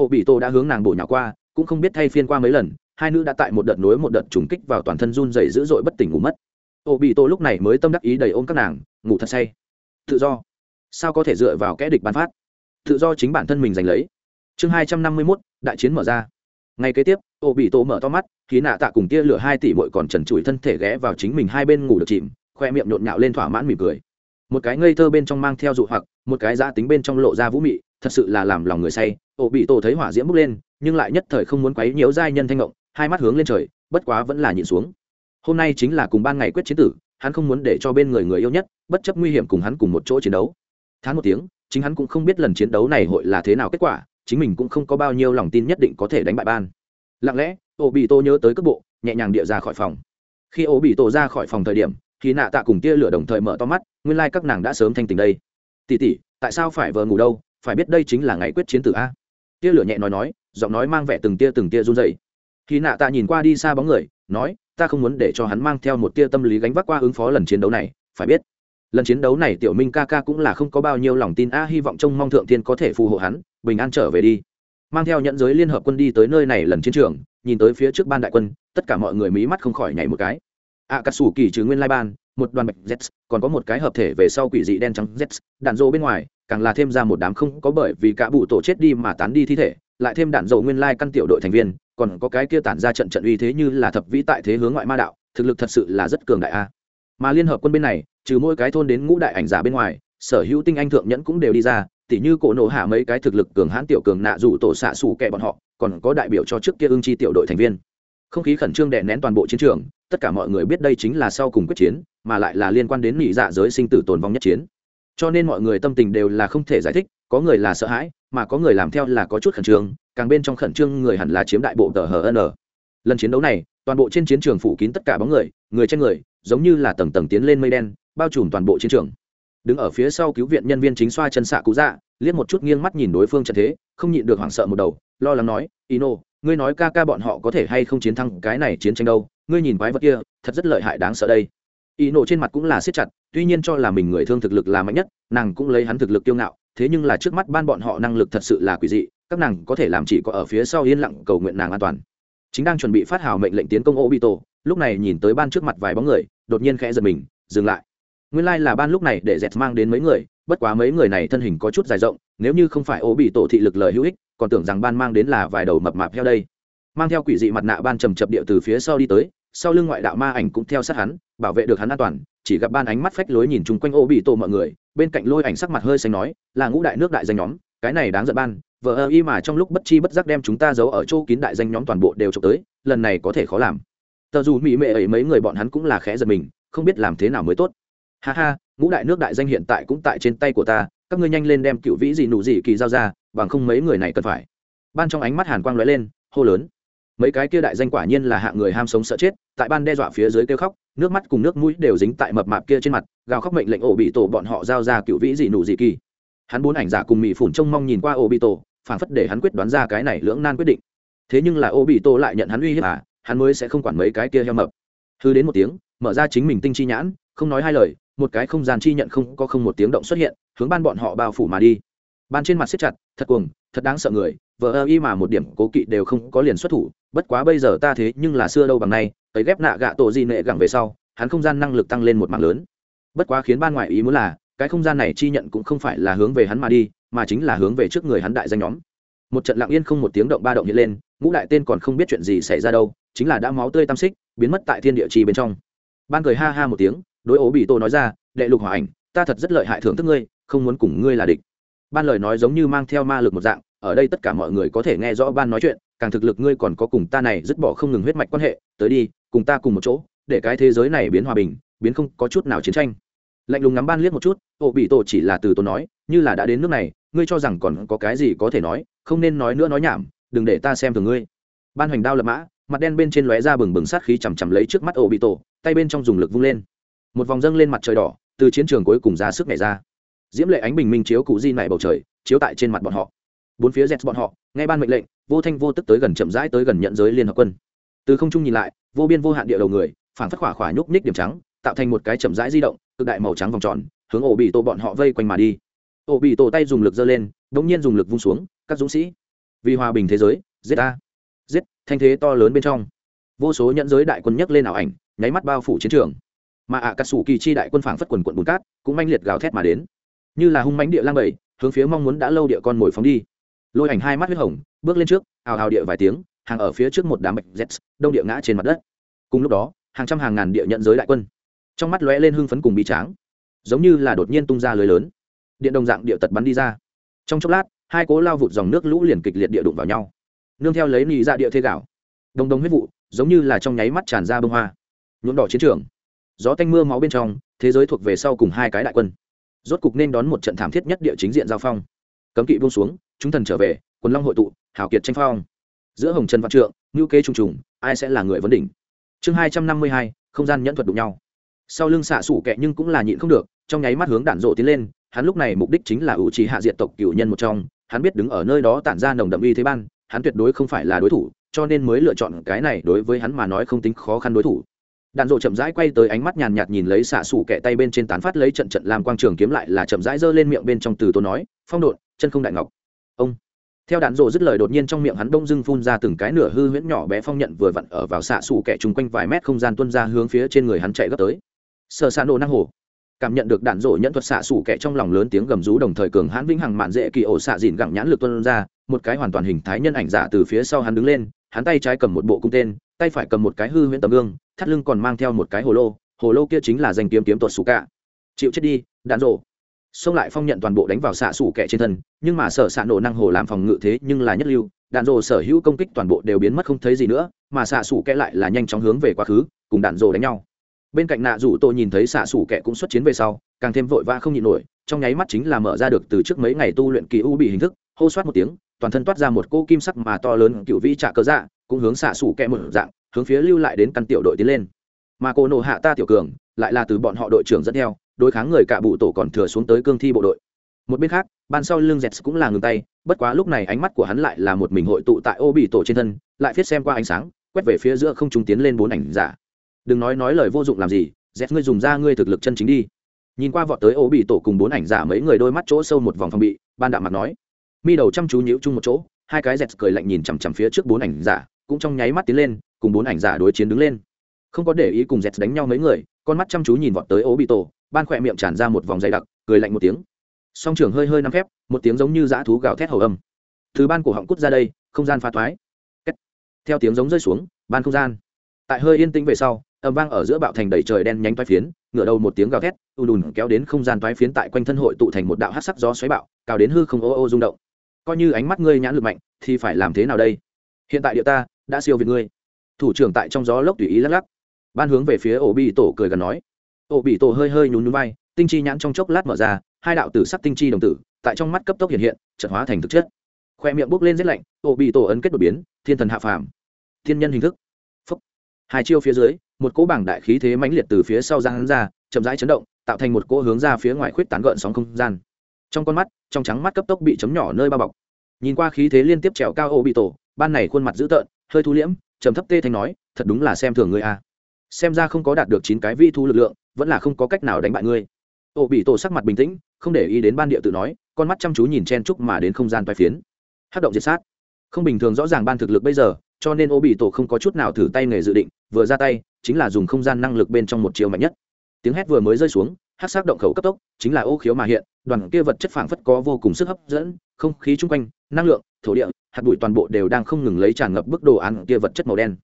A: ô bị tổ đã hướng nàng bổ nhỏ qua, cũng không biết thay phiên qua mấy lần, hai nữ đã tại một đợt nối một đợt trùng kích vào toàn thân run dày dữ dội bất tỉnh ngủ mất. Ô bị tô lúc này mới tâm đắc ý đầy ôm các nàng, ngủ thật say. Tự do. Sao có thể dựa vào kẽ địch bán phát? Tự do chính bản thân mình giành lấy. Chương hai trăm năm mươi mốt, đại chiến mở ra. Ngay kế tiếp, ô bị tô mở to mắt, khí nạ tạ cùng tia lửa hai tỷ bội còn trần trụi thân thể ghé vào chính mình hai bên ngủ được chìm, khoe miệng nhộn nhạo lên thỏa mãn mỉm cười. Một cái ngây thơ bên trong mang theo dụ hoặc, một cái giã tính bên trong lộ ra vũ mị, thật sự là làm lòng người say ô bị tổ thấy hỏa diễm bốc lên, nhưng lại nhất thời không muốn quấy nhiễu giai nhân thanh ngộng, hai mắt hướng lên trời, bất quá vẫn là nhìn xuống. Hôm nay chính là cùng ban ngày quyết chiến tử, hắn không muốn để cho bên người người yêu nhất, bất chấp nguy hiểm cùng hắn cùng một chỗ chiến đấu. Tháng một tiếng, chính hắn cũng không biết lần chiến đấu này hội là thế nào kết quả, chính mình cũng không có bao nhiêu lòng tin nhất định có thể đánh bại ban. Lặng lẽ ô bị tô nhớ tới cước bộ, nhẹ nhàng địa ra khỏi phòng. Khi ô bị tổ ra khỏi phòng thời điểm, thì nạ tạ cùng tia lửa đồng thời mở to mắt, nguyên lai、like、các nàng đã sớm thanh tình đây. Tỉ tỉ tại sao phải vờ ngủ đâu? Phải biết đây chính là ngày quyết chiến tử a tia lửa nhẹ nói nói, giọng nói mang vẻ từng tia từng tia run dày khi nạ tạ nhìn qua đi xa bóng người, nói, ta không muốn để cho hắn mang theo một tia tâm lý gánh vác qua ứng phó lần chiến đấu này, phải biết, lần chiến đấu này tiểu minh ca ca cũng là không có bao nhiêu lòng tin, a, hy vọng trông mong thượng Thiên có thể phù hộ hắn, bình an trở về đi. Mang theo nhận giới liên hợp quân đi tới nơi này lần chiến trường, nhìn tới phía trước ban đại quân, tất cả mọi người mí mắt không khỏi nhảy một cái. A cà sủ kỳ trừ nguyên lai ban, một đoàn bạch z còn có một cái hợp thể về sau quỷ dị đen trắng z đạn rô bên ngoài càng là thêm ra một đám không có bởi vì cả bụ tổ chết đi mà tán đi thi thể, lại thêm đạn dầu nguyên lai căn tiểu đội thành viên, còn có cái kia tản ra trận trận uy thế như là thập vĩ tại thế hướng ngoại ma đạo, thực lực thật sự là rất cường đại a. Mà liên hợp quân bên này, trừ mỗi cái thôn đến ngũ đại ảnh giả bên ngoài, sở hữu tinh anh thượng nhẫn cũng đều đi ra, tỉ như cổ nổ hạ mấy cái thực lực cường hãn tiểu cường nạ dù tổ xạ xù kẹ bọn họ, còn có đại biểu cho trước kia ương chi tiểu đội thành viên. Không khí khẩn trương đè nén toàn bộ chiến trường, tất cả mọi người biết đây chính là sau cùng quyết chiến, mà lại là liên quan đến nghỉ dạ giới sinh tử tồn vong nhất chiến cho nên mọi người tâm tình đều là không thể giải thích, có người là sợ hãi, mà có người làm theo là có chút khẩn trương, càng bên trong khẩn trương người hẳn là chiếm đại bộ tờ hn lần chiến đấu này, toàn bộ trên chiến trường phủ kín tất cả bóng người người trên người, giống như là tầng tầng tiến lên mây đen, bao trùm toàn bộ chiến trường. Đứng ở phía sau cứu viện nhân viên chính xoa chân xạ cú dạ liếc một chút nghiêng mắt nhìn đối phương trận thế, không nhịn được hoảng sợ một đầu, lo lắng nói, ino, ngươi nói ca ca bọn họ có thể hay không chiến thắng cái này chiến tranh đâu? Ngươi nhìn quái vật kia, thật rất lợi hại đáng sợ đây ino trên mặt cũng là siết chặt, tuy nhiên cho là mình người thương thực lực là mạnh nhất, nàng cũng lấy hắn thực lực kiêu ngạo, thế nhưng là trước mắt ban bọn họ năng lực thật sự là quỷ dị, các nàng có thể làm chỉ có ở phía sau yên lặng cầu nguyện nàng an toàn. Chính đang chuẩn bị phát hào mệnh lệnh tiến công obito, lúc này nhìn tới ban trước mặt vài bóng người, đột nhiên khẽ giật mình, dừng lại. Nguyên lai、like、là ban lúc này để dẹt mang đến mấy người, bất quá mấy người này thân hình có chút dài rộng, nếu như không phải ô bị tổ thị lực lời hữu ích, còn tưởng rằng ban mang đến là vài đầu mập mạp theo đây. Mang theo quỷ dị mặt nạ ban trầm chập địa từ phía sau đi tới sau lưng ngoại đạo ma ảnh cũng theo sát hắn, bảo vệ được hắn an toàn, chỉ gặp ban ánh mắt phách lối nhìn chung quanh ô bị tổ mọi người, bên cạnh lôi ảnh sắc mặt hơi xanh nói, là ngũ đại nước đại danh nhóm, cái này đáng giận ban vợ ơ y mà trong lúc bất chi bất giác đem chúng ta giấu ở chỗ kín đại danh nhóm toàn bộ đều trộm tới, lần này có thể khó làm. Tờ dù mỹ mệ ấy mấy người bọn hắn cũng là khẽ giật mình, không biết làm thế nào mới tốt. Ha ha, ngũ đại nước đại danh hiện tại cũng tại trên tay của ta, các ngươi nhanh lên đem cựu vĩ gì nụ gì kỳ giao ra, bằng không mấy người này cần phải. Ban trong ánh mắt hàn quang lóe lên, hô lớn mấy cái kia đại danh quả nhiên là hạng người ham sống sợ chết, tại ban đe dọa phía dưới kêu khóc, nước mắt cùng nước mũi đều dính tại mập mạp kia trên mặt, gào khóc mệnh lệnh ổ bị tổ bọn họ giao ra cựu vĩ dị nụ dị kỳ. Hắn bốn ảnh giả cùng mỹ phủn trông mong nhìn qua ổ bị tổ, phản phất để hắn quyết đoán ra cái này lưỡng nan quyết định. Thế nhưng là ổ bị tổ lại nhận hắn uy hiếp à hắn mới sẽ không quản mấy cái kia heo mập. Hư đến một tiếng, mở ra chính mình tinh chi nhãn, không nói hai lời, một cái không gian chi nhận không, có không một tiếng động xuất hiện, hướng ban bọn họ bao phủ mà đi. Ban trên mặt siết chặt, thật cuồng, thật đáng sợ người vợ ơ y mà một điểm cố kỵ đều không có liền xuất thủ, bất quá bây giờ ta thế nhưng là xưa đâu bằng nay ấy ghép nạ gạ tổ di nệ gẳng về sau, hắn không gian năng lực tăng lên một mạng lớn. Bất quá khiến ban ngoại ý muốn là, cái không gian này chi nhận cũng không phải là hướng về hắn mà đi, mà chính là hướng về trước người hắn đại danh nhóm. Một trận lặng yên không một tiếng động ba động hiện lên, ngũ đại tên còn không biết chuyện gì xảy ra đâu, chính là đã máu tươi tam xích, biến mất tại thiên địa trì bên trong. Ban cười ha ha một tiếng, đối ố bị tô nói ra, đệ lục hỏa ảnh, ta thật rất lợi hại thưởng thức ngươi, không muốn cùng ngươi là địch. Ban lời nói giống như mang theo ma lực một dạng ở đây tất cả mọi người có thể nghe rõ ban nói chuyện, càng thực lực ngươi còn có cùng ta này dứt bỏ không ngừng huyết mạch quan hệ, tới đi, cùng ta cùng một chỗ, để cái thế giới này biến hòa bình, biến không có chút nào chiến tranh. Lạnh lùng ngắm ban liếc một chút, ô, bị tổ chỉ là từ tôi nói, như là đã đến nước này, ngươi cho rằng còn có cái gì có thể nói, không nên nói nữa nói nhảm, đừng để ta xem thường ngươi. Ban hoành đao lập mã, mặt đen bên trên lóe ra bừng bừng sát khí chằm chằm lấy trước mắt ô bị tổ, tay bên trong dùng lực vung lên. Một vòng dâng lên mặt trời đỏ, từ chiến trường cuối cùng ra sức nhảy ra. Diễm lệ ánh bình minh chiếu cụ di này bầu trời, chiếu tại trên mặt bọn họ bốn phía dẹt bọn họ ngay ban mệnh lệnh, vô thanh vô tức tới gần chậm rãi tới gần nhận giới liên hợp quân. Từ không trung nhìn lại, vô biên vô hạn địa đầu người phản phất khỏa khỏa nhúc nhích điểm trắng, tạo thành một cái chậm rãi di động, cực đại màu trắng vòng tròn, hướng ổ bị tổ bọn họ vây quanh mà đi. Ổ bị tổ tay dùng lực giơ lên, đống nhiên dùng lực vung xuống, các dũng sĩ. Vì hòa bình thế giới, giết ta. Giết, thanh thế to lớn bên trong. Vô số nhẫn giới đại quân nhấc lên ảo ảnh, nháy mắt bao phủ chiến trường. Mà ạ cà sủ kỳ chi đại quân phảng phất quần quận bùn cát, cũng manh liệt gào thét mà đến. Như là hung mánh địa lang bầy hướng phía mong muốn đã lâu địa con mồi phóng đi lôi ảnh hai mắt huyết hồng, bước lên trước, ào ào địa vài tiếng, hàng ở phía trước một đám bạch z đông địa ngã trên mặt đất. Cùng lúc đó, hàng trăm hàng ngàn địa nhận giới đại quân. Trong mắt lóe lên hưng phấn cùng bị tráng, giống như là đột nhiên tung ra lưới lớn. Điện đồng dạng địa tật bắn đi ra. Trong chốc lát, hai cố lao vụt dòng nước lũ liền kịch liệt địa đụng vào nhau. Nương theo lấy nị ra dạ địa thê gạo, đồng đồng huyết vụ, giống như là trong nháy mắt tràn ra bông hoa. Nhuộm đỏ chiến trường. Gió tanh mưa máu bên trong, thế giới thuộc về sau cùng hai cái đại quân. Rốt cục nên đón một trận thảm thiết nhất địa chính diện giao phong. Cấm kỵ buông xuống chúng thần trở về, quần long hội tụ hảo kiệt tranh phong. Giữa hồng trần văn trượng ngữ kế trùng trùng, ai sẽ là người vấn đỉnh? Chương hai trăm năm mươi hai, không gian nhẫn thuật đụng nhau. Sau lưng xạ sủ kẹ nhưng cũng là nhịn không được, trong nháy mắt hướng đạn rộ tiến lên, hắn lúc này mục đích chính là ủ trì hạ diện tộc cựu nhân một trong, hắn biết đứng ở nơi đó tản ra nồng đậm uy thế ban, hắn tuyệt đối không phải là đối thủ, cho nên mới lựa chọn cái này đối với hắn mà nói không tính khó khăn đối thủ. Đạn rộ chậm rãi quay tới ánh mắt nhàn nhạt nhìn lấy xạ xủ kẹ tay bên trên tán phát lấy trận trận làm quang trường kiếm lại là chậm rãi giơ lên miệng bên trong từ tôi nói, phong độn, chân không đại ngọc ông. Theo đạn rộ dứt lời đột nhiên trong miệng hắn đông dưng phun ra từng cái nửa hư huyễn nhỏ bé phong nhận vừa vặn ở vào xạ xù kẻ chung quanh vài mét không gian tuân ra hướng phía trên người hắn chạy gấp tới. Sợ xạ nổ năng hồ cảm nhận được đạn rộ nhẫn thuật xạ xù kẻ trong lòng lớn tiếng gầm rú đồng thời cường hãn vĩnh hằng mạn dễ kỳ ổ xạ dìn gẳng nhãn lực tuân ra, một cái hoàn toàn hình thái nhân ảnh giả từ phía sau hắn đứng lên, hắn tay trái cầm một bộ cung tên, tay phải cầm một cái hư huyễn tấm gương, thắt lưng còn mang theo một cái hồ lô hồ lô kia chính là danh kiếm kiếm tuột xù cả chịu chết đi, đạn rộ xông lại phong nhận toàn bộ đánh vào xạ xủ kẻ trên thân, nhưng mà sở xạ nổ năng hồ làm phòng ngự thế nhưng là nhất lưu, đạn rồ sở hữu công kích toàn bộ đều biến mất không thấy gì nữa, mà xạ xủ kẻ lại là nhanh chóng hướng về quá khứ, cùng đạn rồ đánh nhau. Bên cạnh nạ rủ tôi nhìn thấy xạ xủ kẻ cũng xuất chiến về sau, càng thêm vội vã không nhịn nổi, trong nháy mắt chính là mở ra được từ trước mấy ngày tu luyện kỳ u bị hình thức, hô soát một tiếng, toàn thân toát ra một cô kim sắc mà to lớn cựu vĩ trạ cơ dạ cũng hướng xạ xủ kẻ một dạng, hướng phía lưu lại đến căn tiểu đội tiến lên. Mà cô nổ hạ ta tiểu cường, lại là từ bọn họ đội trưởng dẫn theo đối kháng người cả bụ tổ còn thừa xuống tới cương thi bộ đội. Một bên khác, ban sau lưng dẹt cũng là ngừng tay, bất quá lúc này ánh mắt của hắn lại là một mình hội tụ tại ô bị tổ trên thân, lại viết xem qua ánh sáng, quét về phía giữa không trung tiến lên bốn ảnh giả. Đừng nói nói lời vô dụng làm gì dẹt ngươi dùng ra ngươi thực lực chân chính đi. Nhìn qua vọt tới ô bị tổ cùng bốn ảnh giả mấy người đôi mắt chỗ sâu một vòng phòng bị, ban đạm mặt nói. Mi đầu chăm chú nhíu chung một chỗ, hai cái dẹt cười lạnh nhìn chằm chằm phía trước bốn ảnh giả, cũng trong nháy mắt tiến lên, cùng bốn ảnh giả đối chiến đứng lên. Không có để ý cùng dẹt đánh nhau mấy người, con mắt chăm chú nhìn vọt tới ô bị tổ ban khỏe miệng tràn ra một vòng dày đặc, cười lạnh một tiếng. Song trường hơi hơi nắm phép một tiếng giống như dã thú gào thét hầu âm. Thứ ban cổ họng cút ra đây, không gian phá thoái. Theo tiếng giống rơi xuống, ban không gian. Tại hơi yên tĩnh về sau, âm vang ở giữa bạo thành đầy trời đen nhánh toái phiến, ngửa đầu một tiếng gào thét ù đùn kéo đến không gian toái phiến tại quanh thân hội tụ thành một đạo hát sắc gió xoáy bạo, cào đến hư không ô ô rung động. Coi như ánh mắt ngươi nhãn lực mạnh, thì phải làm thế nào đây? Hiện tại địa ta đã siêu việt ngươi. Thủ trưởng tại trong gió lốc tùy ý lắc lắc. Ban hướng về phía ổ bi tổ cười gần nói ổ bị tổ hơi hơi nhún nhún vai, tinh chi nhãn trong chốc lát mở ra, hai đạo tử sắc tinh chi đồng tử, tại trong mắt cấp tốc hiện hiện trận hóa thành thực chất. Khoe miệng bốc lên rét lạnh ổ bị tổ ấn kết đột biến, thiên thần hạ phàm. Thiên nhân hình thức. Phúc. hai chiêu phía dưới, một cỗ bảng đại khí thế mãnh liệt từ phía sau giang ra, chậm rãi chấn động, tạo thành một cỗ hướng ra phía ngoài khuyết tán gợn sóng không gian. Trong con mắt, trong trắng mắt cấp tốc bị chấm nhỏ nơi bao bọc. Nhìn qua khí thế liên tiếp trèo cao ô bị tổ, ban này khuôn mặt dữ tợn, hơi thu liễm, trầm thấp tê thanh nói, thật đúng là xem thường ngươi a xem ra không có đạt được chín cái vi thu lực lượng, vẫn là không có cách nào đánh bại ngươi. Ô bị tổ sắc mặt bình tĩnh, không để ý đến ban địa tự nói, con mắt chăm chú nhìn chen chúc mà đến không gian toai phiến. Hát động diệt sát. Không bình thường rõ ràng ban thực lực bây giờ, cho nên ô bị tổ không có chút nào thử tay nghề dự định, vừa ra tay, chính là dùng không gian năng lực bên trong một chiều mạnh nhất. Tiếng hét vừa mới rơi xuống hát sắc động khẩu cấp tốc, chính là ô khiếu mà hiện, đoàn kia vật chất phảng phất có vô cùng sức hấp dẫn, không khí chung quanh, năng lượng, thổ địa, hạt bụi toàn bộ đều đang không ngừng lấy tràn ngập bức đồ ăn kia vật chất màu đen.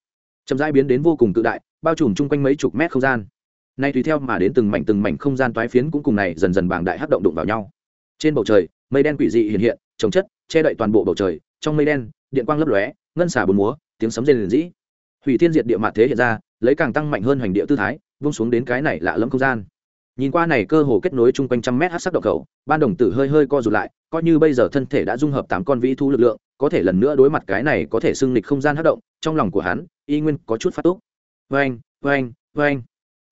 A: Chậm rãi biến đến vô cùng tự đại bao trùm chung quanh mấy chục mét không gian. Nay tùy theo mà đến từng mảnh từng mảnh không gian toái phiến cũng cùng này dần dần bảng đại hấp động đụng vào nhau. Trên bầu trời, mây đen quỷ dị hiện hiện, trồng chất, che đậy toàn bộ bầu trời. Trong mây đen, điện quang lấp lóe, ngân xả bốn múa, tiếng sấm rền rĩ. Hủy thiên diệt địa mạt thế hiện ra, lấy càng tăng mạnh hơn hoành địa tư thái, vung xuống đến cái này lạ lẫm không gian. Nhìn qua này cơ hồ kết nối chung quanh trăm mét hát sắc động khẩu, ban đồng tử hơi hơi co rụt lại, coi như bây giờ thân thể đã dung hợp tám con vĩ thu lực lượng, có thể lần nữa đối mặt cái này có thể xưng lịch không gian hát động, trong lòng của hắn, y nguyên có chút phát túc vang vang vang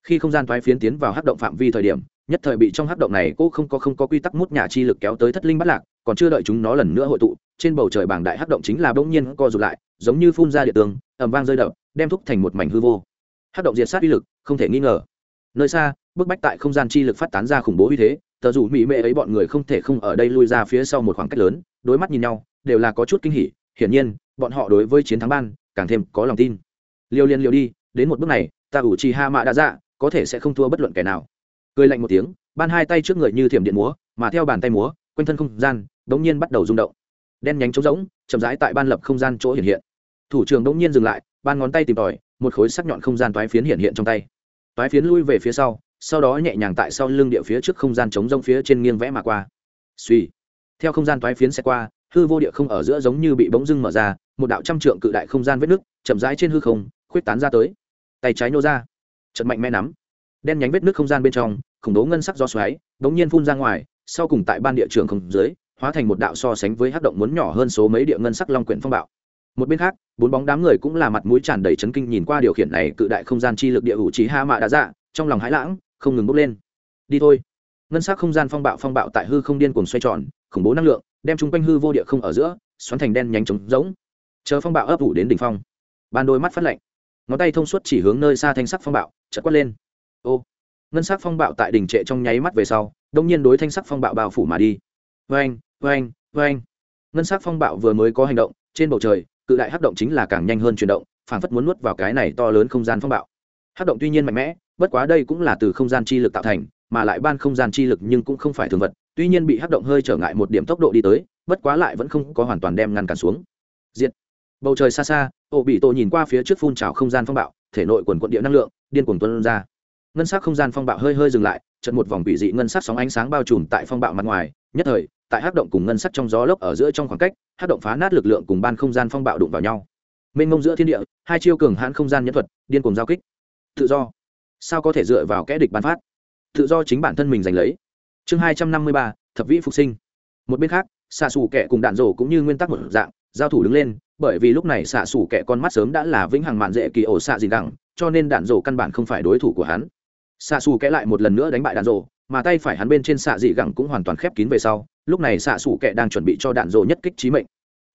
A: khi không gian toái phiến tiến vào hắc động phạm vi thời điểm, nhất thời bị trong hắc động này cô không có không có quy tắc mút nhà chi lực kéo tới thất linh bắt lạc, còn chưa đợi chúng nó lần nữa hội tụ, trên bầu trời bảng đại hắc động chính là bỗng nhiên co rụt lại, giống như phun ra địa tường ẩm vang rơi đập, đem thúc thành một mảnh hư vô. Hắc động diệt sát uy lực, không thể nghi ngờ. Nơi xa, bức bách tại không gian chi lực phát tán ra khủng bố uy thế, tờ dù mỹ mệ ấy bọn người không thể không ở đây lui ra phía sau một khoảng cách lớn, đối mắt nhìn nhau, đều là có chút kinh hỉ, hiển nhiên, bọn họ đối với chiến thắng ban, càng thêm có lòng tin. Liều liền liều đi đến một bước này, ta ủ trì hạ mạ đã dạ có thể sẽ không thua bất luận kẻ nào. Cười lạnh một tiếng, ban hai tay trước người như thiểm điện múa, mà theo bàn tay múa, quanh thân không gian, đống nhiên bắt đầu rung động. Đen nhánh trống rỗng, chậm rãi tại ban lập không gian chỗ hiện hiện. Thủ trưởng đống nhiên dừng lại, ban ngón tay tìm tòi, một khối sắc nhọn không gian toái phiến hiện hiện trong tay. Toái phiến lui về phía sau sau đó nhẹ nhàng tại sau lưng địa phía trước không gian trống rỗng phía trên nghiêng vẽ mà qua. Suy theo không gian toái phiến sẽ qua, hư vô địa không ở giữa giống như bị bỗng dưng mở ra, một đạo trăm trượng cự đại không gian vết nước chậm rãi trên hư không, khuyết tán ra tới tay trái nô ra. Trận mạnh mẽ nắm. Đen nhánh vết nước không gian bên trong, khủng bố ngân sắc do xoáy bỗng nhiên phun ra ngoài, sau cùng tại ban địa trường không dưới, hóa thành một đạo so sánh với hát động muốn nhỏ hơn số mấy địa ngân sắc long quyển phong bạo. Một bên khác, bốn bóng đám người cũng là mặt mũi tràn đầy chấn kinh nhìn qua điều khiển này cự đại không gian chi lực địa hữu trí ha mạ đã dạ trong lòng hãi lãng, không ngừng bốc lên. Đi thôi. Ngân sắc không gian phong bạo phong bạo tại hư không điên cuồng xoay tròn, khủng bố năng lượng, đem chung quanh hư vô địa không ở giữa, xoắn thành đen nhánh trống rỗng. Chờ phong bạo ấp ủ đến đỉnh phong. Ban đôi mắt phát lạnh ngón tay thông suốt chỉ hướng nơi xa thanh sắc phong bạo, chợt quát lên. Ô, ngân sắc phong bạo tại đỉnh trệ trong nháy mắt về sau, đông nhiên đối thanh sắc phong bạo bao phủ mà đi. Vang vang vang ngân sắc phong bạo vừa mới có hành động, trên bầu trời, cự đại hắc động chính là càng nhanh hơn chuyển động phản phất muốn nuốt vào cái này to lớn không gian phong bạo. Hắc động tuy nhiên mạnh mẽ, bất quá đây cũng là từ không gian chi lực tạo thành, mà lại ban không gian chi lực nhưng cũng không phải thường vật, tuy nhiên bị hắc động hơi trở ngại một điểm tốc độ đi tới, bất quá lại vẫn không có hoàn toàn đem ngăn cản xuống. Diệt. Bầu trời xa xa ổ bị tổ nhìn qua phía trước phun trào không gian phong bạo, thể nội quần quận địa năng lượng, điên cuồng tuân ra. Ngân sắc không gian phong bạo hơi hơi dừng lại trận một vòng quỷ dị ngân sắc sóng ánh sáng bao trùm tại phong bạo mặt ngoài, nhất thời, tại hát động cùng ngân sắc trong gió lốc ở giữa trong khoảng cách hát động phá nát lực lượng cùng ban không gian phong bạo đụng vào nhau. Mênh mông giữa thiên địa, hai chiêu cường hãn không gian nhân thuật, điên cuồng giao kích. Tự do. Sao có thể dựa vào kẽ địch bán phát? Tự do chính bản thân mình giành lấy. Chương hai trăm năm mươi ba, thập vĩ phục sinh. Một bên khác, xạ xù kẻ cùng đạn rổ cũng như nguyên tắc một dạng, giao thủ đứng lên bởi vì lúc này xạ xù kẻ con mắt sớm đã là vĩnh hằng mạn dễ kỳ ổ xạ gì đẳng cho nên đạn rổ căn bản không phải đối thủ của hắn. Xạ xù kẻ lại một lần nữa đánh bại đạn rổ, mà tay phải hắn bên trên xạ dị gẳng cũng hoàn toàn khép kín về sau, lúc này xạ xù kẻ đang chuẩn bị cho đạn rổ nhất kích trí mệnh.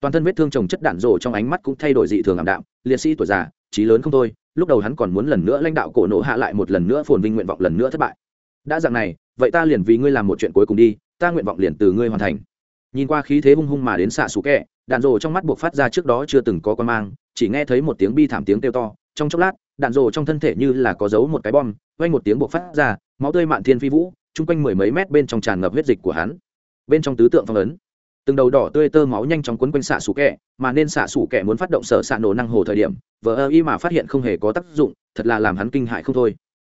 A: Toàn thân vết thương trồng chất đạn rổ trong ánh mắt cũng thay đổi dị thường ảm đạm, liệt sĩ tuổi già, trí lớn không thôi, lúc đầu hắn còn muốn lần nữa lãnh đạo cổ nộ hạ lại một lần nữa phồn vinh nguyện vọng lần nữa thất bại. Đã dạng này, vậy ta liền vì ngươi làm một chuyện cuối cùng đi, ta nguyện vọng liền từ ngươi hoàn thành. Nhìn qua khí thế hung hung mà đến xạ xù kẹ đạn rồ trong mắt buộc phát ra trước đó chưa từng có con mang, chỉ nghe thấy một tiếng bi thảm tiếng kêu to. Trong chốc lát, đạn rồ trong thân thể như là có giấu một cái bom, quanh một tiếng buộc phát ra, máu tươi mạn thiên phi vũ, chung quanh mười mấy mét bên trong tràn ngập huyết dịch của hắn. Bên trong tứ tượng phong ấn, từng đầu đỏ tươi tơ máu nhanh chóng quấn quanh xạ sủ kẹ, mà nên xạ sủ kẹ muốn phát động sở xạ nổ năng hồ thời điểm, vờ ơ y mà phát hiện không hề có tác dụng, thật là làm hắn kinh hại không thôi.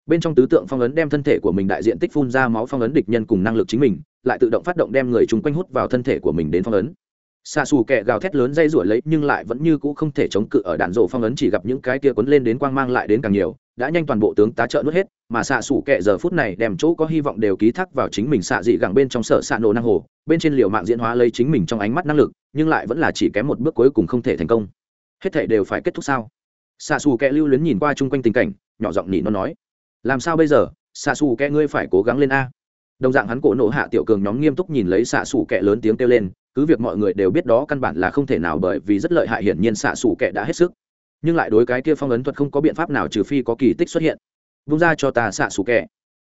A: Bên trong tứ tượng phong ấn đem thân thể của mình đại diện tích phun ra máu phong ấn địch nhân cùng năng lực chính mình, lại tự động phát động đem người chung quanh hút vào thân thể của mình đến phong ấn xa xù kẹ gào thét lớn dây rủa lấy nhưng lại vẫn như cũ không thể chống cự ở đạn rổ phong ấn chỉ gặp những cái kia quấn lên đến quang mang lại đến càng nhiều, đã nhanh toàn bộ tướng tá trợ nuốt hết, mà xạ xù kẹ giờ phút này đem chỗ có hy vọng đều ký thác vào chính mình xạ dị gẳng bên trong sở xạ nổ năng hồ, bên trên liều mạng diễn hóa lấy chính mình trong ánh mắt năng lực, nhưng lại vẫn là chỉ kém một bước cuối cùng không thể thành công. Hết thể đều phải kết thúc sao? Xạ xù kẹ lưu luyến nhìn qua chung quanh tình cảnh, nhỏ giọng nhị nó nói. Làm sao bây giờ? Xạ xù kẹ ngươi phải cố gắng lên a. Đồng dạng hắn cổ nộ hạ tiểu cường nhóm nghiêm túc nhìn lấy xạ xù kẹ lớn tiếng kêu lên cứ việc mọi người đều biết đó căn bản là không thể nào bởi vì rất lợi hại hiển nhiên xạ xù kẹ đã hết sức. Nhưng lại đối cái kia phong ấn thuật không có biện pháp nào trừ phi có kỳ tích xuất hiện. Vung ra cho ta xạ xù kẹ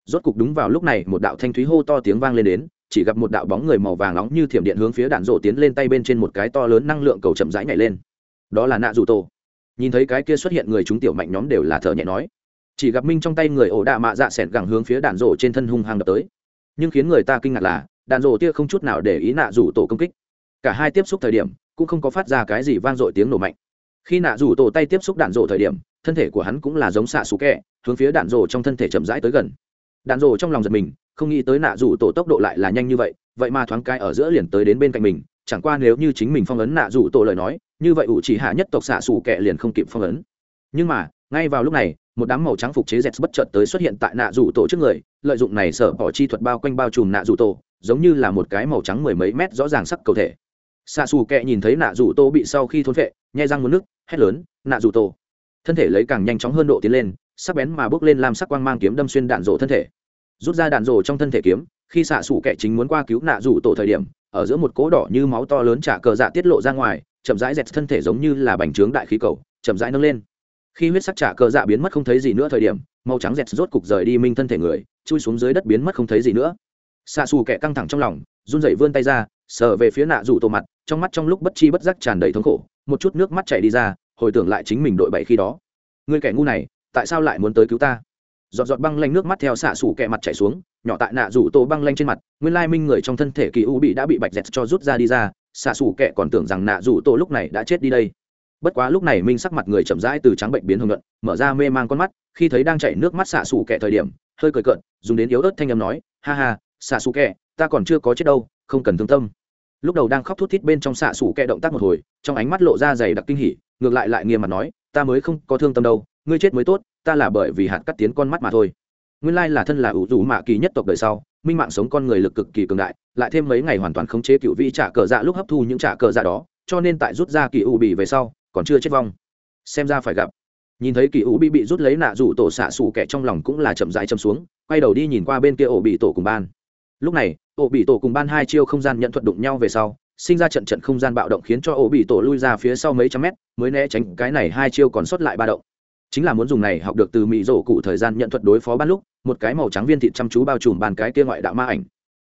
A: rốt cục đúng vào lúc này, một đạo thanh thúy hô to tiếng vang lên đến, chỉ gặp một đạo bóng người màu vàng nóng như thiểm điện hướng phía đạn rộ tiến lên tay bên trên một cái to lớn năng lượng cầu chậm rãi nhảy lên. Đó là nạ dù tổ. Nhìn thấy cái kia xuất hiện người chúng tiểu mạnh nhóm đều là thở nhẹ nói. Chỉ gặp minh trong tay người ổ đạ mạ dạ s ẻ gẳng hướng phía đạn rộ trên thân hung hăng đập tới. Nhưng khiến người ta kinh ngạc là đạn rổ tia không chút nào để ý nạ rủ tổ công kích. Cả hai tiếp xúc thời điểm, cũng không có phát ra cái gì vang dội tiếng nổ mạnh. Khi nạ rủ tổ tay tiếp xúc đạn rổ thời điểm, thân thể của hắn cũng là giống xạ xú kẹ, hướng phía đạn rổ trong thân thể chậm rãi tới gần. Đạn rổ trong lòng giật mình, không nghĩ tới nạ rủ tổ tốc độ lại là nhanh như vậy vậy mà thoáng cái ở giữa liền tới đến bên cạnh mình, chẳng qua nếu như chính mình phong ấn nạ rủ tổ lời nói, như vậy ủ chỉ hạ nhất tộc xạ xù kẹ liền không kịp phong ấn. Nhưng mà, ngay vào lúc này, một đám màu trắng phục chế dẹt bất chợt tới xuất hiện tại nạ rủ tổ trước người, lợi dụng này sở bỏ chi thuật bao quanh bao trùm nạ rủ tổ giống như là một cái màu trắng mười mấy mét rõ ràng sắc cầu thể. Xạ xù kẹ nhìn thấy nạ rủ tô bị sau khi thôn vệ nhai răng một nước hét lớn nạ rủ tô, thân thể lấy càng nhanh chóng hơn độ tiến lên sắc bén mà bước lên làm sắc quang mang kiếm đâm xuyên đạn rổ thân thể. Rút ra đạn rổ trong thân thể kiếm khi xạ xù kẹ chính muốn qua cứu nạ rủ tổ thời điểm ở giữa một cỗ đỏ như máu to lớn trả cờ dạ tiết lộ ra ngoài chậm rãi dẹt thân thể giống như là bành trướng đại khí cầu chậm rãi nâng lên. Khi huyết sắc trả cờ dạ biến mất không thấy gì nữa thời điểm màu trắng dẹt rốt cục rời đi minh thân thể người chui xuống dưới đất biến mất không thấy gì nữa xạ xù kẻ căng thẳng trong lòng, run rẩy vươn tay ra, sờ về phía nạ rủ tổ mặt, trong mắt trong lúc bất chi bất giác tràn đầy thống khổ, một chút nước mắt chảy đi ra, hồi tưởng lại chính mình đội bảy khi đó. Người kẻ ngu này, tại sao lại muốn tới cứu ta? Giọt giọt băng lanh nước mắt theo xạ xù kẹ mặt chảy xuống, nhỏ tại nạ rủ tổ băng lanh trên mặt, nguyên lai minh người trong thân thể kỳ u bị đã bị bạch dẹt cho rút ra đi ra xạ xù kẹ còn tưởng rằng nạ rủ tổ lúc này đã chết đi đây. Bất quá lúc này minh sắc mặt người chậm rãi từ trắng bệnh biến hưng luận mở ra mê man con mắt, khi thấy đang chảy nước mắt xạ xù kẹ thời điểm, hơi cười cợt, dùng đến yếu ớt thanh âm nói, ha ha xạ xù kẹ, ta còn chưa có chết đâu, không cần thương tâm. Lúc đầu đang khóc thút thít bên trong xạ xù kẹ động tác một hồi, trong ánh mắt lộ ra dày đặc kinh hỉ, ngược lại lại nghiêm mặt nói, ta mới không có thương tâm đâu, ngươi chết mới tốt, ta là bởi vì hạt cắt tiến con mắt mà thôi. Nguyên lai là thân là ủ rủ mạ kỳ nhất tộc đời sau, minh mạng sống con người lực cực kỳ cường đại, lại thêm mấy ngày hoàn toàn khống chế cựu vị trả cờ dạ lúc hấp thu những trả cờ dạ đó, cho nên tại rút ra kỳ u bị về sau, còn chưa chết vong. Xem ra phải gặp. Nhìn thấy kỳ u bị bị rút lấy nạ rủ tổ xạ xù kẻ trong lòng cũng là chậm rãi chậm xuống, quay đầu đi nhìn qua bên kia ổ bị tổ cùng ban lúc này, ổ bị tổ cùng ban hai chiêu không gian nhận thuật đụng nhau về sau, sinh ra trận trận không gian bạo động khiến cho ổ bị tổ lui ra phía sau mấy trăm mét, mới né tránh cái này hai chiêu còn sót lại ba động. Chính là muốn dùng này học được từ mỹ rổ cụ thời gian nhận thuật đối phó ban lúc, một cái màu trắng viên thịt chăm chú bao trùm bàn cái kia ngoại đạo ma ảnh.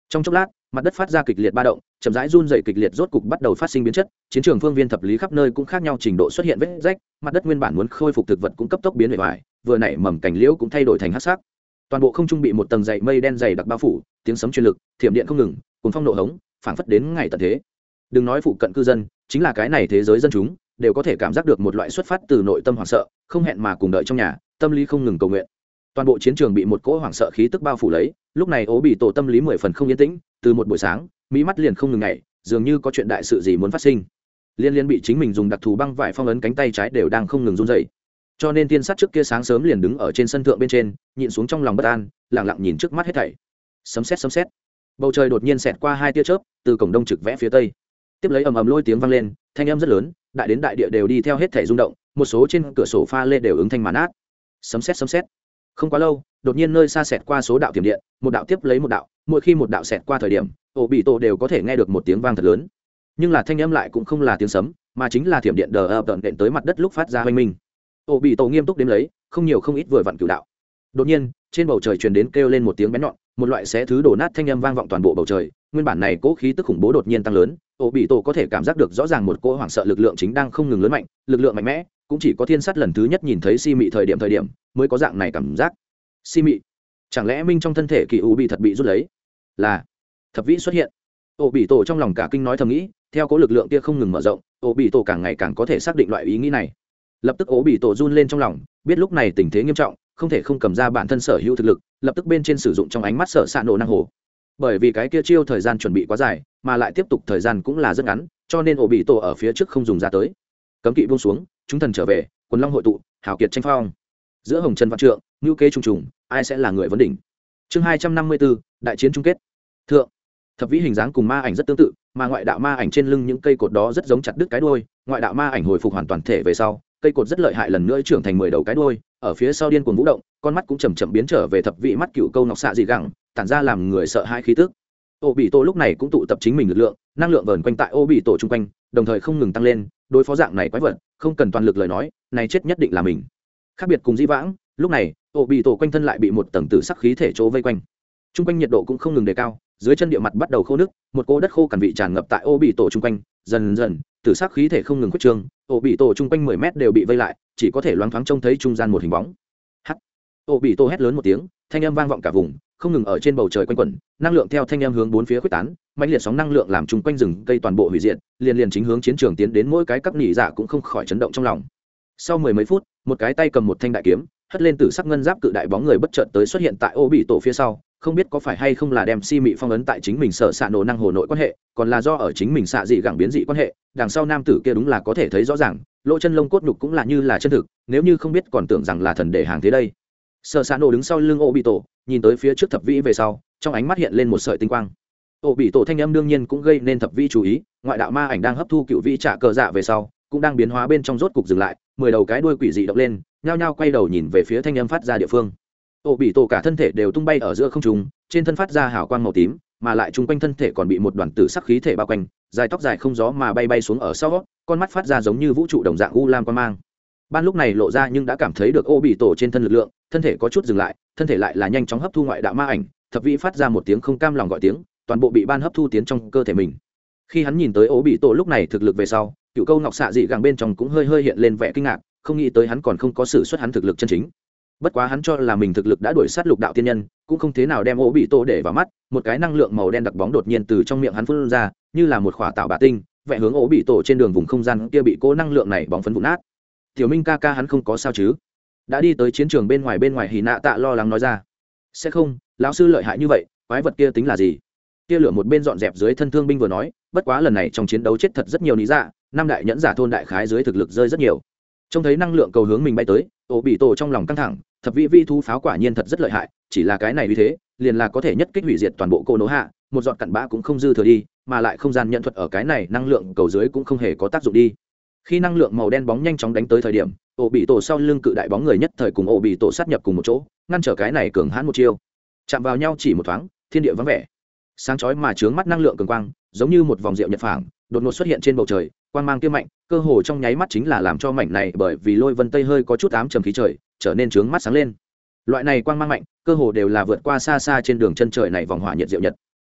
A: Trong chốc lát, mặt đất phát ra kịch liệt ba động, chậm rãi run dày kịch liệt rốt cục bắt đầu phát sinh biến chất, chiến trường phương viên thập lý khắp nơi cũng khác nhau trình độ xuất hiện vết rách, mặt đất nguyên bản muốn khôi phục thực vật cũng cấp tốc biến bề ngoài vừa nảy mầm cảnh liễu cũng thay đổi thành hát sắc toàn bộ không trung bị một tầng dày mây đen dày đặc bao phủ, tiếng sấm truyền lực, thiểm điện không ngừng cùng phong nổ hống, phảng phất đến ngày tận thế. Đừng nói phụ cận cư dân, chính là cái này thế giới dân chúng, đều có thể cảm giác được một loại xuất phát từ nội tâm hoảng sợ, không hẹn mà cùng đợi trong nhà, tâm lý không ngừng cầu nguyện. Toàn bộ chiến trường bị một cỗ hoảng sợ khí tức bao phủ lấy, lúc này ố bị tổ tâm lý mười phần không yên tĩnh, từ một buổi sáng, mỹ mắt liền không ngừng ngày dường như có chuyện đại sự gì muốn phát sinh. Liên liên bị chính mình dùng đặc thù băng vải phong ấn cánh tay trái đều đang không ngừng run dày cho nên tiên sát trước kia sáng sớm liền đứng ở trên sân thượng bên trên nhìn xuống trong lòng bất an lẳng lặng nhìn trước mắt hết thảy. Sấm xét sấm xét bầu trời đột nhiên xẹt qua hai tia chớp, từ cổng đông trực vẽ phía tây. Tiếp lấy ầm ầm lôi tiếng vang lên, thanh âm rất lớn, đại đến đại địa đều đi theo hết thảy rung động, một số trên cửa sổ pha lê đều ứng thanh màn át sấm xét sấm xét không quá lâu, đột nhiên nơi xa xẹt qua số đạo tiềm điện, một đạo tiếp lấy một đạo, mỗi khi một đạo xẹt qua thời điểm, ổ bị tổ đều có thể nghe được một tiếng vang thật lớn. Nhưng là thanh âm lại cũng không là tiếng sấm, mà chính là thiểm điện đờ ập tận đệm tới mặt đất lúc phát ra hoanh minh ổ bị tổ nghiêm túc đếm lấy, không nhiều không ít vừa vặn cửu đạo. Đột nhiên, trên bầu trời truyền đến kêu lên một tiếng bén nhọn, một loại xé thứ đổ nát thanh âm vang vọng toàn bộ bầu trời, nguyên bản này cố khí tức khủng bố đột nhiên tăng lớn ổ bị tổ có thể cảm giác được rõ ràng một cỗ hoảng sợ lực lượng chính đang không ngừng lớn mạnh, lực lượng mạnh mẽ, cũng chỉ có thiên sắt lần thứ nhất nhìn thấy si mị thời điểm thời điểm, mới có dạng này cảm giác. Si mị? Chẳng lẽ minh trong thân thể kỳ u bị thật bị rút lấy? Là, thập vĩ xuất hiện. Ổ bị tổ trong lòng cả kinh nói thầm nghĩ, theo cố lực lượng kia không ngừng mở rộng ổ bị tổ càng ngày càng có thể xác định loại ý nghĩ này lập tức ố bị tổ run lên trong lòng, biết lúc này tình thế nghiêm trọng, không thể không cầm ra bản thân sở hữu thực lực, lập tức bên trên sử dụng trong ánh mắt sợ xạ nổ năng hồ. Bởi vì cái kia chiêu thời gian chuẩn bị quá dài, mà lại tiếp tục thời gian cũng là rất ngắn, cho nên ổ bị tổ ở phía trước không dùng ra tới. Cấm kỵ buông xuống, chúng thần trở về, quần long hội tụ hảo kiệt tranh phong. Giữa hồng trần văn trượng ngữ kế trùng trùng, ai sẽ là người vấn đỉnh? Chương hai trăm năm mươi bốn, đại chiến chung kết. Thượng, thập vĩ hình dáng cùng ma ảnh rất tương tự, mà ngoại đạo ma ảnh trên lưng những cây cột đó rất giống chặt đứt cái đuôi, ngoại đạo ma ảnh hồi phục hoàn toàn thể về sau cây cột rất lợi hại lần nữa trưởng thành mười đầu cái đuôi, ở phía sau điên cuồng vũ động, con mắt cũng chầm chậm biến trở về thập vị mắt cựu câu ngọc xạ dị gẳng, tản ra làm người sợ hãi khí tức. Ô bị tổ lúc này cũng tụ tập chính mình lực lượng, năng lượng vờn quanh tại ô bị tổ chung quanh, đồng thời không ngừng tăng lên, đối phó dạng này quái vật, không cần toàn lực lời nói, này chết nhất định là mình. Khác biệt cùng di vãng, lúc này ô bị tổ quanh thân lại bị một tầng tử sắc khí thể chỗ vây quanh. Chung quanh nhiệt độ cũng không ngừng đề cao, dưới chân địa mặt bắt đầu khô nước một cô đất khô cằn vị tràn ngập tại ô bị tổ chung quanh, dần dần tử sắc khí thể không ngừng khuất trương ô bị tổ chung quanh mười mét đều bị vây lại, chỉ có thể loáng thoáng trông thấy trung gian một hình bóng. Hắt ô bị tổ hét lớn một tiếng, thanh âm vang vọng cả vùng, không ngừng ở trên bầu trời quanh quẩn, năng lượng theo thanh âm hướng bốn phía quyết tán mạnh liệt sóng năng lượng làm chung quanh rừng cây toàn bộ hủy diệt, liền liền chính hướng chiến trường tiến đến mỗi cái cấp nỉ giả cũng không khỏi chấn động trong lòng. Sau mười mấy phút, một cái tay cầm một thanh đại kiếm, hất lên từ sắc ngân giáp cự đại bóng người bất chợt tới xuất hiện tại ô bị tổ phía sau không biết có phải hay không là đem si mị phong ấn tại chính mình sở xạ nổ năng hồ nội quan hệ, còn là do ở chính mình xạ dị gẳng biến dị quan hệ, đằng sau nam tử kia đúng là có thể thấy rõ ràng, lỗ chân lông cốt nhục cũng là như là chân thực, nếu như không biết còn tưởng rằng là thần để hàng thế đây. Sở xạ nổ đứng sau lưng ô bị tổ nhìn tới phía trước thập vĩ về sau, trong ánh mắt hiện lên một sợi tinh quang. Ô bị tổ thanh âm đương nhiên cũng gây nên thập vĩ chú ý, ngoại đạo ma ảnh đang hấp thu cựu vĩ trả cờ dạ về sau, cũng đang biến hóa bên trong rốt cục dừng lại, mười đầu cái đuôi quỷ dị động lên, nhao nhao quay đầu nhìn về phía thanh âm phát ra địa phương ổ bị tổ cả thân thể đều tung bay ở giữa không trung, trên thân phát ra hào quang màu tím, mà lại chung quanh thân thể còn bị một đoàn tử sắc khí thể bao quanh, dài tóc dài không gió mà bay bay xuống ở sau con mắt phát ra giống như vũ trụ đồng dạng u lam quan mang. Ban lúc này lộ ra nhưng đã cảm thấy được ô bị tổ trên thân lực lượng, thân thể có chút dừng lại, thân thể lại là nhanh chóng hấp thu ngoại đạo ma ảnh, thập vĩ phát ra một tiếng không cam lòng gọi tiếng, toàn bộ bị ban hấp thu tiến trong cơ thể mình. Khi hắn nhìn tới Ô bị tổ lúc này thực lực về sau, cựu câu ngọc xạ dị gàng bên trong cũng hơi hơi hiện lên vẻ kinh ngạc, không nghĩ tới hắn còn không có sự xuất hắn thực lực chân chính bất quá hắn cho là mình thực lực đã đuổi sát lục đạo tiên nhân, cũng không thế nào đem ố bị tô để vào mắt, một cái năng lượng màu đen đặc bóng đột nhiên từ trong miệng hắn phun ra, như là một khỏa tạo bà tinh, vẽ hướng ố bị tổ trên đường vùng không gian kia bị cố năng lượng này bóng phấn vụn nát. Tiểu minh ca ca hắn không có sao chứ? Đã đi tới chiến trường bên ngoài bên ngoài hì nạ tạ lo lắng nói ra. Sẽ không, lão sư lợi hại như vậy, quái vật kia tính là gì? Kia lửa một bên dọn dẹp dưới thân thương binh vừa nói, bất quá lần này trong chiến đấu chết thật rất nhiều lý dạ năm đại nhẫn giả thôn đại khái dưới thực lực rơi rất nhiều. Trông thấy năng lượng cầu hướng mình bay tới ổ bị tổ trong lòng căng thẳng thập vị vi thu pháo quả nhiên thật rất lợi hại, chỉ là cái này vì thế, liền là có thể nhất kích hủy diệt toàn bộ cô nỗ hạ, một giọt cặn bã cũng không dư thừa đi, mà lại không gian nhận thuật ở cái này năng lượng cầu dưới cũng không hề có tác dụng đi. Khi năng lượng màu đen bóng nhanh chóng đánh tới thời điểm, ổ bị tổ sau lưng cự đại bóng người nhất thời cùng ổ bị tổ sát nhập cùng một chỗ, ngăn trở cái này cường hãn một chiêu. Chạm vào nhau chỉ một thoáng, thiên địa vắng vẻ. Sáng chói mà chướng mắt năng lượng cường quang, giống như một vòng rượu nhật phảng đột ngột xuất hiện trên bầu trời, quang mang kia mạnh, cơ hồ trong nháy mắt chính là làm cho mảnh này bởi vì lôi vân tây hơi có chút ám trầm khí trời, trở nên trướng mắt sáng lên. Loại này quang mang mạnh, cơ hồ đều là vượt qua xa xa trên đường chân trời này vòng hỏa nhiệt diệu nhật.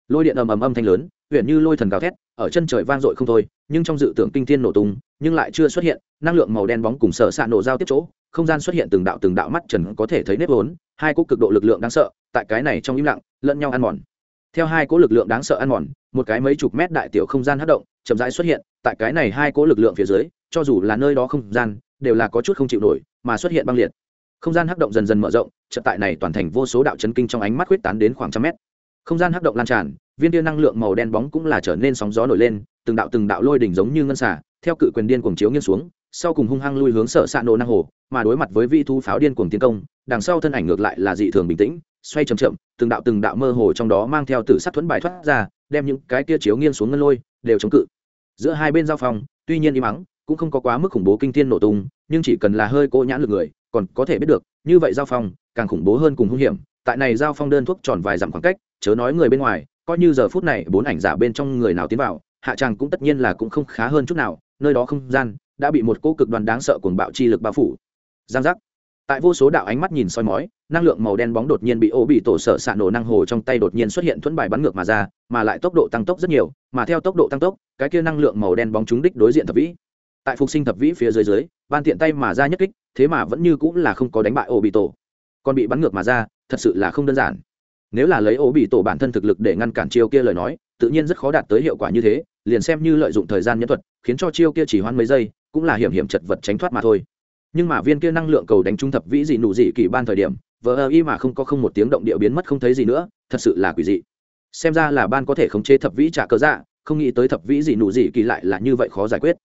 A: Lôi điện ầm ầm âm thanh lớn huyện như lôi thần gào thét, ở chân trời vang dội không thôi, nhưng trong dự tưởng kinh thiên nổ tung, nhưng lại chưa xuất hiện, năng lượng màu đen bóng cùng sở xạ nổ giao tiếp chỗ, không gian xuất hiện từng đạo từng đạo mắt trần có thể thấy nếp vốn, hai cỗ cực độ lực lượng đáng sợ, tại cái này trong im lặng, lẫn nhau ăn mòn theo hai cỗ lực lượng đáng sợ ăn mòn, một cái mấy chục mét đại tiểu không gian hất động, chậm rãi xuất hiện, tại cái này hai cỗ lực lượng phía dưới, cho dù là nơi đó không gian, đều là có chút không chịu nổi, mà xuất hiện băng liệt. Không gian hắc động dần dần mở rộng, chợt tại này toàn thành vô số đạo chấn kinh trong ánh mắt huyết tán đến khoảng trăm mét. Không gian hắc động lan tràn, viên tia năng lượng màu đen bóng cũng là trở nên sóng gió nổi lên, từng đạo từng đạo lôi đỉnh giống như ngân xả theo cự quyền điên cuồng chiếu nghiêng xuống, sau cùng hung hăng lui hướng sở xạ nổ năng hồ, mà đối mặt với vị thu pháo điên cuồng tiến công, đằng sau thân ảnh ngược lại là dị thường bình tĩnh xoay chậm chậm, từng đạo từng đạo mơ hồ trong đó mang theo tử sát thuẫn bài thoát ra, đem những cái kia chiếu nghiêng xuống ngân lôi, đều chống cự. Giữa hai bên giao phòng, tuy nhiên im mắng cũng không có quá mức khủng bố kinh thiên nổ tung, nhưng chỉ cần là hơi cỗ nhãn lực người, còn có thể biết được, như vậy giao phong càng khủng bố hơn cùng hung hiểm. Tại này giao phong đơn thuốc tròn vài dặm khoảng cách, chớ nói người bên ngoài, coi như giờ phút này bốn ảnh giả bên trong người nào tiến vào, hạ tràng cũng tất nhiên là cũng không khá hơn chút nào, nơi đó không gian, đã bị một cỗ cực đoàn đáng sợ cuồng bạo chi lực bao phủ. Giang giác tại vô số đạo ánh mắt nhìn soi mói, năng lượng màu đen bóng đột nhiên bị ô bị tổ sợ xạ nổ năng hồ trong tay đột nhiên xuất hiện thuẫn bài bắn ngược mà ra, mà lại tốc độ tăng tốc rất nhiều, mà theo tốc độ tăng tốc, cái kia năng lượng màu đen bóng trúng đích đối diện thập vĩ. Tại phục sinh thập vĩ phía dưới dưới, ban tiện tay mà ra nhất kích, thế mà vẫn như cũng là không có đánh bại ô bị tổ. Còn bị bắn ngược mà ra, thật sự là không đơn giản. Nếu là lấy ô bị tổ bản thân thực lực để ngăn cản chiêu kia lời nói, tự nhiên rất khó đạt tới hiệu quả như thế, liền xem như lợi dụng thời gian nhân thuật, khiến cho chiêu kia chỉ hoan mấy giây, cũng là hiểm hiểm chật vật tránh thoát mà thôi nhưng mà viên kia năng lượng cầu đánh trung thập vĩ dị nụ dị kỳ ban thời điểm, vờ ơ y mà không có không một tiếng động địa biến mất không thấy gì nữa, thật sự là quỷ dị. Xem ra là ban có thể khống chế thập vĩ trả cớ dạ không nghĩ tới thập vĩ dị nụ dị kỳ lại là như vậy khó giải quyết.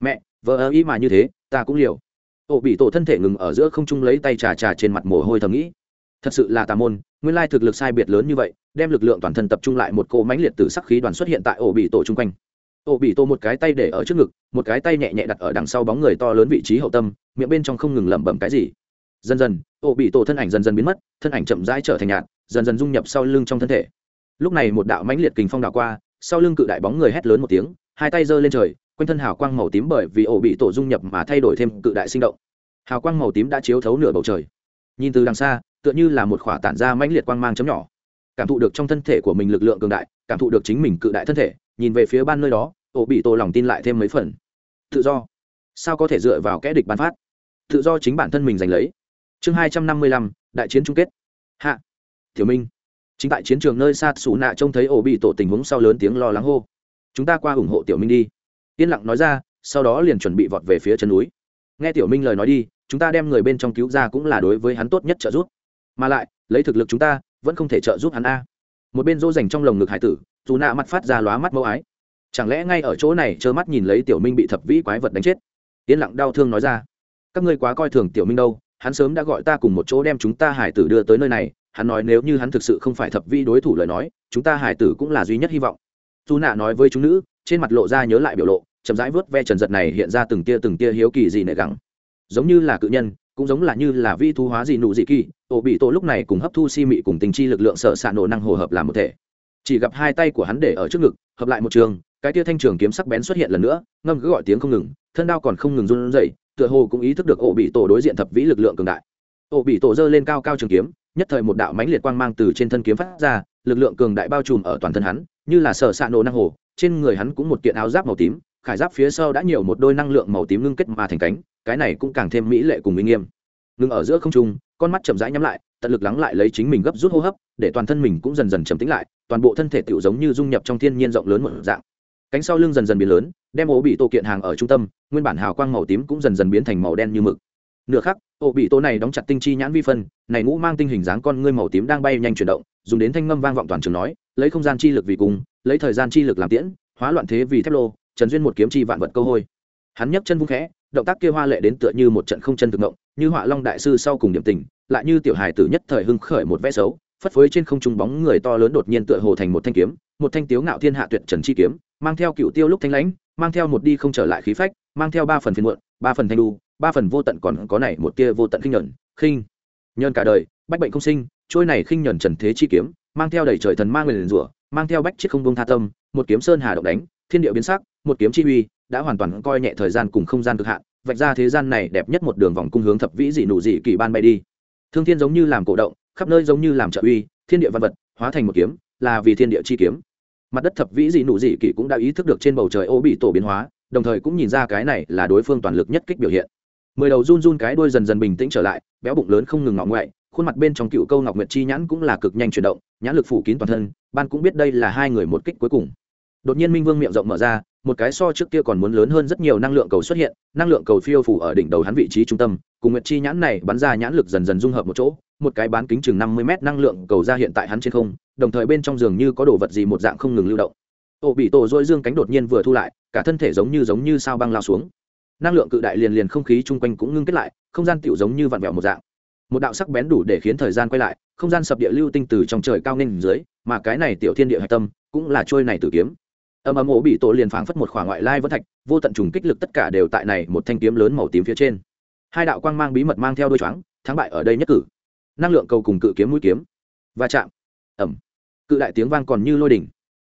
A: Mẹ, vờ ơ y mà như thế, ta cũng liều. Ổ bị tổ thân thể ngừng ở giữa không trung lấy tay trà trà trên mặt mồ hôi thầm nghĩ. Thật sự là tà môn, nguyên lai thực lực sai biệt lớn như vậy, đem lực lượng toàn thân tập trung lại một cỗ mãnh liệt từ sắc khí đoàn xuất hiện tại ổ bị tổ chung quanh ổ bị tổ một cái tay để ở trước ngực, một cái tay nhẹ nhẹ đặt ở đằng sau bóng người to lớn vị trí hậu tâm, miệng bên trong không ngừng lẩm bẩm cái gì. Dần dần ổ bị tổ thân ảnh dần dần biến mất, thân ảnh chậm rãi trở thành nhạt, dần dần dung nhập sau lưng trong thân thể. Lúc này một đạo mãnh liệt kình phong đạo qua, sau lưng cự đại bóng người hét lớn một tiếng, hai tay giơ lên trời, quanh thân hào quang màu tím bởi vì ổ bị tổ dung nhập mà thay đổi thêm cự đại sinh động. Hào quang màu tím đã chiếu thấu nửa bầu trời. Nhìn từ đằng xa, tựa như là một khỏa tản ra mãnh liệt quang mang chấm nhỏ. Cảm thụ được trong thân thể của mình lực lượng cường đại, cảm thụ được chính mình cự đại thân thể nhìn về phía ban nơi đó, ổ bị tổ lòng tin lại thêm mấy phần. Tự do. Sao có thể dựa vào kẽ địch ban phát? Tự do chính bản thân mình giành lấy. Chương hai trăm năm mươi lăm, đại chiến chung kết. Hạ. Tiểu minh. Chính tại chiến trường nơi xa xù nạ trông thấy ổ bị tổ tình huống sau lớn tiếng lo lắng hô. Chúng ta qua ủng hộ tiểu minh đi. Yên lặng nói ra, sau đó liền chuẩn bị vọt về phía chân núi. Nghe tiểu minh lời nói đi, chúng ta đem người bên trong cứu ra cũng là đối với hắn tốt nhất trợ giúp. Mà lại, lấy thực lực chúng ta, vẫn không thể trợ giúp hắn a. Một bên dỗ dành trong lồng ngực hải tử dù nạ mặt phát ra lóa mắt mẫu ái. Chẳng lẽ ngay ở chỗ này trơ mắt nhìn lấy tiểu minh bị thập vĩ quái vật đánh chết? Yên lặng đau thương nói ra. Các ngươi quá coi thường tiểu minh đâu, hắn sớm đã gọi ta cùng một chỗ đem chúng ta hải tử đưa tới nơi này, hắn nói nếu như hắn thực sự không phải thập vĩ đối thủ lời nói, chúng ta hải tử cũng là duy nhất hy vọng. Dù nạ nói với chúng nữ, trên mặt lộ ra nhớ lại biểu lộ, chậm rãi vớt ve trần giật này hiện ra từng tia từng tia hiếu kỳ gì nệ gắng giống như là cự nhân, cũng giống là như là vi thu hóa gì nụ dị kỳ ổ bị tổ lúc này cùng hấp thu si mị cùng tình chi lực lượng sợ xạ nổ năng hồ hợp làm một thể chỉ gặp hai tay của hắn để ở trước ngực, hợp lại một trường, cái tia thanh trường kiếm sắc bén xuất hiện lần nữa, ngâm cứ gọi tiếng không ngừng, thân đao còn không ngừng run rẩy, tựa hồ cũng ý thức được ổ bị tổ đối diện thập vĩ lực lượng cường đại. Ổ bị tổ giơ lên cao cao trường kiếm, nhất thời một đạo mãnh liệt quang mang từ trên thân kiếm phát ra, lực lượng cường đại bao trùm ở toàn thân hắn, như là sở xạ nổ năng hồ, trên người hắn cũng một kiện áo giáp màu tím, khải giáp phía sau đã nhiều một đôi năng lượng màu tím ngưng kết mà thành cánh, cái này cũng càng thêm mỹ lệ cùng minh nghiêm. Ngưng ở giữa không trung, con mắt chậm rãi nhắm lại tận lực lắng lại lấy chính mình gấp rút hô hấp, để toàn thân mình cũng dần dần trầm tĩnh lại, toàn bộ thân thể tựu giống như dung nhập trong thiên nhiên rộng lớn một dạng. Cánh sau lưng dần dần biến lớn, đem ổ bị tô kiện hàng ở trung tâm, nguyên bản hào quang màu tím cũng dần dần biến thành màu đen như mực. Nửa khắc ổ bị tô này đóng chặt tinh chi nhãn vi phân, này ngũ mang tinh hình dáng con ngươi màu tím đang bay nhanh chuyển động, dùng đến thanh ngâm vang vọng toàn trường nói, lấy không gian chi lực vì cùng, lấy thời gian chi lực làm tiễn, hóa loạn thế vì thép lô, trần duyên một kiếm chi vạn vật câu hôi. Hắn nhấc chân vung khẽ, động tác kia hoa lệ đến tựa như một trận không chân thực ngộng như họa long đại sư sau cùng điểm tình, lại như tiểu hài tử nhất thời hưng khởi một vẽ xấu, phất phới trên không trung bóng người to lớn đột nhiên tựa hồ thành một thanh kiếm, một thanh tiếu ngạo thiên hạ tuyệt trần chi kiếm, mang theo cựu tiêu lúc thanh lãnh, mang theo một đi không trở lại khí phách, mang theo ba phần phiền muộn, ba phần thanh đu, ba phần vô tận còn có này một tia vô tận khinh nhẫn khinh nhẫn cả đời, bách bệnh không sinh, trôi này khinh nhẫn trần thế chi kiếm, mang theo đầy trời thần mang người liền rủa, mang theo bách chiếc không buông tha tâm, một kiếm sơn hà động đánh, thiên địa biến sắc, một kiếm chi uy, đã hoàn toàn coi nhẹ thời gian cùng không gian cực hạn vạch ra thế gian này đẹp nhất một đường vòng cung hướng thập vĩ dị nụ dị kỳ ban bay đi. Thương thiên giống như làm cổ động, khắp nơi giống như làm trợ uy, thiên địa văn vật, hóa thành một kiếm, là vì thiên địa chi kiếm. Mặt đất thập vĩ dị nụ dị kỳ cũng đã ý thức được trên bầu trời ô bị tổ biến hóa, đồng thời cũng nhìn ra cái này là đối phương toàn lực nhất kích biểu hiện. Mười đầu run run cái đuôi dần dần bình tĩnh trở lại, béo bụng lớn không ngừng ngọ ngoại khuôn mặt bên trong cựu câu ngọc nguyệt chi nhãn cũng là cực nhanh chuyển động, nhãn lực phủ kín toàn thân, ban cũng biết đây là hai người một kích cuối cùng. Đột nhiên minh vương miệng rộng mở ra một cái so trước kia còn muốn lớn hơn rất nhiều năng lượng cầu xuất hiện, năng lượng cầu phiêu phủ ở đỉnh đầu hắn vị trí trung tâm, cùng nguyệt chi nhãn này bắn ra nhãn lực dần dần dung hợp một chỗ, một cái bán kính chừng năm mươi m năng lượng cầu ra hiện tại hắn trên không, đồng thời bên trong giường như có đồ vật gì một dạng không ngừng lưu động. Ổ bị tổ dôi dương cánh đột nhiên vừa thu lại, cả thân thể giống như giống như sao băng lao xuống. Năng lượng cự đại liền liền không khí chung quanh cũng ngưng kết lại, không gian tựu giống như vặn vẹo một dạng. Một đạo sắc bén đủ để khiến thời gian quay lại, không gian sập địa lưu tinh từ trong trời cao nên dưới, mà cái này tiểu thiên địa hạch tâm, cũng là trôi này tử kiếm âm âm ổ bị tổ liền phảng phất một khoảng ngoại lai vân thạch, vô tận trùng kích lực tất cả đều tại này một thanh kiếm lớn màu tím phía trên. Hai đạo quang mang bí mật mang theo đôi choáng, thắng bại ở đây nhất cử. Năng lượng cầu cùng cự kiếm mũi kiếm. Va chạm. Ẩm cự đại tiếng vang còn như lôi đỉnh.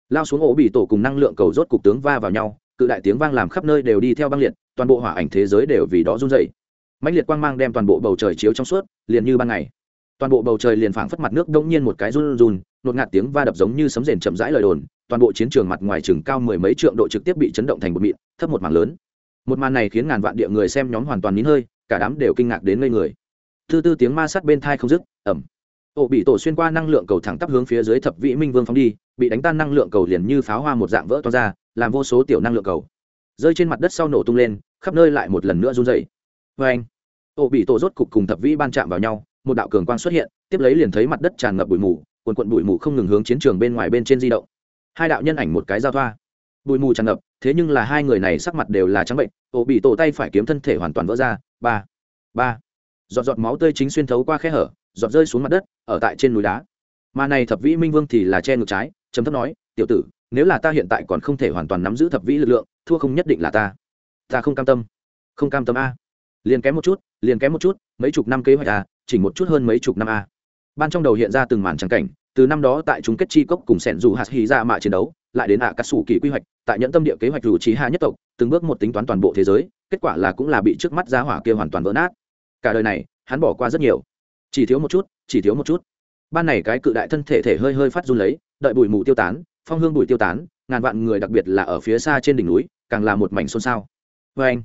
A: Lao xuống ổ bị tổ cùng năng lượng cầu rốt cục tướng va vào nhau, cự đại tiếng vang làm khắp nơi đều đi theo băng liệt, toàn bộ hỏa ảnh thế giới đều vì đó run dày mạnh liệt quang mang đem toàn bộ bầu trời chiếu trong suốt, liền như ban ngày. Toàn bộ bầu trời liền phảng phất mặt nước đông nhiên một cái run run, nột ngạt tiếng va đập giống như sấm rền chậm rãi lời đồn toàn bộ chiến trường mặt ngoài chừng cao mười mấy trượng độ trực tiếp bị chấn động thành một mịn, thấp một mảng lớn. Một màn này khiến ngàn vạn địa người xem nhóm hoàn toàn nín hơi, cả đám đều kinh ngạc đến ngây người. Thứ tư tiếng ma sát bên thai không dứt ẩm ổ bị tổ xuyên qua năng lượng cầu thẳng tắp hướng phía dưới thập vị minh vương phóng đi, bị đánh tan năng lượng cầu liền như pháo hoa một dạng vỡ to ra, làm vô số tiểu năng lượng cầu. Rơi trên mặt đất sau nổ tung lên, khắp nơi lại một lần nữa run dày vê anh ổ bị tổ rốt cục cùng thập vĩ ban chạm vào nhau, một đạo cường quang xuất hiện, tiếp lấy liền thấy mặt đất tràn ngập bụi mù quần quận bụi mù không ngừng hướng chiến trường bên ngoài bên trên di động hai đạo nhân ảnh một cái giao thoa. Bụi mù tràn ngập, thế nhưng là hai người này sắc mặt đều là trắng bệnh ổ bị tổ tay phải kiếm thân thể hoàn toàn vỡ ra, ba ba. Giọt giọt máu tươi chính xuyên thấu qua khe hở, giọt rơi xuống mặt đất, ở tại trên núi đá. Mà này thập vĩ minh vương thì là che ngược trái chấm thấp nói, tiểu tử, nếu là ta hiện tại còn không thể hoàn toàn nắm giữ thập vĩ lực lượng, thua không nhất định là ta. Ta không cam tâm. Không cam tâm a. Liền kém một chút, liền kém một chút, mấy chục năm kế hoạch a chỉ một chút hơn mấy chục năm a. Ban trong đầu hiện ra từng màn trắng cảnh từ năm đó tại Chung kết chi cốc cùng sẻn dù hạt hy ra dạ mạ chiến đấu, lại đến ạ cắt xù kỳ quy hoạch, tại nhẫn tâm địa kế hoạch rủ trí hạ nhất tộc, từng bước một tính toán toàn bộ thế giới, kết quả là cũng là bị trước mắt ra hỏa kia hoàn toàn vỡ nát. Cả đời này, hắn bỏ qua rất nhiều. Chỉ thiếu một chút, chỉ thiếu một chút. Ban này cái cự đại thân thể thể hơi hơi phát run lấy, đợi bụi mù tiêu tán, phong hương bụi tiêu tán, ngàn vạn người đặc biệt là ở phía xa trên đỉnh núi, càng là một mảnh xôn xao. Vê anh,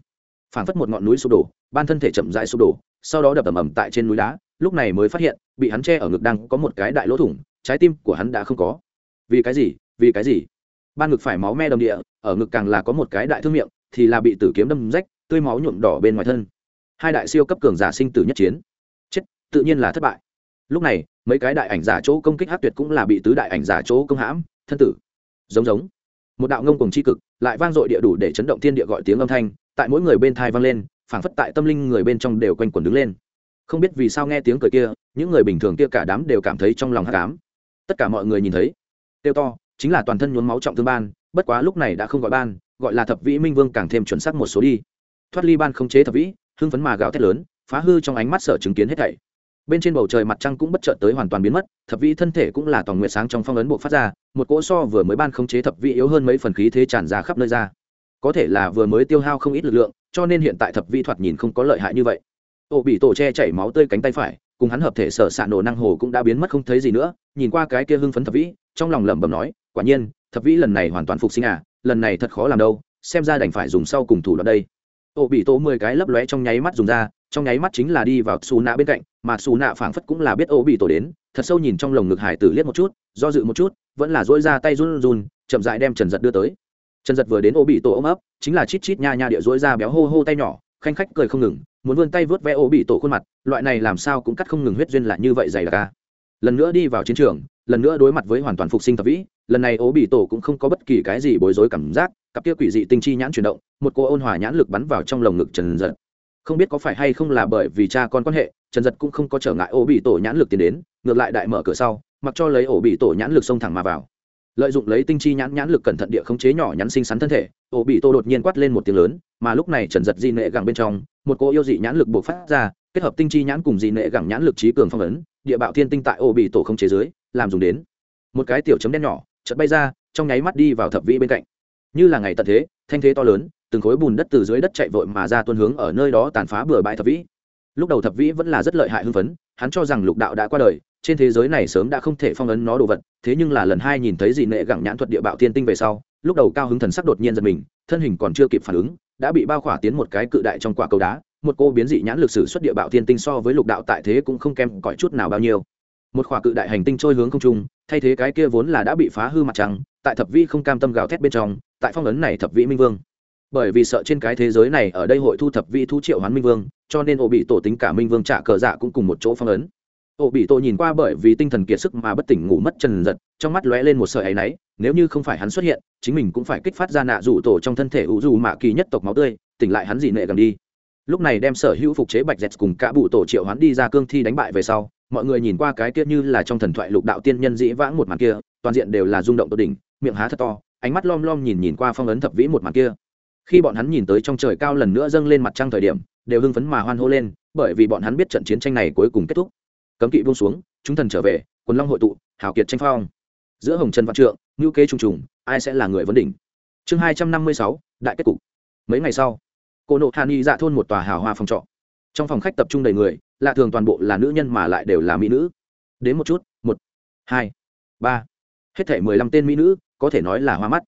A: phảng phất một ngọn núi sụp đổ, ban thân thể chậm rãi sụp đổ, sau đó đập ầm ầm tại trên núi đá, lúc này mới phát hiện, bị hắn che ở ngực đang có một cái đại lỗ thủng trái tim của hắn đã không có. Vì cái gì? Vì cái gì? Ban ngực phải máu me đầm địa, ở ngực càng là có một cái đại thương miệng, thì là bị tử kiếm đâm rách, tươi máu nhuộm đỏ bên ngoài thân. Hai đại siêu cấp cường giả sinh tử nhất chiến. Chết, tự nhiên là thất bại. Lúc này, mấy cái đại ảnh giả chỗ công kích hát tuyệt cũng là bị tứ đại ảnh giả chỗ công hãm, thân tử. Giống giống. Một đạo ngông cùng c h i cực, lại vang dội địa đủ để chấn động thiên địa gọi tiếng âm thanh, tại mỗi người bên thai vang lên, phảng phất tại tâm linh người bên trong đều quanh quẩn đứng lên. Không biết vì sao nghe tiếng cười kia, những người bình thường kia cả đám đều cảm thấy trong lòng hát cám tất cả mọi người nhìn thấy. Tiêu to, chính là toàn thân nhuốm máu trọng thương ban, bất quá lúc này đã không gọi ban, gọi là thập vĩ minh vương càng thêm chuẩn xác một số đi. Thoát ly ban không chế thập vĩ, hưng phấn mà gào thét lớn, phá hư trong ánh mắt sở chứng kiến hết thảy. Bên trên bầu trời mặt trăng cũng bất chợt tới hoàn toàn biến mất, thập vĩ thân thể cũng là toàn nguyện sáng trong phong ấn bộ phát ra, một cỗ so vừa mới ban không chế thập vĩ yếu hơn mấy phần khí thế tràn ra khắp nơi ra. Có thể là vừa mới tiêu hao không ít lực lượng, cho nên hiện tại thập vĩ thoạt nhìn không có lợi hại như vậy. Ổ bị tổ che chảy máu tươi cánh tay phải cùng hắn hợp thể sở s nổ năng hồ cũng đã biến mất không thấy gì nữa, nhìn qua cái kia hưng phấn thập vĩ, trong lòng lẩm bẩm nói, quả nhiên, thập vĩ lần này hoàn toàn phục sinh à lần này thật khó làm đâu, xem ra đành phải dùng sau cùng thủ đoạn đây. Ô bị tổ mười cái lấp lóe trong nháy mắt dùng ra, trong nháy mắt chính là đi vào xù nạ bên cạnh, mà xù nạ phảng phất cũng là biết ô bị tổ đến, thật sâu nhìn trong lồng ngực hải tử liếc một chút, do dự một chút, vẫn là dỗi ra tay run run, chậm dại đem trần giật đưa tới. Trần giật vừa đến ô bị tổ ôm ấp, chính là chít chít nha nha địa dỗi ra béo hô hô tay nhỏ, khanh khách cười không ngừng muốn vươn tay vớt vẽ ổ bị tổ khuôn mặt, loại này làm sao cũng cắt không ngừng huyết duyên là như vậy dày đặc ca lần nữa đi vào chiến trường, lần nữa đối mặt với hoàn toàn phục sinh thập vĩ, lần này ố bị tổ cũng không có bất kỳ cái gì bối rối cảm giác, cặp kia quỷ dị tinh chi nhãn chuyển động, một cô ôn hòa nhãn lực bắn vào trong lồng ngực trần giật không biết có phải hay không là bởi vì cha con quan hệ, trần giật cũng không có trở ngại ổ bị tổ nhãn lực tiến đến, ngược lại đại mở cửa sau, mặc cho lấy ổ bị tổ nhãn lực xông thẳng mà vào. Lợi dụng lấy tinh chi nhãn nhãn lực cẩn thận địa khống chế nhỏ nhắn xinh xắn thân thể ổ bị tổ đột nhiên quát lên một tiếng lớn mà lúc này trần giật di nệ gẳng bên trong, một cô yêu dị nhãn lực buộc phát ra, kết hợp tinh chi nhãn cùng di nệ gẳng nhãn lực trí cường phong ấn, địa bạo thiên tinh tại ô bị tổ không chế dưới, làm dùng đến. Một cái tiểu chấm đen nhỏ, chợt bay ra, trong nháy mắt đi vào thập vĩ bên cạnh. Như là ngày tận thế, thanh thế to lớn, từng khối bùn đất từ dưới đất chạy vội mà ra tuôn hướng ở nơi đó tàn phá bừa bãi thập vĩ. Lúc đầu thập vĩ vẫn là rất lợi hại hưng phấn, hắn cho rằng lục đạo đã qua đời, trên thế giới này sớm đã không thể phong ấn nó đồ vật, thế nhưng là lần hai nhìn thấy dị nệ gẳng nhãn thuật địa bạo thiên tinh về sau, lúc đầu cao hứng thần sắc đột nhiên giật mình, thân hình còn chưa kịp phản ứng đã bị bao khỏa tiến một cái cự đại trong quả cầu đá, một cô biến dị nhãn lực sử xuất địa bạo thiên tinh so với lục đạo tại thế cũng không kém cõi chút nào bao nhiêu. Một khỏa cự đại hành tinh trôi hướng không trung, thay thế cái kia vốn là đã bị phá hư mặt trăng, tại thập vi không cam tâm gào thét bên trong, tại phong ấn này thập vĩ minh vương. Bởi vì sợ trên cái thế giới này ở đây hội thu thập vi thu triệu hoán minh vương, cho nên ổ bị tổ tính cả minh vương trả cờ dạ cũng cùng một chỗ phong ấn ổ bị tổ nhìn qua bởi vì tinh thần kiệt sức mà bất tỉnh ngủ mất trần giật, trong mắt lóe lên một sợi áy náy, nếu như không phải hắn xuất hiện, chính mình cũng phải kích phát ra nạ rủ tổ trong thân thể ủ dù mạ kỳ nhất tộc máu tươi, tỉnh lại hắn dị nệ gần đi. Lúc này đem sở hữu phục chế bạch dẹt cùng cả bụ tổ triệu hắn đi ra cương thi đánh bại về sau, mọi người nhìn qua cái kia như là trong thần thoại lục đạo tiên nhân dĩ vãng một màn kia, toàn diện đều là rung động tột đỉnh, miệng há thật to, ánh mắt lom lom nhìn nhìn qua phong ấn thập vĩ một màn kia. Khi bọn hắn nhìn tới trong trời cao lần nữa dâng lên mặt trăng thời điểm, đều hưng phấn mà hoan hô lên, bởi vì bọn hắn biết trận chiến tranh này cuối cùng kết thúc cấm kỵ buông xuống, chúng thần trở về, quần long hội tụ hảo kiệt tranh phong. Giữa hồng trần văn trượng ngữ kế trùng trùng, ai sẽ là người vấn đỉnh? Chương hai trăm năm mươi sáu, đại kết cục. Mấy ngày sau, cô nộ hàn y dạ thôn một tòa hào hoa phòng trọ. Trong phòng khách tập trung đầy người, lạ thường toàn bộ là nữ nhân mà lại đều là mỹ nữ. Đến một chút, một, hai, ba. Hết thể mười lăm tên mỹ nữ, có thể nói là hoa mắt.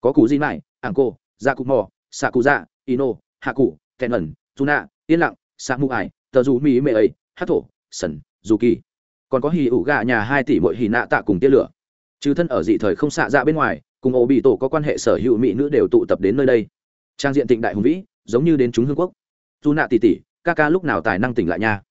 A: Có cụ di mại ảng cô da cụ mò xạ cụ dạ ino hạ cụ thẹn ẩn dù nạ yên lặng xạ mụ ải tờ dù mỹ mệ ấy hát thổ sần dù kỳ. Còn có hì ủ gạ nhà hai tỷ mỗi hì nạ tạ cùng tia lửa. Trừ thân ở dị thời không xạ dạ bên ngoài, cùng ổ bị tổ có quan hệ sở hữu mỹ nữ đều tụ tập đến nơi đây. Trang diện tịnh đại hùng vĩ, giống như đến chúng hương quốc. Dù nạ tỷ tỷ ca ca lúc nào tài năng tỉnh lại nha?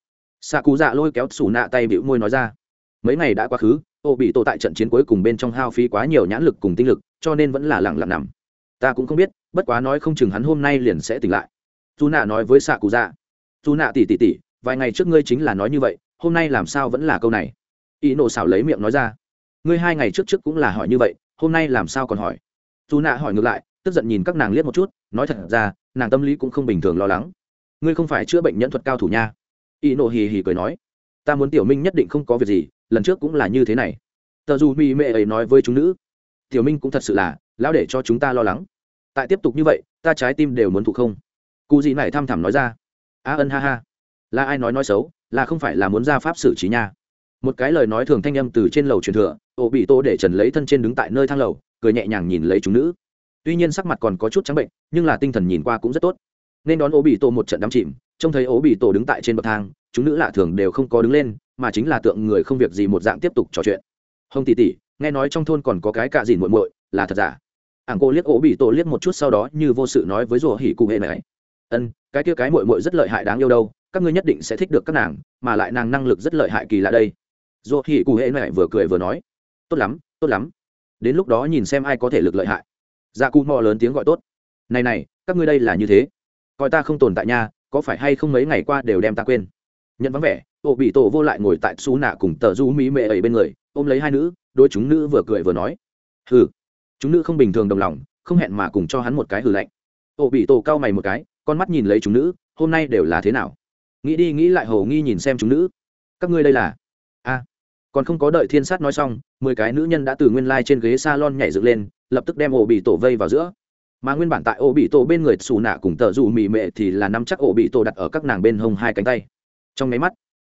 A: Xạ cụ dạ lôi kéo xù nạ tay bịu môi nói ra. Mấy ngày đã quá khứ ô bị tổ tại trận chiến cuối cùng bên trong hao phí quá nhiều nhãn lực cùng tinh lực, cho nên vẫn là lẳng lặng nằm. Ta cũng không biết, bất quá nói không chừng hắn hôm nay liền sẽ tỉnh lại. Dù nạ nói với xạ cụ dạ. Dù nạ tỉ tỉ tỉ, vài ngày trước ngươi chính là nói như vậy hôm nay làm sao vẫn là câu này? Ý nộ xảo lấy miệng nói ra. Ngươi hai ngày trước trước cũng là hỏi như vậy, hôm nay làm sao còn hỏi? Dù nạ hỏi ngược lại, tức giận nhìn các nàng liếc một chút, nói thật ra, nàng tâm lý cũng không bình thường lo lắng. Ngươi không phải chữa bệnh nhân thuật cao thủ nha. Ý nộ hì hì cười nói. Ta muốn tiểu minh nhất định không có việc gì, lần trước cũng là như thế này. Tờ dù mỹ mệ ấy nói với chúng nữ. Tiểu minh cũng thật sự là, lão để cho chúng ta lo lắng. Tại tiếp tục như vậy, ta trái tim đều muốn thụ không. Cụ gì này thăm thẳm nói ra. A ân ha ha. Là ai nói nói xấu? Là không phải là muốn ra pháp xử trí nha. Một cái lời nói thường thanh âm từ trên lầu truyền thừa ô bị tô để trần lấy thân trên đứng tại nơi thang lầu, cười nhẹ nhàng nhìn lấy chúng nữ. Tuy nhiên sắc mặt còn có chút trắng bệnh, nhưng là tinh thần nhìn qua cũng rất tốt. Nên đón ô bị tô một trận đắm chìm, trông thấy ô bị tô đứng tại trên bậc thang, chúng nữ lạ thường đều không có đứng lên, mà chính là tượng người không việc gì một dạng tiếp tục trò chuyện. Hồng tỷ tỷ, nghe nói trong thôn còn có cái cạ dìn muội muội, là thật giả? Ảng cô liếc ô bị tô liếc một chút sau đó như vô sự nói với rùa hỉ cụ hệ này. Ân, cái kia cái muội muội rất lợi hại đáng yêu đâu các ngươi nhất định sẽ thích được các nàng, mà lại nàng năng lực rất lợi hại kỳ lạ đây. Dù hỉ cụ hệ mẹ vừa cười vừa nói, tốt lắm tốt lắm. Đến lúc đó nhìn xem ai có thể lực lợi hại. Dạ cụ mò lớn tiếng gọi tốt, này này, các ngươi đây là như thế. Coi ta không tồn tại nha, có phải hay không mấy ngày qua đều đem ta quên? Nhận vắng vẻ ô bị tổ vô lại ngồi tại xú nạ cùng tờ du mỹ mệ ấy bên người, ôm lấy hai nữ đôi chúng nữ vừa cười vừa nói, hừ. Chúng nữ không bình thường đồng lòng, không hẹn mà cùng cho hắn một cái hừ lạnh. Ô bị tổ cao mày một cái, con mắt nhìn lấy chúng nữ, hôm nay đều là thế nào? Nghĩ đi nghĩ lại hầu nghi nhìn xem chúng nữ. Các ngươi đây là? A còn không có đợi thiên sát nói xong, mười cái nữ nhân đã từ nguyên lai trên ghế s a lon nhảy dựng lên, lập tức đem ổ bị tổ vây vào giữa. Mà nguyên bản tại ổ bị tổ bên người xù nạ cùng tờ dù mì mệ thì là nắm chắc ổ bị tổ đặt ở các nàng bên hông hai cánh tay. Trong nháy mắt,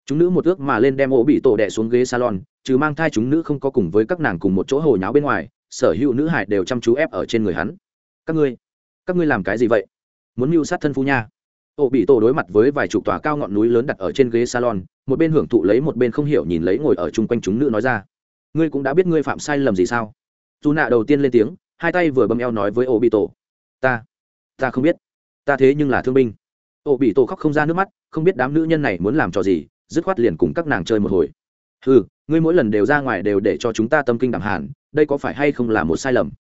A: chúng nữ một ước mà lên đem ổ bị tổ đẻ xuống ghế salon, trừ mang thai chúng nữ không có cùng với các nàng cùng một chỗ hồi nháo bên ngoài, sở hữu nữ hải đều chăm chú ép ở trên người hắn. Các ngươi các ngươi làm cái gì vậy? Muốn mưu sát thân phu nha ổ bị tổ đối mặt với vài chục tòa cao ngọn núi lớn đặt ở trên ghế salon, một bên hưởng thụ lấy một bên không hiểu nhìn lấy ngồi ở chung quanh chúng nữ nói ra. Ngươi cũng đã biết ngươi phạm sai lầm gì sao? Dù nạ đầu tiên lên tiếng, hai tay vừa bấm eo nói với ổ bị tổ. Ta ta không biết. Ta thế nhưng là thương binh. Ổ bị tổ khóc không ra nước mắt, không biết đám nữ nhân này muốn làm trò gì, dứt khoát liền cùng các nàng chơi một hồi. Ừ ngươi mỗi lần đều ra ngoài đều để cho chúng ta tâm kinh đẳng hàn đây có phải hay không là một sai lầm?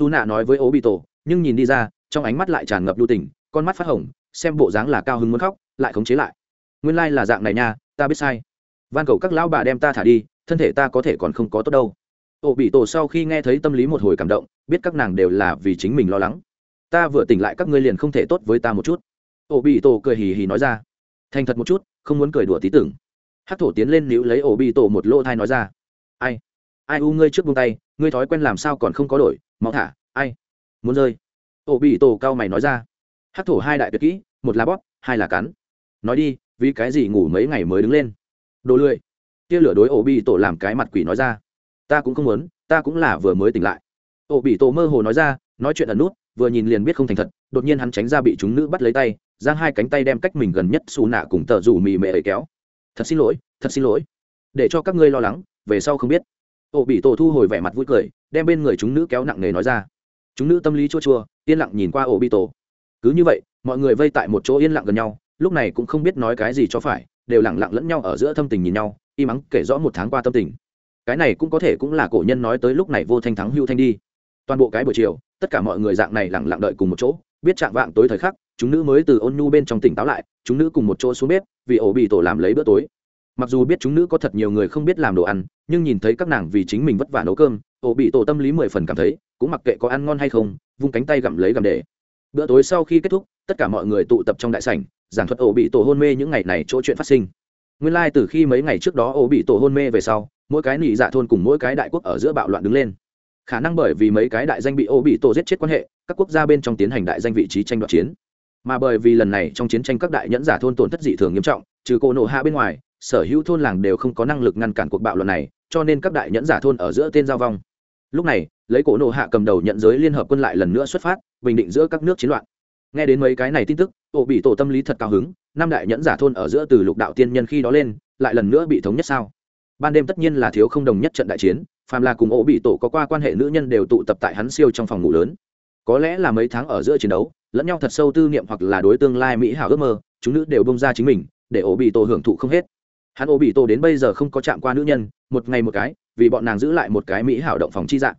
A: Dù nạ nói với ố bị tổ, nhưng nhìn đi ra, trong ánh mắt lại tràn ngập lưu tình, con mắt phát hồng xem bộ dáng là cao hứng muốn khóc, lại khống chế lại. Nguyên lai、like、là dạng này nha, ta biết sai. Van cầu các lão bà đem ta thả đi, thân thể ta có thể còn không có tốt đâu. Ổ bị tổ sau khi nghe thấy tâm lý một hồi cảm động, biết các nàng đều là vì chính mình lo lắng. Ta vừa tỉnh lại các ngươi liền không thể tốt với ta một chút. Ổ bị tổ cười hì hì nói ra. Thành thật một chút, không muốn cười đùa tí tưởng. Hát thổ tiến lên níu lấy ổ bị tổ một lỗ thai nói ra. Ai? Ai u ngươi trước buông tay, ngươi thói quen làm sao còn không có đổi, mau thả, ai? Muốn rơi. Ổ bị tổ cao mày nói ra. Hát thổ hai đại tuyệt kỹ một là bóp, hai là cắn. Nói đi, vì cái gì ngủ mấy ngày mới đứng lên? Đồ lười. Tia lửa đối ổ bị tổ làm cái mặt quỷ nói ra. Ta cũng không muốn, ta cũng là vừa mới tỉnh lại. Ổ bị tổ mơ hồ nói ra, nói chuyện ẩn nút, vừa nhìn liền biết không thành thật, đột nhiên hắn tránh ra bị chúng nữ bắt lấy tay, giang hai cánh tay đem cách mình gần nhất xù nạ cùng tờ rủ mì mệ ấy kéo. Thật xin lỗi, thật xin lỗi. Để cho các ngươi lo lắng, về sau không biết. Ổ bị tổ thu hồi vẻ mặt vui cười, đem bên người chúng nữ kéo nặng nề nói ra. Chúng nữ tâm lý chua chua, yên lặng nhìn qua ổ bị tổ cứ như vậy, mọi người vây tại một chỗ yên lặng gần nhau, lúc này cũng không biết nói cái gì cho phải, đều lặng lặng lẫn nhau ở giữa thâm tình nhìn nhau, y mắng kể rõ một tháng qua tâm tình. Cái này cũng có thể cũng là cổ nhân nói tới lúc này vô thanh thắng hưu thanh đi. Toàn bộ cái buổi chiều, tất cả mọi người dạng này lặng lặng đợi cùng một chỗ, biết chạm vạng tối thời khắc, chúng nữ mới từ ôn nhu bên trong tỉnh táo lại, chúng nữ cùng một chỗ xuống bếp, vì ổ bị tổ làm lấy bữa tối. Mặc dù biết chúng nữ có thật nhiều người không biết làm đồ ăn, nhưng nhìn thấy các nàng vì chính mình vất vả nấu cơm, ổ bị tổ tâm lý mười phần cảm thấy, cũng mặc kệ có ăn ngon hay không, vung cánh tay gặm lấy gặm để bữa tối sau khi kết thúc, tất cả mọi người tụ tập trong đại sảnh, giảng thuật ổ bị tổ hôn mê những ngày này chỗ chuyện phát sinh. Nguyên lai、like、từ khi mấy ngày trước đó ổ bị tổ hôn mê về sau, mỗi cái nị dạ thôn cùng mỗi cái đại quốc ở giữa bạo loạn đứng lên. Khả năng bởi vì mấy cái đại danh bị ổ bị tổ giết chết quan hệ, các quốc gia bên trong tiến hành đại danh vị trí tranh đoạt chiến. Mà bởi vì lần này trong chiến tranh các đại nhẫn giả thôn tổn thất dị thường nghiêm trọng, trừ cô nộ hạ bên ngoài, sở hữu thôn làng đều không có năng lực ngăn cản cuộc bạo loạn này, cho nên các đại nhẫn giả thôn ở giữa tên giao vong lúc này, lấy cổ nộ hạ cầm đầu nhận giới liên hợp quân lại lần nữa xuất phát, bình định giữa các nước chiến loạn. Nghe đến mấy cái này tin tức ổ bị tổ tâm lý thật cao hứng, năm đại nhẫn giả thôn ở giữa từ lục đạo tiên nhân khi đó lên, lại lần nữa bị thống nhất sao? Ban đêm tất nhiên là thiếu không đồng nhất trận đại chiến, phàm là cùng ổ bị tổ có qua quan hệ nữ nhân đều tụ tập tại hắn siêu trong phòng ngủ lớn. Có lẽ là mấy tháng ở giữa chiến đấu, lẫn nhau thật sâu tư niệm hoặc là đối tương lai mỹ hảo ước mơ, chúng nữ đều bông ra chính mình, để ổ bị tổ hưởng thụ không hết. Hắn ổ bị tổ đến bây giờ không có chạm qua nữ nhân, một ngày một cái vì bọn nàng giữ lại một cái mỹ hảo động phòng chi dạng.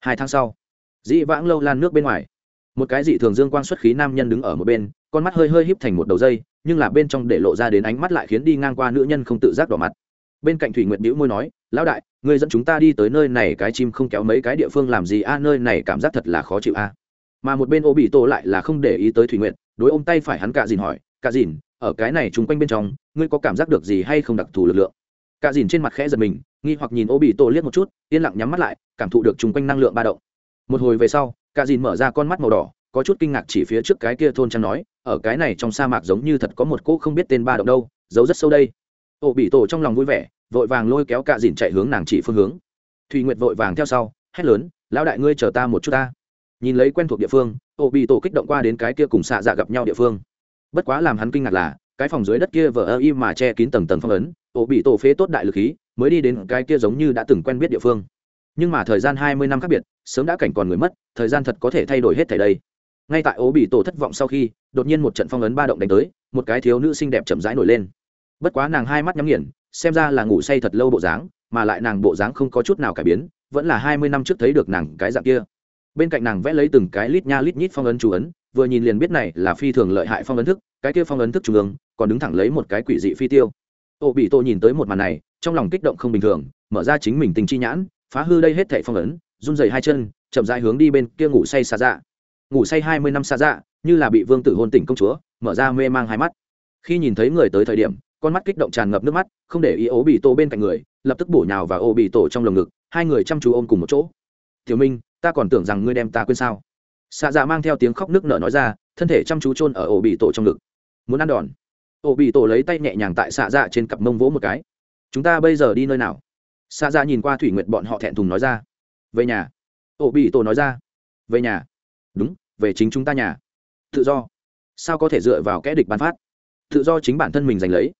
A: Hai tháng sau, dĩ vãng lâu lan nước bên ngoài, một cái dị thường dương quang xuất khí nam nhân đứng ở một bên, con mắt hơi hơi híp thành một đầu dây, nhưng là bên trong để lộ ra đến ánh mắt lại khiến đi ngang qua nữ nhân không tự giác đỏ mặt. Bên cạnh thủy nguyệt bĩu môi nói, lão đại, ngươi dẫn chúng ta đi tới nơi này cái chim không kéo mấy cái địa phương làm gì a? Nơi này cảm giác thật là khó chịu a. Mà một bên ô bị tổ lại là không để ý tới thủy nguyện đối ôm tay phải hắn cạ dìn hỏi, cạ dìn, ở cái này chung quanh bên trong, ngươi có cảm giác được gì hay không đặc thù lực lượng? Cạ dìn trên mặt khẽ giật mình, nghi hoặc nhìn ô bị tổ liếc một chút, yên lặng nhắm mắt lại, cảm thụ được chung quanh năng lượng ba động. Một hồi về sau cạ dìn mở ra con mắt màu đỏ, có chút kinh ngạc chỉ phía trước cái kia thôn trăng nói, ở cái này trong sa mạc giống như thật có một cỗ không biết tên ba động đâu, giấu rất sâu đây. Ô bị tổ trong lòng vui vẻ, vội vàng lôi kéo cạ dìn chạy hướng nàng chỉ phương hướng. Thùy nguyệt vội vàng theo sau, hét lớn, lão đại ngươi chờ ta một chút ta. Nhìn lấy quen thuộc địa phương ô bị tổ kích động qua đến cái kia cùng xạ dạ gặp nhau địa phương. Bất quá làm hắn kinh ngạc là, cái phòng dưới đất kia vờ ơ y mà che kín tầng tầng phong ấn ô bị tổ phế tốt đại lực khí, mới đi đến cái kia giống như đã từng quen biết địa phương. Nhưng mà thời gian hai mươi năm khác biệt, sớm đã cảnh còn người mất, thời gian thật có thể thay đổi hết thảy đây. Ngay tại ố bị tổ thất vọng sau khi, đột nhiên một trận phong ấn ba động đánh tới, một cái thiếu nữ xinh đẹp chậm rãi nổi lên. Bất quá nàng hai mắt nhắm nghiền, xem ra là ngủ say thật lâu bộ dáng, mà lại nàng bộ dáng không có chút nào cải biến, vẫn là hai mươi năm trước thấy được nàng cái dạng kia. Bên cạnh nàng vẽ lấy từng cái lít nha lít nhít phong ấn chú ấn, vừa nhìn liền biết này là phi thường lợi hại phong ấn thức, cái kia phong ấn thức trung ương, còn đứng thẳng lấy một cái quỷ dị phi tiêu ô bị tô nhìn tới một màn này, trong lòng kích động không bình thường, mở ra chính mình tình chi nhãn, phá hư đây hết thảy phong ấn, run dày hai chân, chậm rãi hướng đi bên kia ngủ say xa dạ. Ngủ say hai mươi năm xa dạ như là bị vương tử hôn tỉnh công chúa, mở ra mê mang hai mắt. Khi nhìn thấy người tới thời điểm, con mắt kích động tràn ngập nước mắt, không để ý ố bị tổ bên cạnh người, lập tức bổ nhào và ô bị tổ trong lồng ngực, hai người chăm chú ôm cùng một chỗ. Tiểu minh, ta còn tưởng rằng ngươi đem ta quên sao? Xạ dạ mang theo tiếng khóc nước nở nói ra, thân thể chăm chú chôn ở ổ bị tổ trong ngực. Muốn ăn đòn ổ bị tổ lấy tay nhẹ nhàng tại xạ dạ trên cặp mông vỗ một cái. Chúng ta bây giờ đi nơi nào? Xạ dạ nhìn qua thủy nguyệt bọn họ thẹn thùng nói ra. Về nhà. Ổ bị tổ nói ra. Về nhà. Đúng, về chính chúng ta nhà. Tự do. Sao có thể dựa vào kẽ địch bán phát? Tự do chính bản thân mình giành lấy.